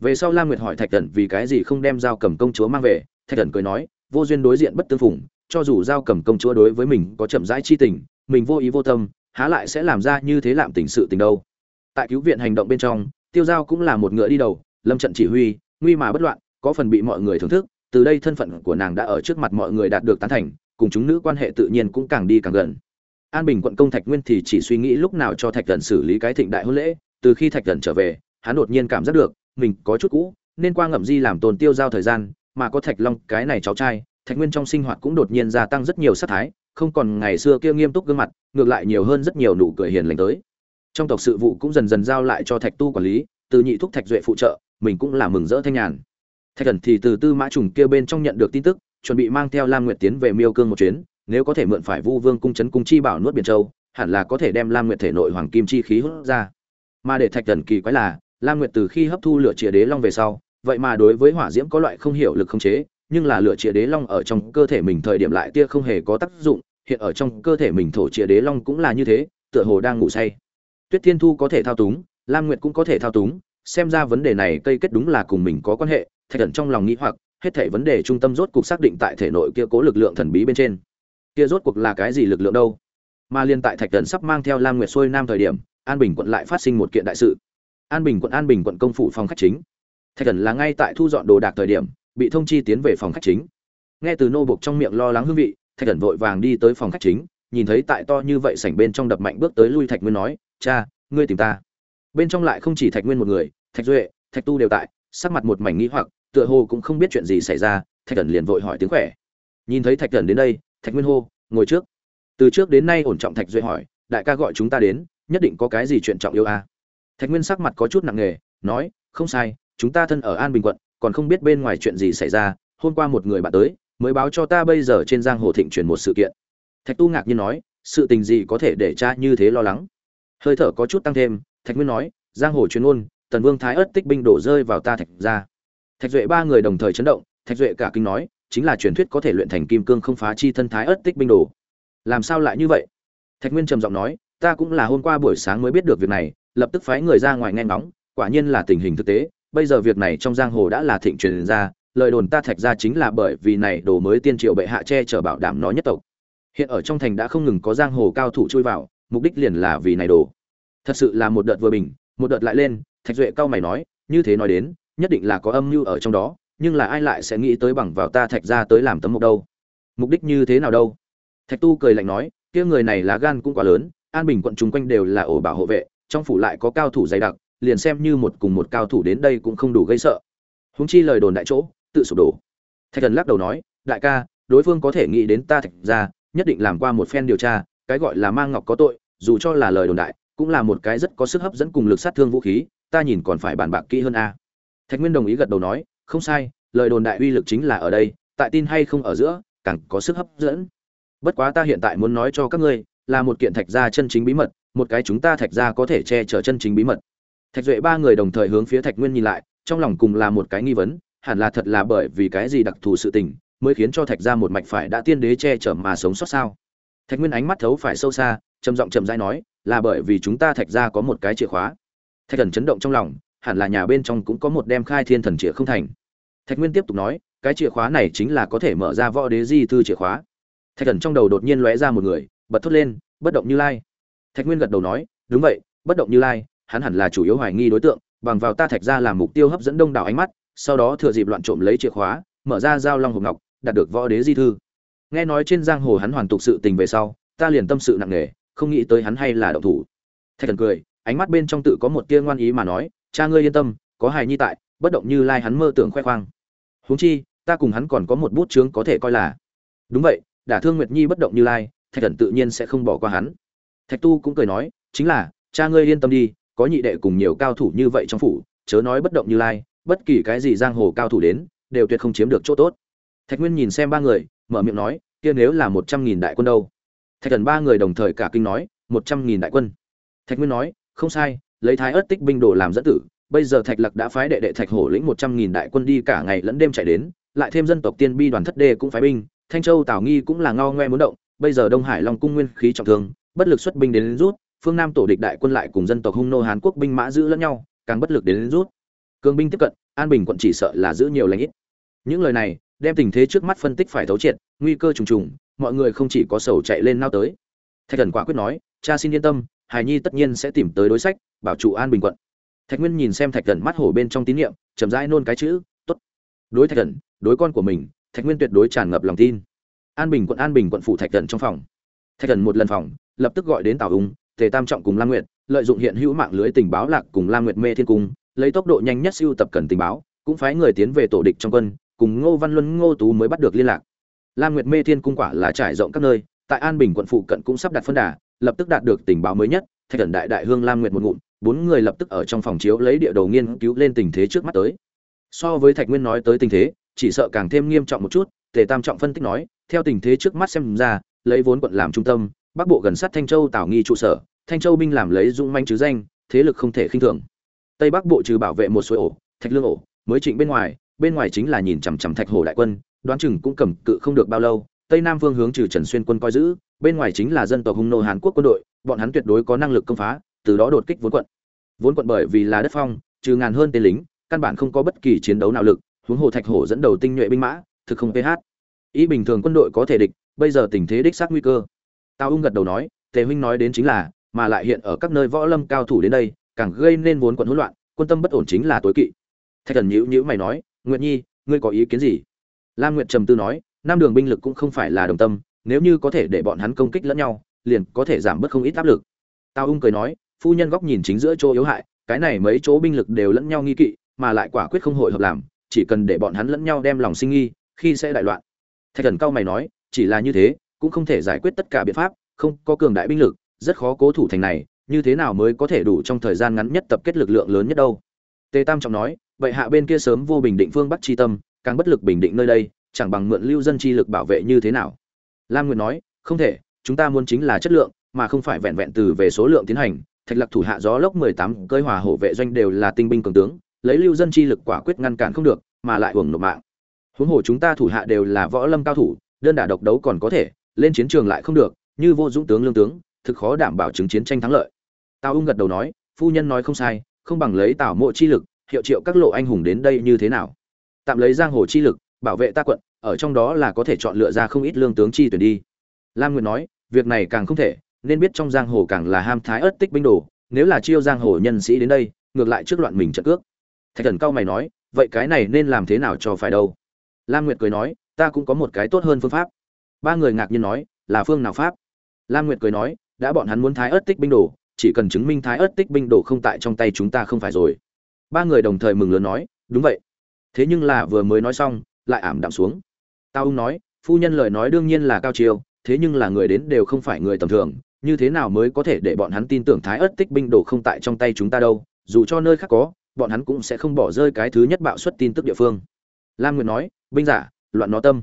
Về sau lam nguyệt hỏi thạch thần vì cái gì không đem giao cầm công chúa mang về, thạch thần cười nói, vô duyên đối diện bất tương phùng, cho dù giao cầm công chúa đối với mình có chậm rãi chi tình, mình vô ý vô tâm, há lại sẽ làm ra như thế làm tình sự tình đâu. Tại cứu viện hành động bên trong, tiêu giao cũng là một ngựa đi đầu, lâm trận chỉ huy, nguy mà bất loạn có phần bị mọi người thưởng thức, từ đây thân phận của nàng đã ở trước mặt mọi người đạt được tán thành, cùng chúng nữ quan hệ tự nhiên cũng càng đi càng gần. An bình quận công thạch nguyên thì chỉ suy nghĩ lúc nào cho thạch thần xử lý cái thịnh đại hôn lễ, từ khi thạch thần trở về, hắn đột nhiên cảm giác được, mình có chút cũ, nên qua ngậm di làm tồn tiêu giao thời gian, mà có thạch long, cái này cháu trai, thạch nguyên trong sinh hoạt cũng đột nhiên gia tăng rất nhiều sát thái, không còn ngày xưa kia nghiêm túc gương mặt, ngược lại nhiều hơn rất nhiều nụ cười hiền lành tới. Trong tộc sự vụ cũng dần dần giao lại cho thạch tu quản lý, từ nhị thúc thạch duệ phụ trợ, mình cũng là mừng rỡ thanh nhàn thạch thần thì từ tư mã trùng kia bên trong nhận được tin tức, chuẩn bị mang theo lam nguyệt tiến về miêu cương một chuyến, nếu có thể mượn phải vu vương cung chấn cung chi bảo nuốt biển châu, hẳn là có thể đem lam nguyệt thể nội hoàng kim chi khí hút ra. Mà để thạch thần kỳ quái là, lam nguyệt từ khi hấp thu lửa chĩa đế long về sau, vậy mà đối với hỏa diễm có loại không hiểu lực không chế, nhưng là lửa chĩa đế long ở trong cơ thể mình thời điểm lại tia không hề có tác dụng, hiện ở trong cơ thể mình thổ chĩa đế long cũng là như thế, tựa hồ đang ngủ say. Tuyết thiên thu có thể thao túng, lam nguyệt cũng có thể thao túng xem ra vấn đề này cây kết đúng là cùng mình có quan hệ, thạch thần trong lòng nghĩ hoặc, hết thảy vấn đề trung tâm rốt cuộc xác định tại thể nội kia cố lực lượng thần bí bên trên. Kia rốt cuộc là cái gì lực lượng đâu? Mà liên tại thạch thần sắp mang theo lam nguyệt xuôi nam thời điểm, an bình quận lại phát sinh một kiện đại sự. An bình quận, an bình quận công phủ phòng khách chính. Thạch thần là ngay tại thu dọn đồ đạc thời điểm, bị thông chi tiến về phòng khách chính. Nghe từ nô buộc trong miệng lo lắng hương vị, thạch thần vội vàng đi tới phòng khách chính, nhìn thấy tại to như vậy sảnh bên trong đập mạnh bước tới lui thạch nguyên nói, cha, ngươi tìm ta. Bên trong lại không chỉ thạch nguyên một người thạch duệ, thạch tu đều tại, sắc mặt một mảnh nghĩ hoặc, tựa hồ cũng không biết chuyện gì xảy ra, thạch thần liền vội hỏi tiếng khỏe. Nhìn thấy thạch thần đến đây, thạch nguyên hô, ngồi trước. Từ trước đến nay ổn trọng thạch duệ hỏi, đại ca gọi chúng ta đến, nhất định có cái gì chuyện trọng yêu a à? thạch nguyên sắc mặt có chút nặng nề, nói, không sai, chúng ta thân ở an bình quận, còn không biết bên ngoài chuyện gì xảy ra, hôm qua một người bạn tới, mới báo cho ta bây giờ trên giang hồ thịnh truyền một sự kiện. Thạch tu ngạc nhiên nói, sự tình gì có thể để cha như thế lo lắng? Hơi thở có chút tăng thêm, thạch nguyên nói, giang hồ truyền ôn tần vương thái ớt tích binh đổ rơi vào ta thạch ra. Thạch duệ ba người đồng thời chấn động, thạch duệ cả kinh nói, chính là truyền thuyết có thể luyện thành kim cương không phá chi thân thái ớt tích binh đồ. Làm sao lại như vậy? Thạch nguyên trầm giọng nói, ta cũng là hôm qua buổi sáng mới biết được việc này, lập tức phái người ra ngoài nghe ngóng, quả nhiên là tình hình thực tế, bây giờ việc này trong giang hồ đã là thịnh truyền ra, lời đồn ta thạch ra chính là bởi vì này đồ mới tiên triệu bệ hạ che chở bảo đảm nó nhất tộc. Hiện ở trong thành đã không ngừng có giang hồ cao thủ chui vào, mục đích liền là vì này đồ. Thật sự là một đợt vừa bình, một đợt lại lên thạch duệ cao mày nói, như thế nói đến, nhất định là có âm mưu ở trong đó, nhưng là ai lại sẽ nghĩ tới bằng vào ta thạch ra tới làm tấm mục đâu? Mục đích như thế nào đâu? Thạch tu cười lạnh nói, kia người này lá gan cũng quá lớn, an bình quận chung quanh đều là ổ bảo hộ vệ, trong phủ lại có cao thủ dày đặc, liền xem như một cùng một cao thủ đến đây cũng không đủ gây sợ. Húng chi lời đồn đại chỗ, tự sụp đổ. Thạch thần lắc đầu nói, đại ca, đối phương có thể nghĩ đến ta thạch ra, nhất định làm qua một phen điều tra, cái gọi là mang ngọc có tội, dù cho là lời đồn đại, cũng là một cái rất có sức hấp dẫn cùng lực sát thương vũ khí ta nhìn còn phải bàn bạc kỹ hơn a. Thạch nguyên đồng ý gật đầu nói, không sai, lời đồn đại uy lực chính là ở đây, tại tin hay không ở giữa, càng có sức hấp dẫn. Bất quá ta hiện tại muốn nói cho các ngươi, là một kiện thạch gia chân chính bí mật, một cái chúng ta thạch gia có thể che chở chân chính bí mật. Thạch duệ ba người đồng thời hướng phía thạch nguyên nhìn lại, trong lòng cùng là một cái nghi vấn, hẳn là thật là bởi vì cái gì đặc thù sự tình, mới khiến cho thạch gia một mạch phải đã tiên đế che chở mà sống sót sao? Thạch nguyên ánh mắt thấu phải sâu xa, trầm giọng trầm rãi nói, là bởi vì chúng ta thạch gia có một cái chìa khóa thạch thần chấn động trong lòng, hẳn là nhà bên trong cũng có một đem khai thiên thần chìa không thành. Thạch nguyên tiếp tục nói, cái chìa khóa này chính là có thể mở ra võ đế di thư chìa khóa. Thạch thần trong đầu đột nhiên lóe ra một người, bật thốt lên, bất động như lai. Thạch nguyên gật đầu nói, đúng vậy, bất động như lai, hắn hẳn là chủ yếu hoài nghi đối tượng, bằng vào ta thạch ra làm mục tiêu hấp dẫn đông đảo ánh mắt, sau đó thừa dịp loạn trộm lấy chìa khóa, mở ra giao long hộp ngọc, đạt được võ đế di thư. Nghe nói trên giang hồ hắn hoàn tục sự tình về sau, ta liền tâm sự nặng nề, không nghĩ tới hắn hay là động thủ. Thạch thần cười ánh mắt bên trong tự có một tia ngoan ý mà nói, cha ngươi yên tâm, có hài nhi tại, bất động như lai hắn mơ tưởng khoe khoang. Huống chi, ta cùng hắn còn có một bút chướng có thể coi là. Đúng vậy, đả thương nguyệt nhi bất động như lai, thạch thần tự nhiên sẽ không bỏ qua hắn. Thạch tu cũng cười nói, chính là, cha ngươi yên tâm đi, có nhị đệ cùng nhiều cao thủ như vậy trong phủ, chớ nói bất động như lai, bất kỳ cái gì giang hồ cao thủ đến, đều tuyệt không chiếm được chỗ tốt. Thạch nguyên nhìn xem ba người, mở miệng nói, kia nếu là một trăm nghìn đại quân đâu? Thạch thần ba người đồng thời cả kinh nói, một trăm nghìn đại quân. Thạch nguyên nói không sai lấy thái ớt tích binh đồ làm dẫn tử bây giờ thạch lặc đã phái đệ đệ thạch hổ lĩnh một trăm nghìn đại quân đi cả ngày lẫn đêm chạy đến lại thêm dân tộc tiên bi đoàn thất đê cũng phái binh thanh châu tào nghi cũng là ngao ngoe muốn động bây giờ đông hải long cung nguyên khí trọng thương bất lực xuất binh đến, đến rút phương nam tổ địch đại quân lại cùng dân tộc hung nô hán quốc binh mã giữ lẫn nhau càng bất lực đến, đến rút. Cương binh tiếp cận an bình quận chỉ sợ là giữ nhiều lãnh ít. Những lời này đem tình thế trước mắt phân tích phải thấu triệt nguy cơ trùng trùng mọi người không chỉ có sầu chạy lên nao tới. Thạch thần quả quyết nói cha xin yên tâm hài nhi tất nhiên sẽ tìm tới đối sách, bảo trụ an bình quận. Thạch nguyên nhìn xem thạch thần mắt hổ bên trong tín nhiệm chậm rãi nôn cái chữ t ố t đối thạch thần đối con của mình, thạch nguyên tuyệt đối tràn ngập lòng tin. An bình quận, an bình quận phủ thạch thần trong phòng. Thạch thần một lần phòng, lập tức gọi đến tào ung tề tam trọng cùng lam nguyệt, lợi dụng hiện hữu mạng lưới tình báo lạc cùng lam nguyệt mê thiên cung, lấy tốc độ nhanh nhất siêu tập cần tình báo, cũng phái người tiến về tổ địch trong quân, cùng ngô văn luân, ngô tú mới bắt được liên lạc. Lam nguyệt mê thiên cung quả là trải rộng các nơi, tại an bình quận phụ cận cũng sắp đặt phân đà lập tức đạt được tình báo mới nhất, thạch thần đại đại hương lam nguyệt một ngụm, bốn người lập tức ở trong phòng chiếu lấy địa đồ nghiên cứu lên tình thế trước mắt tới. So với thạch nguyên nói tới tình thế, chỉ sợ càng thêm nghiêm trọng một chút, tề tam trọng phân tích nói, theo tình thế trước mắt xem ra, lấy vốn quận làm trung tâm, bắc bộ gần sát thanh châu tảo nghi trụ sở, thanh châu binh làm lấy dũng manh chứ danh, thế lực không thể khinh thường. Tây bắc bộ trừ bảo vệ một số ổ, thạch lương ổ, mới trịnh bên ngoài bên ngoài chính là nhìn chằm chằm thạch hồ đại quân, đoán chừng cũng cầm cự không được bao lâu, tây nam phương hướng trừ trần xuyên quân coi giữ bên ngoài chính là dân tộc hung nô hàn quốc quân đội, bọn hắn tuyệt đối có năng lực công phá, từ đó đột kích vốn quận. Vốn quận bởi vì là đất phong, trừ ngàn hơn tên lính, căn bản không có bất kỳ chiến đấu nào lực, huống hồ thạch hổ dẫn đầu tinh nhuệ binh mã, thực không ph. Ý bình thường quân đội có thể địch, bây giờ tình thế đích xác nguy cơ. Tào ung gật đầu nói, tề huynh nói đến chính là, mà lại hiện ở các nơi võ lâm cao thủ đến đây, càng gây nên vốn quận hỗn loạn, quân tâm bất ổn chính là tối kỵ. Thạch thần nhữ nhữ mày nói, nguyệt nhi, ngươi có ý kiến gì? Lam nguyệt trầm tư nói, nam đường binh lực cũng không phải là đồng tâm nếu như có thể để bọn hắn công kích lẫn nhau, liền có thể giảm bớt không ít áp lực. Tào ung cười nói, phu nhân góc nhìn chính giữa chỗ yếu hại, cái này mấy chỗ binh lực đều lẫn nhau nghi kỵ, mà lại quả quyết không hội hợp làm, chỉ cần để bọn hắn lẫn nhau đem lòng sinh nghi, khi sẽ đại loạn. Thạch thần cao mày nói, chỉ là như thế, cũng không thể giải quyết tất cả biện pháp, không có cường đại binh lực, rất khó cố thủ thành này, như thế nào mới có thể đủ trong thời gian ngắn nhất tập kết lực lượng lớn nhất đâu? Tề tam trọng nói, vậy hạ bên kia sớm vô bình định phương bắc chi tâm, càng bất lực bình định nơi đây, chẳng bằng mượn lưu dân chi lực bảo vệ như thế nào? Lam nguyệt nói, không thể, chúng ta muốn chính là chất lượng, mà không phải vẹn vẹn từ về số lượng tiến hành. Thạch lạc thủ hạ gió lốc mười tám, cơi hòa hổ vệ doanh đều là tinh binh cường tướng, lấy lưu dân chi lực quả quyết ngăn cản không được, mà lại hưởng nộp mạng. Huống hồ chúng ta thủ hạ đều là võ lâm cao thủ, đơn đả độc đấu còn có thể, lên chiến trường lại không được, như vô dũng tướng lương tướng, thực khó đảm bảo chứng chiến tranh thắng lợi. Tào ung gật đầu nói, phu nhân nói không sai, không bằng lấy tào mộ chi lực, hiệu triệu các lộ anh hùng đến đây như thế nào? Tạm lấy giang hồ chi lực, bảo vệ ta quận ở trong đó là có thể chọn lựa ra không ít lương tướng chi tuyển đi. Lam nguyệt nói, việc này càng không thể, nên biết trong giang hồ càng là ham thái ớt tích binh đồ, nếu là chiêu giang hồ nhân sĩ đến đây, ngược lại trước loạn mình trận cước. Thạch thần cao mày nói, vậy cái này nên làm thế nào cho phải đâu? Lam nguyệt cười nói, ta cũng có một cái tốt hơn phương pháp. Ba người ngạc nhiên nói, là phương nào pháp? Lam nguyệt cười nói, đã bọn hắn muốn thái ớt tích binh đồ, chỉ cần chứng minh thái ớt tích binh đồ không tại trong tay chúng ta không phải rồi. Ba người đồng thời mừng lớn nói, đúng vậy. Thế nhưng là vừa mới nói xong, lại ảm đạm xuống tao ung nói, phu nhân lời nói đương nhiên là cao chiêu, thế nhưng là người đến đều không phải người tầm thường, như thế nào mới có thể để bọn hắn tin tưởng thái ớt tích binh đồ không tại trong tay chúng ta đâu, dù cho nơi khác có, bọn hắn cũng sẽ không bỏ rơi cái thứ nhất bạo suất tin tức địa phương. Lam nguyệt nói, binh giả, loạn nó tâm.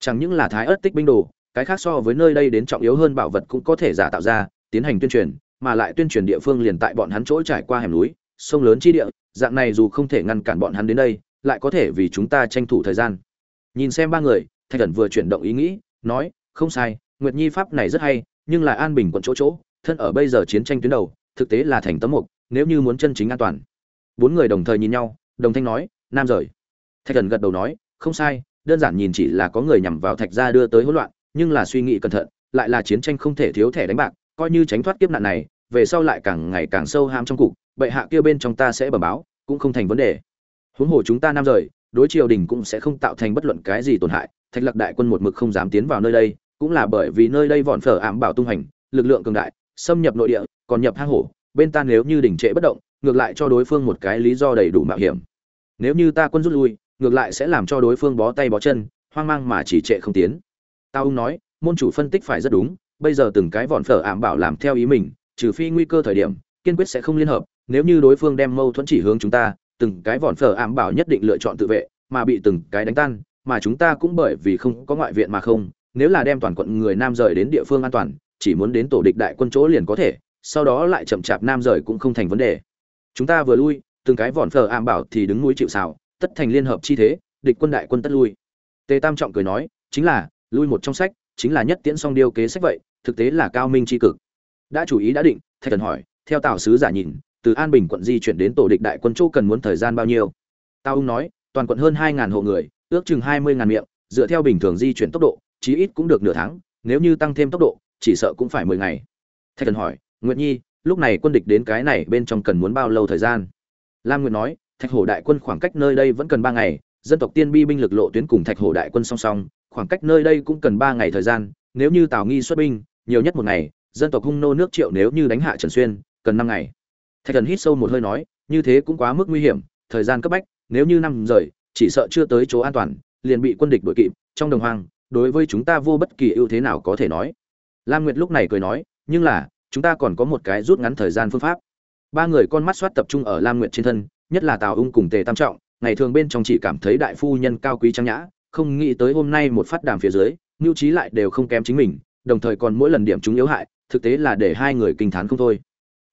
Chẳng những là thái ớt tích binh đồ, cái khác so với nơi đây đến trọng yếu hơn bảo vật cũng có thể giả tạo ra, tiến hành tuyên truyền, mà lại tuyên truyền địa phương liền tại bọn hắn chỗ trải qua hẻm núi, sông lớn chi địa, dạng này dù không thể ngăn cản bọn hắn đến đây, lại có thể vì chúng ta tranh thủ thời gian nhìn xem ba người, thạch thần vừa chuyển động ý nghĩ, nói, không sai, nguyệt nhi pháp này rất hay, nhưng là an bình quận chỗ chỗ, thân ở bây giờ chiến tranh tuyến đầu, thực tế là thành tấm mục, nếu như muốn chân chính an toàn. Bốn người đồng thời nhìn nhau, đồng thanh nói, nam rời. Thạch thần gật đầu nói, không sai, đơn giản nhìn chỉ là có người nhằm vào thạch gia đưa tới hỗn loạn, nhưng là suy nghĩ cẩn thận, lại là chiến tranh không thể thiếu thẻ đánh bạc, coi như tránh thoát kiếp nạn này, về sau lại càng ngày càng sâu ham trong cục, bệ hạ kia bên trong ta sẽ bẩm báo, cũng không thành vấn đề. Huống hồ chúng ta nam rời đối triều đình cũng sẽ không tạo thành bất luận cái gì tổn hại, thạch lạc đại quân một mực không dám tiến vào nơi đây, cũng là bởi vì nơi đây vọn phở ảm bảo tung hành, lực lượng cường đại, xâm nhập nội địa, còn nhập hang hổ, bên ta nếu như đình trệ bất động, ngược lại cho đối phương một cái lý do đầy đủ mạo hiểm. Nếu như ta quân rút lui, ngược lại sẽ làm cho đối phương bó tay bó chân, hoang mang mà chỉ trệ không tiến. Tao ung nói, môn chủ phân tích phải rất đúng, bây giờ từng cái vọn phở ảm bảo làm theo ý mình, trừ phi nguy cơ thời điểm, kiên quyết sẽ không liên hợp, nếu như đối phương đem mâu thuẫn chỉ hướng chúng ta từng cái vòn phở ảm bảo nhất định lựa chọn tự vệ, mà bị từng cái đánh tan, mà chúng ta cũng bởi vì không có ngoại viện mà không, nếu là đem toàn quận người nam rời đến địa phương an toàn, chỉ muốn đến tổ địch đại quân chỗ liền có thể, sau đó lại chậm chạp nam rời cũng không thành vấn đề. Chúng ta vừa lui, từng cái vòn phở ảm bảo thì đứng núi chịu xào tất thành liên hợp chi thế, địch quân đại quân tất lui. Tề tam trọng cười nói, chính là, lui một trong sách, chính là nhất tiễn song điêu kế sách vậy, thực tế là cao minh tri cực. Đã chủ ý đã định, thạch thần hỏi, theo tào sứ giả nhìn từ an bình quận di chuyển đến tổ địch đại quân châu cần muốn thời gian bao nhiêu? Tao ung nói, toàn quận hơn hai ngàn hộ người, ước chừng hai mươi ngàn miệng, dựa theo bình thường di chuyển tốc độ, chí ít cũng được nửa tháng, nếu như tăng thêm tốc độ, chỉ sợ cũng phải mười ngày. Thạch thần hỏi, nguyệt nhi, lúc này quân địch đến cái này bên trong cần muốn bao lâu thời gian? Lam nguyệt nói, thạch hổ đại quân khoảng cách nơi đây vẫn cần ba ngày, dân tộc tiên bi binh lực lộ tuyến cùng thạch hổ đại quân song song, khoảng cách nơi đây cũng cần ba ngày thời gian, nếu như tào nghi xuất binh, nhiều nhất một ngày, dân tộc hung nô nước triệu nếu như đánh hạ trần xuyên, cần năm ngày thạch thần hít sâu một hơi nói, như thế cũng quá mức nguy hiểm, thời gian cấp bách, nếu như năm rời, chỉ sợ chưa tới chỗ an toàn, liền bị quân địch đuổi kịp, trong đồng hoang, đối với chúng ta vô bất kỳ ưu thế nào có thể nói. Lam nguyệt lúc này cười nói, nhưng là, chúng ta còn có một cái rút ngắn thời gian phương pháp. Ba người con mắt soát tập trung ở lam nguyệt trên thân, nhất là tào ung cùng tề tam trọng, ngày thường bên trong chỉ cảm thấy đại phu nhân cao quý trang nhã, không nghĩ tới hôm nay một phát đàm phía dưới, mưu trí lại đều không kém chính mình, đồng thời còn mỗi lần điểm chúng yếu hại, thực tế là để hai người kinh thán không thôi.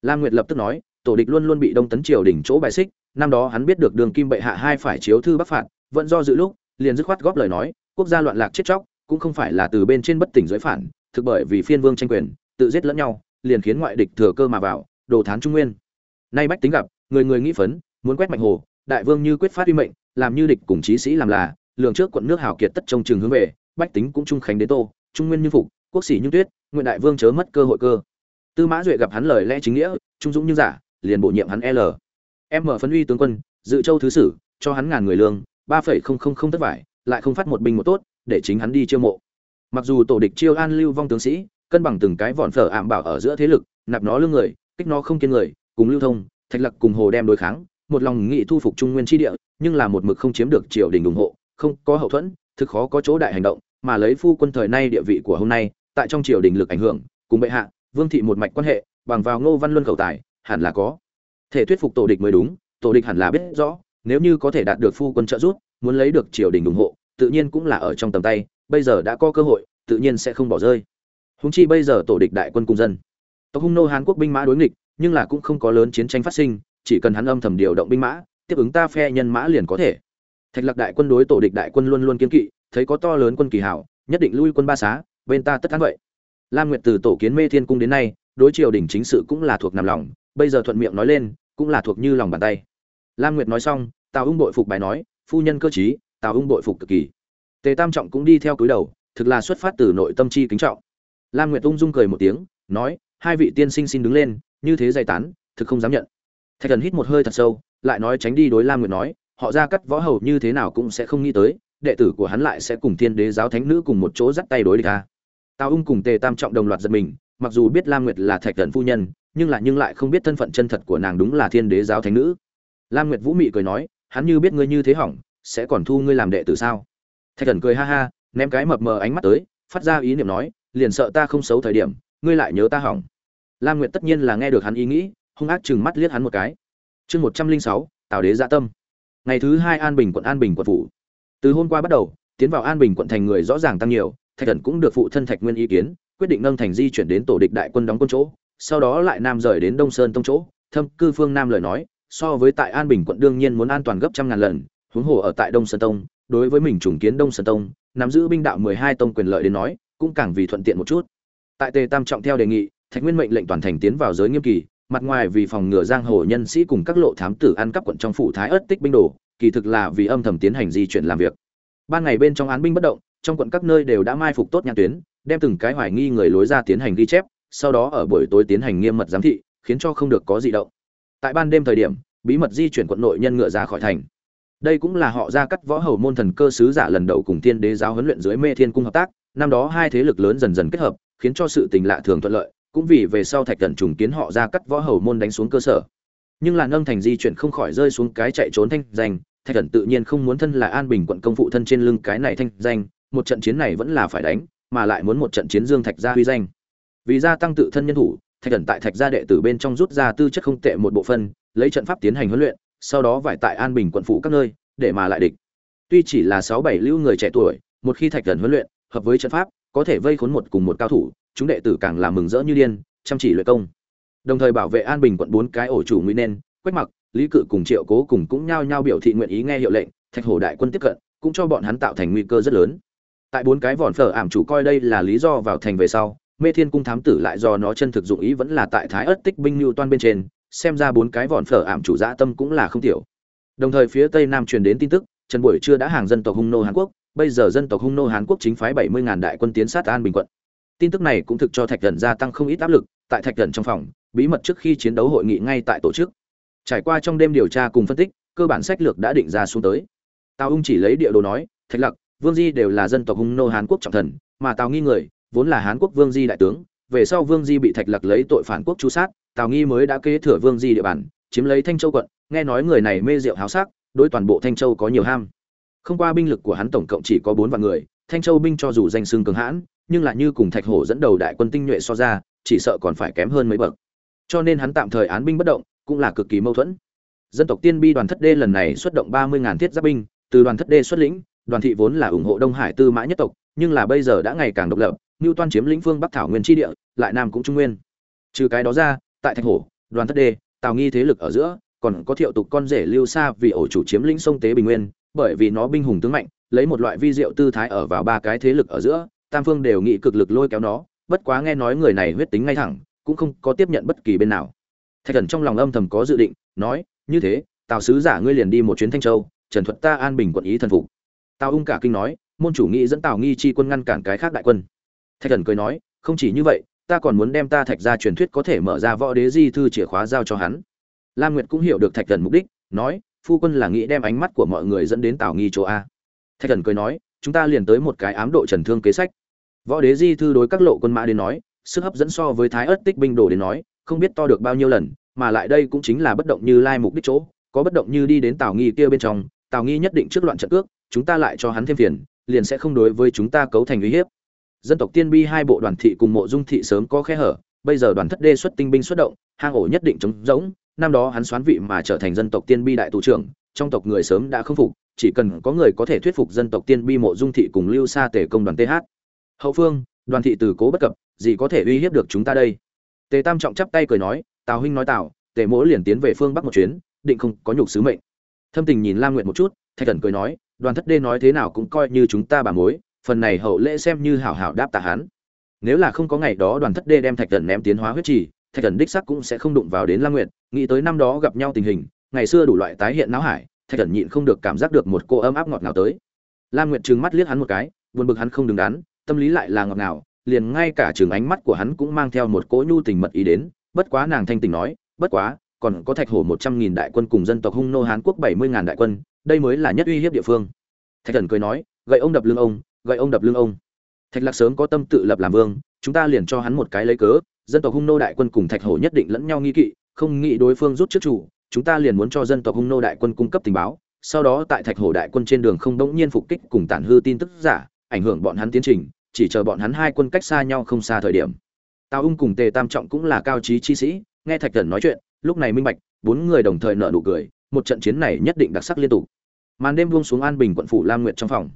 Lam nguyệt lập tức nói tổ địch luôn luôn bị đông tấn triều đỉnh chỗ bài xích, năm đó hắn biết được đường kim bệ hạ hai phải chiếu thư bắc phạt, vẫn do dự lúc, liền dứt khoát góp lời nói, quốc gia loạn lạc chết chóc, cũng không phải là từ bên trên bất tỉnh giới phản, thực bởi vì phiên vương tranh quyền, tự giết lẫn nhau, liền khiến ngoại địch thừa cơ mà vào, đồ thán trung nguyên. Nay bách tính gặp, người người nghĩ phấn, muốn quét mạnh hồ, đại vương như quyết phát uy mệnh, làm như địch cùng chí sĩ làm là, lường trước quận nước hào kiệt tất trông trường hướng về, bách tính cũng trung khánh đến tô, trung nguyên như phục, quốc sĩ như tuyết, nguyện đại vương chớ mất cơ hội cơ. Tư mã duệ gặp hắn lời lẽ chính nghĩa, trung dũng như giả liền bổ nhiệm hắn l. M phân uy tướng quân, dự châu thứ sử, cho hắn ngàn người lương, ba phẩy không không không thất vải, lại không phát một binh một tốt, để chính hắn đi chiêu mộ. Mặc dù tổ địch chiêu an lưu vong tướng sĩ, cân bằng từng cái vòn phở ảm bảo ở giữa thế lực, nạp nó lương người, kích nó không kiên người, cùng lưu thông, thạch lặc cùng hồ đem đối kháng, một lòng nghị thu phục trung nguyên chi địa, nhưng là một mực không chiếm được triều đình ủng hộ, không có hậu thuẫn, thực khó có chỗ đại hành động, mà lấy phu quân thời nay địa vị của hôm nay, tại trong triều đình lực ảnh hưởng, cùng bệ hạ, vương thị một mạch quan hệ, bằng vào ngô văn luân khẩu tài hẳn là có. Thể thuyết phục tổ địch mới đúng, tổ địch hẳn là biết rõ, nếu như có thể đạt được phu quân trợ giúp, muốn lấy được triều đình ủng hộ, tự nhiên cũng là ở trong tầm tay, bây giờ đã có cơ hội, tự nhiên sẽ không bỏ rơi. Húng chi bây giờ tổ địch đại quân cùng dân. Tộc hung nô hàn quốc binh mã đối nghịch, nhưng là cũng không có lớn chiến tranh phát sinh, chỉ cần hắn âm thầm điều động binh mã, tiếp ứng ta phe nhân mã liền có thể. Thạch lạc đại quân đối tổ địch đại quân luôn luôn kiên kỵ, thấy có to lớn quân kỳ hảo, nhất định lui quân ba xá, bên ta tất thắng vậy. Lam nguyệt từ tổ kiến mê thiên cung đến nay, đối triều đình chính sự cũng là thuộc nằm lòng bây giờ thuận miệng nói lên, cũng là thuộc như lòng bàn tay. Lam nguyệt nói xong, tào ung bội phục bài nói, phu nhân cơ chí tào ung bội phục cực kỳ. Tề tam trọng cũng đi theo cúi đầu, thực là xuất phát từ nội tâm chi kính trọng. Lam nguyệt ung dung cười một tiếng, nói, hai vị tiên sinh xin đứng lên, như thế dày tán, thực không dám nhận. Thạch thần hít một hơi thật sâu, lại nói tránh đi đối lam nguyệt nói, họ ra cắt võ hầu như thế nào cũng sẽ không nghĩ tới, đệ tử của hắn lại sẽ cùng thiên đế giáo thánh nữ cùng một chỗ dắt tay đối địch ta. Tào ung cùng tề tam trọng đồng loạt giật mình, mặc dù biết lam nguyệt là thạch thần phu nhân nhưng lại nhưng lại không biết thân phận chân thật của nàng đúng là thiên đế giáo thánh nữ. Lam nguyệt vũ mị cười nói, hắn như biết ngươi như thế hỏng, sẽ còn thu ngươi làm đệ tử sao? Thạch thần cười ha ha, ném cái mập mờ ánh mắt tới, phát ra ý niệm nói, liền sợ ta không xấu thời điểm, ngươi lại nhớ ta hỏng. Lam nguyệt tất nhiên là nghe được hắn ý nghĩ, hung ác chừng mắt liếc hắn một cái. Chương một trăm linh sáu, tào đế dạ tâm. Ngày thứ hai an bình quận an bình quận phủ. Từ hôm qua bắt đầu, tiến vào an bình quận thành người rõ ràng tăng nhiều, thạch thần cũng được phụ thân thạch nguyên ý kiến, quyết định nâng thành di chuyển đến tổ địch đại quân đóng quân chỗ sau đó lại nam rời đến đông sơn tông chỗ, thâm cư phương nam lời nói, so với tại an bình quận đương nhiên muốn an toàn gấp trăm ngàn lần, huống hồ ở tại đông sơn tông, đối với mình trùng kiến đông sơn tông, nắm giữ binh đạo mười hai tông quyền lợi đến nói, cũng càng vì thuận tiện một chút. Tại tề tam trọng theo đề nghị, thạch nguyên mệnh lệnh toàn thành tiến vào giới nghiêm kỳ, mặt ngoài vì phòng ngừa giang hồ nhân sĩ cùng các lộ thám tử ăn cắp quận trong phủ thái ất tích binh đồ, kỳ thực là vì âm thầm tiến hành di chuyển làm việc. Ban ngày bên trong án binh bất động, trong quận các nơi đều đã mai phục tốt nhãn tuyến, đem từng cái hoài nghi người lối ra tiến hành ghi chép sau đó ở buổi tối tiến hành nghiêm mật giám thị, khiến cho không được có gì động. Tại ban đêm thời điểm, bí mật di chuyển quận nội nhân ngựa ra khỏi thành. Đây cũng là họ ra cắt võ hầu môn thần cơ sứ giả lần đầu cùng tiên đế giáo huấn luyện dưới mê thiên cung hợp tác. Năm đó hai thế lực lớn dần dần kết hợp, khiến cho sự tình lạ thường thuận lợi, cũng vì về sau thạch Cẩn trùng kiến họ ra cắt võ hầu môn đánh xuống cơ sở. Nhưng là nâng thành di chuyển không khỏi rơi xuống cái chạy trốn thanh danh, thạch Cẩn tự nhiên không muốn thân là an bình quận công phụ thân trên lưng cái này thanh danh, một trận chiến này vẫn là phải đánh, mà lại muốn một trận chiến dương thạch gia huy danh vì gia tăng tự thân nhân thủ, thạch thần tại thạch gia đệ tử bên trong rút ra tư chất không tệ một bộ phân lấy trận pháp tiến hành huấn luyện, sau đó vải tại an bình quận phụ các nơi, để mà lại địch. Tuy chỉ là sáu bảy lưu người trẻ tuổi, một khi thạch thần huấn luyện, hợp với trận pháp, có thể vây khốn một cùng một cao thủ, chúng đệ tử càng làm mừng rỡ như điên, chăm chỉ luyện công. Đồng thời bảo vệ an bình quận bốn cái ổ chủ nguy nên, quách mặc, lý cự cùng triệu cố cùng cũng nhao nhao biểu thị nguyện ý nghe hiệu lệnh, thạch hổ đại quân tiếp cận, cũng cho bọn hắn tạo thành nguy cơ rất lớn. Tại bốn cái vòn phở ảm chủ coi đây là lý do vào thành về sau mê thiên cung thám tử lại do nó chân thực dụng ý vẫn là tại thái ất tích binh lưu toan bên trên, xem ra bốn cái vòn phở ảm chủ dã tâm cũng là không tiểu. Đồng thời phía tây nam truyền đến tin tức, trần buổi chưa đã hàng dân tộc hung nô hàn quốc, bây giờ dân tộc hung nô hàn quốc chính phái bảy mươi ngàn đại quân tiến sát an bình quận. Tin tức này cũng thực cho thạch thần gia tăng không ít áp lực, tại thạch thần trong phòng, bí mật trước khi chiến đấu hội nghị ngay tại tổ chức. Trải qua trong đêm điều tra cùng phân tích, cơ bản sách lược đã định ra xuống tới. Tào ung chỉ lấy địa đồ nói, thạch lặc, vương di đều là dân tộc hung nô Hàn quốc trọng thần, mà tào nghi người vốn là hán quốc vương di đại tướng, về sau vương di bị thạch lặc lấy tội phản quốc chu sát, tào nghi mới đã kế thừa vương di địa bàn, chiếm lấy thanh châu quận, nghe nói người này mê rượu háo sắc, đối toàn bộ thanh châu có nhiều ham. Không qua binh lực của hắn tổng cộng chỉ có bốn vạn người, thanh châu binh cho dù danh xưng cường hãn, nhưng lại như cùng thạch hổ dẫn đầu đại quân tinh nhuệ so ra, chỉ sợ còn phải kém hơn mấy bậc. Cho nên hắn tạm thời án binh bất động, cũng là cực kỳ mâu thuẫn. Dân tộc tiên bi đoàn thất đê lần này xuất động ba mươi ngàn thiết giáp binh, từ đoàn thất đê xuất lĩnh, đoàn thị vốn là ủng hộ đông hải tư mã nhất tộc nhưng là bây giờ đã ngày càng độc lập như toan chiếm lĩnh phương bắc thảo nguyên tri địa, lại nam cũng trung nguyên. Trừ cái đó ra, tại thạch hổ, đoàn thất đê, tào nghi thế lực ở giữa, còn có thiệu tục con rể lưu xa vì ổ chủ chiếm lĩnh sông tế bình nguyên, bởi vì nó binh hùng tướng mạnh, lấy một loại vi diệu tư thái ở vào ba cái thế lực ở giữa, tam phương đều nghĩ cực lực lôi kéo nó, bất quá nghe nói người này huyết tính ngay thẳng, cũng không có tiếp nhận bất kỳ bên nào. Thạch thần trong lòng âm thầm có dự định, nói, như thế, tào sứ giả ngươi liền đi một chuyến thanh châu, trần thuật ta an bình quận ý thần phục. Tào ung cả kinh nói môn chủ nghĩ dẫn tào nghi chi quân ngăn cản cái khác đại quân. Thạch thần cười nói, không chỉ như vậy, ta còn muốn đem ta thạch ra truyền thuyết có thể mở ra võ đế di thư chìa khóa giao cho hắn. Lam nguyệt cũng hiểu được thạch thần mục đích, nói, phu quân là nghĩ đem ánh mắt của mọi người dẫn đến tào nghi chỗ a. Thạch thần cười nói, chúng ta liền tới một cái ám độ trần thương kế sách. Võ đế di thư đối các lộ quân mã đến nói, sức hấp dẫn so với thái ớt tích binh đồ đến nói, không biết to được bao nhiêu lần, mà lại đây cũng chính là bất động như lai mục đích chỗ, có bất động như đi đến tào nghi kia bên trong, tào nghi nhất định trước loạn trận cước, chúng ta lại cho hắn thêm phiền liền sẽ không đối với chúng ta cấu thành uy hiếp. Dân tộc tiên bi hai bộ đoàn thị cùng mộ dung thị sớm có khe hở, bây giờ đoàn thất đê xuất tinh binh xuất động, hang ổ nhất định chống rỗng, năm đó hắn xoán vị mà trở thành dân tộc tiên bi đại thủ trưởng, trong tộc người sớm đã không phục, chỉ cần có người có thể thuyết phục dân tộc tiên bi mộ dung thị cùng lưu xa tề công đoàn th hậu phương, đoàn thị từ cố bất cập, gì có thể uy hiếp được chúng ta đây? Tề tam trọng chắp tay cười nói, tào huynh nói tào, tề mỗ liền tiến về phương bắc một chuyến, định không có nhục sứ mệnh. Thâm tình nhìn lam nguyệt một chút, thạch thần cười nói đoàn thất đê nói thế nào cũng coi như chúng ta bà mối, phần này hậu lễ xem như hảo hảo đáp tạ hắn. Nếu là không có ngày đó đoàn thất đê đem thạch thần ném tiến hóa huyết trì, thạch thần đích sắc cũng sẽ không đụng vào đến lam nguyệt, nghĩ tới năm đó gặp nhau tình hình, ngày xưa đủ loại tái hiện não hải, thạch thần nhịn không được cảm giác được một cô ấm áp ngọt ngào tới. Lam nguyệt trừng mắt liếc hắn một cái, buồn bực hắn không đứng đắn, tâm lý lại là ngọt ngào, liền ngay cả trường ánh mắt của hắn cũng mang theo một cỗ nhu tình mật ý đến, bất quá nàng thanh tình nói, bất quá, còn có thạch hổ một trăm nghìn đại quân cùng dân tộc hung nô hán quốc bảy mươi ngàn đại quân đây mới là nhất uy hiếp địa phương. Thạch thần cười nói, gậy ông đập lưng ông, gậy ông đập lưng ông. Thạch lạc sớm có tâm tự lập làm vương, chúng ta liền cho hắn một cái lấy cớ, dân tộc hung nô đại quân cùng thạch hổ nhất định lẫn nhau nghi kỵ, không nghĩ đối phương rút trước chủ, chúng ta liền muốn cho dân tộc hung nô đại quân cung cấp tình báo, sau đó tại thạch hổ đại quân trên đường không đống nhiên phục kích cùng tản hư tin tức giả, ảnh hưởng bọn hắn tiến trình, chỉ chờ bọn hắn hai quân cách xa nhau không xa thời điểm. Tào ung cùng tề tam trọng cũng là cao trí chi sĩ, nghe thạch thần nói chuyện, lúc này minh bạch, bốn người đồng thời nợ nụ cười một trận chiến này nhất định đặc sắc liên tục. Màn đêm buông xuống an bình quận phủ lam nguyệt trong phòng.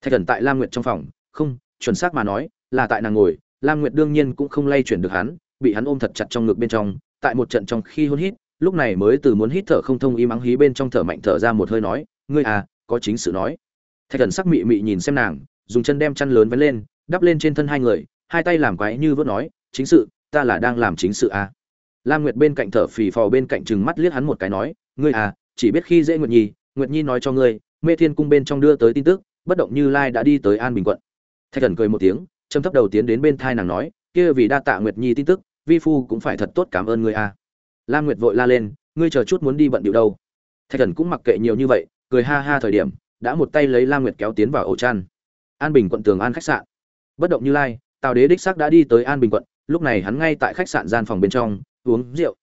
Thạch thần tại lam nguyệt trong phòng. Không, chuẩn xác mà nói, là tại nàng ngồi. Lam nguyệt đương nhiên cũng không lay chuyển được hắn, bị hắn ôm thật chặt trong ngực bên trong. Tại một trận trong khi hôn hít, lúc này mới từ muốn hít thở không thông im ắng hí bên trong thở mạnh thở ra một hơi nói, ngươi à có chính sự nói. Thạch thần sắc mị mị nhìn xem nàng, dùng chân đem chăn lớn vén lên, đắp lên trên thân hai người, hai tay làm quái như vớt nói, chính sự, ta là đang làm chính sự à. lam nguyệt bên cạnh thở phì phò bên cạnh chừng mắt liếc hắn một cái nói ngươi à chỉ biết khi dễ nguyệt nhi nguyệt nhi nói cho ngươi, mê thiên cung bên trong đưa tới tin tức, bất động như lai đã đi tới an bình quận. Thạch thần cười một tiếng châm thấp đầu tiến đến bên thai nàng nói, kia vì đa tạ nguyệt nhi tin tức, vi phu cũng phải thật tốt cảm ơn ngươi à. lam nguyệt vội la lên, ngươi chờ chút muốn đi bận điệu đâu. Thạch thần cũng mặc kệ nhiều như vậy, cười ha ha thời điểm, đã một tay lấy lam nguyệt kéo tiến vào ổ chăn. An bình quận tường an khách sạn. Bất động như lai, tào đế đích xác đã đi tới an bình quận, lúc này hắn ngay tại khách sạn gian phòng bên trong, uống rượu.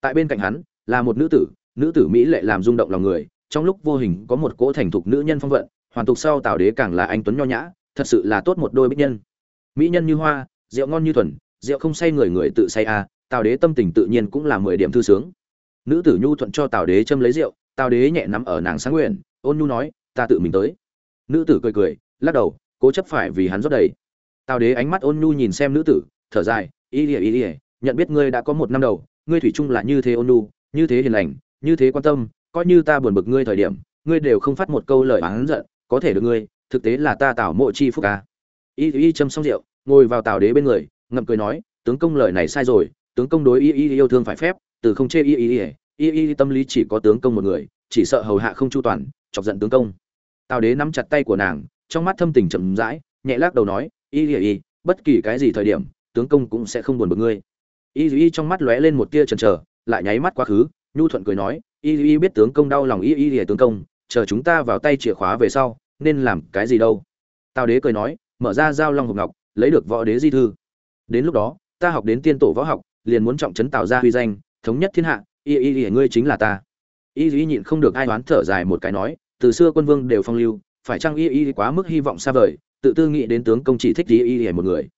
Tại bên cạnh hắn, là một nữ tử nữ tử mỹ lệ làm rung động lòng người, trong lúc vô hình có một cỗ thành thục nữ nhân phong vận, hoàn tục sau tào đế càng là anh tuấn nho nhã, thật sự là tốt một đôi bích nhân. Mỹ nhân như hoa, rượu ngon như thuần, rượu không say người người tự say à tào đế tâm tình tự nhiên cũng là mười điểm thư sướng. Nữ tử nhu thuận cho tào đế châm lấy rượu, tào đế nhẹ nắm ở nàng sáng nguyện, ôn nhu nói, ta tự mình tới. Nữ tử cười cười, lắc đầu, cố chấp phải vì hắn rót đầy. Tào đế ánh mắt ôn nhu nhìn xem nữ tử, thở dài ý ỉa ý ỉa nhận biết ngươi đã có một năm đầu, ngươi thủy chung là như thế ôn nhu, như thế hiền lành như thế quan tâm coi như ta buồn bực ngươi thời điểm ngươi đều không phát một câu lời oán giận có thể được ngươi thực tế là ta tảo mộ chi phúc ca y y châm xong rượu ngồi vào tào đế bên người ngậm cười nói tướng công lời này sai rồi tướng công đối y y yêu thương phải phép từ không chê y y y y tâm lý chỉ có tướng công một người chỉ sợ hầu hạ không chu toàn chọc giận tướng công tào đế nắm chặt tay của nàng trong mắt thâm tình chậm rãi nhẹ lắc đầu nói y y y bất kỳ cái gì thời điểm tướng công cũng sẽ không buồn bực ngươi y y trong mắt lóe lên một tia chần chờ lại nháy mắt quá khứ nhu thuận cười nói, y y, biết tướng công đau lòng y y tướng công, chờ chúng ta vào tay chìa khóa về sau, nên làm cái gì đâu? Tào đế cười nói, mở ra giao long hộp ngọc, lấy được võ đế di thư. Đến lúc đó, ta học đến tiên tổ võ học, liền muốn trọng trấn tạo ra huy danh, thống nhất thiên hạ, y y y ngươi chính là ta. Y y nhịn không được ai đoán thở dài một cái nói, từ xưa quân vương đều phong lưu, phải chăng y y quá mức hy vọng xa vời, tự tư nghĩ đến tướng công chỉ thích y y y một người?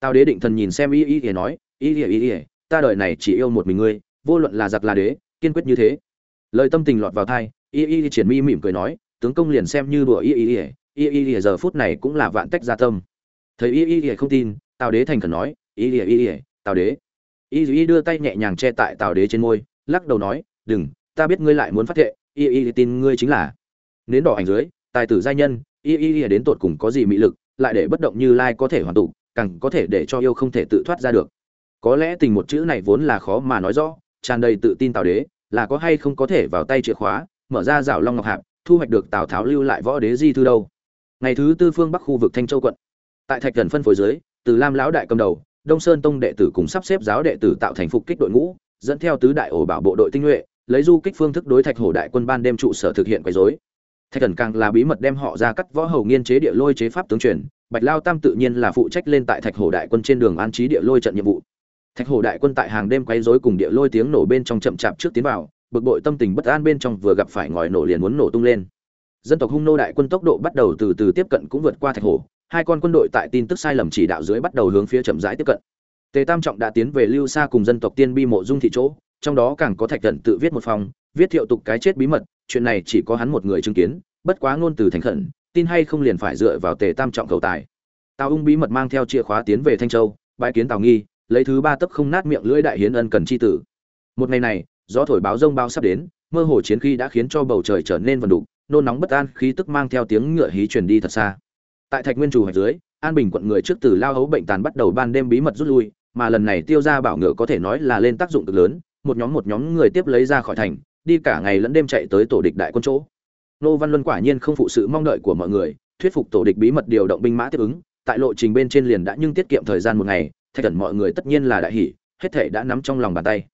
Tào đế định thần nhìn xem y y y nói, y y y y ta đời này chỉ yêu một mình ngươi, vô luận là giặc là đế kiên quyết như thế lời tâm tình lọt vào thai y y triển mi mỉm cười nói tướng công liền xem như đùa y y y y y giờ phút này cũng là vạn tách gia tâm thấy y y y không tin tào đế thành khẩn nói y y y tào đế y y đưa tay nhẹ nhàng che tại tào đế trên môi lắc đầu nói đừng ta biết ngươi lại muốn phát thệ y y tin ngươi chính là nến đỏ ảnh dưới tài tử giai nhân y y y đến tột cùng có gì mị lực lại để bất động như lai có thể hoàn tụ càng có thể để cho yêu không thể tự thoát ra được có lẽ tình một chữ này vốn là khó mà nói rõ tràn đầy tự tin tào đế, là có hay không có thể vào tay chìa khóa, mở ra rào long ngọc hạp, thu hoạch được tào tháo lưu lại võ đế di thư đâu? Ngày thứ tư phương bắc khu vực thanh châu quận. Tại thạch thần phân phối dưới, từ lam lão đại cầm đầu, đông sơn tông đệ tử cùng sắp xếp giáo đệ tử tạo thành phục kích đội ngũ, dẫn theo tứ đại ổ bảo bộ đội tinh nhuệ, lấy du kích phương thức đối thạch hổ đại quân ban đêm trụ sở thực hiện quấy rối. Thạch thần càng là bí mật đem họ ra cắt võ hầu nghiên chế địa lôi chế pháp tướng truyền, bạch lao tam tự nhiên là phụ trách lên tại thạch hổ đại quân trên đường an trí địa lôi trận nhiệm vụ thạch hổ đại quân tại hàng đêm quấy rối cùng địa lôi tiếng nổ bên trong chậm chạp trước tiến vào, bực bội tâm tình bất an bên trong vừa gặp phải ngòi nổ liền muốn nổ tung lên. Dân tộc hung nô đại quân tốc độ bắt đầu từ từ tiếp cận cũng vượt qua thạch hổ, hai con quân đội tại tin tức sai lầm chỉ đạo dưới bắt đầu hướng phía chậm rãi tiếp cận. Tề tam trọng đã tiến về lưu xa cùng dân tộc tiên bi mộ dung thị chỗ, trong đó càng có thạch thần tự viết một phòng viết thiệu tục cái chết bí mật, chuyện này chỉ có hắn một người chứng kiến, bất quá ngôn từ thành khẩn, tin hay không liền phải dựa vào tề tam trọng cầu tài. Tào ung bí mật mang theo chìa khóa tiến về thanh châu, bãi kiến tào nghi lấy thứ ba tấc không nát miệng lưỡi đại hiến ân cần chi tử. Một ngày này, gió thổi báo rông bao sắp đến, mơ hồ chiến khí đã khiến cho bầu trời trở nên vần đục, nôn nóng bất an, khí tức mang theo tiếng ngựa hí truyền đi thật xa. Tại thạch nguyên chủ hạch dưới, an bình quận người trước từ lao hấu bệnh tàn bắt đầu ban đêm bí mật rút lui, mà lần này tiêu ra bảo ngựa có thể nói là lên tác dụng cực lớn, một nhóm một nhóm người tiếp lấy ra khỏi thành, đi cả ngày lẫn đêm chạy tới tổ địch đại quân chỗ. Nô văn luân quả nhiên không phụ sự mong đợi của mọi người, thuyết phục tổ địch bí mật điều động binh mã tiếp ứng, tại lộ trình bên trên liền đã nhưng tiết kiệm thời gian một ngày thay thần mọi người tất nhiên là đại hỷ hết thể đã nắm trong lòng bàn tay.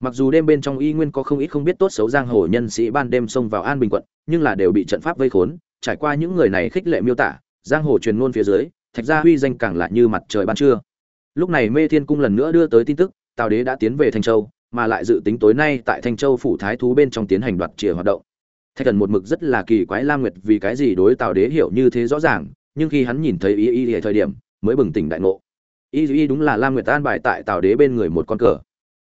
Mặc dù đêm bên trong y nguyên có không ít không biết tốt xấu giang hồ nhân sĩ ban đêm xông vào an bình quận, nhưng là đều bị trận pháp vây khốn, trải qua những người này khích lệ miêu tả, giang hồ truyền ngôn phía dưới, thạch gia huy danh càng lại như mặt trời ban trưa. Lúc này mê thiên cung lần nữa đưa tới tin tức, tào đế đã tiến về thanh châu, mà lại dự tính tối nay tại thanh châu phủ thái thú bên trong tiến hành đoạt chìa hoạt động. Thạch thần một mực rất là kỳ quái lam nguyệt vì cái gì đối tào đế hiểu như thế rõ ràng, nhưng khi hắn nhìn thấy y y ở thời điểm, mới bừng tỉnh đại ngộ y y đúng là lam nguyệt an bài tại tào đế bên người một con cờ.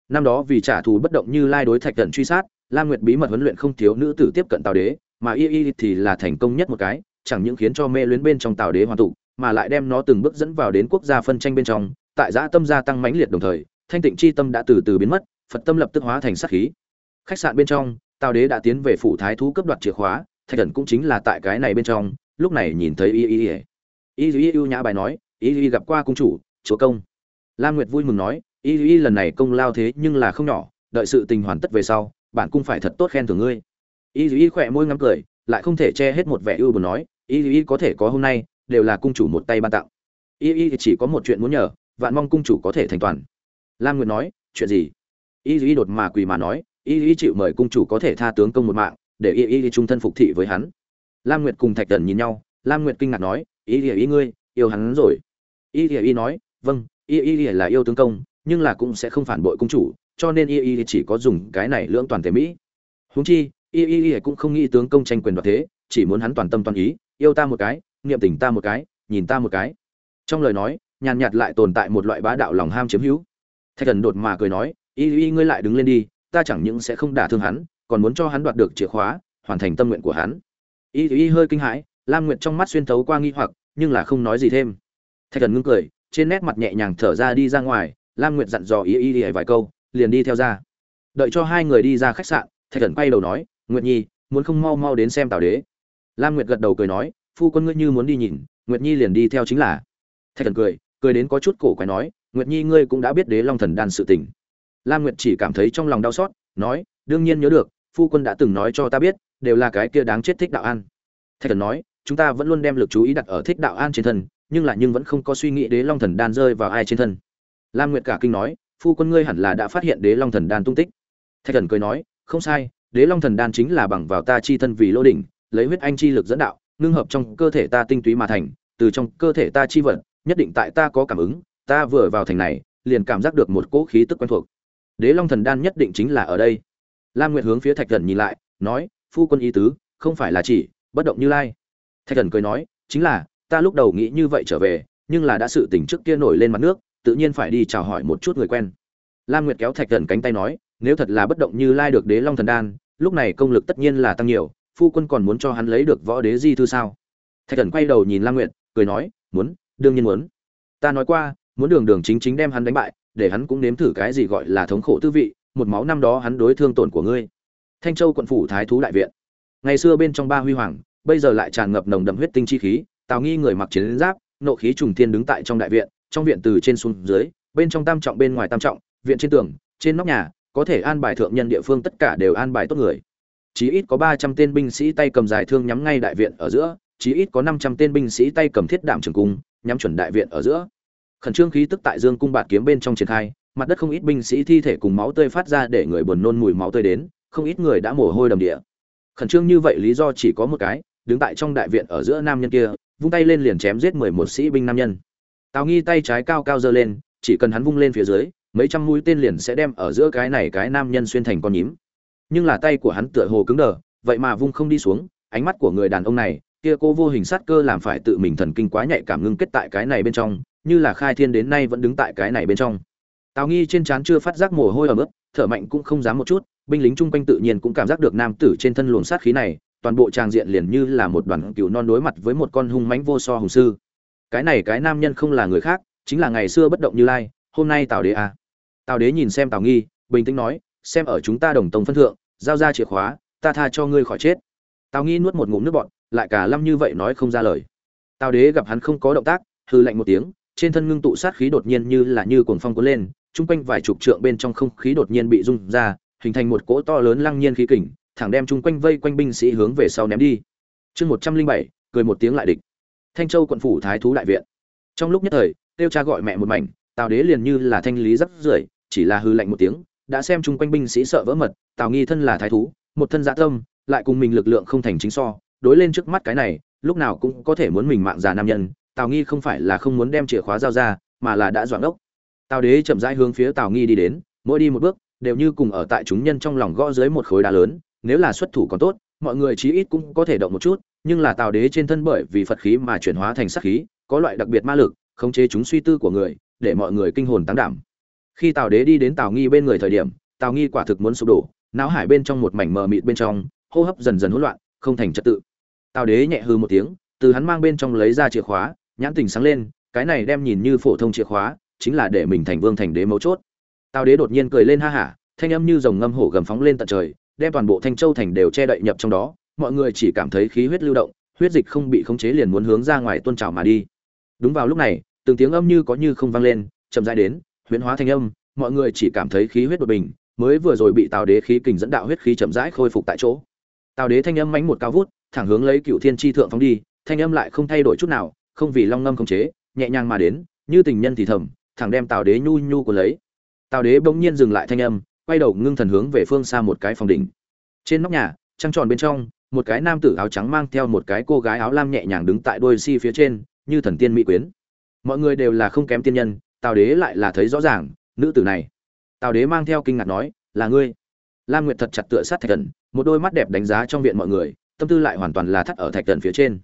Năm đó vì trả thù bất động như lai đối thạch thần truy sát, lam nguyệt bí mật huấn luyện không thiếu nữ tử tiếp cận tào đế, mà y y thì là thành công nhất một cái, chẳng những khiến cho mê luyến bên trong tào đế hoàn tụ, mà lại đem nó từng bước dẫn vào đến quốc gia phân tranh bên trong, tại giã tâm gia tăng mãnh liệt đồng thời, thanh tịnh chi tâm đã từ từ biến mất, phật tâm lập tức hóa thành sát khí. Khách sạn bên trong, tào đế đã tiến về phủ thái thú cấp đoạt chìa khóa, thạch thần cũng chính là tại cái này bên trong, lúc này nhìn thấy y y y y y ưu nhã bài nói, y y gặp qua cung chủ chúa công. Lam nguyệt vui mừng nói, y y, lần này công lao thế nhưng là không nhỏ, đợi sự tình hoàn tất về sau bản cung phải thật tốt khen thưởng ngươi. Y y, khỏe môi ngắm cười, lại không thể che hết một vẻ ưu buồn nói, y y, có thể có hôm nay, đều là cung chủ một tay ban tặng. Y y chỉ có một chuyện muốn nhờ, vạn mong cung chủ có thể thành toàn. Lam nguyệt nói, chuyện gì? Y y đột mà quỳ mà nói, y y chịu mời cung chủ có thể tha tướng công một mạng, để y y trung thân phục thị với hắn. Lam nguyệt cùng thạch Tần nhìn nhau, lam nguyệt kinh ngạc nói, y y ngươi, yêu hắn rồi. Y y nói vâng y y là yêu tướng công, nhưng là cũng sẽ không phản bội cung chủ, cho nên y y chỉ có dùng cái này lưỡng toàn thể mỹ. Huống chi, y y y cũng không nghĩ tướng công tranh quyền đoạt thế, chỉ muốn hắn toàn tâm toàn ý, yêu ta một cái, niệm tình ta một cái, nhìn ta một cái. Trong lời nói, nhàn nhạt lại tồn tại một loại bá đạo lòng ham chiếm hữu. Thạch thần đột mà cười nói, y y ngươi lại đứng lên đi, ta chẳng những sẽ không đả thương hắn, còn muốn cho hắn đoạt được chìa khóa, hoàn thành tâm nguyện của hắn. Y y hơi kinh hãi, lam nguyện trong mắt xuyên thấu qua nghi hoặc, nhưng là không nói gì thêm. Thạch thần ngưng cười trên nét mặt nhẹ nhàng thở ra đi ra ngoài, lam Nguyệt dặn dò y y ý vài câu, liền đi theo ra. Đợi cho hai người đi ra khách sạn, thạch thần quay đầu nói, nguyệt nhi, muốn không mau mau đến xem tào đế? Lam nguyệt gật đầu cười nói, phu quân ngươi như muốn đi nhìn, nguyệt nhi liền đi theo chính là. Thạch thần cười cười đến có chút cổ quái nói, nguyệt nhi ngươi cũng đã biết đế long thần đan sự tình. Lam nguyệt chỉ cảm thấy trong lòng đau xót, nói, đương nhiên nhớ được, phu quân đã từng nói cho ta biết, đều là cái kia đáng chết thích đạo an. Thạch thần nói, chúng ta vẫn luôn đem lực chú ý đặt ở thích đạo an trên thân nhưng lại nhưng vẫn không có suy nghĩ đế long thần đan rơi vào ai trên thân. Lam nguyệt cả kinh nói, phu quân ngươi hẳn là đã phát hiện đế long thần đan tung tích. Thạch thần cười nói, không sai, đế long thần đan chính là bằng vào ta chi thân vì lô đỉnh, lấy huyết anh chi lực dẫn đạo, ngưng hợp trong cơ thể ta tinh túy mà thành, từ trong cơ thể ta chi vật nhất định tại ta có cảm ứng, ta vừa vào thành này, liền cảm giác được một cỗ khí tức quen thuộc. Đế long thần đan nhất định chính là ở đây. Lam nguyệt hướng phía thạch thần nhìn lại, nói, phu quân ý tứ, không phải là chỉ, bất động như lai. Thạch thần cười nói, chính là ta lúc đầu nghĩ như vậy trở về, nhưng là đã sự tình trước kia nổi lên mặt nước, tự nhiên phải đi chào hỏi một chút người quen. Lam nguyệt kéo thạch thần cánh tay nói, nếu thật là bất động như lai được đế long thần đan, lúc này công lực tất nhiên là tăng nhiều, phu quân còn muốn cho hắn lấy được võ đế di thư sao? Thạch thần quay đầu nhìn lam nguyệt, cười nói, muốn, đương nhiên muốn. Ta nói qua, muốn đường đường chính chính đem hắn đánh bại, để hắn cũng nếm thử cái gì gọi là thống khổ tư vị, một máu năm đó hắn đối thương tổn của ngươi. Thanh châu quận phủ thái thú đại viện. Ngày xưa bên trong ba huy hoàng, bây giờ lại tràn ngập nồng đậm huyết tinh chi khí tào nghi người mặc chiến giáp, nộ khí trùng thiên đứng tại trong đại viện, trong viện từ trên xuống dưới, bên trong tam trọng bên ngoài tam trọng, viện trên tường, trên nóc nhà, có thể an bài thượng nhân địa phương tất cả đều an bài tốt người. Chí ít có ba trăm tên binh sĩ tay cầm dài thương nhắm ngay đại viện ở giữa, chí ít có năm trăm tên binh sĩ tay cầm thiết đạm trường cung, nhắm chuẩn đại viện ở giữa. Khẩn trương khí tức tại dương cung bạt kiếm bên trong triển khai, mặt đất không ít binh sĩ thi thể cùng máu tươi phát ra để người buồn nôn mùi máu tươi đến, không ít người đã mồ hôi đầm địa. Khẩn trương như vậy lý do chỉ có một cái, đứng tại trong đại viện ở giữa nam nhân kia vung tay lên liền chém giết mười một sĩ binh nam nhân. Tào nghi tay trái cao cao giơ lên, chỉ cần hắn vung lên phía dưới, mấy trăm mũi tên liền sẽ đem ở giữa cái này cái nam nhân xuyên thành con nhím. Nhưng là tay của hắn tựa hồ cứng đờ, vậy mà vung không đi xuống, ánh mắt của người đàn ông này, kia cô vô hình sát cơ làm phải tự mình thần kinh quá nhạy cảm ngưng kết tại cái này bên trong, như là khai thiên đến nay vẫn đứng tại cái này bên trong. Tào nghi trên trán chưa phát giác mồ hôi ở mức thở mạnh cũng không dám một chút, binh lính chung quanh tự nhiên cũng cảm giác được nam tử trên thân luồng sát khí này toàn bộ tràng diện liền như là một đoàn cừu non đối mặt với một con hung mãnh vô so hùng sư. Cái này cái nam nhân không là người khác, chính là ngày xưa bất động như lai, hôm nay tào đế à. tào đế nhìn xem tào nghi, bình tĩnh nói, xem ở chúng ta đồng tông phân thượng, giao ra chìa khóa, ta tha cho ngươi khỏi chết. Tào nghi nuốt một ngụm nước bọt, lại cả lâm như vậy nói không ra lời. Tào đế gặp hắn không có động tác hư lạnh một tiếng, trên thân ngưng tụ sát khí đột nhiên như là như cuồng phong cuốn lên trung quanh vài chục trượng bên trong không khí đột nhiên bị rung ra, hình thành một cỗ to lớn lăng nhiên khí kình thẳng đem chung quanh vây quanh binh sĩ hướng về sau ném đi. Chương một trăm linh bảy, cười một tiếng lại địch. Thanh châu quận phủ thái thú đại viện. Trong lúc nhất thời, tiêu cha gọi mẹ một mảnh, tào đế liền như là thanh lý rất rưởi, chỉ là hư lạnh một tiếng, đã xem chung quanh binh sĩ sợ vỡ mật, tào nghi thân là thái thú, một thân dạ tâm, lại cùng mình lực lượng không thành chính so, đối lên trước mắt cái này, lúc nào cũng có thể muốn mình mạng già nam nhân, tào nghi không phải là không muốn đem chìa khóa giao ra, mà là đã doãn ốc tào đế chậm rãi hướng phía tào nghi đi đến, mỗi đi một bước, đều như cùng ở tại chúng nhân trong lòng gõ dưới một khối đá lớn nếu là xuất thủ còn tốt, mọi người chí ít cũng có thể động một chút, nhưng là tào đế trên thân bởi vì phật khí mà chuyển hóa thành sắc khí, có loại đặc biệt ma lực, khống chế chúng suy tư của người, để mọi người kinh hồn táng đảm. Khi tào đế đi đến tào nghi bên người thời điểm, tào nghi quả thực muốn sụp đổ, não hải bên trong một mảnh mờ mịt bên trong, hô hấp dần dần hỗn loạn, không thành trật tự. Tào đế nhẹ hừ một tiếng, từ hắn mang bên trong lấy ra chìa khóa, nhãn tình sáng lên, cái này đem nhìn như phổ thông chìa khóa, chính là để mình thành vương thành đế mấu chốt. Tào đế đột nhiên cười lên ha hả, thanh âm như rồng ngâm hổ gầm phóng lên tận trời đem toàn bộ thanh châu thành đều che đậy nhập trong đó, mọi người chỉ cảm thấy khí huyết lưu động, huyết dịch không bị khống chế liền muốn hướng ra ngoài tôn trào mà đi. Đúng vào lúc này, từng tiếng âm như có như không vang lên, chậm rãi đến, huyễn hóa thanh âm, mọi người chỉ cảm thấy khí huyết đột bình, mới vừa rồi bị tào đế khí kình dẫn đạo huyết khí chậm rãi khôi phục tại chỗ. Tào đế thanh âm mánh một cao vút, thẳng hướng lấy cựu thiên tri thượng phóng đi, thanh âm lại không thay đổi chút nào, không vì long ngâm khống chế, nhẹ nhàng mà đến, như tình nhân thì thầm, thẳng đem tào đế nhu nhu của lấy. Tào đế bỗng nhiên dừng lại thanh âm quay đầu ngưng thần hướng về phương xa một cái phòng đỉnh. Trên nóc nhà, trăng tròn bên trong, một cái nam tử áo trắng mang theo một cái cô gái áo lam nhẹ nhàng đứng tại đôi si phía trên, như thần tiên mỹ quyến. Mọi người đều là không kém tiên nhân, tào đế lại là thấy rõ ràng, nữ tử này. Tào đế mang theo kinh ngạc nói, là ngươi? Lam nguyệt thật chặt tựa sát thạch thần, một đôi mắt đẹp đánh giá trong viện mọi người, tâm tư lại hoàn toàn là thắt ở thạch thần phía trên.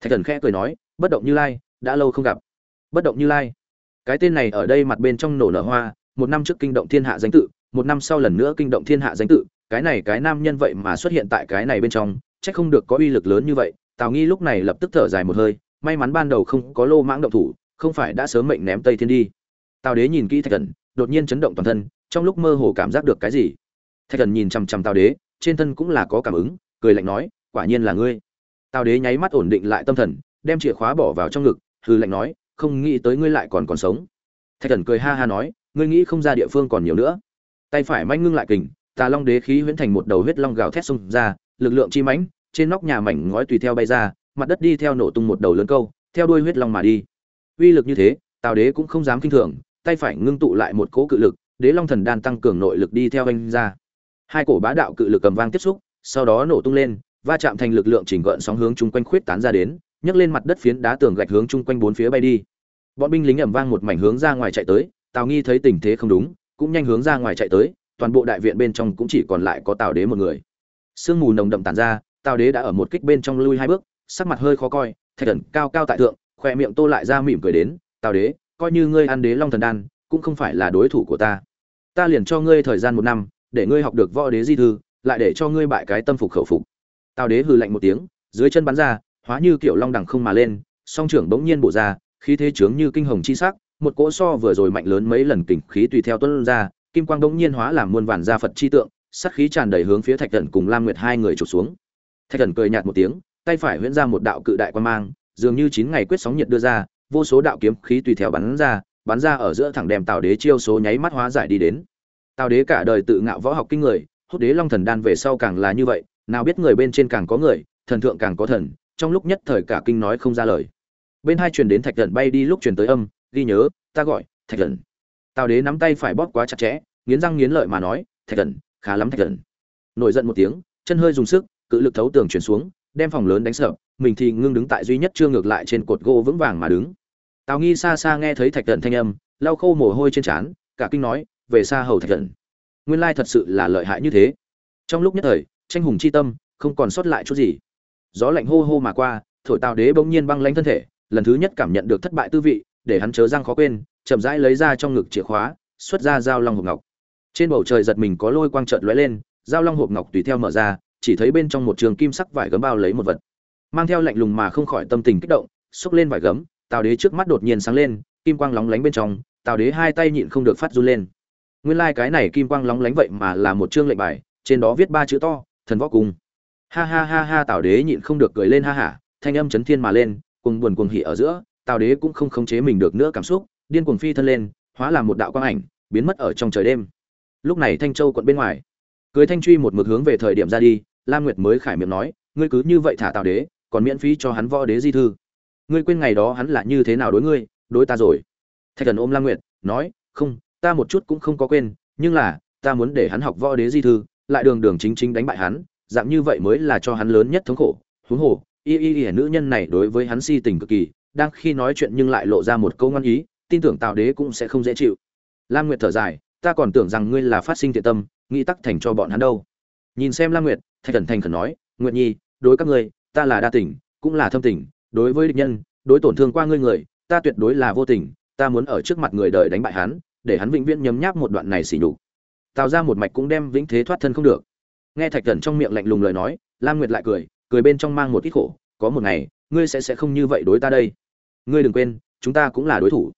Thạch thần khẽ cười nói, bất động như lai, đã lâu không gặp. Bất động như lai? Cái tên này ở đây mặt bên trong nổ nở hoa, một năm trước kinh động thiên hạ danh tự một năm sau lần nữa kinh động thiên hạ danh tự, cái này cái nam nhân vậy mà xuất hiện tại cái này bên trong, chắc không được có uy lực lớn như vậy. Tào nghi lúc này lập tức thở dài một hơi, may mắn ban đầu không có lô mãng động thủ, không phải đã sớm mệnh ném tây thiên đi. Tào đế nhìn kỹ thạch thần đột nhiên chấn động toàn thân, trong lúc mơ hồ cảm giác được cái gì? Thạch thần nhìn chằm chằm tào đế, trên thân cũng là có cảm ứng, cười lạnh nói, quả nhiên là ngươi. Tào đế nháy mắt ổn định lại tâm thần, đem chìa khóa bỏ vào trong ngực hư lạnh nói, không nghĩ tới ngươi lại còn còn sống. Thạch thần cười ha ha nói, ngươi nghĩ không ra địa phương còn nhiều nữa tay phải manh ngưng lại kình, tà long đế khí huyễn thành một đầu huyết long gào thét xông ra, lực lượng chi mãnh, trên nóc nhà mảnh ngói tùy theo bay ra, mặt đất đi theo nổ tung một đầu lớn câu, theo đuôi huyết long mà đi. Uy lực như thế, tào đế cũng không dám kinh thường, tay phải ngưng tụ lại một cỗ cự lực, đế long thần đan tăng cường nội lực đi theo anh ra. Hai cổ bá đạo cự lực cầm vang tiếp xúc, sau đó nổ tung lên, va chạm thành lực lượng chỉnh gợn sóng hướng chung quanh khuyết tán ra đến, nhấc lên mặt đất phiến đá tường gạch hướng chung quanh bốn phía bay đi. Bọn binh lính ẩm vang một mảnh hướng ra ngoài chạy tới, tào nghi thấy tình thế không đúng cũng nhanh hướng ra ngoài chạy tới, toàn bộ đại viện bên trong cũng chỉ còn lại có tào đế một người. Sương mù nồng đậm tàn ra, tào đế đã ở một kích bên trong lui hai bước, sắc mặt hơi khó coi, thạch thần cao cao tại thượng khoe miệng tô lại ra mỉm cười đến, tào đế, coi như ngươi ăn đế long thần đan, cũng không phải là đối thủ của ta. Ta liền cho ngươi thời gian một năm, để ngươi học được võ đế di thư, lại để cho ngươi bại cái tâm phục khẩu phục. Tào đế hừ lạnh một tiếng, dưới chân bắn ra, hóa như kiểu long đằng không mà lên, song trưởng bỗng nhiên bổ ra, khí thế trướng như kinh hồng chi sắc một cỗ so vừa rồi mạnh lớn mấy lần kình khí tùy theo tuấn ra, kim quang đống nhiên hóa làm muôn vạn gia phật chi tượng, sát khí tràn đầy hướng phía thạch thần cùng lam nguyệt hai người chụp xuống. Thạch thần cười nhạt một tiếng, tay phải huyễn ra một đạo cự đại quan mang, dường như chín ngày quyết sóng nhiệt đưa ra, vô số đạo kiếm khí tùy theo bắn ra bắn ra ở giữa thẳng đem tào đế chiêu số nháy mắt hóa giải đi đến. Tào đế cả đời tự ngạo võ học kinh người hốt đế long thần đan về sau càng là như vậy, nào biết người bên trên càng có người, thần thượng càng có thần, trong lúc nhất thời cả kinh nói không ra lời. Bên hai truyền đến thạch thần bay đi lúc truyền tới âm ghi nhớ, ta gọi thạch thần. Tào đế nắm tay phải bóp quá chặt chẽ, nghiến răng nghiến lợi mà nói, thạch thần, khá lắm thạch thần. Nổi giận một tiếng, chân hơi dùng sức, cự lực thấu tường chuyển xuống, đem phòng lớn đánh sợ mình thì ngưng đứng tại duy nhất chưa ngược lại trên cột gỗ vững vàng mà đứng. Tào nghi xa xa nghe thấy thạch thần thanh âm, lau khô mồ hôi trên trán, cả kinh nói, về xa hầu thạch thần. Nguyên lai thật sự là lợi hại như thế. Trong lúc nhất thời, tranh hùng chi tâm, không còn sót lại chút gì. Gió lạnh hô hô mà qua, thổi tào đế bỗng nhiên băng lanh thân thể, lần thứ nhất cảm nhận được thất bại tư vị để hắn chớ răng khó quên, chậm rãi lấy ra trong ngực chìa khóa, xuất ra dao long hộp ngọc. Trên bầu trời giật mình có lôi quang trợn lóe lên, dao long hộp ngọc tùy theo mở ra, chỉ thấy bên trong một trường kim sắc vải gấm bao lấy một vật. Mang theo lạnh lùng mà không khỏi tâm tình kích động, xúc lên vải gấm, tào đế trước mắt đột nhiên sáng lên, kim quang lóng lánh bên trong, tào đế hai tay nhịn không được phát run lên. Nguyên lai cái này kim quang lóng lánh vậy mà là một chương lệnh bài, trên đó viết ba chữ to, thần võ cung. Ha ha ha ha, tào đế nhịn không được cười lên ha hả, thanh âm chấn thiên mà lên cùng buồn cuồng hỉ ở giữa tào đế cũng không khống chế mình được nữa cảm xúc, điên cuồng phi thân lên, hóa làm một đạo quang ảnh, biến mất ở trong trời đêm. Lúc này thanh châu quận bên ngoài, cưới thanh truy một mực hướng về thời điểm ra đi, lam nguyệt mới khải miệng nói, ngươi cứ như vậy thả tào đế, còn miễn phí cho hắn võ đế di thư. Ngươi quên ngày đó hắn là như thế nào đối ngươi, đối ta rồi. Thạch thần ôm lam nguyệt, nói, không, ta một chút cũng không có quên, nhưng là, ta muốn để hắn học võ đế di thư, lại đường đường chính chính đánh bại hắn, dạng như vậy mới là cho hắn lớn nhất thống khổ. Huống hồ, y y y nữ nhân này đối với hắn si tình cực kỳ đang khi nói chuyện nhưng lại lộ ra một câu ngăn ý, tin tưởng tào đế cũng sẽ không dễ chịu. Lam nguyệt thở dài, ta còn tưởng rằng ngươi là phát sinh thiện tâm, nghĩ tắc thành cho bọn hắn đâu. Nhìn xem lam nguyệt, thạch thần thành khẩn nói, nguyệt nhi, đối các ngươi, ta là đa tình, cũng là thâm tình, đối với địch nhân, đối tổn thương qua ngươi người, ta tuyệt đối là vô tình, ta muốn ở trước mặt người đời đánh bại hắn, để hắn vĩnh viễn nhấm nháp một đoạn này xỉ nhục. Tạo ra một mạch cũng đem vĩnh thế thoát thân không được. Nghe thạch thần trong miệng lạnh lùng lời nói, lam nguyệt lại cười cười bên trong mang một ít khổ, có một ngày, ngươi sẽ sẽ không như vậy đối ta đây ngươi đừng quên, chúng ta cũng là đối thủ.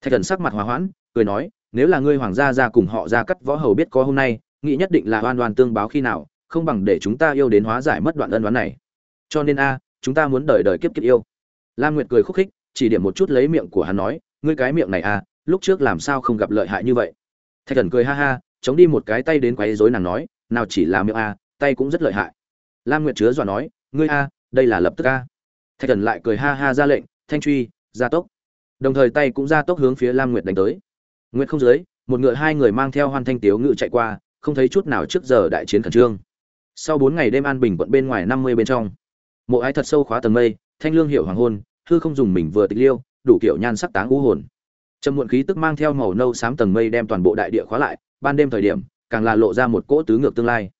Thạch thần sắc mặt hòa hoãn, cười nói, nếu là ngươi hoàng gia ra cùng họ ra cắt võ hầu biết có hôm nay, nghĩ nhất định là oan oan tương báo khi nào, không bằng để chúng ta yêu đến hóa giải mất đoạn ân đoán này. Cho nên a, chúng ta muốn đời đời kiếp kiếp yêu. Lam nguyệt cười khúc khích, chỉ điểm một chút lấy miệng của hắn nói, ngươi cái miệng này a, lúc trước làm sao không gặp lợi hại như vậy? Thạch thần cười ha ha, chống đi một cái tay đến quấy rối nàng nói, nào chỉ là miệng a, tay cũng rất lợi hại. Lam nguyệt chứa dọa nói, ngươi a, đây là lập tức a. Thạch thần lại cười ha ha ra lệnh thanh truy, gia tốc. Đồng thời tay cũng gia tốc hướng phía lam nguyệt đánh tới. Nguyệt không dưới, một ngựa hai người mang theo hoan thanh tiếu Ngự chạy qua, không thấy chút nào trước giờ đại chiến khẩn trương. Sau bốn ngày đêm an bình quận bên ngoài năm mươi bên trong. Mộ ái thật sâu khóa tầng mây, thanh lương hiểu hoàng hôn, hư không dùng mình vừa tịch liêu, đủ kiểu nhan sắc táng u hồn. Trầm muộn khí tức mang theo màu nâu xám tầng mây đem toàn bộ đại địa khóa lại, ban đêm thời điểm, càng là lộ ra một cỗ tứ ngược tương lai.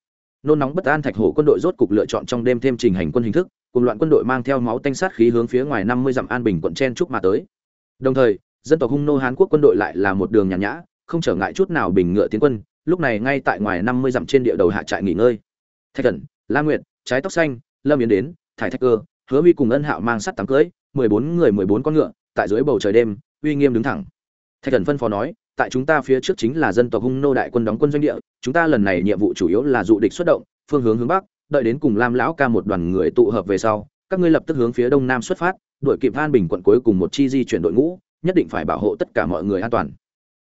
Nôn nóng bất an thạch hổ quân đội rốt cục lựa chọn trong đêm thêm trình hành quân hình thức cùng loạn quân đội mang theo máu tanh sát khí hướng phía ngoài năm mươi dặm an bình quận chen trúc mà tới. Đồng thời, dân tộc hung nô hán quốc quân đội lại là một đường nhàn nhã, không trở ngại chút nào bình ngựa tiến quân, lúc này ngay tại ngoài năm mươi dặm trên địa đầu hạ trại nghỉ ngơi. Thạch cẩn, la nguyệt, trái tóc xanh, lâm yến đến, thải thạch cơ, hứa huy cùng ân hạo mang sắt tám cưới, mười bốn người mười bốn con ngựa, tại dưới bầu trời đêm, uy nghiêm đứng thẳng. Thạch cẩn phân phó nói, tại chúng ta phía trước chính là dân tộc hung nô đại quân đóng quân doanh địa, chúng ta lần này nhiệm vụ chủ yếu là dụ địch xuất động, phương hướng hướng bắc đợi đến cùng lam lão ca một đoàn người tụ hợp về sau, các ngươi lập tức hướng phía đông nam xuất phát đội kịp an bình quận cuối cùng một chi di chuyển đội ngũ, nhất định phải bảo hộ tất cả mọi người an toàn.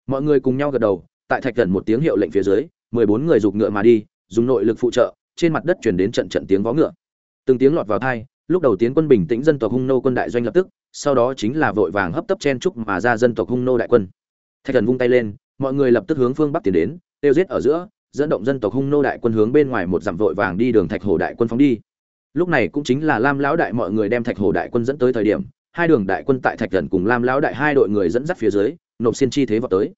Mọi người cùng nhau gật đầu, tại thạch gần một tiếng hiệu lệnh phía dưới, mười bốn người giục ngựa mà đi, dùng nội lực phụ trợ, trên mặt đất chuyển đến trận trận tiếng vó ngựa. Từng tiếng lọt vào thai lúc đầu tiến quân bình tĩnh dân tộc hung nô quân đại doanh lập tức, sau đó chính là vội vàng hấp tấp chen trúc mà ra dân tộc hung nô đại quân. Thạch thần vung tay lên, mọi người lập tức hướng phương bắc tiến đến, tiêu giết ở giữa dẫn động dân tộc hung nô đại quân hướng bên ngoài một dặm vội vàng đi đường thạch hồ đại quân phóng đi. Lúc này cũng chính là lam lão đại mọi người đem thạch hồ đại quân dẫn tới thời điểm, hai đường đại quân tại thạch thần cùng lam lão đại hai đội người dẫn dắt phía dưới, nộp xin chi thế vào tới.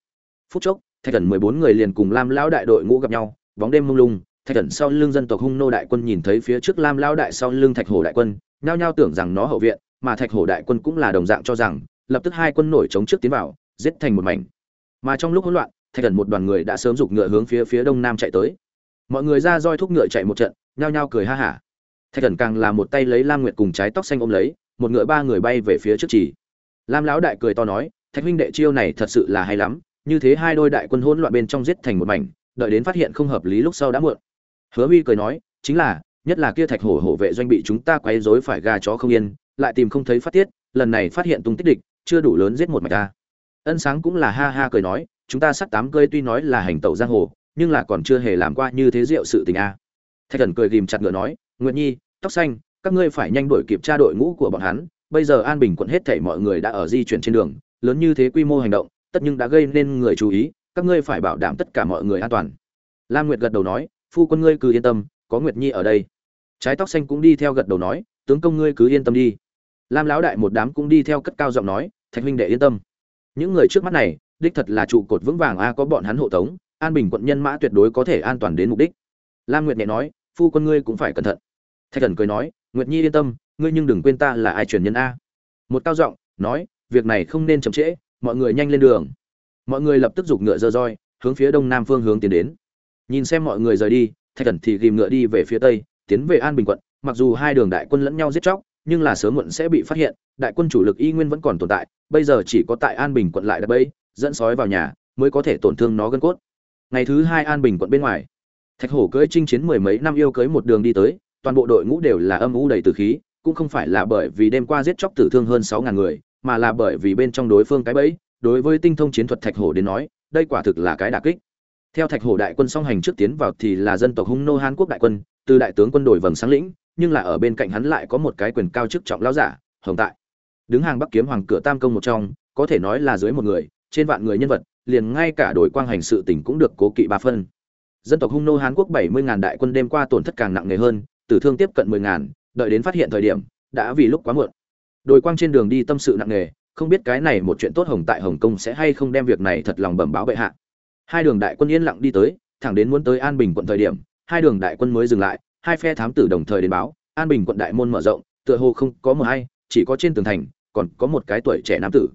Phút chốc, thạch thần mười bốn người liền cùng lam lão đại đội ngũ gặp nhau, bóng đêm mông lung, thạch thần sau lưng dân tộc hung nô đại quân nhìn thấy phía trước lam lão đại sau lưng thạch hồ đại quân, nhao nhao tưởng rằng nó hậu viện, mà thạch hồ đại quân cũng là đồng dạng cho rằng, lập tức hai quân nổi chống trước tiến vào, giết thành một mảnh. Mà trong lúc hỗn loạn thạch thần một đoàn người đã sớm giục ngựa hướng phía phía đông nam chạy tới. Mọi người ra roi thúc ngựa chạy một trận, nhao nhao cười ha hả. Thạch thần càng là một tay lấy lam nguyệt cùng trái tóc xanh ôm lấy, một ngựa ba người bay về phía trước chỉ. Lam lão đại cười to nói, thạch huynh đệ chiêu này thật sự là hay lắm, như thế hai đôi đại quân hỗn loạn bên trong giết thành một mảnh, đợi đến phát hiện không hợp lý lúc sau đã muộn. Hứa huy cười nói, chính là, nhất là kia thạch hổ hổ vệ doanh bị chúng ta quấy rối phải gà chó không yên, lại tìm không thấy phát tiết, lần này phát hiện tung tích địch, chưa đủ lớn giết một mạch ta. Ân sáng cũng là ha ha cười nói chúng ta sắt tám cơi tuy nói là hành tẩu giang hồ, nhưng là còn chưa hề làm qua như thế rượu sự tình a. Thạch thần cười ghìm chặt ngựa nói, nguyệt nhi, tóc xanh, các ngươi phải nhanh đuổi kịp tra đội ngũ của bọn hắn, bây giờ an bình quận hết thảy mọi người đã ở di chuyển trên đường, lớn như thế quy mô hành động, tất nhưng đã gây nên người chú ý, các ngươi phải bảo đảm tất cả mọi người an toàn. Lam nguyệt gật đầu nói, phu quân ngươi cứ yên tâm, có nguyệt nhi ở đây. Trái tóc xanh cũng đi theo gật đầu nói, tướng công ngươi cứ yên tâm đi. Lam lão đại một đám cũng đi theo cất cao giọng nói, thạch huynh đệ yên tâm. Những người trước mắt này đích thật là trụ cột vững vàng a, có bọn hắn hộ tống, an bình quận nhân mã tuyệt đối có thể an toàn đến mục đích. Lam nguyệt nhẹ nói, phu quân ngươi cũng phải cẩn thận. Thạch thần cười nói, nguyệt nhi yên tâm, ngươi nhưng đừng quên ta là ai truyền nhân a. Một cao giọng, nói, việc này không nên chậm trễ, mọi người nhanh lên đường. Mọi người lập tức giục ngựa dơ roi, hướng phía đông nam phương hướng tiến đến. Nhìn xem mọi người rời đi, thạch thần thì ghìm ngựa đi về phía tây, tiến về an bình quận, mặc dù hai đường đại quân lẫn nhau giết chóc, nhưng là sớm muộn sẽ bị phát hiện, đại quân chủ lực y nguyên vẫn còn tồn tại, bây giờ chỉ có tại an bình quận lại đã bẫy dẫn sói vào nhà, mới có thể tổn thương nó gân cốt. Ngày thứ hai an bình quận bên ngoài, thạch hổ cưỡi chinh chiến mười mấy năm yêu cưới một đường đi tới, toàn bộ đội ngũ đều là âm u đầy từ khí, cũng không phải là bởi vì đêm qua giết chóc tử thương hơn sáu ngàn người, mà là bởi vì bên trong đối phương cái bẫy, đối với tinh thông chiến thuật thạch hổ đến nói, đây quả thực là cái đả kích. Theo thạch hổ đại quân song hành trước tiến vào thì là dân tộc hung nô hàn quốc đại quân, từ đại tướng quân đội vầng sáng lĩnh, nhưng là ở bên cạnh hắn lại có một cái quyền cao chức trọng lão giả, hồng tại. Đứng hàng bắc kiếm hoàng cửa tam công một trong, có thể nói là dưới một người trên vạn người nhân vật, liền ngay cả đội quang hành sự tỉnh cũng được cố kỵ ba phân. Dân tộc hung nô hán quốc bảy mươi ngàn đại quân đêm qua tổn thất càng nặng nề hơn, tử thương tiếp cận mười ngàn, đợi đến phát hiện thời điểm, đã vì lúc quá muộn. Đội quang trên đường đi tâm sự nặng nề, không biết cái này một chuyện tốt hồng tại hồng kông sẽ hay không đem việc này thật lòng bẩm báo bệ hạ. Hai đường đại quân yên lặng đi tới, thẳng đến muốn tới an bình quận thời điểm, hai đường đại quân mới dừng lại, hai phe thám tử đồng thời đến báo, an bình quận đại môn mở rộng, tựa hồ không có mưa hay, chỉ có trên tường thành, còn có một cái tuổi trẻ nam tử.